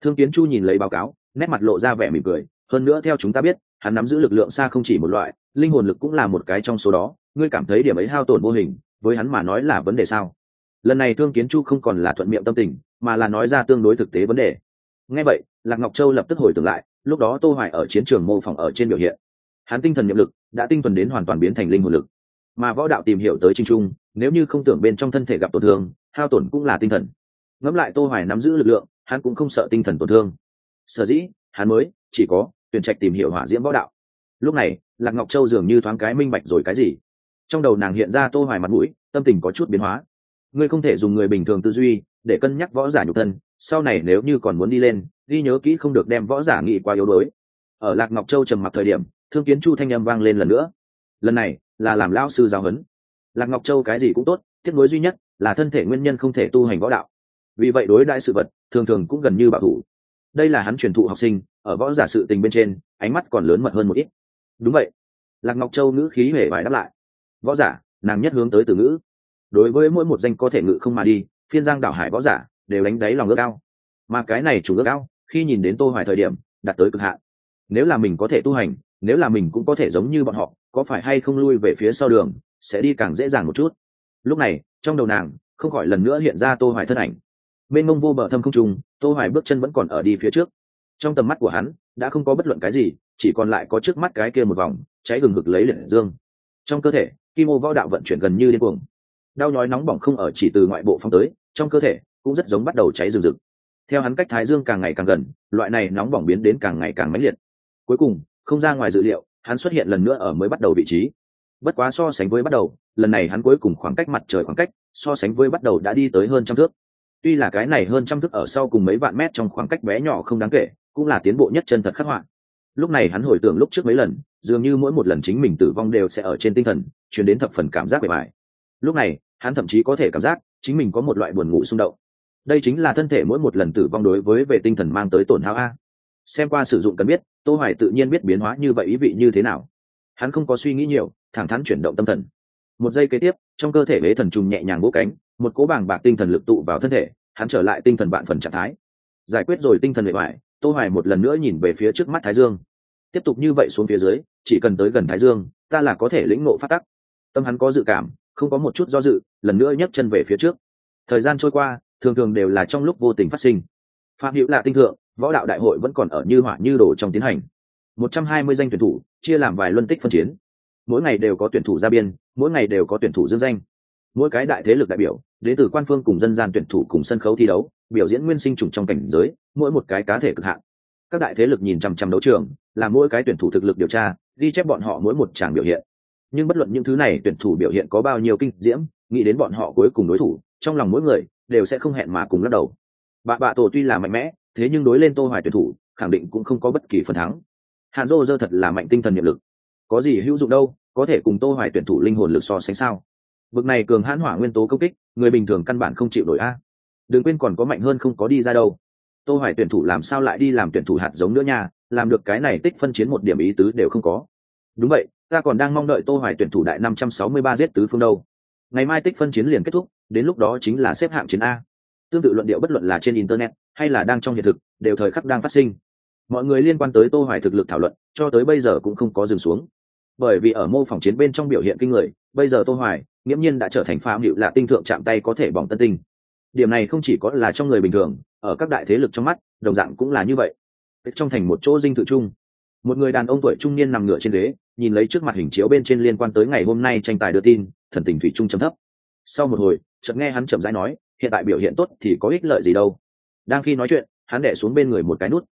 Thương kiến chu nhìn lấy báo cáo, nét mặt lộ ra vẻ mỉm cười, hơn nữa theo chúng ta biết, hắn nắm giữ lực lượng xa không chỉ một loại, linh hồn lực cũng là một cái trong số đó, ngươi cảm thấy điểm ấy hao tổn vô hình, với hắn mà nói là vấn đề sao? Lần này thương kiến chu không còn là thuận miệng tâm tình, mà là nói ra tương đối thực tế vấn đề. Nghe vậy, lạc ngọc châu lập tức hồi tưởng lại, lúc đó tô hoài ở chiến trường mô phỏng ở trên biểu hiện hắn tinh thần nhiệm lực đã tinh thuần đến hoàn toàn biến thành linh hồn lực. Mà võ đạo tìm hiểu tới trinh trung, nếu như không tưởng bên trong thân thể gặp tổn thương, hao tổn cũng là tinh thần. Ngẫm lại tô hoài nắm giữ lực lượng, hắn cũng không sợ tinh thần tổn thương. Sở dĩ, hắn mới chỉ có tuyển trạch tìm hiểu hỏa diễm võ đạo. Lúc này, lạc ngọc châu dường như thoáng cái minh bạch rồi cái gì. Trong đầu nàng hiện ra tô hoài mặt mũi, tâm tình có chút biến hóa. Ngươi không thể dùng người bình thường tư duy để cân nhắc võ giả nhục thân, sau này nếu như còn muốn đi lên, ghi nhớ kỹ không được đem võ giả nghị qua yếu đuối. Ở lạc ngọc châu trầm mặc thời điểm thương kiến chu thanh âm vang lên lần nữa. Lần này, là làm lao sư giáo huấn. Lạc ngọc châu cái gì cũng tốt, tiếc nối duy nhất là thân thể nguyên nhân không thể tu hành võ đạo. Vì vậy đối đại sự vật, thường thường cũng gần như bảo thủ. Đây là hắn truyền thụ học sinh, ở võ giả sự tình bên trên, ánh mắt còn lớn mật hơn một ít. Đúng vậy. Lạc ngọc châu ngữ khí hề vải đáp lại. Võ giả, nàng nhất hướng tới từ ngữ. Đối với mỗi một danh có thể ngự không mà đi, phiên giang đảo hải võ giả, đều đánh đáy lòng ước ao. Mà cái này chủ ước ao, khi nhìn đến tô hoài thời điểm, đạt tới cực hạn. Nếu là mình có thể tu hành nếu là mình cũng có thể giống như bọn họ, có phải hay không lui về phía sau đường, sẽ đi càng dễ dàng một chút. Lúc này, trong đầu nàng, không khỏi lần nữa hiện ra tô hoài thân ảnh. Bên mông vô bờ thâm không trùng tô hoài bước chân vẫn còn ở đi phía trước. Trong tầm mắt của hắn, đã không có bất luận cái gì, chỉ còn lại có trước mắt cái kia một vòng, cháy gừng ngực lấy liệt dương. Trong cơ thể, kim ô võ đạo vận chuyển gần như điên cuồng. Đau nhói nóng bỏng không ở chỉ từ ngoại bộ phong tới, trong cơ thể cũng rất giống bắt đầu cháy rừng rực. Theo hắn cách thái dương càng ngày càng gần, loại này nóng bỏng biến đến càng ngày càng mãnh liệt. Cuối cùng không ra ngoài dự liệu, hắn xuất hiện lần nữa ở mới bắt đầu vị trí. Bất quá so sánh với bắt đầu, lần này hắn cuối cùng khoảng cách mặt trời khoảng cách, so sánh với bắt đầu đã đi tới hơn trăm thước. Tuy là cái này hơn trăm thước ở sau cùng mấy vạn mét trong khoảng cách bé nhỏ không đáng kể, cũng là tiến bộ nhất chân thật khắc họa. Lúc này hắn hồi tưởng lúc trước mấy lần, dường như mỗi một lần chính mình tử vong đều sẽ ở trên tinh thần chuyển đến thập phần cảm giác bề bài lúc này, hắn thậm chí có thể cảm giác chính mình có một loại buồn ngủ xung động. Đây chính là thân thể mỗi một lần tử vong đối với về tinh thần mang tới tổn hao a xem qua sử dụng cần biết, tô hoài tự nhiên biết biến hóa như vậy ý vị như thế nào. Hắn không có suy nghĩ nhiều, thẳng thắn chuyển động tâm thần. Một giây kế tiếp, trong cơ thể bế thần trùng nhẹ nhàng vỗ cánh, một cố bảng bạc tinh thần lực tụ vào thân thể, hắn trở lại tinh thần bạn phần trạng thái. Giải quyết rồi tinh thần bề ngoài tô hoài một lần nữa nhìn về phía trước mắt thái dương. Tiếp tục như vậy xuống phía dưới, chỉ cần tới gần thái dương, ta là có thể lĩnh ngộ phát tắc. Tâm hắn có dự cảm, không có một chút do dự, lần nữa nhấc chân về phía trước. Thời gian trôi qua, thường thường đều là trong lúc vô tình phát sinh. Phạm hữu là tinh thượng võ đạo đại hội vẫn còn ở như hỏa như đổ trong tiến hành. Một trăm hai mươi danh tuyển thủ, chia làm vài luân tích phân chiến. Mỗi ngày đều có tuyển thủ ra biên, mỗi ngày đều có tuyển thủ dương danh. Mỗi cái đại thế lực đại biểu đến từ quan phương cùng dân gian tuyển thủ cùng sân khấu thi đấu, biểu diễn nguyên sinh trùng trong cảnh giới, mỗi một cái cá thể cực hạn. Các đại thế lực nhìn chằm chằm đấu trường, là mỗi cái tuyển thủ thực lực điều tra, ghi chép bọn họ mỗi một tràng biểu hiện. Nhưng bất luận những thứ này tuyển thủ biểu hiện có bao nhiêu kinh diễm, nghĩ đến bọn họ cuối cùng đối thủ, trong lòng mỗi người đều sẽ không hẹn mà cùng lắc đầu. Bà bạ tổ tuy là mạnh mẽ thế nhưng đối lên tô hoài tuyển thủ, khẳng định cũng không có bất kỳ phần thắng. Hàn dô dơ thật là mạnh tinh thần nhiệm lực. Có gì hữu dụng đâu, có thể cùng tô hoài tuyển thủ linh hồn lực so sánh sao? Bực này cường hãn hỏa nguyên tố công kích, người bình thường căn bản không chịu nổi a. Đừng quên còn có mạnh hơn không có đi ra đâu. Tô hoài tuyển thủ làm sao lại đi làm tuyển thủ hạt giống nữa nha, làm được cái này tích phân chiến một điểm ý tứ đều không có. Đúng vậy, ta còn đang mong đợi tô hoài tuyển thủ đại 563 giết tứ phương đâu. Ngày mai tích phân chiến liền kết thúc, đến lúc đó chính là xếp hạng chiến a. Tương tự luận điệu bất luận là trên internet hay là đang trong hiện thực, đều thời khắc đang phát sinh. Mọi người liên quan tới tô hoài thực lực thảo luận, cho tới bây giờ cũng không có dừng xuống. Bởi vì ở mô phỏng chiến bên trong biểu hiện kinh người, bây giờ tô hoài, nghiễm nhiên đã trở thành phàm hiệu là tinh thượng chạm tay có thể bỏng tân tinh. Điểm này không chỉ có là trong người bình thường, ở các đại thế lực trong mắt, đồng dạng cũng là như vậy. Trong thành một chỗ dinh thự chung. Một người đàn ông tuổi trung niên nằm ngửa trên ghế, nhìn lấy trước mặt hình chiếu bên trên liên quan tới ngày hôm nay tranh tài đưa tin, thần tình thủy trung chấm thấp. Sau một hồi, chợt nghe hắn chậm rãi nói, hiện tại biểu hiện tốt thì có ích lợi gì đâu đang khi nói chuyện, hắn đẻ xuống bên người một cái nút.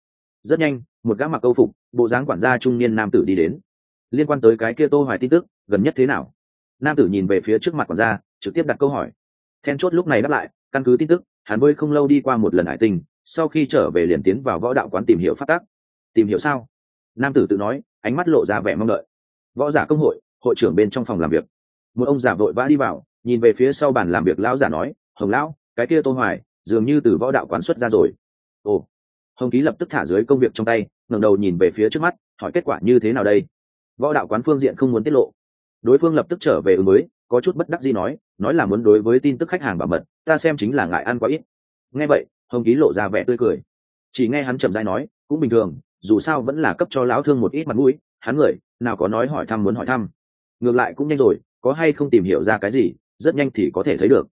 Rất nhanh, một gã mặc câu phục, bộ dáng quản gia trung niên nam tử đi đến. Liên quan tới cái kia tô hoài tin tức, gần nhất thế nào? Nam tử nhìn về phía trước mặt quản gia, trực tiếp đặt câu hỏi. Then chốt lúc này đáp lại, căn cứ tin tức, hắn bơi không lâu đi qua một lần hải tình, sau khi trở về liền tiến vào võ đạo quán tìm hiểu phát tác. Tìm hiểu sao? Nam tử tự nói, ánh mắt lộ ra vẻ mong đợi. Võ giả công hội hội trưởng bên trong phòng làm việc. Một ông già vội vã đi vào, nhìn về phía sau bàn làm việc lão giả nói, hồng lão, cái kia tô hoài dường như từ võ đạo quán xuất ra rồi. Ồ, hồng ký lập tức thả dưới công việc trong tay, ngẩng đầu nhìn về phía trước mắt, hỏi kết quả như thế nào đây? Võ đạo quán phương diện không muốn tiết lộ. Đối phương lập tức trở về ứng mới, có chút bất đắc gì nói nói là muốn đối với tin tức khách hàng bảo mật, ta xem chính là ngại ăn quá ít. Nghe vậy, hồng ký lộ ra vẻ tươi cười. Chỉ nghe hắn chậm rãi nói, cũng bình thường, dù sao vẫn là cấp cho lão thương một ít mặt mũi, hắn người, nào có nói hỏi thăm muốn hỏi thăm. Ngược lại cũng nhanh rồi, có hay không tìm hiểu ra cái gì, rất nhanh thì có thể thấy được.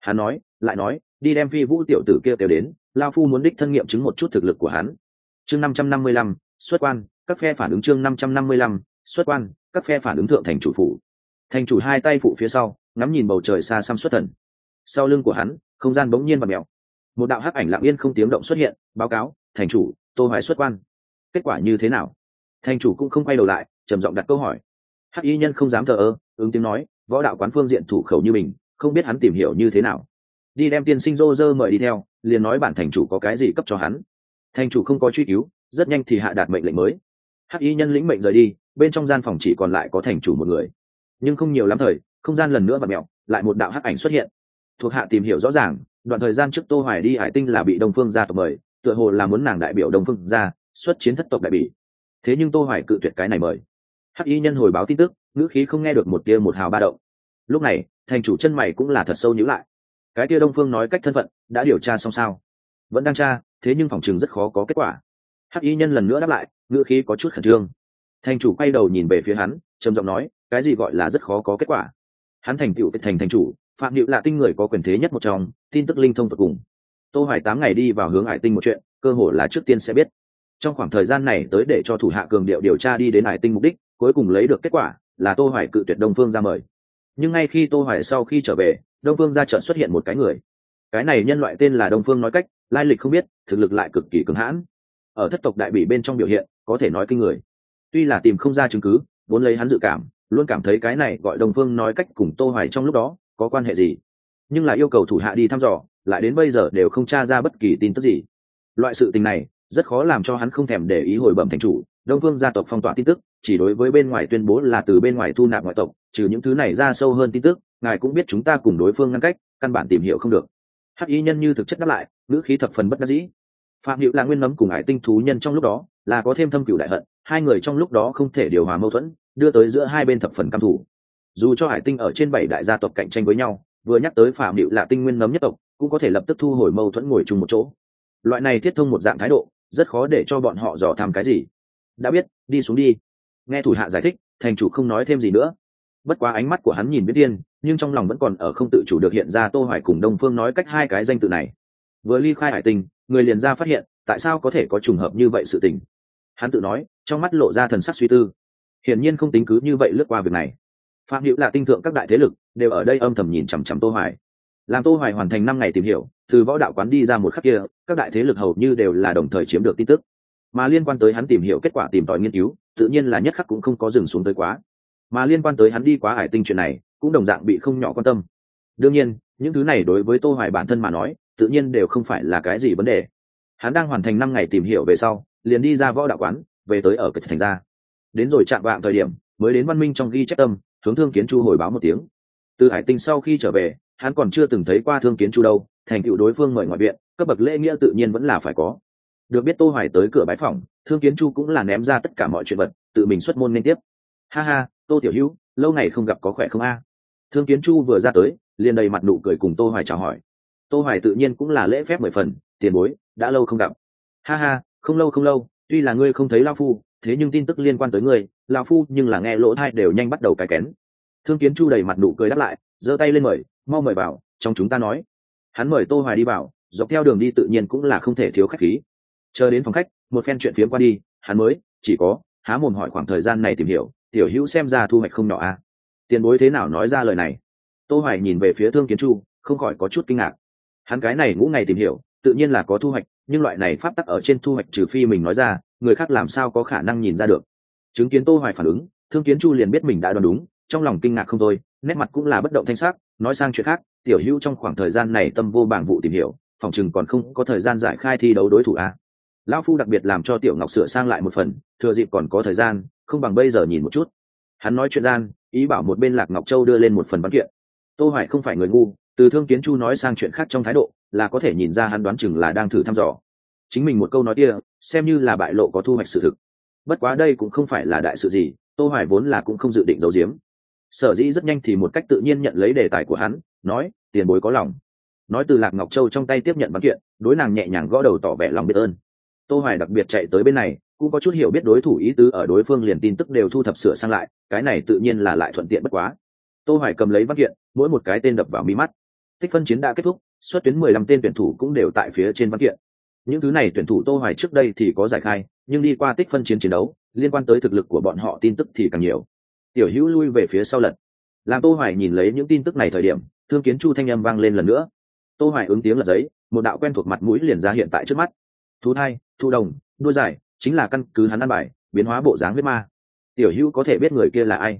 Hắn nói, lại nói đi đem phi vũ tiểu tử kia kêu đến, lao phu muốn đích thân nghiệm chứng một chút thực lực của hắn. Chương năm trăm năm mươi lăm, xuất quan, các phe phản ứng chương năm trăm năm mươi lăm, xuất quan, các phe phản ứng thượng thành chủ phủ. Thành chủ hai tay phụ phía sau, ngắm nhìn bầu trời xa xăm xuất thần. Sau lưng của hắn, không gian bỗng nhiên và mèo. Một đạo hắc ảnh lặng yên không tiếng động xuất hiện, báo cáo, thành chủ, tô hoài xuất quan. Kết quả như thế nào? Thành chủ cũng không quay đầu lại, trầm giọng đặt câu hỏi. Hắc y nhân không dám thờ ơ, ứng tiếng nói, võ đạo quán phương diện thủ khẩu như mình, không biết hắn tìm hiểu như thế nào đi đem tiên sinh rô rơ mời đi theo, liền nói bản thành chủ có cái gì cấp cho hắn. Thành chủ không có truy cứu, rất nhanh thì hạ đạt mệnh lệnh mới. Hắc y nhân lĩnh mệnh rời đi, bên trong gian phòng chỉ còn lại có thành chủ một người. Nhưng không nhiều lắm thời, không gian lần nữa và mẹo lại một đạo hắc ảnh xuất hiện. Thuộc hạ tìm hiểu rõ ràng, đoạn thời gian trước tô hoài đi hải tinh là bị đông phương gia tộc mời, tựa hồ là muốn nàng đại biểu đông phương gia xuất chiến thất tộc đại bỉ. Thế nhưng tô hoài cự tuyệt cái này mời. Hắc y nhân hồi báo tin tức, ngữ khí không nghe được một tia một hào ba động. Lúc này, thành chủ chân mày cũng là thật sâu nhíu lại cái kia đông phương nói cách thân phận, đã điều tra xong sao? Vẫn đang tra, thế nhưng phòng trường rất khó có kết quả. Hắc y nhân lần nữa đáp lại, ngữ khí có chút khẩn trương. Thành chủ quay đầu nhìn về phía hắn, trầm giọng nói, cái gì gọi là rất khó có kết quả? Hắn thành tựu thành thành chủ, phạm điệu là tinh người có quyền thế nhất một trong, tin tức linh thông tột cùng. Tô hoài tám ngày đi vào hướng hải tinh một chuyện, cơ hội là trước tiên sẽ biết. Trong khoảng thời gian này tới để cho thủ hạ cường điệu điều tra đi đến hải tinh mục đích, cuối cùng lấy được kết quả là tô hoài cự tuyệt đông phương ra mời nhưng ngay khi tô hoài sau khi trở về, đông phương ra trận xuất hiện một cái người. Cái này nhân loại tên là đông phương nói cách, lai lịch không biết, thực lực lại cực kỳ cứng hãn. Ở thất tộc đại bỉ bên trong biểu hiện, có thể nói kinh người. Tuy là tìm không ra chứng cứ, vốn lấy hắn dự cảm, luôn cảm thấy cái này gọi đông phương nói cách cùng tô hoài trong lúc đó, có quan hệ gì. Nhưng lại yêu cầu thủ hạ đi thăm dò, lại đến bây giờ đều không tra ra bất kỳ tin tức gì. Loại sự tình này, rất khó làm cho hắn không thèm để ý hồi bẩm thành chủ, đông phương gia tộc phong tỏa tin tức chỉ đối với bên ngoài tuyên bố là từ bên ngoài thu nạp ngoại tộc, trừ những thứ này ra sâu hơn tin tức, ngài cũng biết chúng ta cùng đối phương ngăn cách, căn bản tìm hiểu không được. Hắc y nhân như thực chất đáp lại, ngữ khí thập phần bất đắc dĩ. Phạm hữu là nguyên nấm cùng hải tinh thú nhân trong lúc đó, là có thêm thâm cửu đại hận, hai người trong lúc đó không thể điều hòa mâu thuẫn, đưa tới giữa hai bên thập phần căm thủ dù cho hải tinh ở trên bảy đại gia tộc cạnh tranh với nhau, vừa nhắc tới phạm hữu là tinh nguyên nấm nhất tộc, cũng có thể lập tức thu hồi mâu thuẫn ngồi chung một chỗ. Loại này thiết thông một dạng thái độ, rất khó để cho bọn họ dò tham cái gì. Đã biết, đi xuống đi nghe thủ hạ giải thích, thành chủ không nói thêm gì nữa. Bất quá ánh mắt của hắn nhìn biết điên nhưng trong lòng vẫn còn ở không tự chủ được hiện ra tô hoài cùng đông phương nói cách hai cái danh tự này. Vừa ly khai hải tình, người liền ra phát hiện, tại sao có thể có trùng hợp như vậy sự tình. Hắn tự nói, trong mắt lộ ra thần sắc suy tư. Hiển nhiên không tính cứ như vậy lướt qua việc này. Phạm hữu là tinh thượng các đại thế lực, đều ở đây âm thầm nhìn chằm chằm tô hoài. Làm tô hoài hoàn thành năm ngày tìm hiểu, từ võ đạo quán đi ra một khắc kia, các đại thế lực hầu như đều là đồng thời chiếm được tin tức. Mà liên quan tới hắn tìm hiểu kết quả tìm tòi nghiên cứu tự nhiên là nhất khắc cũng không có dừng xuống tới quá. Mà liên quan tới hắn đi quá hải tinh chuyện này, cũng đồng dạng bị không nhỏ quan tâm. Đương nhiên, những thứ này đối với tô hoài bản thân mà nói, tự nhiên đều không phải là cái gì vấn đề. Hắn đang hoàn thành năm ngày tìm hiểu về sau, liền đi ra võ đạo quán, về tới ở cịch thành ra đến rồi chạm vạng thời điểm, mới đến văn minh trong ghi chép tâm, hướng thương kiến chu hồi báo một tiếng. Từ hải tinh sau khi trở về, hắn còn chưa từng thấy qua thương kiến chu đâu, thành tựu đối phương mời ngoại viện, cấp bậc lễ nghĩa tự nhiên vẫn là phải có. Được biết tô hoài tới cửa bái phòng thương kiến chu cũng là ném ra tất cả mọi chuyện vật, tự mình xuất môn nên tiếp. Ha ha, tô tiểu hữu, lâu ngày không gặp có khỏe không a? Thương kiến chu vừa ra tới, liền đầy mặt nụ cười cùng tô hoài chào hỏi. Tô hoài tự nhiên cũng là lễ phép mười phần, tiền bối, đã lâu không gặp. Ha ha, không lâu không lâu, tuy là ngươi không thấy lao phu, thế nhưng tin tức liên quan tới ngươi lao phu nhưng là nghe lỗ thai đều nhanh bắt đầu cái kén. Thương kiến chu đầy mặt nụ cười đáp lại, giơ tay lên mời, mau mời vào, trong chúng ta nói. Hắn mời tô hoài đi vào, dọc theo đường đi tự nhiên cũng là không thể thiếu khách khí. Chờ đến phòng khách một phen chuyện phiếm qua đi, hắn mới, chỉ có, há mồm hỏi khoảng thời gian này tìm hiểu, tiểu hữu xem ra thu hoạch không nhỏ a à? tiền bối thế nào nói ra lời này? Tô hoài nhìn về phía thương kiến chu, không khỏi có chút kinh ngạc. Hắn cái này ngũ ngày tìm hiểu, tự nhiên là có thu hoạch, nhưng loại này pháp tắc ở trên thu hoạch trừ phi mình nói ra, người khác làm sao có khả năng nhìn ra được? Chứng kiến tô hoài phản ứng, thương kiến chu liền biết mình đã đoán đúng, trong lòng kinh ngạc không thôi, nét mặt cũng là bất động thanh sắc, nói sang chuyện khác, tiểu hữu trong khoảng thời gian này tâm vô bảng vụ tìm hiểu, phòng chừng còn không có thời gian giải khai thi đấu đối thủ a lão phu đặc biệt làm cho tiểu ngọc sửa sang lại một phần, thừa dịp còn có thời gian, không bằng bây giờ nhìn một chút. Hắn nói chuyện gian, ý bảo một bên lạc ngọc châu đưa lên một phần văn kiện. Tô hoài không phải người ngu, từ thương kiến chu nói sang chuyện khác trong thái độ, là có thể nhìn ra hắn đoán chừng là đang thử thăm dò. Chính mình một câu nói kia, xem như là bại lộ có thu hoạch sự thực. Bất quá đây cũng không phải là đại sự gì, tô hoài vốn là cũng không dự định giấu giếm. Sở dĩ rất nhanh thì một cách tự nhiên nhận lấy đề tài của hắn, nói, tiền bối có lòng. Nói từ lạc ngọc châu trong tay tiếp nhận văn kiện, đối nàng nhẹ nhàng gõ đầu tỏ vẻ lòng biết ơn tô hoài đặc biệt chạy tới bên này, cũng có chút hiểu biết đối thủ ý tứ ở đối phương liền tin tức đều thu thập sửa sang lại, cái này tự nhiên là lại thuận tiện bất quá. Tô hoài cầm lấy văn kiện, mỗi một cái tên đập vào mi mắt. Tích phân chiến đã kết thúc xuất tuyến 15 tên tuyển thủ cũng đều tại phía trên văn kiện. Những thứ này tuyển thủ tô hoài trước đây thì có giải khai, nhưng đi qua tích phân chiến chiến đấu, liên quan tới thực lực của bọn họ tin tức thì càng nhiều. Tiểu hữu lui về phía sau lật làm tô hoài nhìn lấy những tin tức này thời điểm, thương kiến chu thanh âm vang lên lần nữa. Tô hoài ứng tiếng lật giấy, một đạo quen thuộc mặt mũi liền ra hiện tại trước mắt thú thai thu đồng đuôi giải, chính là căn cứ hắn ăn bài biến hóa bộ dáng huyết ma. Tiểu hữu có thể biết người kia là ai?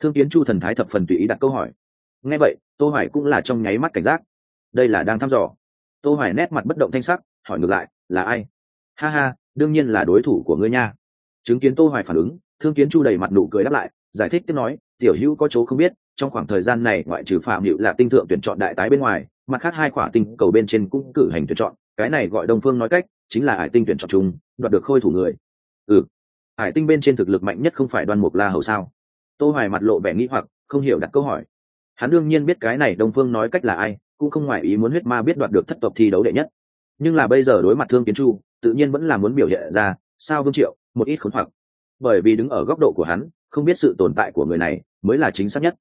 Thương kiến chu thần thái thập phần tùy ý đặt câu hỏi. Nghe vậy tô hoài cũng là trong nháy mắt cảnh giác. Đây là đang thăm dò. Tô hoài nét mặt bất động thanh sắc hỏi ngược lại là ai? Ha ha đương nhiên là đối thủ của ngươi nha. Chứng kiến tô hoài phản ứng thương kiến chu đầy mặt nụ cười đáp lại giải thích tiếp nói tiểu hữu có chỗ không biết trong khoảng thời gian này ngoại trừ phạm hữu là tinh thượng tuyển chọn đại tái bên ngoài mặt khác hai quả tinh cầu bên trên cũng cử hành tuyển chọn cái này gọi đông phương nói cách chính là hải tinh tuyển chọn chung, đoạt được khôi thủ người. Ừ. Hải tinh bên trên thực lực mạnh nhất không phải đoan mục la hầu sao? Tô hoài mặt lộ vẻ nghĩ hoặc, không hiểu đặt câu hỏi. Hắn đương nhiên biết cái này đông phương nói cách là ai, cũng không ngoài ý muốn huyết ma biết đoạt được thất tộc thi đấu đệ nhất. Nhưng là bây giờ đối mặt thương kiến chu, tự nhiên vẫn là muốn biểu hiện ra, sao vương triệu, một ít khốn hoặc. Bởi vì đứng ở góc độ của hắn, không biết sự tồn tại của người này mới là chính xác nhất.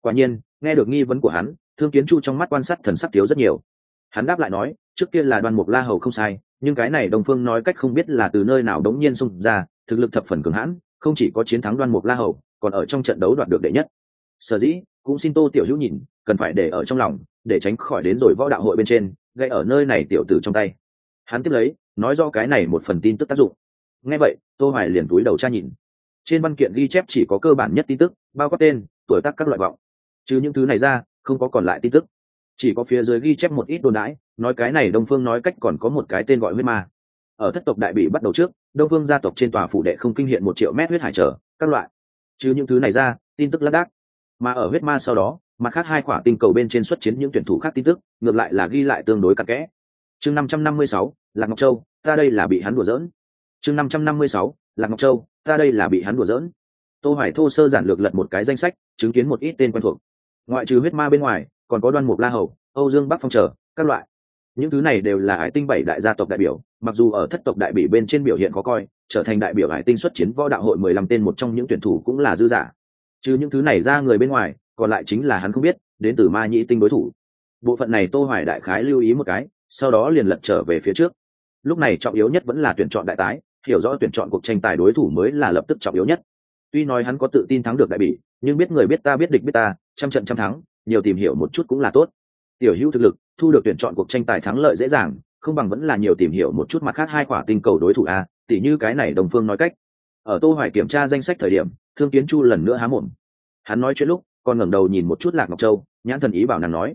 Quả nhiên, nghe được nghi vấn của hắn, thương kiến chu trong mắt quan sát thần sắc thiếu rất nhiều. Hắn đáp lại nói trước kia là đoan mục la hầu không sai, nhưng cái này đồng phương nói cách không biết là từ nơi nào đống nhiên xung ra, thực lực thập phần cường hãn, không chỉ có chiến thắng đoan mục la hầu, còn ở trong trận đấu đoạt được đệ nhất. Sở dĩ, cũng xin tô tiểu hữu nhìn, cần phải để ở trong lòng, để tránh khỏi đến rồi võ đạo hội bên trên, gây ở nơi này tiểu tử trong tay. Hắn tiếp lấy, nói do cái này một phần tin tức tác dụng. Nghe vậy, tô hoài liền túi đầu tra nhìn. Trên văn kiện ghi chép chỉ có cơ bản nhất tin tức, bao quát tên, tuổi tác các loại vọng. Chứ những thứ này ra, không có còn lại tin tức. Chỉ có phía dưới ghi chép một ít đồn đãi nói cái này đông phương nói cách còn có một cái tên gọi huyết ma. Ở thất tộc đại bị bắt đầu trước, đông phương gia tộc trên tòa phủ đệ không kinh hiện một triệu mét huyết hải trở, các loại. Chứ những thứ này ra, tin tức lác đác. Mà ở huyết ma sau đó, mặt khác hai quả tinh cầu bên trên xuất chiến những tuyển thủ khác tin tức, ngược lại là ghi lại tương đối cặn kẽ. Chương năm trăm năm mươi sáu, lạc ngọc châu, ta đây là bị hắn đùa dỡn chương năm trăm năm mươi sáu, lạc ngọc châu, ta đây là bị hắn đùa dỡn tô hoài thô sơ giản lược lật một cái danh sách, chứng kiến một ít tên quen thuộc. Ngoại trừ huyết ma bên ngoài, còn có đoan mục la hầu, âu dương bắc phong trở, các loại những thứ này đều là hải tinh bảy đại gia tộc đại biểu, mặc dù ở thất tộc đại bị bên trên biểu hiện khó coi, trở thành đại biểu hải tinh xuất chiến võ đạo hội mười lăm tên một trong những tuyển thủ cũng là dư giả. Trừ những thứ này ra người bên ngoài, còn lại chính là hắn không biết, đến từ ma nhĩ tinh đối thủ. Bộ phận này tô hoài đại khái lưu ý một cái, sau đó liền lật trở về phía trước. Lúc này trọng yếu nhất vẫn là tuyển chọn đại tái, hiểu rõ tuyển chọn cuộc tranh tài đối thủ mới là lập tức trọng yếu nhất. Tuy nói hắn có tự tin thắng được đại bỉ, nhưng biết người biết ta biết địch biết ta, trăm trận trăm thắng, nhiều tìm hiểu một chút cũng là tốt. Tiểu hữu thực lực thu được tuyển chọn cuộc tranh tài thắng lợi dễ dàng, không bằng vẫn là nhiều tìm hiểu một chút mặt khác hai quả tinh cầu đối thủ a, tỉ như cái này đồng phương nói cách. Ở tô hoài kiểm tra danh sách thời điểm, thương kiến chu lần nữa há mồm. Hắn nói chuyện lúc, còn ngẩng đầu nhìn một chút lạc ngọc châu, nhãn thần ý bảo nàng nói.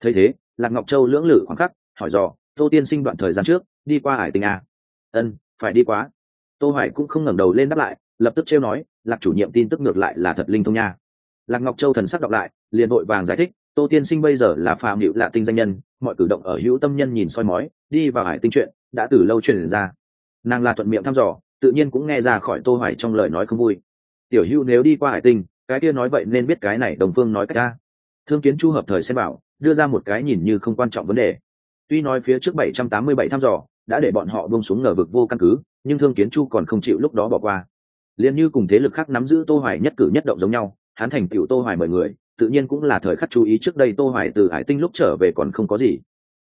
Thấy thế, lạc ngọc châu lưỡng lự khoảng khắc, hỏi dò, tô tiên sinh đoạn thời gian trước, đi qua hải tinh a? Ân, phải đi quá. Tô hoài cũng không ngẩng đầu lên đáp lại, lập tức trêu nói, lạc chủ nhiệm tin tức ngược lại là thật linh thông nha. Lạc ngọc châu thần sắc đọc lại, liền vội vàng giải thích tô tiên sinh bây giờ là phàm hiệu lạ tinh danh nhân, mọi cử động ở hữu tâm nhân nhìn soi mói, đi vào hải tinh chuyện, đã từ lâu truyền ra. Nàng là thuận miệng thăm dò, tự nhiên cũng nghe ra khỏi tô hoài trong lời nói không vui. Tiểu hữu nếu đi qua hải tinh, cái kia nói vậy nên biết cái này đồng phương nói cách ra thương kiến chu hợp thời xem bảo, đưa ra một cái nhìn như không quan trọng vấn đề. Tuy nói phía trước 787 thăm dò, đã để bọn họ buông xuống ngờ vực vô căn cứ, nhưng thương kiến chu còn không chịu lúc đó bỏ qua. Liền như cùng thế lực khác nắm giữ tô hoài nhất cử nhất động giống nhau, hắn thành tiểu tô hoài mời người tự nhiên cũng là thời khắc chú ý trước đây tô hoài từ hải tinh lúc trở về còn không có gì.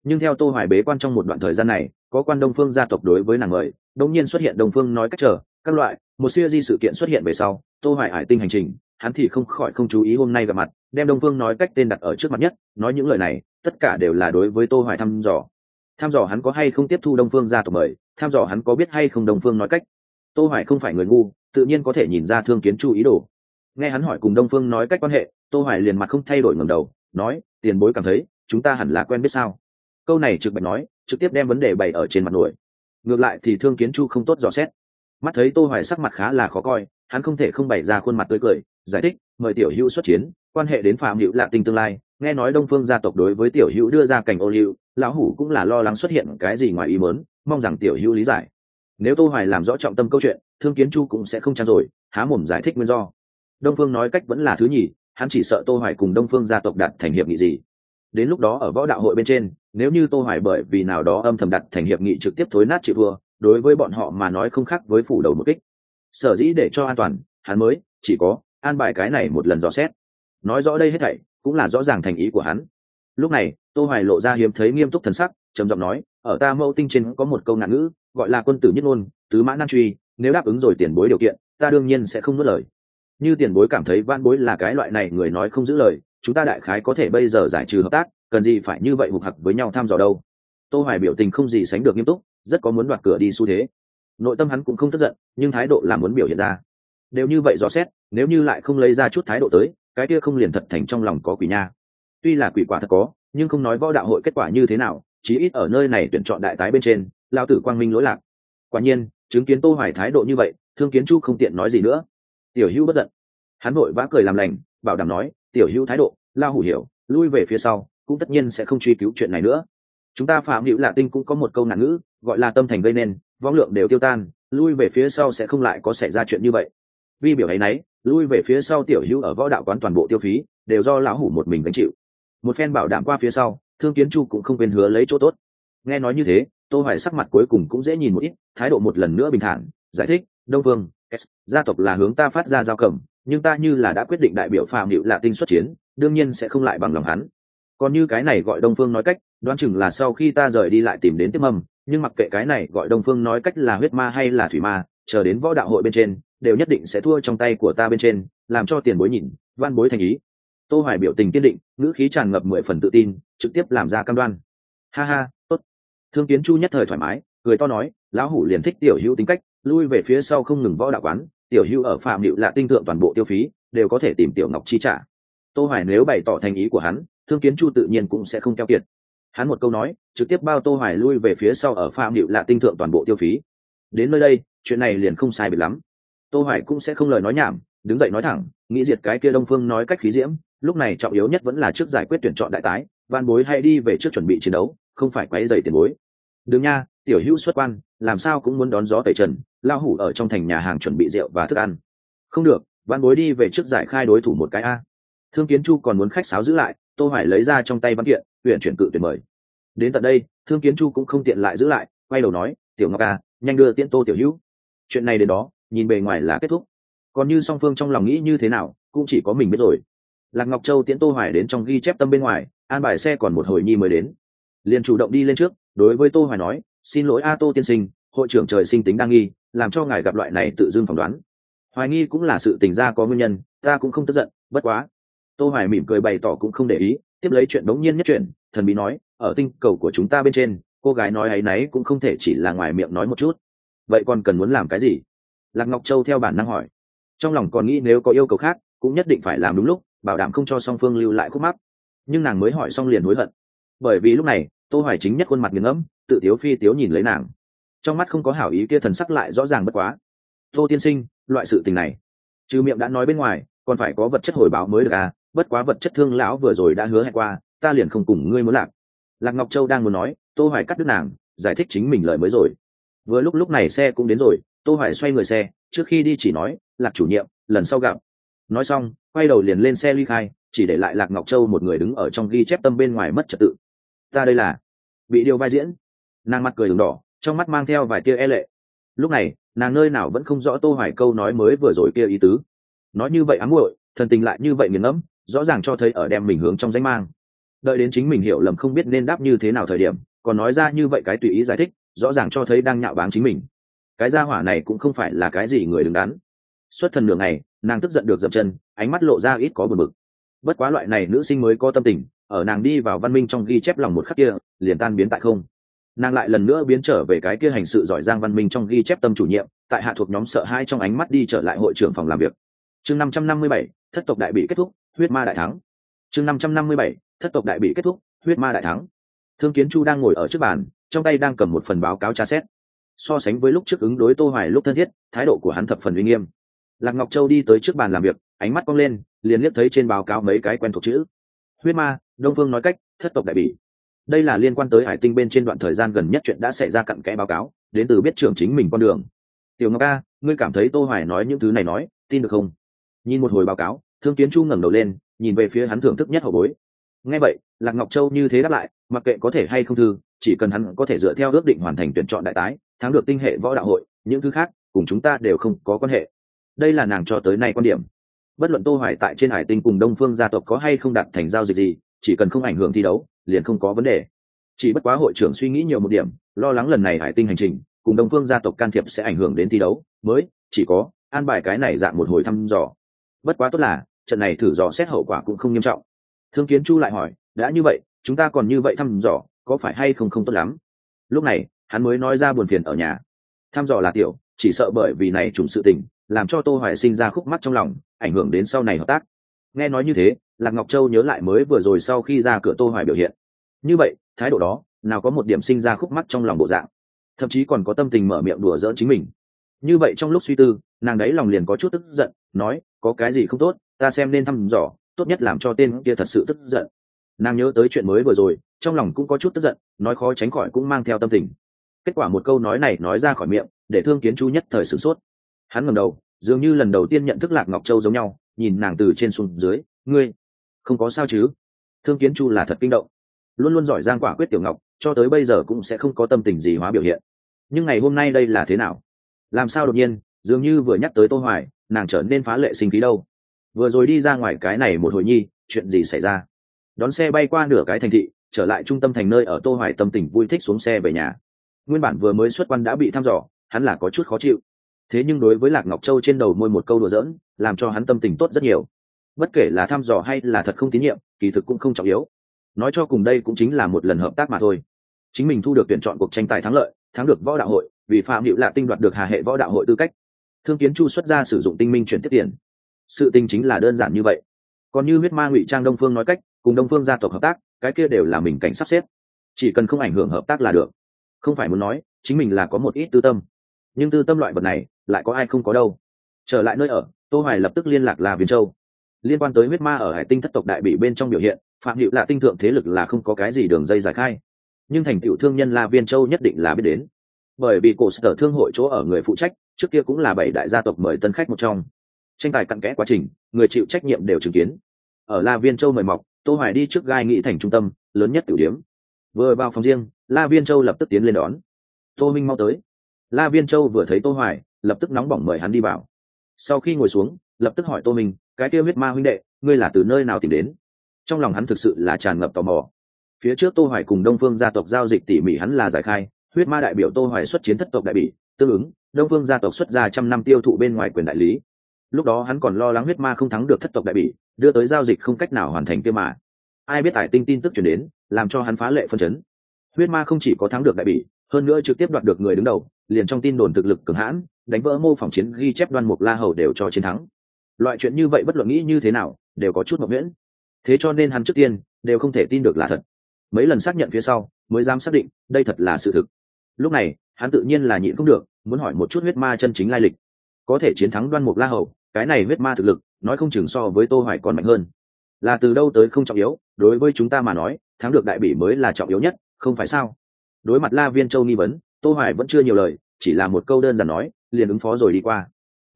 Nhưng theo tô hoài bế quan trong một đoạn thời gian này có quan đông phương gia tộc đối với nàng mời đột nhiên xuất hiện đông phương nói cách trở, các loại một siêu di sự kiện xuất hiện về sau tô hoài hải tinh hành trình hắn thì không khỏi không chú ý hôm nay gặp mặt đem đông phương nói cách tên đặt ở trước mặt nhất nói những lời này tất cả đều là đối với tô hoài thăm dò. Thăm dò hắn có hay không tiếp thu đông phương gia tộc mời thăm dò hắn có biết hay không đông phương nói cách. Tô hoài không phải người ngu tự nhiên có thể nhìn ra thương kiến chu ý đồ. Nghe hắn hỏi cùng đông phương nói cách quan hệ tô hoài liền mặt không thay đổi ngẩng đầu, nói, tiền bối cảm thấy, chúng ta hẳn là quen biết sao? Câu này trực bạch nói, trực tiếp đem vấn đề bày ở trên mặt nổi. Ngược lại thì thương kiến chu không tốt dò xét. Mắt thấy tô hoài sắc mặt khá là khó coi, hắn không thể không bày ra khuôn mặt tươi cười, giải thích, mời tiểu hữu xuất chiến, quan hệ đến phạm hữu lạ tình tương lai, nghe nói đông phương gia tộc đối với tiểu hữu đưa ra cảnh ô liu, lão hủ cũng là lo lắng xuất hiện cái gì ngoài ý muốn, mong rằng tiểu hữu lý giải. Nếu tô hoài làm rõ trọng tâm câu chuyện, thương kiến chu cũng sẽ không trang rồi, há mồm giải thích nguyên do. Đông phương nói cách vẫn là thứ nhì hắn chỉ sợ tô hoài cùng đông phương gia tộc đặt thành hiệp nghị gì. Đến lúc đó ở võ đạo hội bên trên, nếu như tô hoài bởi vì nào đó âm thầm đặt thành hiệp nghị trực tiếp thối nát chịu thua, đối với bọn họ mà nói không khác với phủ đầu một kích. Sở dĩ để cho an toàn, hắn mới, chỉ có, an bài cái này một lần dò xét. Nói rõ đây hết thảy, cũng là rõ ràng thành ý của hắn. Lúc này, tô hoài lộ ra hiếm thấy nghiêm túc thần sắc, trầm giọng nói, ở ta mâu tinh trên có một câu ngạn ngữ, gọi là quân tử nhất ngôn, tứ mã nan truy, nếu đáp ứng rồi tiền bối điều kiện, ta đương nhiên sẽ không nuốt lời như tiền bối cảm thấy van bối là cái loại này người nói không giữ lời, chúng ta đại khái có thể bây giờ giải trừ hợp tác, cần gì phải như vậy hụt hặc với nhau tham dò đâu. Tô hoài biểu tình không gì sánh được nghiêm túc, rất có muốn đoạt cửa đi xu thế. Nội tâm hắn cũng không tức giận, nhưng thái độ là muốn biểu hiện ra. Đều như vậy rõ xét, nếu như lại không lấy ra chút thái độ tới, cái kia không liền thật thành trong lòng có quỷ nha. Tuy là quỷ quả thật có, nhưng không nói võ đạo hội kết quả như thế nào, chí ít ở nơi này tuyển chọn đại tái bên trên, lao tử quang minh lỗi lạc. Quả nhiên, chứng kiến tô hoài thái độ như vậy, thương kiến chu không tiện nói gì nữa tiểu hữu bất giận. Hắn vội vã cười làm lành, bảo đảm nói, tiểu hữu thái độ lao hủ hiểu, lui về phía sau, cũng tất nhiên sẽ không truy cứu chuyện này nữa. Chúng ta phạm hữu lạ tinh cũng có một câu ngạn ngữ, gọi là tâm thành gây nên, vong lượng đều tiêu tan, lui về phía sau sẽ không lại có xảy ra chuyện như vậy. Vì biểu ấy nấy, lui về phía sau tiểu hữu ở võ đạo quán toàn bộ tiêu phí, đều do lão hủ một mình gánh chịu. Một phen bảo đảm qua phía sau, thương kiến chu cũng không quên hứa lấy chỗ tốt. Nghe nói như thế, tô hoài sắc mặt cuối cùng cũng dễ nhìn một ít, thái độ một lần nữa bình thản, giải thích, đông vương gia tộc là hướng ta phát ra giao cầm, nhưng ta như là đã quyết định đại biểu phạm hiệu lạ tinh xuất chiến, đương nhiên sẽ không lại bằng lòng hắn. Còn như cái này gọi đông phương nói cách, đoán chừng là sau khi ta rời đi lại tìm đến tiếp mầm nhưng mặc kệ cái này gọi đông phương nói cách là huyết ma hay là thủy ma, chờ đến võ đạo hội bên trên, đều nhất định sẽ thua trong tay của ta bên trên, làm cho tiền bối nhìn, văn bối thành ý. Tô hoài biểu tình kiên định, ngữ khí tràn ngập mười phần tự tin, trực tiếp làm ra cam đoan. Ha ha, tốt. Thương kiến chu nhất thời thoải mái, cười to nói, lão hủ liền thích tiểu hữu tính cách lui về phía sau không ngừng võ đạo quán, tiểu hưu ở phạm điệu lạ tinh thượng toàn bộ tiêu phí, đều có thể tìm tiểu ngọc chi trả. Tô hoài nếu bày tỏ thành ý của hắn, thương kiến chu tự nhiên cũng sẽ không keo kiệt. Hắn một câu nói, trực tiếp bao tô hoài lui về phía sau ở phạm điệu lạ tinh thượng toàn bộ tiêu phí. Đến nơi đây, chuyện này liền không sai biệt lắm. Tô hoài cũng sẽ không lời nói nhảm, đứng dậy nói thẳng, nghĩ diệt cái kia đông phương nói cách khí diễm, lúc này trọng yếu nhất vẫn là trước giải quyết tuyển chọn đại tái van bối hay đi về trước chuẩn bị chiến đấu, không phải quấy giày tiền bối. Đừng nha tiểu hữu xuất quan, làm sao cũng muốn đón gió tẩy trần lao hủ ở trong thành nhà hàng chuẩn bị rượu và thức ăn. Không được, văn bối đi về trước giải khai đối thủ một cái a. Thương kiến chu còn muốn khách sáo giữ lại, tô hoài lấy ra trong tay văn kiện huyện chuyển cự tuyển mời. Đến tận đây, thương kiến chu cũng không tiện lại giữ lại, quay đầu nói, tiểu ngọc a nhanh đưa tiễn tô tiểu hữu. Chuyện này đến đó, nhìn bề ngoài là kết thúc. Còn như song phương trong lòng nghĩ như thế nào, cũng chỉ có mình biết rồi. Lạc ngọc châu tiễn tô hoài đến trong ghi chép tâm bên ngoài, an bài xe còn một hồi nhi mới đến. Liền chủ động đi lên trước, đối với tô hoài nói xin lỗi a tô tiên sinh, hội trưởng trời sinh tính đa nghi, làm cho ngài gặp loại này tự dưng phỏng đoán. Hoài nghi cũng là sự tình ra có nguyên nhân, ta cũng không tức giận, bất quá. Tô hoài mỉm cười bày tỏ cũng không để ý, tiếp lấy chuyện đống nhiên nhất chuyện thần bí nói, ở tinh cầu của chúng ta bên trên, cô gái nói ấy nấy cũng không thể chỉ là ngoài miệng nói một chút. Vậy còn cần muốn làm cái gì? Lạc ngọc châu theo bản năng hỏi. Trong lòng còn nghĩ nếu có yêu cầu khác, cũng nhất định phải làm đúng lúc, bảo đảm không cho song phương lưu lại khúc mắc. Nhưng nàng mới hỏi xong liền hối hận. Bởi vì lúc này tô hoài chính nhất khuôn mặt nghiêng ngẫm, tự tiếu phi tiếu nhìn lấy nàng. Trong mắt không có hảo ý kia thần sắc lại rõ ràng bất quá. Tô tiên sinh, loại sự tình này, trừ miệng đã nói bên ngoài, còn phải có vật chất hồi báo mới được à? Bất quá vật chất thương lão vừa rồi đã hứa hẹn qua, ta liền không cùng ngươi muốn lạc. Lạc ngọc châu đang muốn nói, tô hoài cắt đứt nàng, giải thích chính mình lời mới rồi. Vừa lúc lúc này xe cũng đến rồi, tô hoài xoay người xe, trước khi đi chỉ nói, lạc chủ nhiệm, lần sau gặp. Nói xong, quay đầu liền lên xe ly khai, chỉ để lại lạc ngọc châu một người đứng ở trong ghi chép tâm bên ngoài mất trật tự ta đây là bị điều vai diễn. Nàng mặt cười đường đỏ, trong mắt mang theo vài tia e lệ. Lúc này, nàng nơi nào vẫn không rõ tô hoài câu nói mới vừa rồi kia ý tứ. Nói như vậy ám muội, thần tình lại như vậy nghiền ngẫm, rõ ràng cho thấy ở đem mình hướng trong danh mang. Đợi đến chính mình hiểu lầm không biết nên đáp như thế nào thời điểm, còn nói ra như vậy cái tùy ý giải thích, rõ ràng cho thấy đang nhạo báng chính mình. Cái gia hỏa này cũng không phải là cái gì người đứng đắn. Xuất thần nửa ngày, nàng tức giận được dậm chân, ánh mắt lộ ra ít có buồn bực. Bất quá loại này nữ sinh mới có tâm tình ở nàng đi vào văn minh trong ghi chép lòng một khắc kia, liền tan biến tại không. Nàng lại lần nữa biến trở về cái kia hành sự giỏi giang văn minh trong ghi chép tâm chủ nhiệm, tại hạ thuộc nhóm sợ hai trong ánh mắt đi trở lại hội trưởng phòng làm việc. Chương năm trăm năm mươi bảy, thất tộc đại bị kết thúc, huyết ma đại thắng. Chương năm trăm năm mươi bảy, thất tộc đại bị kết thúc, huyết ma đại thắng. Thương kiến chu đang ngồi ở trước bàn, trong tay đang cầm một phần báo cáo tra xét. So sánh với lúc trước ứng đối tô hoài lúc thân thiết, thái độ của hắn thập phần uy nghiêm. Lạc ngọc châu đi tới trước bàn làm việc, ánh mắt cong lên, liền liếc thấy trên báo cáo mấy cái quen thuộc chữ. Huyết ma đông phương nói cách, thất tộc đại bỉ. Đây là liên quan tới hải tinh bên trên đoạn thời gian gần nhất chuyện đã xảy ra cặn kẽ báo cáo, đến từ biết trưởng chính mình con đường. Tiểu ngọc ca, ngươi cảm thấy tô hoài nói những thứ này nói, tin được không? Nhìn một hồi báo cáo, thương kiến chu ngẩng đầu lên, nhìn về phía hắn thưởng thức nhất hậu bối. Nghe vậy, lạc ngọc châu như thế đáp lại, mặc kệ có thể hay không thư, chỉ cần hắn có thể dựa theo ước định hoàn thành tuyển chọn đại tái, thắng được tinh hệ võ đạo hội, những thứ khác, cùng chúng ta đều không có quan hệ. Đây là nàng cho tới nay quan điểm. Bất luận tô hoài tại trên hải tinh cùng đông phương gia tộc có hay không đạt thành giao dịch gì chỉ cần không ảnh hưởng thi đấu, liền không có vấn đề. Chỉ bất quá hội trưởng suy nghĩ nhiều một điểm, lo lắng lần này hải tinh hành trình, cùng đông phương gia tộc can thiệp sẽ ảnh hưởng đến thi đấu, mới chỉ có an bài cái này dạng một hồi thăm dò. Bất quá tốt là, trận này thử dò xét hậu quả cũng không nghiêm trọng. Thương kiến chu lại hỏi, đã như vậy, chúng ta còn như vậy thăm dò, có phải hay không không tốt lắm? Lúc này, hắn mới nói ra buồn phiền ở nhà. Thăm dò là tiểu, chỉ sợ bởi vì này trùng sự tình, làm cho tô hoài sinh ra khúc mắt trong lòng, ảnh hưởng đến sau này hợp tác. Nghe nói như thế lạc ngọc châu nhớ lại mới vừa rồi sau khi ra cửa tô hoài biểu hiện. Như vậy, thái độ đó, nào có một điểm sinh ra khúc mắc trong lòng bộ dạng. Thậm chí còn có tâm tình mở miệng đùa giỡn chính mình. Như vậy trong lúc suy tư, nàng đấy lòng liền có chút tức giận, nói, có cái gì không tốt, ta xem nên thăm dò, tốt nhất làm cho tên kia thật sự tức giận. Nàng nhớ tới chuyện mới vừa rồi, trong lòng cũng có chút tức giận, nói khó tránh khỏi cũng mang theo tâm tình. Kết quả một câu nói này nói ra khỏi miệng, để thương kiến chu nhất thời sửng sốt. Hắn ngầm đầu, dường như lần đầu tiên nhận thức lạc ngọc châu giống nhau, nhìn nàng từ trên xuống dưới, ngươi không có sao chứ? Thương kiến chu là thật kinh động. Luôn luôn giỏi giang quả quyết tiểu ngọc, cho tới bây giờ cũng sẽ không có tâm tình gì hóa biểu hiện. Nhưng ngày hôm nay đây là thế nào? Làm sao đột nhiên, dường như vừa nhắc tới tô hoài, nàng trở nên phá lệ sinh khí đâu? Vừa rồi đi ra ngoài cái này một hồi nhi, chuyện gì xảy ra? Đón xe bay qua nửa cái thành thị, trở lại trung tâm thành nơi ở tô hoài tâm tình vui thích xuống xe về nhà. Nguyên bản vừa mới xuất quan đã bị thăm dò, hắn là có chút khó chịu. Thế nhưng đối với lạc ngọc châu trên đầu môi một câu đùa giỡn, làm cho hắn tâm tình tốt rất nhiều bất kể là thăm dò hay là thật không tín nhiệm, kỳ thực cũng không trọng yếu. Nói cho cùng đây cũng chính là một lần hợp tác mà thôi. Chính mình thu được tuyển chọn cuộc tranh tài thắng lợi, thắng được võ đạo hội, vì phạm hữu lạ tinh đoạt được hà hệ võ đạo hội tư cách. Thương kiến chu xuất ra sử dụng tinh minh chuyển tiếp tiền. Sự tình chính là đơn giản như vậy. Còn như huyết ma ngụy trang đông phương nói cách, cùng đông phương gia tộc hợp tác, cái kia đều là mình cảnh sắp xếp. Chỉ cần không ảnh hưởng hợp tác là được. Không phải muốn nói, chính mình là có một ít tư tâm. Nhưng tư tâm loại vật này, lại có ai không có đâu. Trở lại nơi ở, tô hoài lập tức liên lạc là viên châu liên quan tới huyết ma ở hải tinh thất tộc đại bị bên trong biểu hiện, phạm hữu là tinh thượng thế lực là không có cái gì đường dây giải khai. Nhưng thành tựu thương nhân la viên châu nhất định là biết đến. Bởi vì cổ sở thương hội chỗ ở người phụ trách, trước kia cũng là bảy đại gia tộc mời tân khách một trong. Tranh tài cặn kẽ quá trình, người chịu trách nhiệm đều chứng kiến. Ở la viên châu mời mọc, tô hoài đi trước gai nghị thành trung tâm, lớn nhất tiểu điểm. Vừa vào phòng riêng, la viên châu lập tức tiến lên đón. Tô minh mau tới. La viên châu vừa thấy tô hoài, lập tức nóng bỏng mời hắn đi vào. Sau khi ngồi xuống, lập tức hỏi tô minh cái kia huyết ma huynh đệ, ngươi là từ nơi nào tìm đến? Trong lòng hắn thực sự là tràn ngập tò mò. Phía trước tô hoài cùng đông phương gia tộc giao dịch tỉ mỉ hắn là giải khai, huyết ma đại biểu tô hoài xuất chiến thất tộc đại bỉ, tương ứng, đông phương gia tộc xuất ra trăm năm tiêu thụ bên ngoài quyền đại lý. Lúc đó hắn còn lo lắng huyết ma không thắng được thất tộc đại bỉ, đưa tới giao dịch không cách nào hoàn thành kia mà. Ai biết tài tinh tin tức chuyển đến, làm cho hắn phá lệ phân chấn. Huyết ma không chỉ có thắng được đại bỉ, hơn nữa trực tiếp đoạt được người đứng đầu, liền trong tin đồn thực lực cường hãn, đánh vỡ mô phỏng chiến ghi chép đoan mục la hầu đều cho chiến thắng loại chuyện như vậy bất luận nghĩ như thế nào, đều có chút mập miễn thế cho nên hắn trước tiên đều không thể tin được là thật. Mấy lần xác nhận phía sau, mới dám xác định đây thật là sự thực. Lúc này, hắn tự nhiên là nhịn không được, muốn hỏi một chút huyết ma chân chính lai lịch. Có thể chiến thắng đoan mục la hầu, cái này huyết ma thực lực, nói không chừng so với tô hoài còn mạnh hơn. Là từ đâu tới không trọng yếu, đối với chúng ta mà nói, thắng được đại bỉ mới là trọng yếu nhất, không phải sao? Đối mặt la viên châu nghi vấn, tô hoài vẫn chưa nhiều lời, chỉ là một câu đơn giản nói, liền ứng phó rồi đi qua.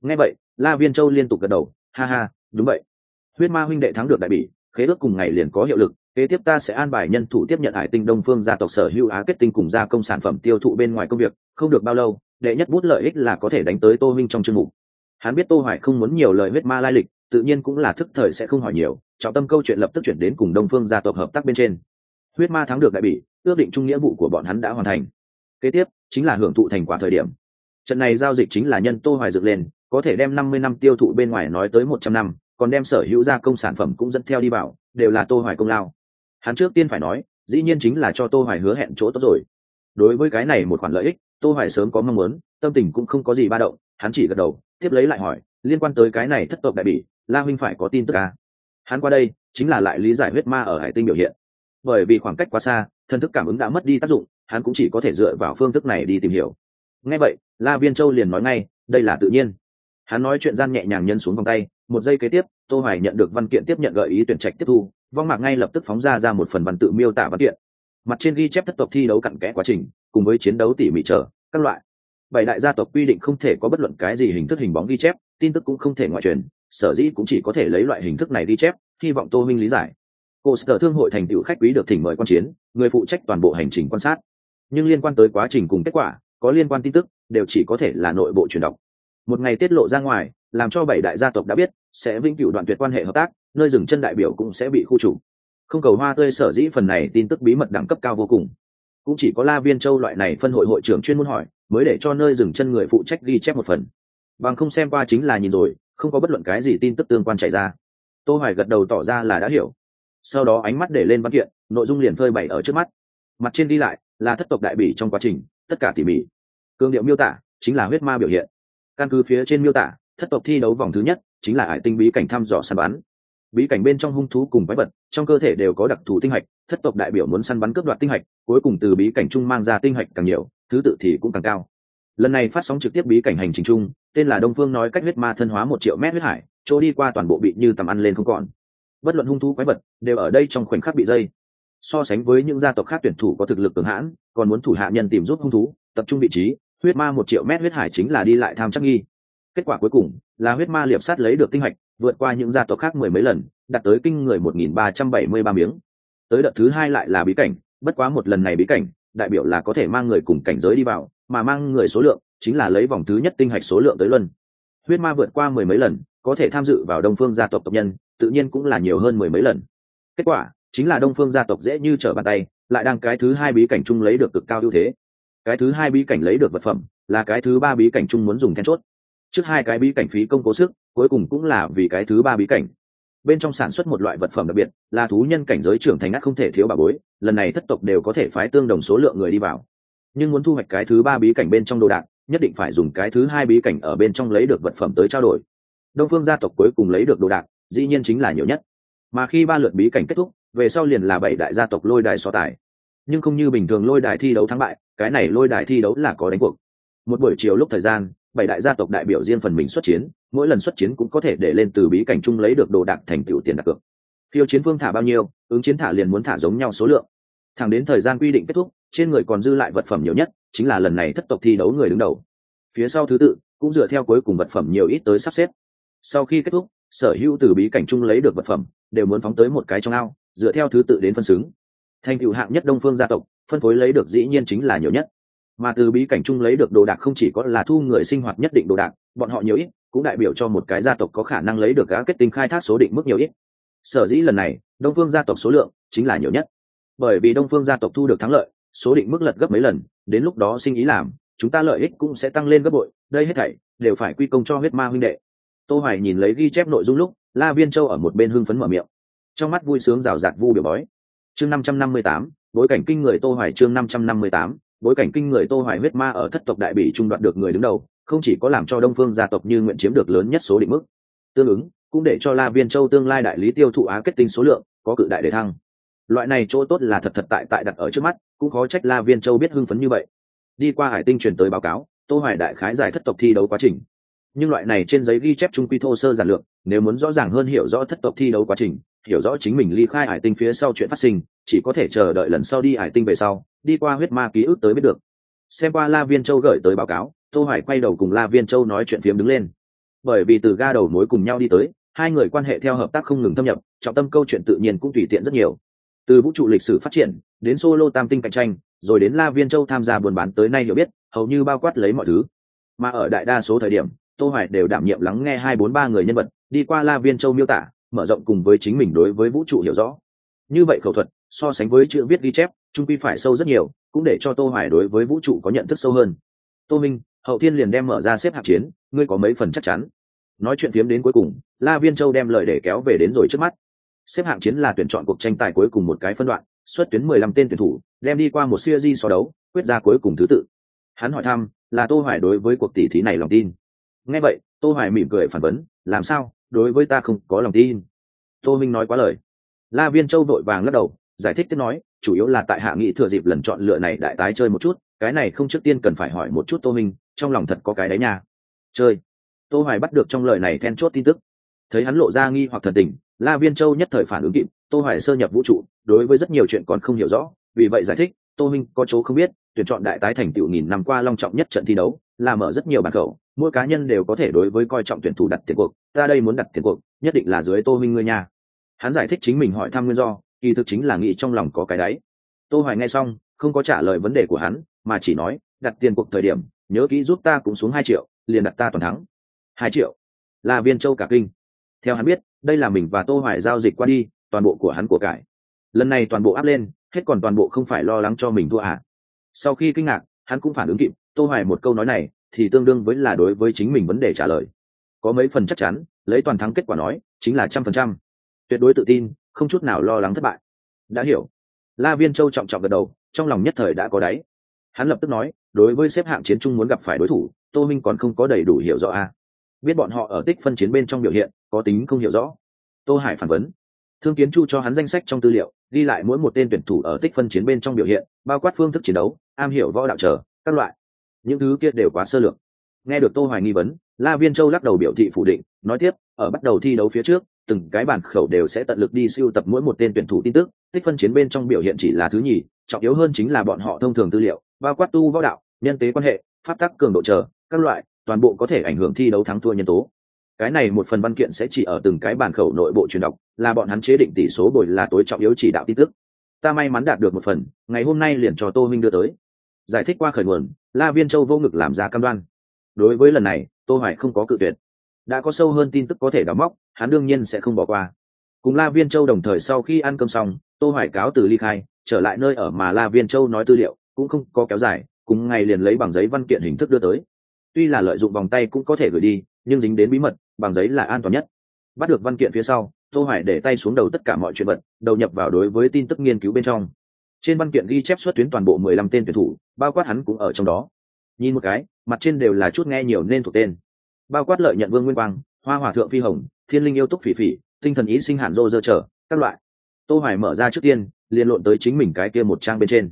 Nghe vậy la viên châu liên tục gật đầu, ha ha, đúng vậy. Huyết ma huynh đệ thắng được đại bỉ, khế ước cùng ngày liền có hiệu lực, kế tiếp ta sẽ an bài nhân thủ tiếp nhận hải tinh đông phương gia tộc sở hữu á kết tinh cùng gia công sản phẩm tiêu thụ bên ngoài công việc, không được bao lâu, đệ nhất bút lợi ích là có thể đánh tới tô minh trong chương mục. Hắn biết tô hoài không muốn nhiều lời huyết ma lai lịch, tự nhiên cũng là thức thời sẽ không hỏi nhiều, trọng tâm câu chuyện lập tức chuyển đến cùng đông phương gia tộc hợp tác bên trên. Huyết ma thắng được đại bỉ, ước định chung nghĩa vụ của bọn hắn đã hoàn thành. Kế tiếp, chính là hưởng thụ thành quả thời điểm. Trận này giao dịch chính là nhân tô hoài dựng lên có thể đem 50 năm tiêu thụ bên ngoài nói tới 100 năm, còn đem sở hữu gia công sản phẩm cũng dẫn theo đi bảo đều là tô hoài công lao. Hắn trước tiên phải nói, dĩ nhiên chính là cho tô hoài hứa hẹn chỗ tốt rồi. Đối với cái này một khoản lợi ích, tô hoài sớm có mong muốn, tâm tình cũng không có gì ba động, hắn chỉ gật đầu, tiếp lấy lại hỏi, liên quan tới cái này thất tộc đại bỉ, la huynh phải có tin tức à? hắn qua đây, chính là lại lý giải huyết ma ở hải tinh biểu hiện. Bởi vì khoảng cách quá xa thân thức cảm ứng đã mất đi tác dụng, hắn cũng chỉ có thể dựa vào phương thức này đi tìm hiểu. Nghe vậy, la viên châu liền nói ngay, đây là tự nhiên hắn nói chuyện gian nhẹ nhàng nhân xuống vòng tay, một giây kế tiếp, tô hoài nhận được văn kiện tiếp nhận gợi ý tuyển trạch tiếp thu, vong mạc ngay lập tức phóng ra ra một phần văn tự miêu tả văn kiện. Mặt trên ghi chép thất tộc thi đấu cặn kẽ quá trình, cùng với chiến đấu tỉ mỉ trở các loại. Bảy đại gia tộc quy định không thể có bất luận cái gì hình thức hình bóng ghi chép, tin tức cũng không thể ngoại truyền, sở dĩ cũng chỉ có thể lấy loại hình thức này ghi chép, hy vọng tô minh lý giải. Cô sở thương hội thành tựu khách quý được thỉnh mời quan chiến, người phụ trách toàn bộ hành trình quan sát. Nhưng liên quan tới quá trình cùng kết quả, có liên quan tin tức, đều chỉ có thể là nội bộ truyền đọc một ngày tiết lộ ra ngoài, làm cho bảy đại gia tộc đã biết, sẽ vĩnh cửu đoạn tuyệt quan hệ hợp tác, nơi dừng chân đại biểu cũng sẽ bị khu chủ không cầu hoa tươi sở dĩ phần này tin tức bí mật đẳng cấp cao vô cùng. Cũng chỉ có la viên châu loại này phân hội hội trưởng chuyên môn hỏi, mới để cho nơi dừng chân người phụ trách ghi chép một phần. Bằng không xem qua chính là nhìn rồi, không có bất luận cái gì tin tức tương quan chạy ra. Tô hoài gật đầu tỏ ra là đã hiểu. Sau đó ánh mắt để lên văn kiện, nội dung liền phơi bày ở trước mắt. Mặt trên đi lại là thất tộc đại bỉ trong quá trình, tất cả tỉ mỉ. Cương điệu miêu tả chính là huyết ma biểu hiện căn cứ phía trên miêu tả, thất tộc thi đấu vòng thứ nhất chính là hải tinh bí cảnh thăm dò săn bắn. Bí cảnh bên trong hung thú cùng quái vật, trong cơ thể đều có đặc thù tinh hạch, thất tộc đại biểu muốn săn bắn cướp đoạt tinh hạch, cuối cùng từ bí cảnh chung mang ra tinh hạch càng nhiều, thứ tự thì cũng càng cao. Lần này phát sóng trực tiếp bí cảnh hành trình chung, tên là đông phương nói cách huyết ma thân hóa một triệu mét huyết hải, chỗ đi qua toàn bộ bị như tầm ăn lên không còn. Bất luận hung thú quái vật, đều ở đây trong khoảnh khắc bị dây. So sánh với những gia tộc khác tuyển thủ có thực lực cường hãn, còn muốn thủ hạ nhân tìm giúp hung thú, tập trung vị trí huyết ma một triệu mét huyết hải chính là đi lại tham chắc nghi. Kết quả cuối cùng là huyết ma liệp sát lấy được tinh hạch, vượt qua những gia tộc khác mười mấy lần, đạt tới kinh người một nghìn ba trăm bảy mươi ba miếng. Tới đợt thứ hai lại là bí cảnh, bất quá một lần này bí cảnh, đại biểu là có thể mang người cùng cảnh giới đi vào, mà mang người số lượng chính là lấy vòng thứ nhất tinh hạch số lượng tới luân. Huyết ma vượt qua mười mấy lần, có thể tham dự vào đông phương gia tộc tộc nhân, tự nhiên cũng là nhiều hơn mười mấy lần. Kết quả chính là đông phương gia tộc dễ như trở bàn tay, lại đang cái thứ hai bí cảnh chung lấy được cực cao ưu thế cái thứ hai bí cảnh lấy được vật phẩm, là cái thứ ba bí cảnh chung muốn dùng then chốt. Trước hai cái bí cảnh phí công cố sức, cuối cùng cũng là vì cái thứ ba bí cảnh. Bên trong sản xuất một loại vật phẩm đặc biệt, là thú nhân cảnh giới trưởng thành ngắt không thể thiếu bà bối, lần này thất tộc đều có thể phái tương đồng số lượng người đi vào. Nhưng muốn thu hoạch cái thứ ba bí cảnh bên trong đồ đạc, nhất định phải dùng cái thứ hai bí cảnh ở bên trong lấy được vật phẩm tới trao đổi. Đông phương gia tộc cuối cùng lấy được đồ đạc, dĩ nhiên chính là nhiều nhất. Mà khi ba lượt bí cảnh kết thúc, về sau liền là bảy đại gia tộc lôi đài so tài nhưng không như bình thường lôi đài thi đấu thắng bại, cái này lôi đài thi đấu là có đánh cuộc. Một buổi chiều lúc thời gian, bảy đại gia tộc đại biểu riêng phần mình xuất chiến, mỗi lần xuất chiến cũng có thể để lên từ bí cảnh chung lấy được đồ đạc thành tựu tiền đặt cược. Phiêu chiến phương thả bao nhiêu, ứng chiến thả liền muốn thả giống nhau số lượng. Thẳng đến thời gian quy định kết thúc, trên người còn dư lại vật phẩm nhiều nhất, chính là lần này thất tộc thi đấu người đứng đầu. Phía sau thứ tự, cũng dựa theo cuối cùng vật phẩm nhiều ít tới sắp xếp. Sau khi kết thúc, sở hữu từ bí cảnh chung lấy được vật phẩm, đều muốn phóng tới một cái trong ao, dựa theo thứ tự đến phân xứng thành tựu hạng nhất đông phương gia tộc, phân phối lấy được dĩ nhiên chính là nhiều nhất. Mà từ bí cảnh chung lấy được đồ đạc không chỉ có là thu người sinh hoạt nhất định đồ đạc, bọn họ nhiều ít, cũng đại biểu cho một cái gia tộc có khả năng lấy được cá kết tinh khai thác số định mức nhiều ít. Sở dĩ lần này, đông phương gia tộc số lượng chính là nhiều nhất. Bởi vì đông phương gia tộc thu được thắng lợi, số định mức lật gấp mấy lần, đến lúc đó sinh ý làm, chúng ta lợi ích cũng sẽ tăng lên gấp bội, đây hết thảy đều phải quy công cho huyết ma huynh đệ. Tô hoài nhìn lấy ghi chép nội dung lúc, la viên châu ở một bên hưng phấn mở miệng. Trong mắt vui sướng rào rạt vu biểu bói chương 558, bối cảnh kinh người tô hoài chương 558, bối cảnh kinh người tô hoài huyết ma ở thất tộc đại bỉ trung đoạn được người đứng đầu không chỉ có làm cho đông phương gia tộc như nguyện chiếm được lớn nhất số định mức. Tương ứng cũng để cho la viên châu tương lai đại lý tiêu thụ á kết tinh số lượng có cự đại để thăng. Loại này chỗ tốt là thật thật tại tại đặt ở trước mắt cũng khó trách la viên châu biết hưng phấn như vậy. Đi qua hải tinh truyền tới báo cáo tô hoài đại khái giải thất tộc thi đấu quá trình. Nhưng loại này trên giấy ghi chép trung quy thô sơ giản lược nếu muốn rõ ràng hơn hiểu rõ thất tộc thi đấu quá trình hiểu rõ chính mình ly khai hải tinh phía sau chuyện phát sinh, chỉ có thể chờ đợi lần sau đi hải tinh về sau, đi qua huyết ma ký ức tới biết được. Xem qua la viên châu gửi tới báo cáo, tô hoài quay đầu cùng la viên châu nói chuyện phiếm đứng lên. Bởi vì từ ga đầu mối cùng nhau đi tới, hai người quan hệ theo hợp tác không ngừng thâm nhập, trọng tâm câu chuyện tự nhiên cũng tùy tiện rất nhiều. Từ vũ trụ lịch sử phát triển, đến solo tam tinh cạnh tranh, rồi đến la viên châu tham gia buôn bán tới nay hiểu biết, hầu như bao quát lấy mọi thứ. Mà ở đại đa số thời điểm, tô hoài đều đảm nhiệm lắng nghe hai bốn ba người nhân vật, đi qua la viên châu miêu tả mở rộng cùng với chính mình đối với vũ trụ hiểu rõ. Như vậy khẩu thuật, so sánh với chữ viết ghi chép, trung quy phải sâu rất nhiều, cũng để cho tô hoài đối với vũ trụ có nhận thức sâu hơn. Tô minh, hậu thiên liền đem mở ra xếp hạng chiến, ngươi có mấy phần chắc chắn? Nói chuyện phiếm đến cuối cùng, la viên châu đem lời để kéo về đến rồi trước mắt. Xếp hạng chiến là tuyển chọn cuộc tranh tài cuối cùng một cái phân đoạn, xuất tuyến 15 tên tuyển thủ, đem đi qua một series so đấu, quyết ra cuối cùng thứ tự. Hắn hỏi thăm, là tô hoài đối với cuộc tỷ thí này lòng tin? Nghe vậy, tô hoài mỉm cười phản vấn, làm sao? Đối với ta không có lòng tin. Tô minh nói quá lời. La viên châu đội vàng lắc đầu, giải thích tiếp nói, chủ yếu là tại hạ nghị thừa dịp lần chọn lựa này đại tái chơi một chút, cái này không trước tiên cần phải hỏi một chút tô minh, trong lòng thật có cái đấy nha. Chơi. Tô hoài bắt được trong lời này then chốt tin tức. Thấy hắn lộ ra nghi hoặc thần tình, la viên châu nhất thời phản ứng kịp, tô hoài sơ nhập vũ trụ, đối với rất nhiều chuyện còn không hiểu rõ, vì vậy giải thích, tô minh có chỗ không biết, tuyển chọn đại tái thành tựu nghìn năm qua long trọng nhất trận thi đấu, là mở rất nhiều bàn khẩu mỗi cá nhân đều có thể đối với coi trọng tuyển thủ đặt tiền cuộc, ta đây muốn đặt tiền cuộc, nhất định là dưới tô minh ngươi nha. Hắn giải thích chính mình hỏi thăm nguyên do, kỳ thực chính là nghĩ trong lòng có cái đáy tô hoài nghe xong, không có trả lời vấn đề của hắn, mà chỉ nói, đặt tiền cuộc thời điểm, nhớ kỹ giúp ta cũng xuống hai triệu, liền đặt ta toàn thắng. Hai triệu? Là viên châu cả kinh. Theo hắn biết, đây là mình và tô hoài giao dịch qua đi, toàn bộ của hắn của cải. Lần này toàn bộ áp lên, hết còn toàn bộ không phải lo lắng cho mình thua à. Sau khi kinh ngạc, hắn cũng phản ứng kịp, tô hoài một câu nói này thì tương đương với là đối với chính mình vấn đề trả lời. Có mấy phần chắc chắn, lấy toàn thắng kết quả nói, chính là trăm phần trăm. Tuyệt đối tự tin, không chút nào lo lắng thất bại. Đã hiểu. La viên châu trọng trọng gật đầu, trong lòng nhất thời đã có đáy. Hắn lập tức nói, đối với xếp hạng chiến trung muốn gặp phải đối thủ, tô minh còn không có đầy đủ hiểu rõ à. biết bọn họ ở tích phân chiến bên trong biểu hiện, có tính không hiểu rõ. Tô hải phản vấn. Thương kiến chu cho hắn danh sách trong tư liệu, ghi lại mỗi một tên tuyển thủ ở tích phân chiến bên trong biểu hiện, bao quát phương thức chiến đấu, am hiểu võ đạo trở, các loại những thứ kia đều quá sơ lược. Nghe được tô hoài nghi vấn, la viên châu lắc đầu biểu thị phủ định, nói tiếp, ở bắt đầu thi đấu phía trước, từng cái bản khẩu đều sẽ tận lực đi siêu tập mỗi một tên tuyển thủ tin tức, tích phân chiến bên trong biểu hiện chỉ là thứ nhì, trọng yếu hơn chính là bọn họ thông thường tư liệu bao quát tu võ đạo, nhân tế quan hệ, pháp tắc cường độ chờ, các loại, toàn bộ có thể ảnh hưởng thi đấu thắng thua nhân tố. Cái này một phần văn kiện sẽ chỉ ở từng cái bản khẩu nội bộ truyền đọc, là bọn hắn chế định tỷ số bồi là tối trọng yếu chỉ đạo tin tức. Ta may mắn đạt được một phần, ngày hôm nay liền cho tô minh đưa tới giải thích qua khởi nguồn, la viên châu vô ngực làm ra cam đoan. Đối với lần này, tô hoài không có cự tuyệt. Đã có sâu hơn tin tức có thể đào móc, hắn đương nhiên sẽ không bỏ qua. Cùng la viên châu đồng thời sau khi ăn cơm xong, tô hoài cáo từ ly khai, trở lại nơi ở mà la viên châu nói tư liệu, cũng không có kéo dài, cùng ngày liền lấy bằng giấy văn kiện hình thức đưa tới. Tuy là lợi dụng vòng tay cũng có thể gửi đi, nhưng dính đến bí mật, bằng giấy là an toàn nhất. Bắt được văn kiện phía sau, tô hoài để tay xuống đầu tất cả mọi chuyện vật, đầu nhập vào đối với tin tức nghiên cứu bên trong trên văn kiện ghi chép xuất tuyến toàn bộ 15 tên tuyển thủ, bao quát hắn cũng ở trong đó. Nhìn một cái, mặt trên đều là chút nghe nhiều nên thuộc tên. Bao quát lợi nhận vương nguyên quang, hoa hòa thượng phi hồng, thiên linh yêu túc phỉ phỉ, tinh thần ý sinh hàn rô dơ trở, các loại. Tô hoài mở ra trước tiên liên lộn tới chính mình cái kia một trang bên trên.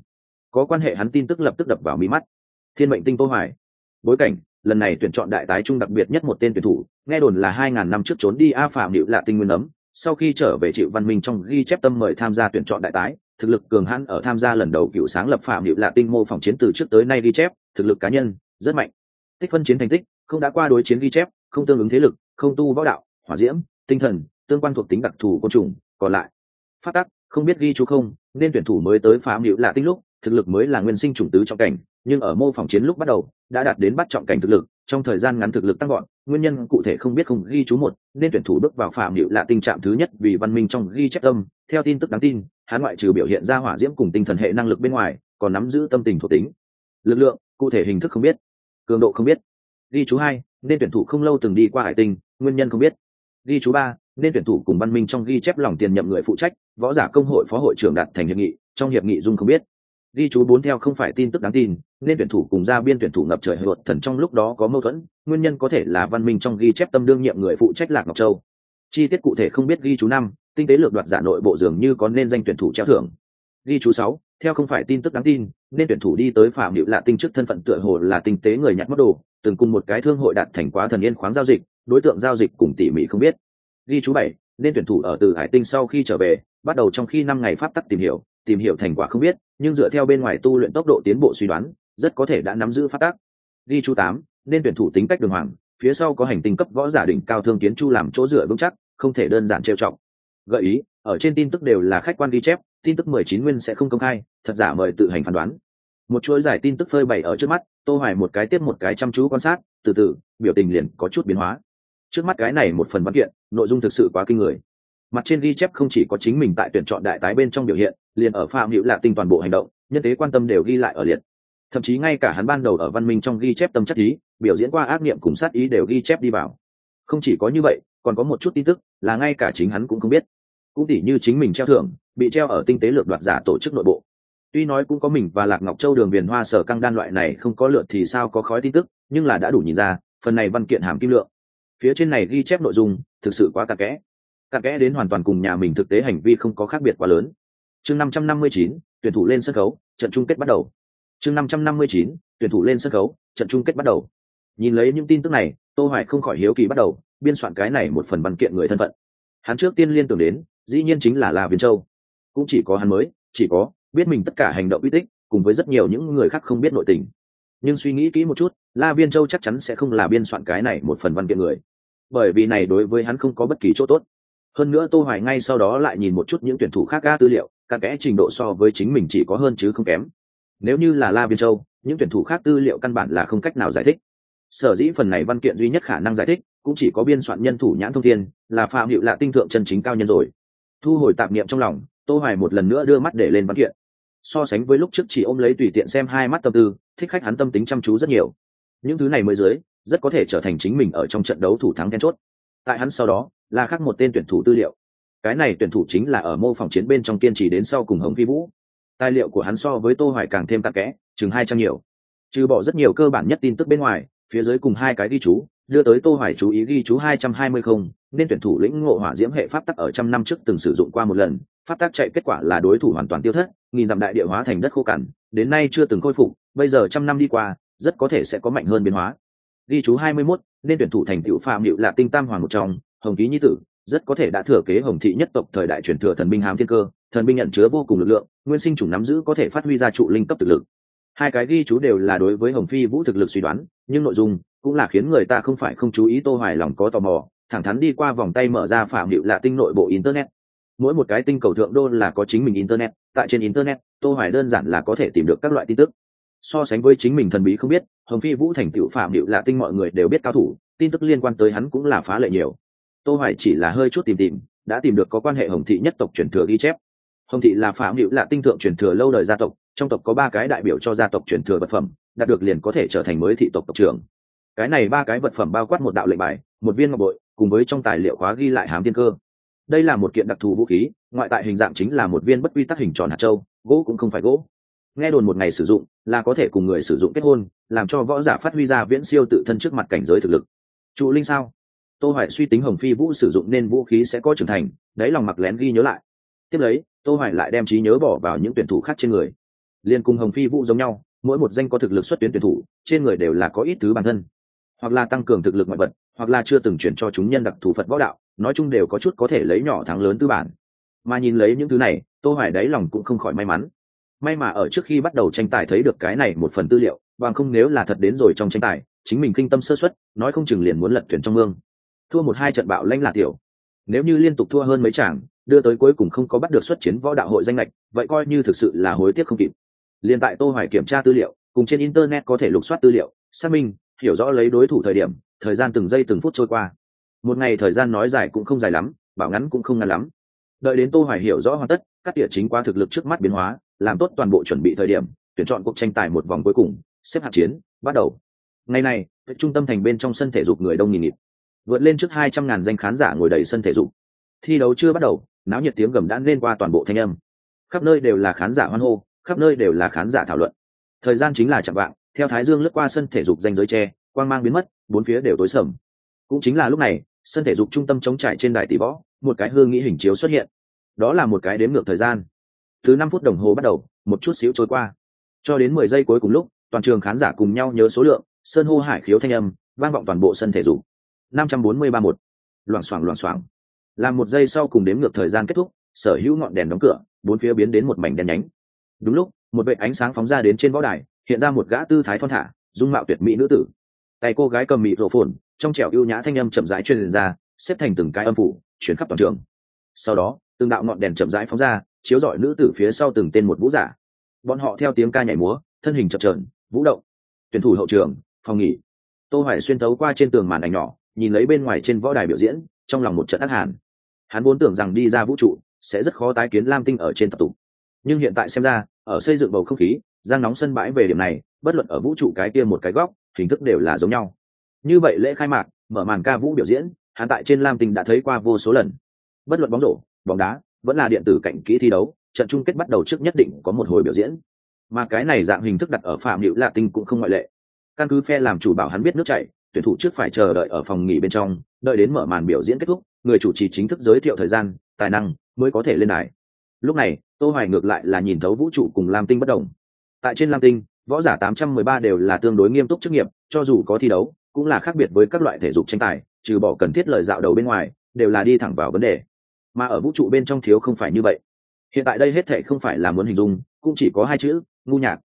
Có quan hệ hắn tin tức lập tức đập vào mí mắt. Thiên mệnh tinh tô hoài. Bối cảnh, lần này tuyển chọn đại tái trung đặc biệt nhất một tên tuyển thủ, nghe đồn là 2.000 năm trước trốn đi a phạm điệu lạ tinh nguyên ấm, sau khi trở về chịu văn minh trong ghi chép tâm mời tham gia tuyển chọn đại tái thực lực cường hãn ở tham gia lần đầu cựu sáng lập phạm hiệu lạ tinh mô phỏng chiến từ trước tới nay ghi chép, thực lực cá nhân rất mạnh. Tích phân chiến thành tích, không đã qua đối chiến ghi chép, không tương ứng thế lực, không tu võ đạo, hỏa diễm, tinh thần, tương quan thuộc tính đặc thù côn trùng, còn lại. Phát tắc, không biết ghi chú không, nên tuyển thủ mới tới phạm hiệu lạ tinh lúc, thực lực mới là nguyên sinh chủng tứ trong cảnh, nhưng ở mô phỏng chiến lúc bắt đầu, đã đạt đến bắt trọng cảnh thực lực, trong thời gian ngắn thực lực tăng gọn nguyên nhân cụ thể không biết không ghi chú một, nên tuyển thủ bước vào phạm điệu lạ tình trạng thứ nhất vì văn minh trong ghi chép tâm. Theo tin tức đáng tin, hắn ngoại trừ biểu hiện ra hỏa diễm cùng tinh thần hệ năng lực bên ngoài, còn nắm giữ tâm tình thuộc tính. Lực lượng, cụ thể hình thức không biết, cường độ không biết. Ghi chú hai, nên tuyển thủ không lâu từng đi qua hải tinh, nguyên nhân không biết. Ghi chú ba, nên tuyển thủ cùng văn minh trong ghi chép lòng tiền nhậm người phụ trách, võ giả công hội phó hội trưởng đạt thành hiệp nghị, trong hiệp nghị dung không biết ghi chú bốn theo không phải tin tức đáng tin, nên tuyển thủ cùng ra biên tuyển thủ ngập trời luật thần trong lúc đó có mâu thuẫn, nguyên nhân có thể là văn minh trong ghi chép tâm đương nhiệm người phụ trách lạc ngọc châu. Chi tiết cụ thể không biết ghi chú năm, tinh tế lược đoạt giả nội bộ dường như có nên danh tuyển thủ treo thưởng. Ghi chú sáu, theo không phải tin tức đáng tin, nên tuyển thủ đi tới phạm điệu lạ tinh chức thân phận tựa hồ là tinh tế người nhặt mất đồ, từng cùng một cái thương hội đạt thành quá thần yên khoáng giao dịch, đối tượng giao dịch cùng tỉ mỉ không biết. Ghi chú bảy, nên tuyển thủ ở từ hải tinh sau khi trở về, bắt đầu trong khi năm ngày pháp tắc tìm hiểu tìm hiểu thành quả không biết, nhưng dựa theo bên ngoài tu luyện tốc độ tiến bộ suy đoán, rất có thể đã nắm giữ phát tác. Ghi chú tám, nên tuyển thủ tính cách đường hoàng, phía sau có hành tinh cấp võ giả đỉnh cao thương kiến chu làm chỗ dựa vững chắc, không thể đơn giản trêu trọng gợi ý, ở trên tin tức đều là khách quan ghi chép, tin tức mười chín nguyên sẽ không công khai, thật giả mời tự hành phán đoán. Một chuỗi giải tin tức phơi bày ở trước mắt, tô hoài một cái tiếp một cái chăm chú quan sát, từ từ, biểu tình liền có chút biến hóa. Trước mắt cái này một phần văn kiện, nội dung thực sự quá kinh người. Mặt trên ghi chép không chỉ có chính mình tại tuyển chọn đại tái bên trong biểu hiện liền ở phạm hữu lạ tinh toàn bộ hành động, nhân tế quan tâm đều ghi lại ở liệt. Thậm chí ngay cả hắn ban đầu ở văn minh trong ghi chép tâm chất ý, biểu diễn qua ác niệm cùng sát ý đều ghi chép đi vào. Không chỉ có như vậy, còn có một chút tin tức là ngay cả chính hắn cũng không biết. Cũng tỉ như chính mình treo thưởng, bị treo ở tinh tế lược đoạt giả tổ chức nội bộ. Tuy nói cũng có mình và lạc ngọc châu đường viền hoa sở căng đan loại này không có lượt thì sao có khói tin tức, nhưng là đã đủ nhìn ra, phần này văn kiện hàm kim lượng. Phía trên này ghi chép nội dung thực sự quá cà kẽ. Cà kẽ đến hoàn toàn cùng nhà mình thực tế hành vi không có khác biệt quá lớn chương năm trăm năm mươi chín, tuyển thủ lên sân khấu, trận chung kết bắt đầu. Chương năm trăm năm mươi chín, tuyển thủ lên sân khấu, trận chung kết bắt đầu. Nhìn lấy những tin tức này, tô hoài không khỏi hiếu kỳ bắt đầu, biên soạn cái này một phần văn kiện người thân phận. Hắn trước tiên liên tưởng đến, dĩ nhiên chính là la viên châu. Cũng chỉ có hắn mới, chỉ có biết mình tất cả hành động uy tích, cùng với rất nhiều những người khác không biết nội tình. Nhưng suy nghĩ kỹ một chút, la viên châu chắc chắn sẽ không là biên soạn cái này một phần văn kiện người. Bởi vì này đối với hắn không có bất kỳ chỗ tốt hơn nữa tô hoài ngay sau đó lại nhìn một chút những tuyển thủ khác ga tư liệu các kẽ trình độ so với chính mình chỉ có hơn chứ không kém. Nếu như là la biên châu, những tuyển thủ khác tư liệu căn bản là không cách nào giải thích. Sở dĩ phần này văn kiện duy nhất khả năng giải thích, cũng chỉ có biên soạn nhân thủ nhãn thông thiên, là phạm hiệu lạ tinh thượng chân chính cao nhân rồi. Thu hồi tạp niệm trong lòng, tô hoài một lần nữa đưa mắt để lên văn kiện. So sánh với lúc trước chỉ ôm lấy tùy tiện xem hai mắt tâm tư, thích khách hắn tâm tính chăm chú rất nhiều. Những thứ này mới dưới, rất có thể trở thành chính mình ở trong trận đấu thủ thắng then chốt. Tại hắn sau đó là khác một tên tuyển thủ tư liệu. Cái này tuyển thủ chính là ở mô phỏng chiến bên trong kiên trì đến sau cùng hồng phi vũ. Tài liệu của hắn so với tô hoài càng thêm tạc kẽ chừng hai trăm nhiều. Trừ bỏ rất nhiều cơ bản nhất tin tức bên ngoài phía dưới cùng hai cái ghi chú đưa tới tô hoài chú ý ghi chú 220 không nên tuyển thủ lĩnh ngộ hỏa diễm hệ pháp tắc ở trăm năm trước từng sử dụng qua một lần. Pháp tắc chạy kết quả là đối thủ hoàn toàn tiêu thất nghìn dặm đại địa hóa thành đất khô cằn đến nay chưa từng khôi phục bây giờ trăm năm đi qua rất có thể sẽ có mạnh hơn biến hóa. Ghi chú 21, nên tuyển thủ thành tựu phạm liệu là tinh tam hoàng một trong hồng ký nhi tử, rất có thể đã thừa kế hồng thị nhất tộc thời đại truyền thừa thần binh hám thiên cơ, thần binh nhận chứa vô cùng lực lượng, nguyên sinh chủng nắm giữ có thể phát huy ra trụ linh cấp thực lực. Hai cái ghi chú đều là đối với hồng phi vũ thực lực suy đoán, nhưng nội dung cũng là khiến người ta không phải không chú ý tô hoài lòng có tò mò, thẳng thắn đi qua vòng tay mở ra phạm hiệu lạ tinh nội bộ internet. Mỗi một cái tinh cầu thượng đô là có chính mình internet, tại trên internet, tô hoài đơn giản là có thể tìm được các loại tin tức. So sánh với chính mình thần bí không biết, hồng phi vũ thành tựu phạm hiệu lạ tinh mọi người đều biết cao thủ, tin tức liên quan tới hắn cũng là phá lệ nhiều tô hoài chỉ là hơi chút tìm tìm, đã tìm được có quan hệ hồng thị nhất tộc truyền thừa ghi chép. Hồng thị là phạm hữu là tinh thượng truyền thừa lâu đời gia tộc, trong tộc có ba cái đại biểu cho gia tộc truyền thừa vật phẩm, đạt được liền có thể trở thành mới thị tộc tộc trưởng. Cái này ba cái vật phẩm bao quát một đạo lệnh bài, một viên ngọc bội, cùng với trong tài liệu khóa ghi lại hám tiên cơ. Đây là một kiện đặc thù vũ khí, ngoại tại hình dạng chính là một viên bất quy tắc hình tròn hạt châu, gỗ cũng không phải gỗ. Nghe đồn một ngày sử dụng là có thể cùng người sử dụng kết hôn, làm cho võ giả phát huy ra viễn siêu tự thân trước mặt cảnh giới thực lực. Trụ linh sao? Tô hoài suy tính hồng phi vũ sử dụng nên vũ khí sẽ có trưởng thành đấy lòng mặc lén ghi nhớ lại. Tiếp lấy, tô hoài lại đem trí nhớ bỏ vào những tuyển thủ khác trên người. Liên cùng hồng phi vũ giống nhau, mỗi một danh có thực lực xuất tuyến tuyển thủ, trên người đều là có ít thứ bản thân. Hoặc là tăng cường thực lực ngoại vật, hoặc là chưa từng chuyển cho chúng nhân đặc thù phật võ đạo, nói chung đều có chút có thể lấy nhỏ thắng lớn tư bản. Mà nhìn lấy những thứ này, tô hoài đáy lòng cũng không khỏi may mắn. May mà ở trước khi bắt đầu tranh tài thấy được cái này một phần tư liệu, bằng không nếu là thật đến rồi trong tranh tài, chính mình kinh tâm sơ suất, nói không chừng liền muốn lật thuyền trong mương thua một hai trận bạo lãnh là tiểu. Nếu như liên tục thua hơn mấy chàng đưa tới cuối cùng không có bắt được xuất chiến võ đạo hội danh lệch, vậy coi như thực sự là hối tiếc không kịp. Liền tại tô hoài kiểm tra tư liệu, cùng trên internet có thể lục soát tư liệu, xác minh, hiểu rõ lấy đối thủ thời điểm, thời gian từng giây từng phút trôi qua. Một ngày thời gian nói dài cũng không dài lắm, bảo ngắn cũng không ngắn lắm. Đợi đến tô hoài hiểu rõ hoàn tất, các địa chính qua thực lực trước mắt biến hóa, làm tốt toàn bộ chuẩn bị thời điểm, tuyển chọn cuộc tranh tài một vòng cuối cùng, xếp hạng chiến, bắt đầu. Ngày này trung tâm thành bên trong sân thể dục người đông nghìn nghịt vượt lên trước hai trăm ngàn danh khán giả ngồi đầy sân thể dục. Thi đấu chưa bắt đầu, náo nhiệt tiếng gầm đã lên qua toàn bộ thanh âm. Khắp nơi đều là khán giả hoan hô, khắp nơi đều là khán giả thảo luận. Thời gian chính là chạm vạng, theo thái dương lướt qua sân thể dục danh giới tre, quang mang biến mất, bốn phía đều tối sầm. Cũng chính là lúc này, sân thể dục trung tâm chống trải trên đài tỷ võ, một cái hương nghĩ hình chiếu xuất hiện. Đó là một cái đếm ngược thời gian. Thứ năm phút đồng hồ bắt đầu, một chút xíu trôi qua. Cho đến mười giây cuối cùng lúc, toàn trường khán giả cùng nhau nhớ số lượng, sơn hô hải khiếu thanh âm, vang vọng toàn bộ sân thể dục năm trăm bốn mươi ba một. Loảng xoảng loảng xoảng. Làm một giây sau cùng đếm ngược thời gian kết thúc, sở hữu ngọn đèn đóng cửa, bốn phía biến đến một mảnh đen nhánh. Đúng lúc, một vệ ánh sáng phóng ra đến trên võ đài, hiện ra một gã tư thái thon thả, dung mạo tuyệt mỹ nữ tử. Tay cô gái cầm mị rộ phồn, trong trẻo ưu nhã thanh âm chậm rãi truyền ra, xếp thành từng cái âm phủ, chuyển khắp toàn trường. Sau đó, từng đạo ngọn đèn chậm rãi phóng ra, chiếu rọi nữ tử phía sau từng tên một vũ giả. Bọn họ theo tiếng ca nhảy múa, thân hình chập trờn vũ động. Tuyển thủ hậu trường, phòng nghỉ. Tô hoài xuyên tấu qua trên tường màn ảnh nhỏ nhìn lấy bên ngoài trên võ đài biểu diễn, trong lòng một trận ác hàn. Hắn vốn tưởng rằng đi ra vũ trụ sẽ rất khó tái kiến lam tinh ở trên tập tục. Nhưng hiện tại xem ra, ở xây dựng bầu không khí, giang nóng sân bãi về điểm này, bất luận ở vũ trụ cái kia một cái góc, hình thức đều là giống nhau. Như vậy lễ khai mạc, mở màn ca vũ biểu diễn, hắn tại trên lam tinh đã thấy qua vô số lần. Bất luận bóng rổ, bóng đá, vẫn là điện tử cạnh kỹ thi đấu, trận chung kết bắt đầu trước nhất định có một hồi biểu diễn. Mà cái này dạng hình thức đặt ở phạm hữu lạ tinh cũng không ngoại lệ. Căn cứ phe làm chủ bảo hắn biết nước chảy tuyển thủ trước phải chờ đợi ở phòng nghỉ bên trong, đợi đến mở màn biểu diễn kết thúc, người chủ trì chính thức giới thiệu thời gian, tài năng mới có thể lên đài. Lúc này, tô hoài ngược lại là nhìn thấu vũ trụ cùng lam tinh bất đồng. Tại trên lam tinh, võ giả 813 đều là tương đối nghiêm túc chức nghiệp, cho dù có thi đấu, cũng là khác biệt với các loại thể dục tranh tài, trừ bỏ cần thiết lời dạo đầu bên ngoài, đều là đi thẳng vào vấn đề. Mà ở vũ trụ bên trong thiếu không phải như vậy. Hiện tại đây hết thể không phải là muốn hình dung, cũng chỉ có hai chữ, ngu nhạc.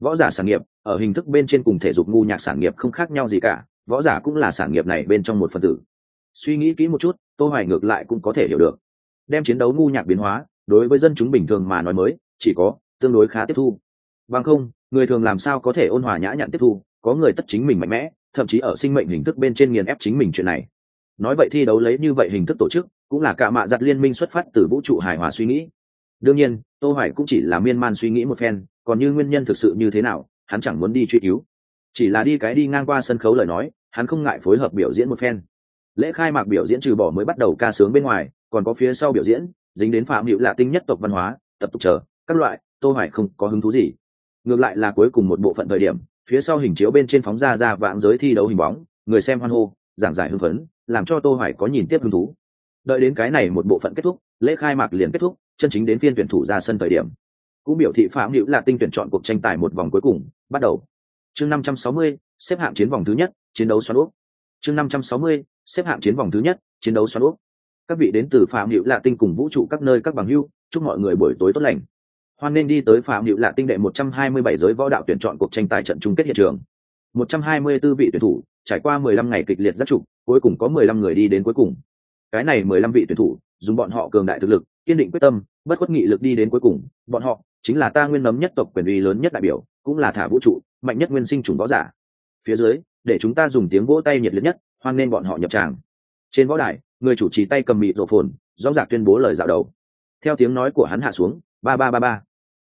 Võ giả sản nghiệp, ở hình thức bên trên cùng thể dục ngu nhạc sản nghiệp không khác nhau gì cả võ giả cũng là sản nghiệp này bên trong một phần tử. Suy nghĩ kỹ một chút, tô hoài ngược lại cũng có thể hiểu được. Đem chiến đấu ngu nhạc biến hóa, đối với dân chúng bình thường mà nói mới, chỉ có tương đối khá tiếp thu. Bằng không, người thường làm sao có thể ôn hòa nhã nhặn tiếp thu, có người tất chính mình mạnh mẽ, thậm chí ở sinh mệnh hình thức bên trên nghiền ép chính mình chuyện này. Nói vậy thi đấu lấy như vậy hình thức tổ chức, cũng là cả mạ giặt liên minh xuất phát từ vũ trụ hài hòa suy nghĩ. Đương nhiên, tô hoài cũng chỉ là miên man suy nghĩ một phen, còn như nguyên nhân thực sự như thế nào, hắn chẳng muốn đi truy cứu. Chỉ là đi cái đi ngang qua sân khấu lời nói hắn không ngại phối hợp biểu diễn một phen. Lễ khai mạc biểu diễn trừ bỏ mới bắt đầu ca sướng bên ngoài còn có phía sau biểu diễn dính đến phạm hữu lạ tinh nhất tộc văn hóa tập tục chờ các loại tô hoài không có hứng thú gì. Ngược lại là cuối cùng một bộ phận thời điểm phía sau hình chiếu bên trên phóng ra ra vạn giới thi đấu hình bóng người xem hoan hô giảng giải hưng phấn làm cho tô hoài có nhìn tiếp hứng thú. Đợi đến cái này một bộ phận kết thúc lễ khai mạc liền kết thúc chân chính đến phiên tuyển thủ ra sân thời điểm. Cũng biểu thị phạm hữu là tinh tuyển chọn cuộc tranh tài một vòng cuối cùng bắt đầu. Chương 560, xếp hạng chiến vòng thứ nhất chiến đấu xoắn úp. Chương 560, xếp hạng chiến vòng thứ nhất chiến đấu xoắn úp. Các vị đến từ phạm hữu lạ tinh cùng vũ trụ các nơi các bằng hưu chúc mọi người buổi tối tốt lành. Hoan nên đi tới phạm hữu lạ tinh đệ 127 giới võ đạo tuyển chọn cuộc tranh tài trận chung kết hiện trường. 124 vị tuyển thủ trải qua 15 ngày kịch liệt giáp trục cuối cùng có 15 người đi đến cuối cùng. Cái này 15 vị tuyển thủ dùng bọn họ cường đại thực lực kiên định quyết tâm bất khuất nghị lực đi đến cuối cùng. Bọn họ chính là ta nguyên nấm nhất tộc quyền uy lớn nhất đại biểu cũng là thả vũ trụ mạnh nhất nguyên sinh chủng võ giả. Phía dưới để chúng ta dùng tiếng vỗ tay nhiệt liệt nhất, hoan nên bọn họ nhập tràng. Trên võ đài, người chủ trì tay cầm mịt rộ phồn, rõ rạc tuyên bố lời dạo đầu. Theo tiếng nói của hắn hạ xuống, ba ba ba ba.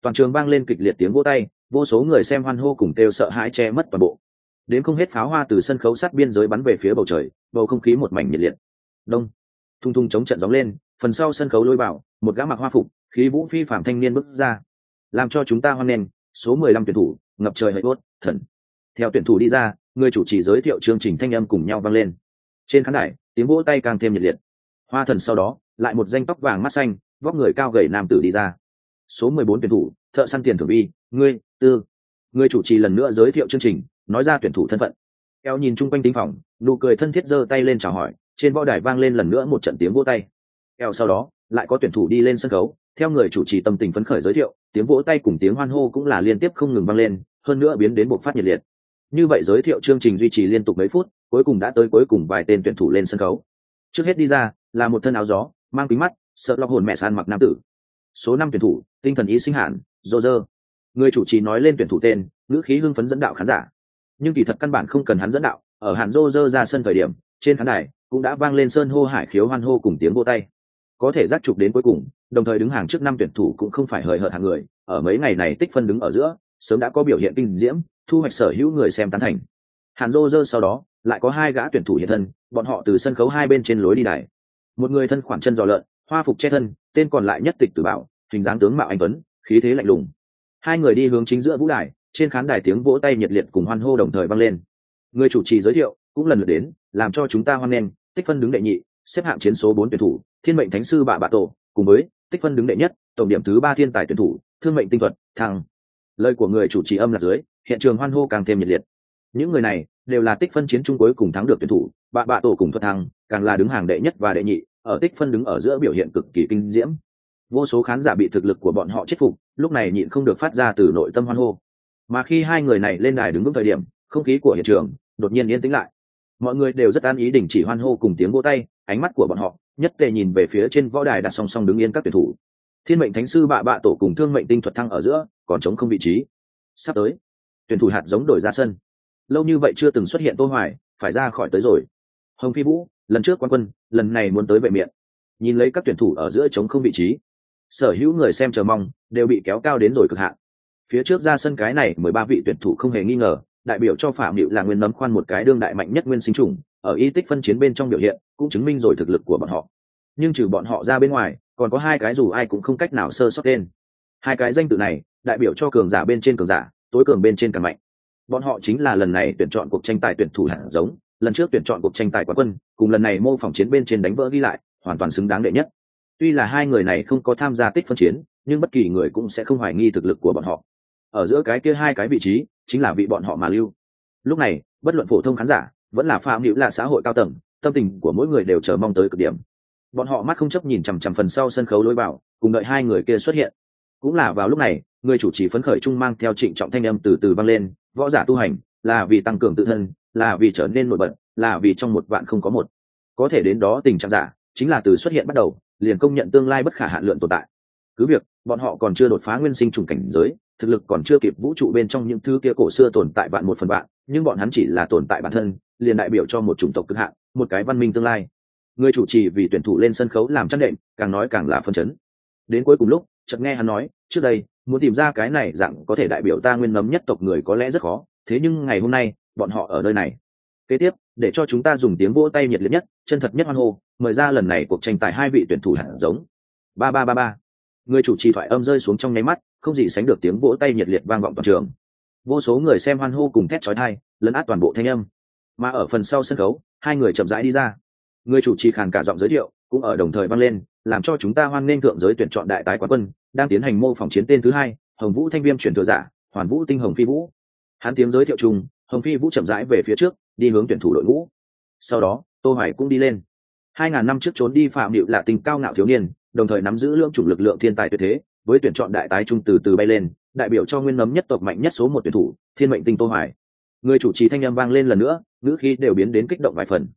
Toàn trường vang lên kịch liệt tiếng vỗ tay, vô số người xem hoan hô cùng kêu sợ hãi che mất toàn bộ. Đến không hết pháo hoa từ sân khấu sát biên giới bắn về phía bầu trời, bầu không khí một mảnh nhiệt liệt. Đông. Thung thung chống trận gióng lên, phần sau sân khấu lôi vào, một gã mặc hoa phục, khí vũ phi phạm thanh niên bước ra. Làm cho chúng ta hoan nghênh, số mười lăm tuyển thủ, ngập trời hơi bốt, thần. Theo tuyển thủ đi ra người chủ trì giới thiệu chương trình thanh âm cùng nhau vang lên. Trên khán đài, tiếng vỗ tay càng thêm nhiệt liệt. Hoa thần sau đó, lại một danh tóc vàng mắt xanh, vóc người cao gầy nam tử đi ra. Số mười bốn tuyển thủ, thợ săn tiền thưởng vi ngươi, tư. Người chủ trì lần nữa giới thiệu chương trình, nói ra tuyển thủ thân phận. Eo nhìn chung quanh tính phòng, nụ cười thân thiết giơ tay lên chào hỏi, trên võ đài vang lên lần nữa một trận tiếng vỗ tay. Eo sau đó, lại có tuyển thủ đi lên sân khấu, theo người chủ trì tâm tình phấn khởi giới thiệu, tiếng vỗ tay cùng tiếng hoan hô cũng là liên tiếp không ngừng vang lên, hơn nữa biến đến bộc phát nhiệt liệt như vậy giới thiệu chương trình duy trì liên tục mấy phút, cuối cùng đã tới cuối cùng vài tên tuyển thủ lên sân khấu. Trước hết đi ra là một thân áo gió, mang kính mắt, sợ lọc hồn mẹ san mặc nam tử. Số năm tuyển thủ, tinh thần ý sinh hạn dô dơ người chủ trì nói lên tuyển thủ tên, ngữ khí hưng phấn dẫn đạo khán giả. Nhưng kỳ thật căn bản không cần hắn dẫn đạo, ở hạn dô dơ ra sân thời điểm, trên khán đài cũng đã vang lên sơn hô hải khiếu hoan hô cùng tiếng vô tay. Có thể giác chụp đến cuối cùng, đồng thời đứng hàng trước năm tuyển thủ cũng không phải hời hợt hàng người, ở mấy ngày này tích phân đứng ở giữa, sớm đã có biểu hiện kinh diễm thu hoạch sở hữu người xem tán thành. Hàn dô dơ sau đó lại có hai gã tuyển thủ hiện thân, bọn họ từ sân khấu hai bên trên lối đi đài. Một người thân khoảng chân giò lợn, hoa phục che thân, tên còn lại nhất tịch tử bảo, hình dáng tướng mạo anh tuấn, khí thế lạnh lùng. Hai người đi hướng chính giữa vũ đài, trên khán đài tiếng vỗ tay nhiệt liệt cùng hoan hô đồng thời vang lên. Người chủ trì giới thiệu cũng lần lượt đến, làm cho chúng ta hoan nghênh, tích phân đứng đệ nhị, xếp hạng chiến số bốn tuyển thủ, thiên mệnh thánh sư bạ bạ tổ, cùng với tích phân đứng đệ nhất, tổng điểm thứ ba thiên tài tuyển thủ, thương mệnh tinh thuật thằng. lời của người chủ trì âm là dưới hiện trường hoan hô càng thêm nhiệt liệt. Những người này đều là tích phân chiến chung cuối cùng thắng được tuyển thủ, bạ bạ tổ cùng thuật thăng, càng là đứng hàng đệ nhất và đệ nhị, ở tích phân đứng ở giữa biểu hiện cực kỳ kinh diễm. Vô số khán giả bị thực lực của bọn họ chết phục, lúc này nhịn không được phát ra từ nội tâm hoan hô. Mà khi hai người này lên đài đứng vững thời điểm, không khí của hiện trường đột nhiên yên tĩnh lại. Mọi người đều rất an ý đình chỉ hoan hô cùng tiếng vỗ tay, ánh mắt của bọn họ nhất tề nhìn về phía trên võ đài đặt song song đứng yên các tuyển thủ. Thiên mệnh thánh sư bạ bạ tổ cùng thương mệnh tinh thuật thăng ở giữa còn chống không vị trí. Sắp tới tuyển thủ hạt giống đổi ra sân. Lâu như vậy chưa từng xuất hiện tô hoài, phải ra khỏi tới rồi. Hồng phi vũ, lần trước quan quân, lần này muốn tới vệ miệng. Nhìn lấy các tuyển thủ ở giữa chống không vị trí, sở hữu người xem chờ mong, đều bị kéo cao đến rồi cực hạn. Phía trước ra sân cái này mười ba vị tuyển thủ không hề nghi ngờ, đại biểu cho phạm điệu là nguyên nấm khoan một cái đương đại mạnh nhất nguyên sinh trùng ở y tích phân chiến bên trong biểu hiện, cũng chứng minh rồi thực lực của bọn họ. Nhưng trừ bọn họ ra bên ngoài, còn có hai cái dù ai cũng không cách nào sơ sót tên. Hai cái danh tự này, đại biểu cho cường giả bên trên cường giả tối cường bên trên càng mạnh. Bọn họ chính là lần này tuyển chọn cuộc tranh tài tuyển thủ hạng giống, lần trước tuyển chọn cuộc tranh tài quán quân, cùng lần này mô phỏng chiến bên trên đánh vỡ ghi lại, hoàn toàn xứng đáng đệ nhất. Tuy là hai người này không có tham gia tích phân chiến, nhưng bất kỳ người cũng sẽ không hoài nghi thực lực của bọn họ. Ở giữa cái kia hai cái vị trí, chính là vị bọn họ mà lưu. Lúc này, bất luận phổ thông khán giả, vẫn là phạm hữu là xã hội cao tầng, tâm tình của mỗi người đều chờ mong tới cực điểm. Bọn họ mắt không chấp nhìn chằm chằm phần sau sân khấu lối vào, cùng đợi hai người kia xuất hiện. Cũng là vào lúc này người chủ trì phấn khởi trung mang theo trịnh trọng thanh âm từ từ vang lên, võ giả tu hành, là vì tăng cường tự thân, là vì trở nên nổi bật, là vì trong một vạn không có một. Có thể đến đó tình trạng giả, chính là từ xuất hiện bắt đầu, liền công nhận tương lai bất khả hạn lượng tồn tại. Cứ việc, bọn họ còn chưa đột phá nguyên sinh trùng cảnh giới, thực lực còn chưa kịp vũ trụ bên trong những thứ kia cổ xưa tồn tại vạn một phần vạn, nhưng bọn hắn chỉ là tồn tại bản thân, liền đại biểu cho một chủng tộc cực hạn, một cái văn minh tương lai. Người chủ trì vì tuyển thủ lên sân khấu làm chăn đệm, càng nói càng là phân chấn. Đến cuối cùng lúc, chợt nghe hắn nói, trước đây muốn tìm ra cái này dạng có thể đại biểu ta nguyên nấm nhất tộc người có lẽ rất khó, thế nhưng ngày hôm nay, bọn họ ở nơi này. Kế tiếp, để cho chúng ta dùng tiếng vỗ tay nhiệt liệt nhất, chân thật nhất hoan hô, mời ra lần này cuộc tranh tài hai vị tuyển thủ hạt giống. Ba ba ba ba. Người chủ trì thoại âm rơi xuống trong nháy mắt, không gì sánh được tiếng vỗ tay nhiệt liệt vang vọng toàn trường. Vô số người xem hoan hô cùng thét chói tai, lấn át toàn bộ thanh âm. Mà ở phần sau sân khấu, hai người chậm rãi đi ra. Người chủ trì khàn cả giọng giới thiệu, cũng ở đồng thời vang lên, làm cho chúng ta hoan nghênh thượng giới tuyển chọn đại tái quán quân đang tiến hành mô phỏng chiến tên thứ hai, hồng vũ thanh viêm chuyển thừa giả, hoàn vũ tinh hồng phi vũ. Hắn tiếng giới thiệu chung hồng phi vũ chậm rãi về phía trước, đi hướng tuyển thủ đội ngũ. Sau đó, tô hoài cũng đi lên. Hai ngàn năm trước trốn đi phạm điệu là tình cao ngạo thiếu niên, đồng thời nắm giữ lượng chủng lực lượng thiên tài tuyệt thế, với tuyển chọn đại tái trung từ từ bay lên, đại biểu cho nguyên nấm nhất tộc mạnh nhất số một tuyển thủ, thiên mệnh tinh tô hoài. Người chủ trì thanh âm vang lên lần nữa, ngữ khí đều biến đến kích động vài phần.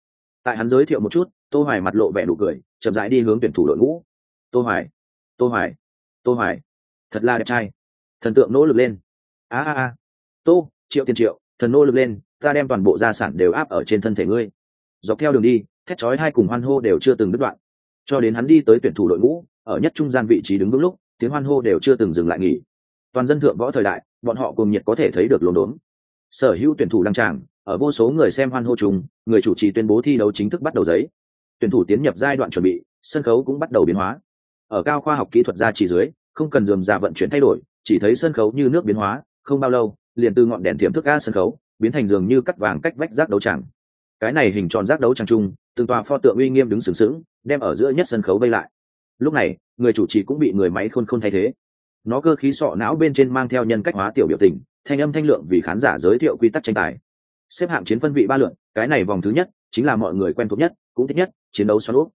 Tại hắn giới thiệu một chút, tô hoài mặt lộ vẻ nụ cười, chậm rãi đi hướng tuyển thủ đội ngũ. Tô hoài tô hoài tô hoài. Thật là đẹp trai. Thần tượng nỗ lực lên. A a a. Tô, triệu tiền triệu, thần nỗ lực lên, ta đem toàn bộ gia sản đều áp ở trên thân thể ngươi. Dọc theo đường đi, thét chói hai cùng hoan hô đều chưa từng đứt đoạn. Cho đến hắn đi tới tuyển thủ đội ngũ, ở nhất trung gian vị trí đứng vững lúc, tiếng hoan hô đều chưa từng dừng lại nghỉ. Toàn dân thượng võ thời đại, bọn họ cùng nhiệt có thể thấy được lồn đốn. Sở hữu tuyển thủ đăng tràng, ở vô số người xem hoan hô chung, người chủ trì tuyên bố thi đấu chính thức bắt đầu giấy. Tuyển thủ tiến nhập giai đoạn chuẩn bị, sân khấu cũng bắt đầu biến hóa ở cao khoa học kỹ thuật gia chỉ dưới, không cần dườm già vận chuyển thay đổi, chỉ thấy sân khấu như nước biến hóa, không bao lâu, liền từ ngọn đèn thiểm thức ga sân khấu, biến thành dường như cắt vàng cách vách rác đấu tràng. Cái này hình tròn rác đấu tràng chung, từng tòa pho tượng uy nghiêm đứng sừng sững, đem ở giữa nhất sân khấu vây lại. Lúc này, người chủ trì cũng bị người máy khôn khôn thay thế. Nó cơ khí sọ não bên trên mang theo nhân cách hóa tiểu biểu tình, thanh âm thanh lượng vì khán giả giới thiệu quy tắc tranh tài. Xếp hạng chiến phân vị ba lượn, cái này vòng thứ nhất, chính là mọi người quen thuộc nhất, cũng thích nhất, chiến đấu xoắn úp.